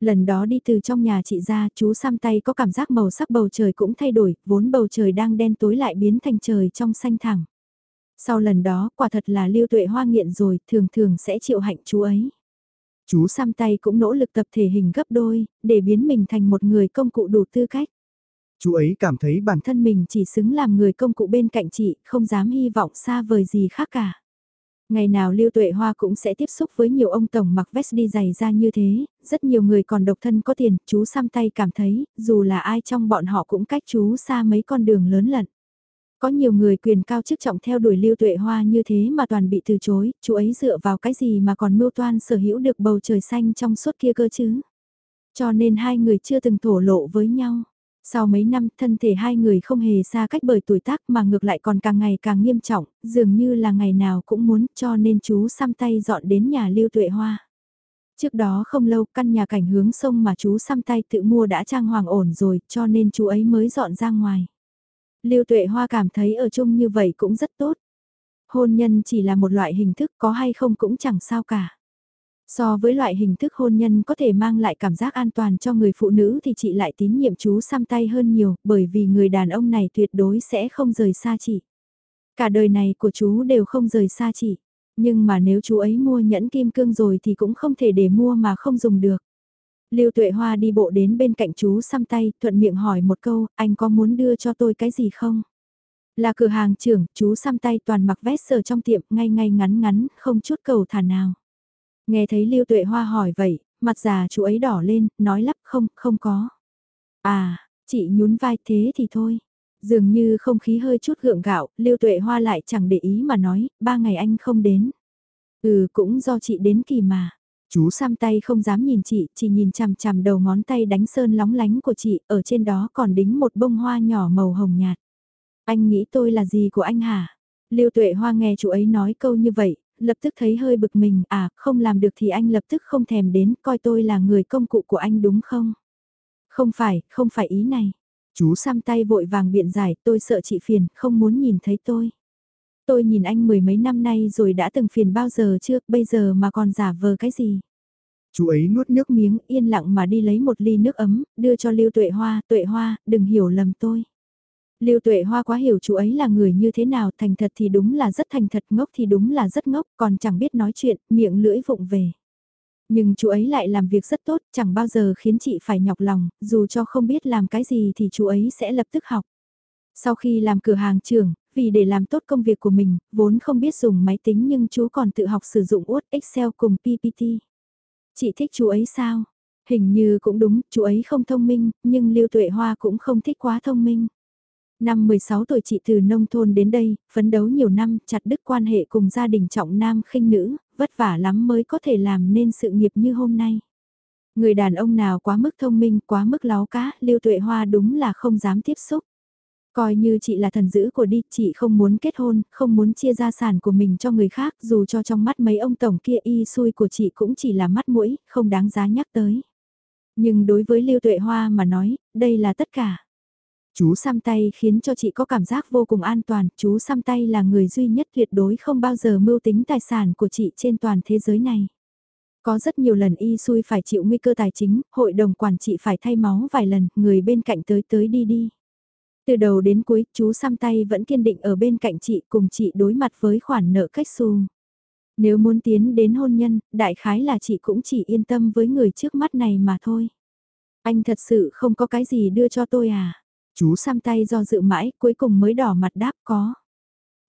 Lần đó đi từ trong nhà chị ra, chú xăm tay có cảm giác màu sắc bầu trời cũng thay đổi, vốn bầu trời đang đen tối lại biến thành trời trong xanh thẳng. Sau lần đó, quả thật là lưu tuệ hoa nghiện rồi, thường thường sẽ chịu hạnh chú ấy. Chú xăm tay cũng nỗ lực tập thể hình gấp đôi, để biến mình thành một người công cụ đủ tư cách. Chú ấy cảm thấy bản thân mình chỉ xứng làm người công cụ bên cạnh chị, không dám hy vọng xa vời gì khác cả. Ngày nào Lưu Tuệ Hoa cũng sẽ tiếp xúc với nhiều ông tổng mặc vest đi giày ra như thế, rất nhiều người còn độc thân có tiền, chú xăm tay cảm thấy, dù là ai trong bọn họ cũng cách chú xa mấy con đường lớn lận. Có nhiều người quyền cao chức trọng theo đuổi Lưu Tuệ Hoa như thế mà toàn bị từ chối, chú ấy dựa vào cái gì mà còn mưu toan sở hữu được bầu trời xanh trong suốt kia cơ chứ. Cho nên hai người chưa từng thổ lộ với nhau. Sau mấy năm thân thể hai người không hề xa cách bởi tuổi tác mà ngược lại còn càng ngày càng nghiêm trọng, dường như là ngày nào cũng muốn cho nên chú xăm tay dọn đến nhà Lưu Tuệ Hoa. Trước đó không lâu căn nhà cảnh hướng sông mà chú xăm tay tự mua đã trang hoàng ổn rồi cho nên chú ấy mới dọn ra ngoài. Lưu Tuệ Hoa cảm thấy ở chung như vậy cũng rất tốt. Hôn nhân chỉ là một loại hình thức, có hay không cũng chẳng sao cả. So với loại hình thức hôn nhân có thể mang lại cảm giác an toàn cho người phụ nữ thì chị lại tín nhiệm chú xăm tay hơn nhiều, bởi vì người đàn ông này tuyệt đối sẽ không rời xa chị. Cả đời này của chú đều không rời xa chị. Nhưng mà nếu chú ấy mua nhẫn kim cương rồi thì cũng không thể để mua mà không dùng được. Lưu Tuệ Hoa đi bộ đến bên cạnh chú xăm tay, thuận miệng hỏi một câu, anh có muốn đưa cho tôi cái gì không? Là cửa hàng trưởng, chú xăm tay toàn mặc vest sờ trong tiệm, ngay ngay ngắn ngắn, không chút cầu thả nào. Nghe thấy Lưu Tuệ Hoa hỏi vậy, mặt già chú ấy đỏ lên, nói lắp không, không có. À, chị nhún vai thế thì thôi. Dường như không khí hơi chút gượng gạo, Lưu Tuệ Hoa lại chẳng để ý mà nói, ba ngày anh không đến. Ừ, cũng do chị đến kỳ mà. Chú sam tay không dám nhìn chị, chỉ nhìn chằm chằm đầu ngón tay đánh sơn lóng lánh của chị, ở trên đó còn đính một bông hoa nhỏ màu hồng nhạt. Anh nghĩ tôi là gì của anh hả? Lưu Tuệ Hoa nghe chú ấy nói câu như vậy, lập tức thấy hơi bực mình, à, không làm được thì anh lập tức không thèm đến, coi tôi là người công cụ của anh đúng không? Không phải, không phải ý này. Chú sam tay vội vàng biện giải, tôi sợ chị phiền, không muốn nhìn thấy tôi. Tôi nhìn anh mười mấy năm nay rồi đã từng phiền bao giờ chưa, bây giờ mà còn giả vờ cái gì. Chú ấy nuốt nước miếng, yên lặng mà đi lấy một ly nước ấm, đưa cho Lưu Tuệ Hoa, Tuệ Hoa, đừng hiểu lầm tôi. Lưu Tuệ Hoa quá hiểu chú ấy là người như thế nào, thành thật thì đúng là rất thành thật, ngốc thì đúng là rất ngốc, còn chẳng biết nói chuyện, miệng lưỡi vụng về. Nhưng chú ấy lại làm việc rất tốt, chẳng bao giờ khiến chị phải nhọc lòng, dù cho không biết làm cái gì thì chú ấy sẽ lập tức học. Sau khi làm cửa hàng trưởng, vì để làm tốt công việc của mình, vốn không biết dùng máy tính nhưng chú còn tự học sử dụng Word, Excel cùng PPT. Chị thích chú ấy sao? Hình như cũng đúng, chú ấy không thông minh, nhưng Lưu Tuệ Hoa cũng không thích quá thông minh. Năm 16 tuổi chị từ nông thôn đến đây, phấn đấu nhiều năm, chặt đứt quan hệ cùng gia đình trọng nam khinh nữ, vất vả lắm mới có thể làm nên sự nghiệp như hôm nay. Người đàn ông nào quá mức thông minh, quá mức láo cá, Lưu Tuệ Hoa đúng là không dám tiếp xúc. Coi như chị là thần dữ của đi, chị không muốn kết hôn, không muốn chia gia sản của mình cho người khác, dù cho trong mắt mấy ông tổng kia y xui của chị cũng chỉ là mắt mũi, không đáng giá nhắc tới. Nhưng đối với Lưu Tuệ Hoa mà nói, đây là tất cả. Chú xăm tay khiến cho chị có cảm giác vô cùng an toàn, chú xăm tay là người duy nhất tuyệt đối không bao giờ mưu tính tài sản của chị trên toàn thế giới này. Có rất nhiều lần y xui phải chịu nguy cơ tài chính, hội đồng quản trị phải thay máu vài lần, người bên cạnh tới tới đi đi. Từ đầu đến cuối, chú xăm tay vẫn kiên định ở bên cạnh chị cùng chị đối mặt với khoản nợ cách xu. Nếu muốn tiến đến hôn nhân, đại khái là chị cũng chỉ yên tâm với người trước mắt này mà thôi. Anh thật sự không có cái gì đưa cho tôi à? Chú xăm tay do dự mãi, cuối cùng mới đỏ mặt đáp có.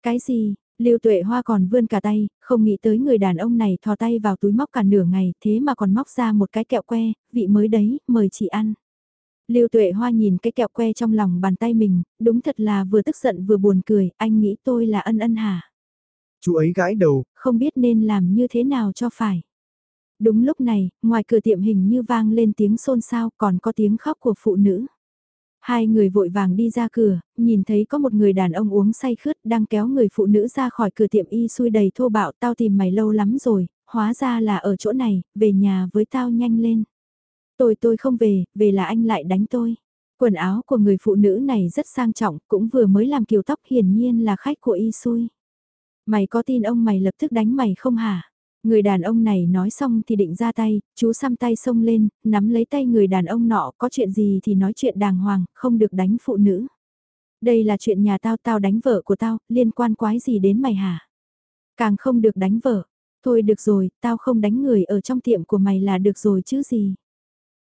Cái gì? Lưu Tuệ Hoa còn vươn cả tay, không nghĩ tới người đàn ông này thò tay vào túi móc cả nửa ngày, thế mà còn móc ra một cái kẹo que, vị mới đấy, mời chị ăn. Lưu Tuệ Hoa nhìn cái kẹo que trong lòng bàn tay mình, đúng thật là vừa tức giận vừa buồn cười, anh nghĩ tôi là ân ân hả? Chú ấy gãi đầu, không biết nên làm như thế nào cho phải. Đúng lúc này, ngoài cửa tiệm hình như vang lên tiếng xôn xao còn có tiếng khóc của phụ nữ. Hai người vội vàng đi ra cửa, nhìn thấy có một người đàn ông uống say khướt đang kéo người phụ nữ ra khỏi cửa tiệm y xui đầy thô bạo tao tìm mày lâu lắm rồi, hóa ra là ở chỗ này, về nhà với tao nhanh lên. Tôi tôi không về, về là anh lại đánh tôi. Quần áo của người phụ nữ này rất sang trọng, cũng vừa mới làm kiểu tóc hiển nhiên là khách của y xui. Mày có tin ông mày lập tức đánh mày không hả? Người đàn ông này nói xong thì định ra tay, chú xăm tay xông lên, nắm lấy tay người đàn ông nọ, có chuyện gì thì nói chuyện đàng hoàng, không được đánh phụ nữ. Đây là chuyện nhà tao, tao đánh vợ của tao, liên quan quái gì đến mày hả? Càng không được đánh vợ. Thôi được rồi, tao không đánh người ở trong tiệm của mày là được rồi chứ gì.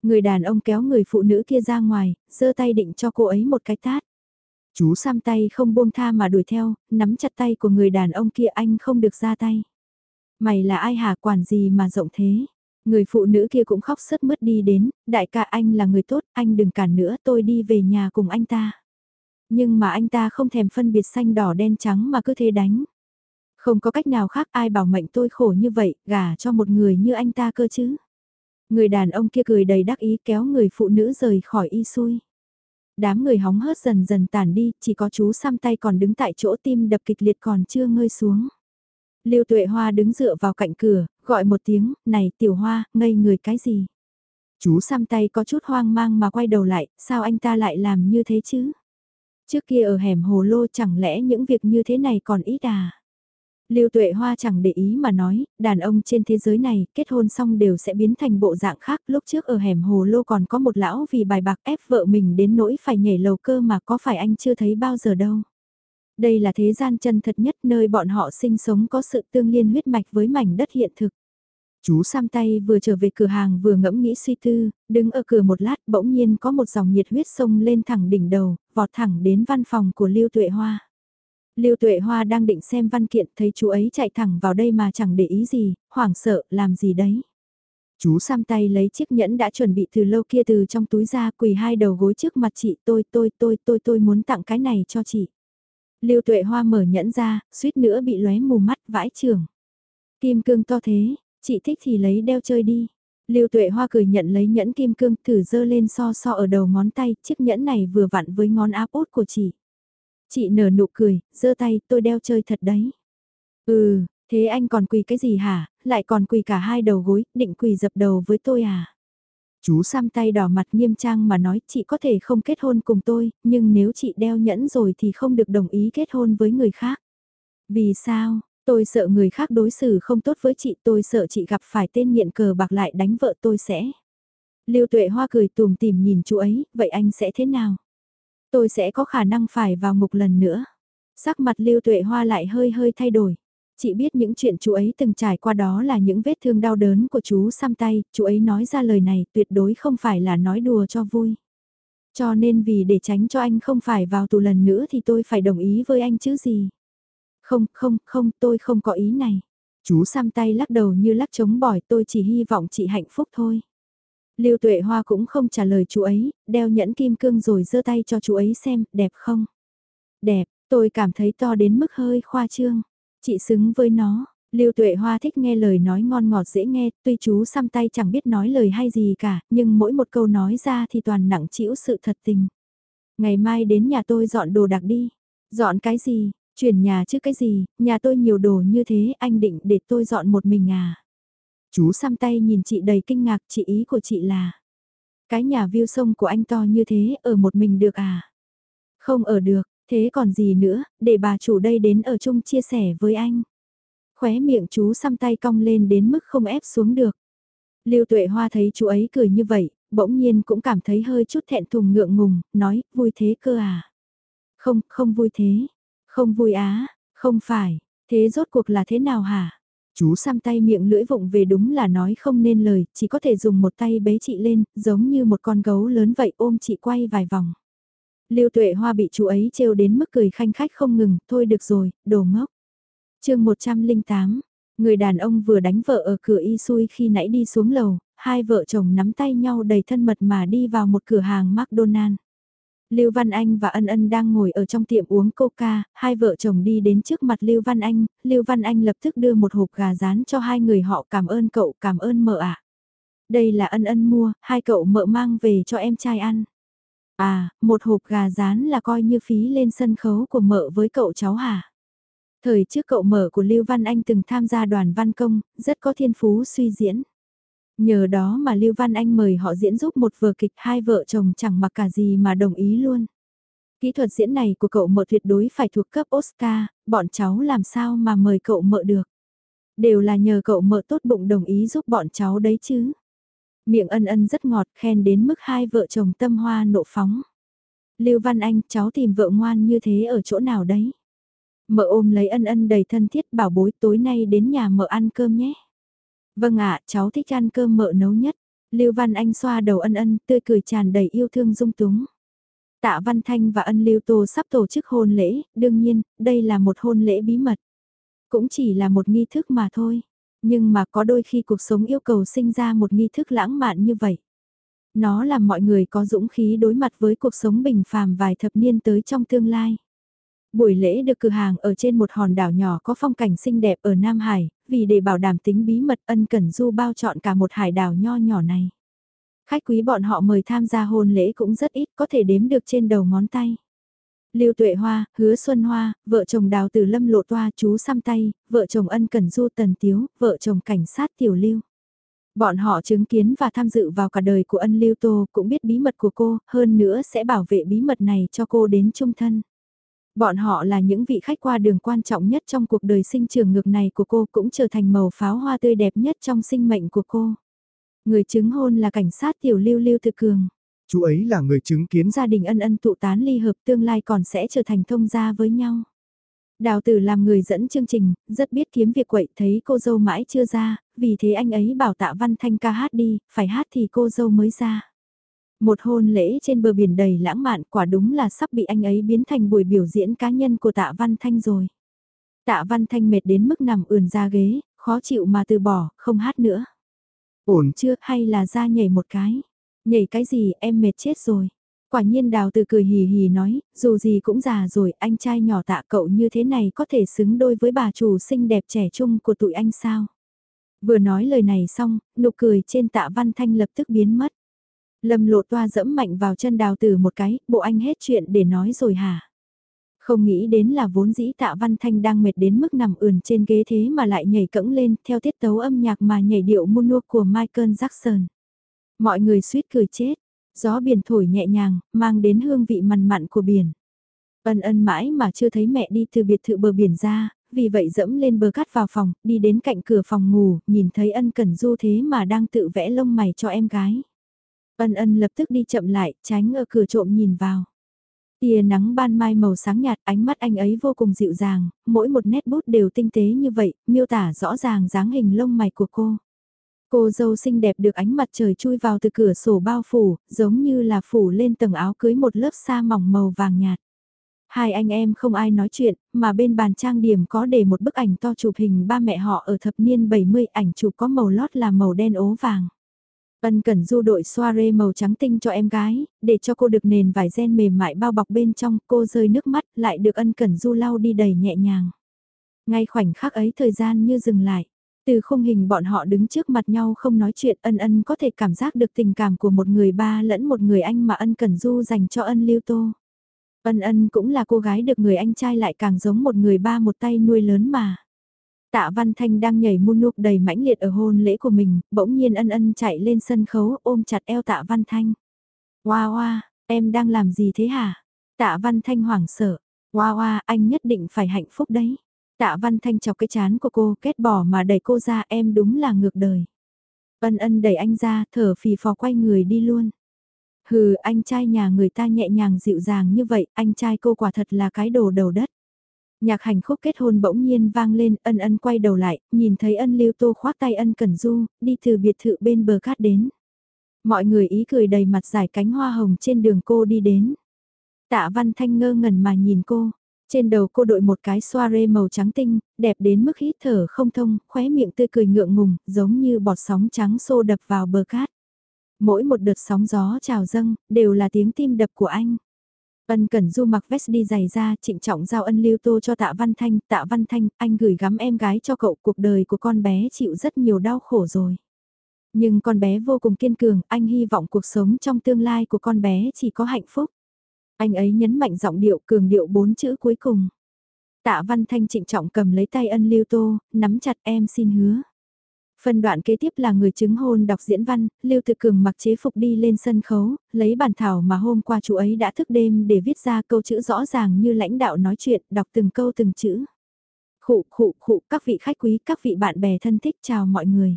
Người đàn ông kéo người phụ nữ kia ra ngoài, giơ tay định cho cô ấy một cái tát. Chú xăm tay không buông tha mà đuổi theo, nắm chặt tay của người đàn ông kia anh không được ra tay. Mày là ai hả quản gì mà rộng thế? Người phụ nữ kia cũng khóc sướt mướt đi đến, đại ca anh là người tốt, anh đừng cản nữa tôi đi về nhà cùng anh ta. Nhưng mà anh ta không thèm phân biệt xanh đỏ đen trắng mà cứ thế đánh. Không có cách nào khác ai bảo mệnh tôi khổ như vậy, gả cho một người như anh ta cơ chứ. Người đàn ông kia cười đầy đắc ý kéo người phụ nữ rời khỏi y xui. Đám người hóng hớt dần dần tàn đi, chỉ có chú xăm tay còn đứng tại chỗ tim đập kịch liệt còn chưa ngơi xuống. Lưu Tuệ Hoa đứng dựa vào cạnh cửa, gọi một tiếng, này tiểu hoa, ngây người cái gì? Chú xăm tay có chút hoang mang mà quay đầu lại, sao anh ta lại làm như thế chứ? Trước kia ở hẻm hồ lô chẳng lẽ những việc như thế này còn ít à? Lưu Tuệ Hoa chẳng để ý mà nói, đàn ông trên thế giới này kết hôn xong đều sẽ biến thành bộ dạng khác. Lúc trước ở hẻm hồ lô còn có một lão vì bài bạc ép vợ mình đến nỗi phải nhảy lầu cơ mà có phải anh chưa thấy bao giờ đâu. Đây là thế gian chân thật nhất nơi bọn họ sinh sống có sự tương liên huyết mạch với mảnh đất hiện thực. Chú Sam tay vừa trở về cửa hàng vừa ngẫm nghĩ suy tư, đứng ở cửa một lát bỗng nhiên có một dòng nhiệt huyết sông lên thẳng đỉnh đầu, vọt thẳng đến văn phòng của Lưu Tuệ Hoa. Lưu Tuệ Hoa đang định xem văn kiện thấy chú ấy chạy thẳng vào đây mà chẳng để ý gì, hoảng sợ, làm gì đấy. Chú Sam tay lấy chiếc nhẫn đã chuẩn bị từ lâu kia từ trong túi ra quỳ hai đầu gối trước mặt chị tôi tôi tôi tôi tôi muốn tặng cái này cho chị. Lưu Tuệ Hoa mở nhẫn ra, suýt nữa bị lóe mù mắt vãi trường. Kim cương to thế, chị thích thì lấy đeo chơi đi. Lưu Tuệ Hoa cười nhận lấy nhẫn kim cương thử dơ lên so so ở đầu ngón tay, chiếc nhẫn này vừa vặn với ngón áp út của chị. Chị nở nụ cười, giơ tay, tôi đeo chơi thật đấy. Ừ, thế anh còn quỳ cái gì hả, lại còn quỳ cả hai đầu gối, định quỳ dập đầu với tôi à? Chú Sam tay đỏ mặt nghiêm trang mà nói chị có thể không kết hôn cùng tôi, nhưng nếu chị đeo nhẫn rồi thì không được đồng ý kết hôn với người khác. Vì sao? Tôi sợ người khác đối xử không tốt với chị, tôi sợ chị gặp phải tên nghiện cờ bạc lại đánh vợ tôi sẽ. Lưu Tuệ Hoa cười tùm tìm nhìn chú ấy, vậy anh sẽ thế nào? Tôi sẽ có khả năng phải vào ngục lần nữa. Sắc mặt Lưu Tuệ Hoa lại hơi hơi thay đổi. Chị biết những chuyện chú ấy từng trải qua đó là những vết thương đau đớn của chú xăm tay, chú ấy nói ra lời này tuyệt đối không phải là nói đùa cho vui. Cho nên vì để tránh cho anh không phải vào tù lần nữa thì tôi phải đồng ý với anh chứ gì. Không, không, không, tôi không có ý này. Chú xăm tay lắc đầu như lắc chống bỏi tôi chỉ hy vọng chị hạnh phúc thôi. Lưu Tuệ Hoa cũng không trả lời chú ấy, đeo nhẫn kim cương rồi giơ tay cho chú ấy xem, đẹp không? Đẹp, tôi cảm thấy to đến mức hơi khoa trương. Chị xứng với nó, Lưu Tuệ Hoa thích nghe lời nói ngon ngọt dễ nghe, tuy chú xăm tay chẳng biết nói lời hay gì cả, nhưng mỗi một câu nói ra thì toàn nặng chịu sự thật tình. Ngày mai đến nhà tôi dọn đồ đặc đi. Dọn cái gì? Chuyển nhà chứ cái gì? Nhà tôi nhiều đồ như thế, anh định để tôi dọn một mình à? Chú xăm tay nhìn chị đầy kinh ngạc, chị ý của chị là. Cái nhà view sông của anh to như thế, ở một mình được à? Không ở được, Thế còn gì nữa, để bà chủ đây đến ở chung chia sẻ với anh. Khóe miệng chú xăm tay cong lên đến mức không ép xuống được. Lưu Tuệ Hoa thấy chú ấy cười như vậy, bỗng nhiên cũng cảm thấy hơi chút thẹn thùng ngượng ngùng, nói, vui thế cơ à? Không, không vui thế. Không vui á, không phải, thế rốt cuộc là thế nào hả? Chú xăm tay miệng lưỡi vụng về đúng là nói không nên lời, chỉ có thể dùng một tay bế chị lên, giống như một con gấu lớn vậy ôm chị quay vài vòng. Lưu Tuệ Hoa bị chú ấy trêu đến mức cười khanh khách không ngừng, thôi được rồi, đồ ngốc. chương 108, người đàn ông vừa đánh vợ ở cửa y xui khi nãy đi xuống lầu, hai vợ chồng nắm tay nhau đầy thân mật mà đi vào một cửa hàng McDonald's. Lưu Văn Anh và Ân Ân đang ngồi ở trong tiệm uống coca, hai vợ chồng đi đến trước mặt Lưu Văn Anh, Lưu Văn Anh lập tức đưa một hộp gà rán cho hai người họ cảm ơn cậu, cảm ơn mợ ạ. Đây là Ân Ân mua, hai cậu mợ mang về cho em trai ăn. À, một hộp gà rán là coi như phí lên sân khấu của mợ với cậu cháu hả? Thời trước cậu mở của Lưu Văn Anh từng tham gia đoàn văn công, rất có thiên phú suy diễn. Nhờ đó mà Lưu Văn Anh mời họ diễn giúp một vở kịch hai vợ chồng chẳng mặc cả gì mà đồng ý luôn. Kỹ thuật diễn này của cậu mợ tuyệt đối phải thuộc cấp Oscar, bọn cháu làm sao mà mời cậu mợ được. Đều là nhờ cậu mợ tốt bụng đồng ý giúp bọn cháu đấy chứ. Miệng ân ân rất ngọt khen đến mức hai vợ chồng tâm hoa nộ phóng. Lưu Văn Anh cháu tìm vợ ngoan như thế ở chỗ nào đấy? Mợ ôm lấy ân ân đầy thân thiết bảo bối tối nay đến nhà mợ ăn cơm nhé. Vâng ạ, cháu thích ăn cơm mợ nấu nhất. Lưu Văn Anh xoa đầu ân ân, tươi cười tràn đầy yêu thương dung túng. Tạ Văn Thanh và ân Lưu Tô sắp tổ chức hôn lễ, đương nhiên, đây là một hôn lễ bí mật. Cũng chỉ là một nghi thức mà thôi. Nhưng mà có đôi khi cuộc sống yêu cầu sinh ra một nghi thức lãng mạn như vậy. Nó làm mọi người có dũng khí đối mặt với cuộc sống bình phàm vài thập niên tới trong tương lai. Buổi lễ được cử hàng ở trên một hòn đảo nhỏ có phong cảnh xinh đẹp ở Nam Hải, vì để bảo đảm tính bí mật ân cần du bao chọn cả một hải đảo nho nhỏ này. Khách quý bọn họ mời tham gia hôn lễ cũng rất ít có thể đếm được trên đầu ngón tay. Lưu Tuệ Hoa, Hứa Xuân Hoa, vợ chồng Đào Tử Lâm lộ toa chú xăm tay, vợ chồng Ân cần Du Tần Tiếu, vợ chồng cảnh sát Tiểu Lưu. Bọn họ chứng kiến và tham dự vào cả đời của ân Lưu Tô cũng biết bí mật của cô, hơn nữa sẽ bảo vệ bí mật này cho cô đến trung thân. Bọn họ là những vị khách qua đường quan trọng nhất trong cuộc đời sinh trường ngược này của cô cũng trở thành màu pháo hoa tươi đẹp nhất trong sinh mệnh của cô. Người chứng hôn là cảnh sát tiểu lưu lưu thực cường. Chú ấy là người chứng kiến gia đình ân ân tụ tán ly hợp tương lai còn sẽ trở thành thông gia với nhau. Đào tử làm người dẫn chương trình, rất biết kiếm việc quậy thấy cô dâu mãi chưa ra, vì thế anh ấy bảo tạ văn thanh ca hát đi, phải hát thì cô dâu mới ra. Một hôn lễ trên bờ biển đầy lãng mạn quả đúng là sắp bị anh ấy biến thành buổi biểu diễn cá nhân của tạ Văn Thanh rồi. Tạ Văn Thanh mệt đến mức nằm ườn ra ghế, khó chịu mà từ bỏ, không hát nữa. Ổn chưa hay là ra nhảy một cái? Nhảy cái gì em mệt chết rồi. Quả nhiên đào từ cười hì hì nói, dù gì cũng già rồi, anh trai nhỏ tạ cậu như thế này có thể xứng đôi với bà chủ xinh đẹp trẻ trung của tụi anh sao? Vừa nói lời này xong, nụ cười trên tạ văn thanh lập tức biến mất. Lâm lộ toa dẫm mạnh vào chân đào tử một cái, bộ anh hết chuyện để nói rồi hả? Không nghĩ đến là vốn dĩ tạ văn thanh đang mệt đến mức nằm ườn trên ghế thế mà lại nhảy cẫng lên theo tiết tấu âm nhạc mà nhảy điệu Mono của Michael Jackson. Mọi người suýt cười chết, gió biển thổi nhẹ nhàng, mang đến hương vị mặn mặn của biển. Ân ân mãi mà chưa thấy mẹ đi từ biệt thự bờ biển ra, vì vậy dẫm lên bờ cát vào phòng, đi đến cạnh cửa phòng ngủ, nhìn thấy ân cẩn du thế mà đang tự vẽ lông mày cho em gái. Ân ân lập tức đi chậm lại, tránh ở cửa trộm nhìn vào. Tia nắng ban mai màu sáng nhạt, ánh mắt anh ấy vô cùng dịu dàng, mỗi một nét bút đều tinh tế như vậy, miêu tả rõ ràng dáng hình lông mày của cô. Cô dâu xinh đẹp được ánh mặt trời chui vào từ cửa sổ bao phủ, giống như là phủ lên tầng áo cưới một lớp sa mỏng màu vàng nhạt. Hai anh em không ai nói chuyện, mà bên bàn trang điểm có để một bức ảnh to chụp hình ba mẹ họ ở thập niên 70 ảnh chụp có màu lót là màu đen ố vàng. Ân cần Du đội soare màu trắng tinh cho em gái, để cho cô được nền vải ren mềm mại bao bọc bên trong, cô rơi nước mắt, lại được Ân cần Du lau đi đầy nhẹ nhàng. Ngay khoảnh khắc ấy thời gian như dừng lại. Từ khung hình bọn họ đứng trước mặt nhau không nói chuyện ân ân có thể cảm giác được tình cảm của một người ba lẫn một người anh mà ân cần Du dành cho ân Lưu Tô. Ân ân cũng là cô gái được người anh trai lại càng giống một người ba một tay nuôi lớn mà. Tạ Văn Thanh đang nhảy muôn núp đầy mãnh liệt ở hôn lễ của mình, bỗng nhiên ân ân chạy lên sân khấu ôm chặt eo Tạ Văn Thanh. Hoa hoa, em đang làm gì thế hả? Tạ Văn Thanh hoảng sợ. Hoa hoa, anh nhất định phải hạnh phúc đấy. Tạ Văn Thanh chọc cái chán của cô kết bỏ mà đẩy cô ra em đúng là ngược đời. Ân ân đẩy anh ra, thở phì phò quay người đi luôn. Hừ, anh trai nhà người ta nhẹ nhàng dịu dàng như vậy, anh trai cô quả thật là cái đồ đầu đất. Nhạc hành khúc kết hôn bỗng nhiên vang lên, ân ân quay đầu lại, nhìn thấy ân lưu tô khoác tay ân cẩn du, đi từ biệt thự bên bờ cát đến. Mọi người ý cười đầy mặt giải cánh hoa hồng trên đường cô đi đến. Tạ văn thanh ngơ ngẩn mà nhìn cô, trên đầu cô đội một cái soare màu trắng tinh, đẹp đến mức hít thở không thông, khóe miệng tươi cười ngượng ngùng, giống như bọt sóng trắng xô đập vào bờ cát. Mỗi một đợt sóng gió trào dâng, đều là tiếng tim đập của anh. Ân cần Du mặc vest đi giày ra, trịnh trọng giao ân lưu tô cho tạ Văn Thanh, tạ Văn Thanh, anh gửi gắm em gái cho cậu, cuộc đời của con bé chịu rất nhiều đau khổ rồi. Nhưng con bé vô cùng kiên cường, anh hy vọng cuộc sống trong tương lai của con bé chỉ có hạnh phúc. Anh ấy nhấn mạnh giọng điệu cường điệu bốn chữ cuối cùng. Tạ Văn Thanh trịnh trọng cầm lấy tay ân Lưu Tô, nắm chặt em xin hứa. Phần đoạn kế tiếp là người chứng hôn đọc diễn văn, Lưu Tự Cường mặc chế phục đi lên sân khấu, lấy bản thảo mà hôm qua chú ấy đã thức đêm để viết ra câu chữ rõ ràng như lãnh đạo nói chuyện, đọc từng câu từng chữ. Khụ khụ khụ các vị khách quý, các vị bạn bè thân thích chào mọi người.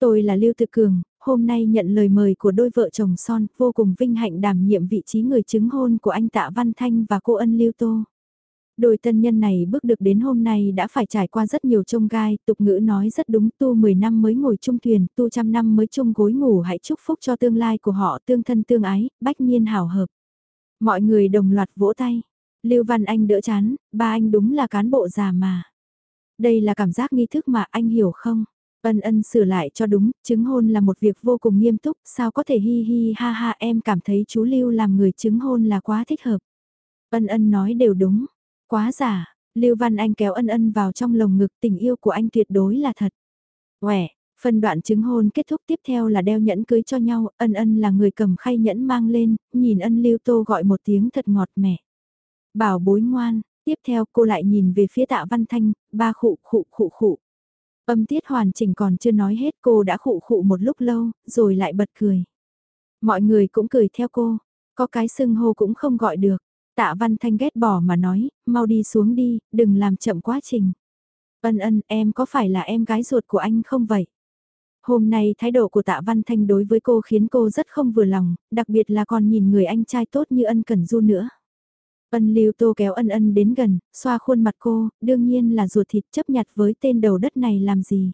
Tôi là Lưu Tự Cường, hôm nay nhận lời mời của đôi vợ chồng son, vô cùng vinh hạnh đảm nhiệm vị trí người chứng hôn của anh Tạ Văn Thanh và cô ân Lưu Tô. Đôi tân nhân này bước được đến hôm nay đã phải trải qua rất nhiều trông gai, tục ngữ nói rất đúng tu 10 năm mới ngồi chung thuyền, tu trăm năm mới chung gối ngủ hãy chúc phúc cho tương lai của họ tương thân tương ái, bách nhiên hảo hợp. Mọi người đồng loạt vỗ tay. Lưu Văn Anh đỡ chán, ba anh đúng là cán bộ già mà. Đây là cảm giác nghi thức mà anh hiểu không? Ân ân sửa lại cho đúng, chứng hôn là một việc vô cùng nghiêm túc, sao có thể hi hi ha ha em cảm thấy chú Lưu làm người chứng hôn là quá thích hợp. Ân ân nói đều đúng, quá giả, Lưu Văn Anh kéo ân ân vào trong lồng ngực tình yêu của anh tuyệt đối là thật. Quẻ, phân đoạn chứng hôn kết thúc tiếp theo là đeo nhẫn cưới cho nhau, ân ân là người cầm khay nhẫn mang lên, nhìn ân Lưu Tô gọi một tiếng thật ngọt mẻ. Bảo bối ngoan, tiếp theo cô lại nhìn về phía tạ văn thanh, ba khụ khụ khụ khụ. Âm tiết hoàn chỉnh còn chưa nói hết cô đã khụ khụ một lúc lâu, rồi lại bật cười. Mọi người cũng cười theo cô, có cái sưng hô cũng không gọi được. Tạ Văn Thanh ghét bỏ mà nói, mau đi xuống đi, đừng làm chậm quá trình. Ân ân, em có phải là em gái ruột của anh không vậy? Hôm nay thái độ của Tạ Văn Thanh đối với cô khiến cô rất không vừa lòng, đặc biệt là còn nhìn người anh trai tốt như ân Cẩn Du nữa. Ân Lưu Tô kéo ân ân đến gần, xoa khuôn mặt cô, đương nhiên là ruột thịt chấp nhặt với tên đầu đất này làm gì.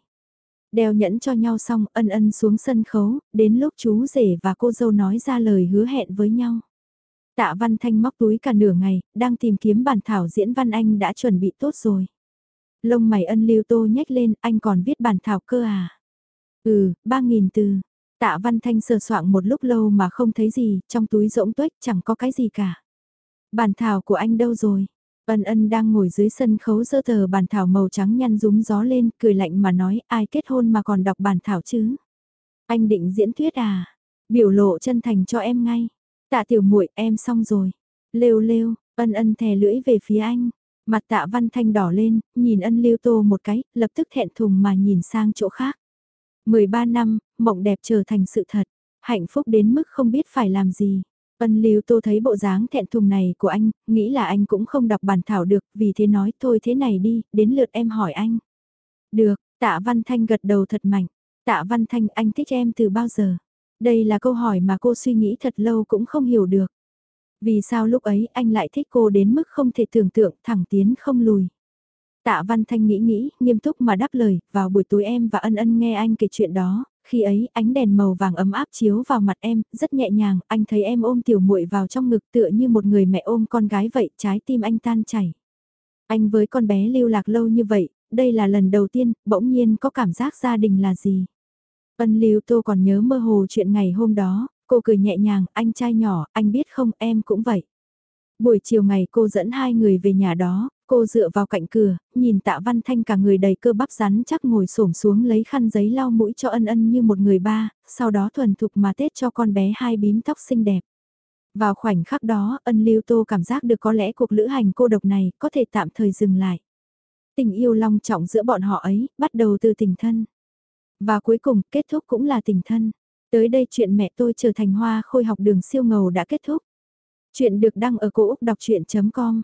Đeo nhẫn cho nhau xong, ân ân xuống sân khấu, đến lúc chú rể và cô dâu nói ra lời hứa hẹn với nhau. Tạ Văn Thanh móc túi cả nửa ngày, đang tìm kiếm bản thảo diễn văn anh đã chuẩn bị tốt rồi. Lông mày ân lưu tô nhếch lên, anh còn viết bản thảo cơ à? Ừ, ba nghìn từ. Tạ Văn Thanh sờ soạng một lúc lâu mà không thấy gì, trong túi rỗng tuếch chẳng có cái gì cả. Bản thảo của anh đâu rồi? Ân ân đang ngồi dưới sân khấu dơ tờ bản thảo màu trắng nhăn rúm gió lên, cười lạnh mà nói ai kết hôn mà còn đọc bản thảo chứ? Anh định diễn thuyết à? Biểu lộ chân thành cho em ngay. Tạ tiểu muội em xong rồi. Lêu lêu, ân ân thè lưỡi về phía anh. Mặt tạ văn thanh đỏ lên, nhìn ân lưu tô một cái, lập tức thẹn thùng mà nhìn sang chỗ khác. 13 năm, mộng đẹp trở thành sự thật. Hạnh phúc đến mức không biết phải làm gì. Ân Lưu Tô thấy bộ dáng thẹn thùng này của anh, nghĩ là anh cũng không đọc bản thảo được, vì thế nói thôi thế này đi, đến lượt em hỏi anh. Được, Tạ Văn Thanh gật đầu thật mạnh. Tạ Văn Thanh anh thích em từ bao giờ? Đây là câu hỏi mà cô suy nghĩ thật lâu cũng không hiểu được. Vì sao lúc ấy anh lại thích cô đến mức không thể tưởng tượng thẳng tiến không lùi. Tạ Văn Thanh nghĩ nghĩ, nghiêm túc mà đáp lời, vào buổi tối em và ân ân nghe anh kể chuyện đó, khi ấy ánh đèn màu vàng ấm áp chiếu vào mặt em, rất nhẹ nhàng, anh thấy em ôm tiểu muội vào trong ngực tựa như một người mẹ ôm con gái vậy, trái tim anh tan chảy. Anh với con bé lưu lạc lâu như vậy, đây là lần đầu tiên, bỗng nhiên có cảm giác gia đình là gì. Ân lưu tô còn nhớ mơ hồ chuyện ngày hôm đó, cô cười nhẹ nhàng, anh trai nhỏ, anh biết không em cũng vậy. Buổi chiều ngày cô dẫn hai người về nhà đó, Cô dựa vào cạnh cửa, nhìn tạ văn thanh cả người đầy cơ bắp rắn chắc ngồi xổm xuống lấy khăn giấy lau mũi cho ân ân như một người ba, sau đó thuần thục mà tết cho con bé hai bím tóc xinh đẹp. Vào khoảnh khắc đó, ân lưu tô cảm giác được có lẽ cuộc lữ hành cô độc này có thể tạm thời dừng lại. Tình yêu long trọng giữa bọn họ ấy, bắt đầu từ tình thân. Và cuối cùng, kết thúc cũng là tình thân. Tới đây chuyện mẹ tôi trở thành hoa khôi học đường siêu ngầu đã kết thúc. Chuyện được đăng ở cổ Úc đọc chuyện.com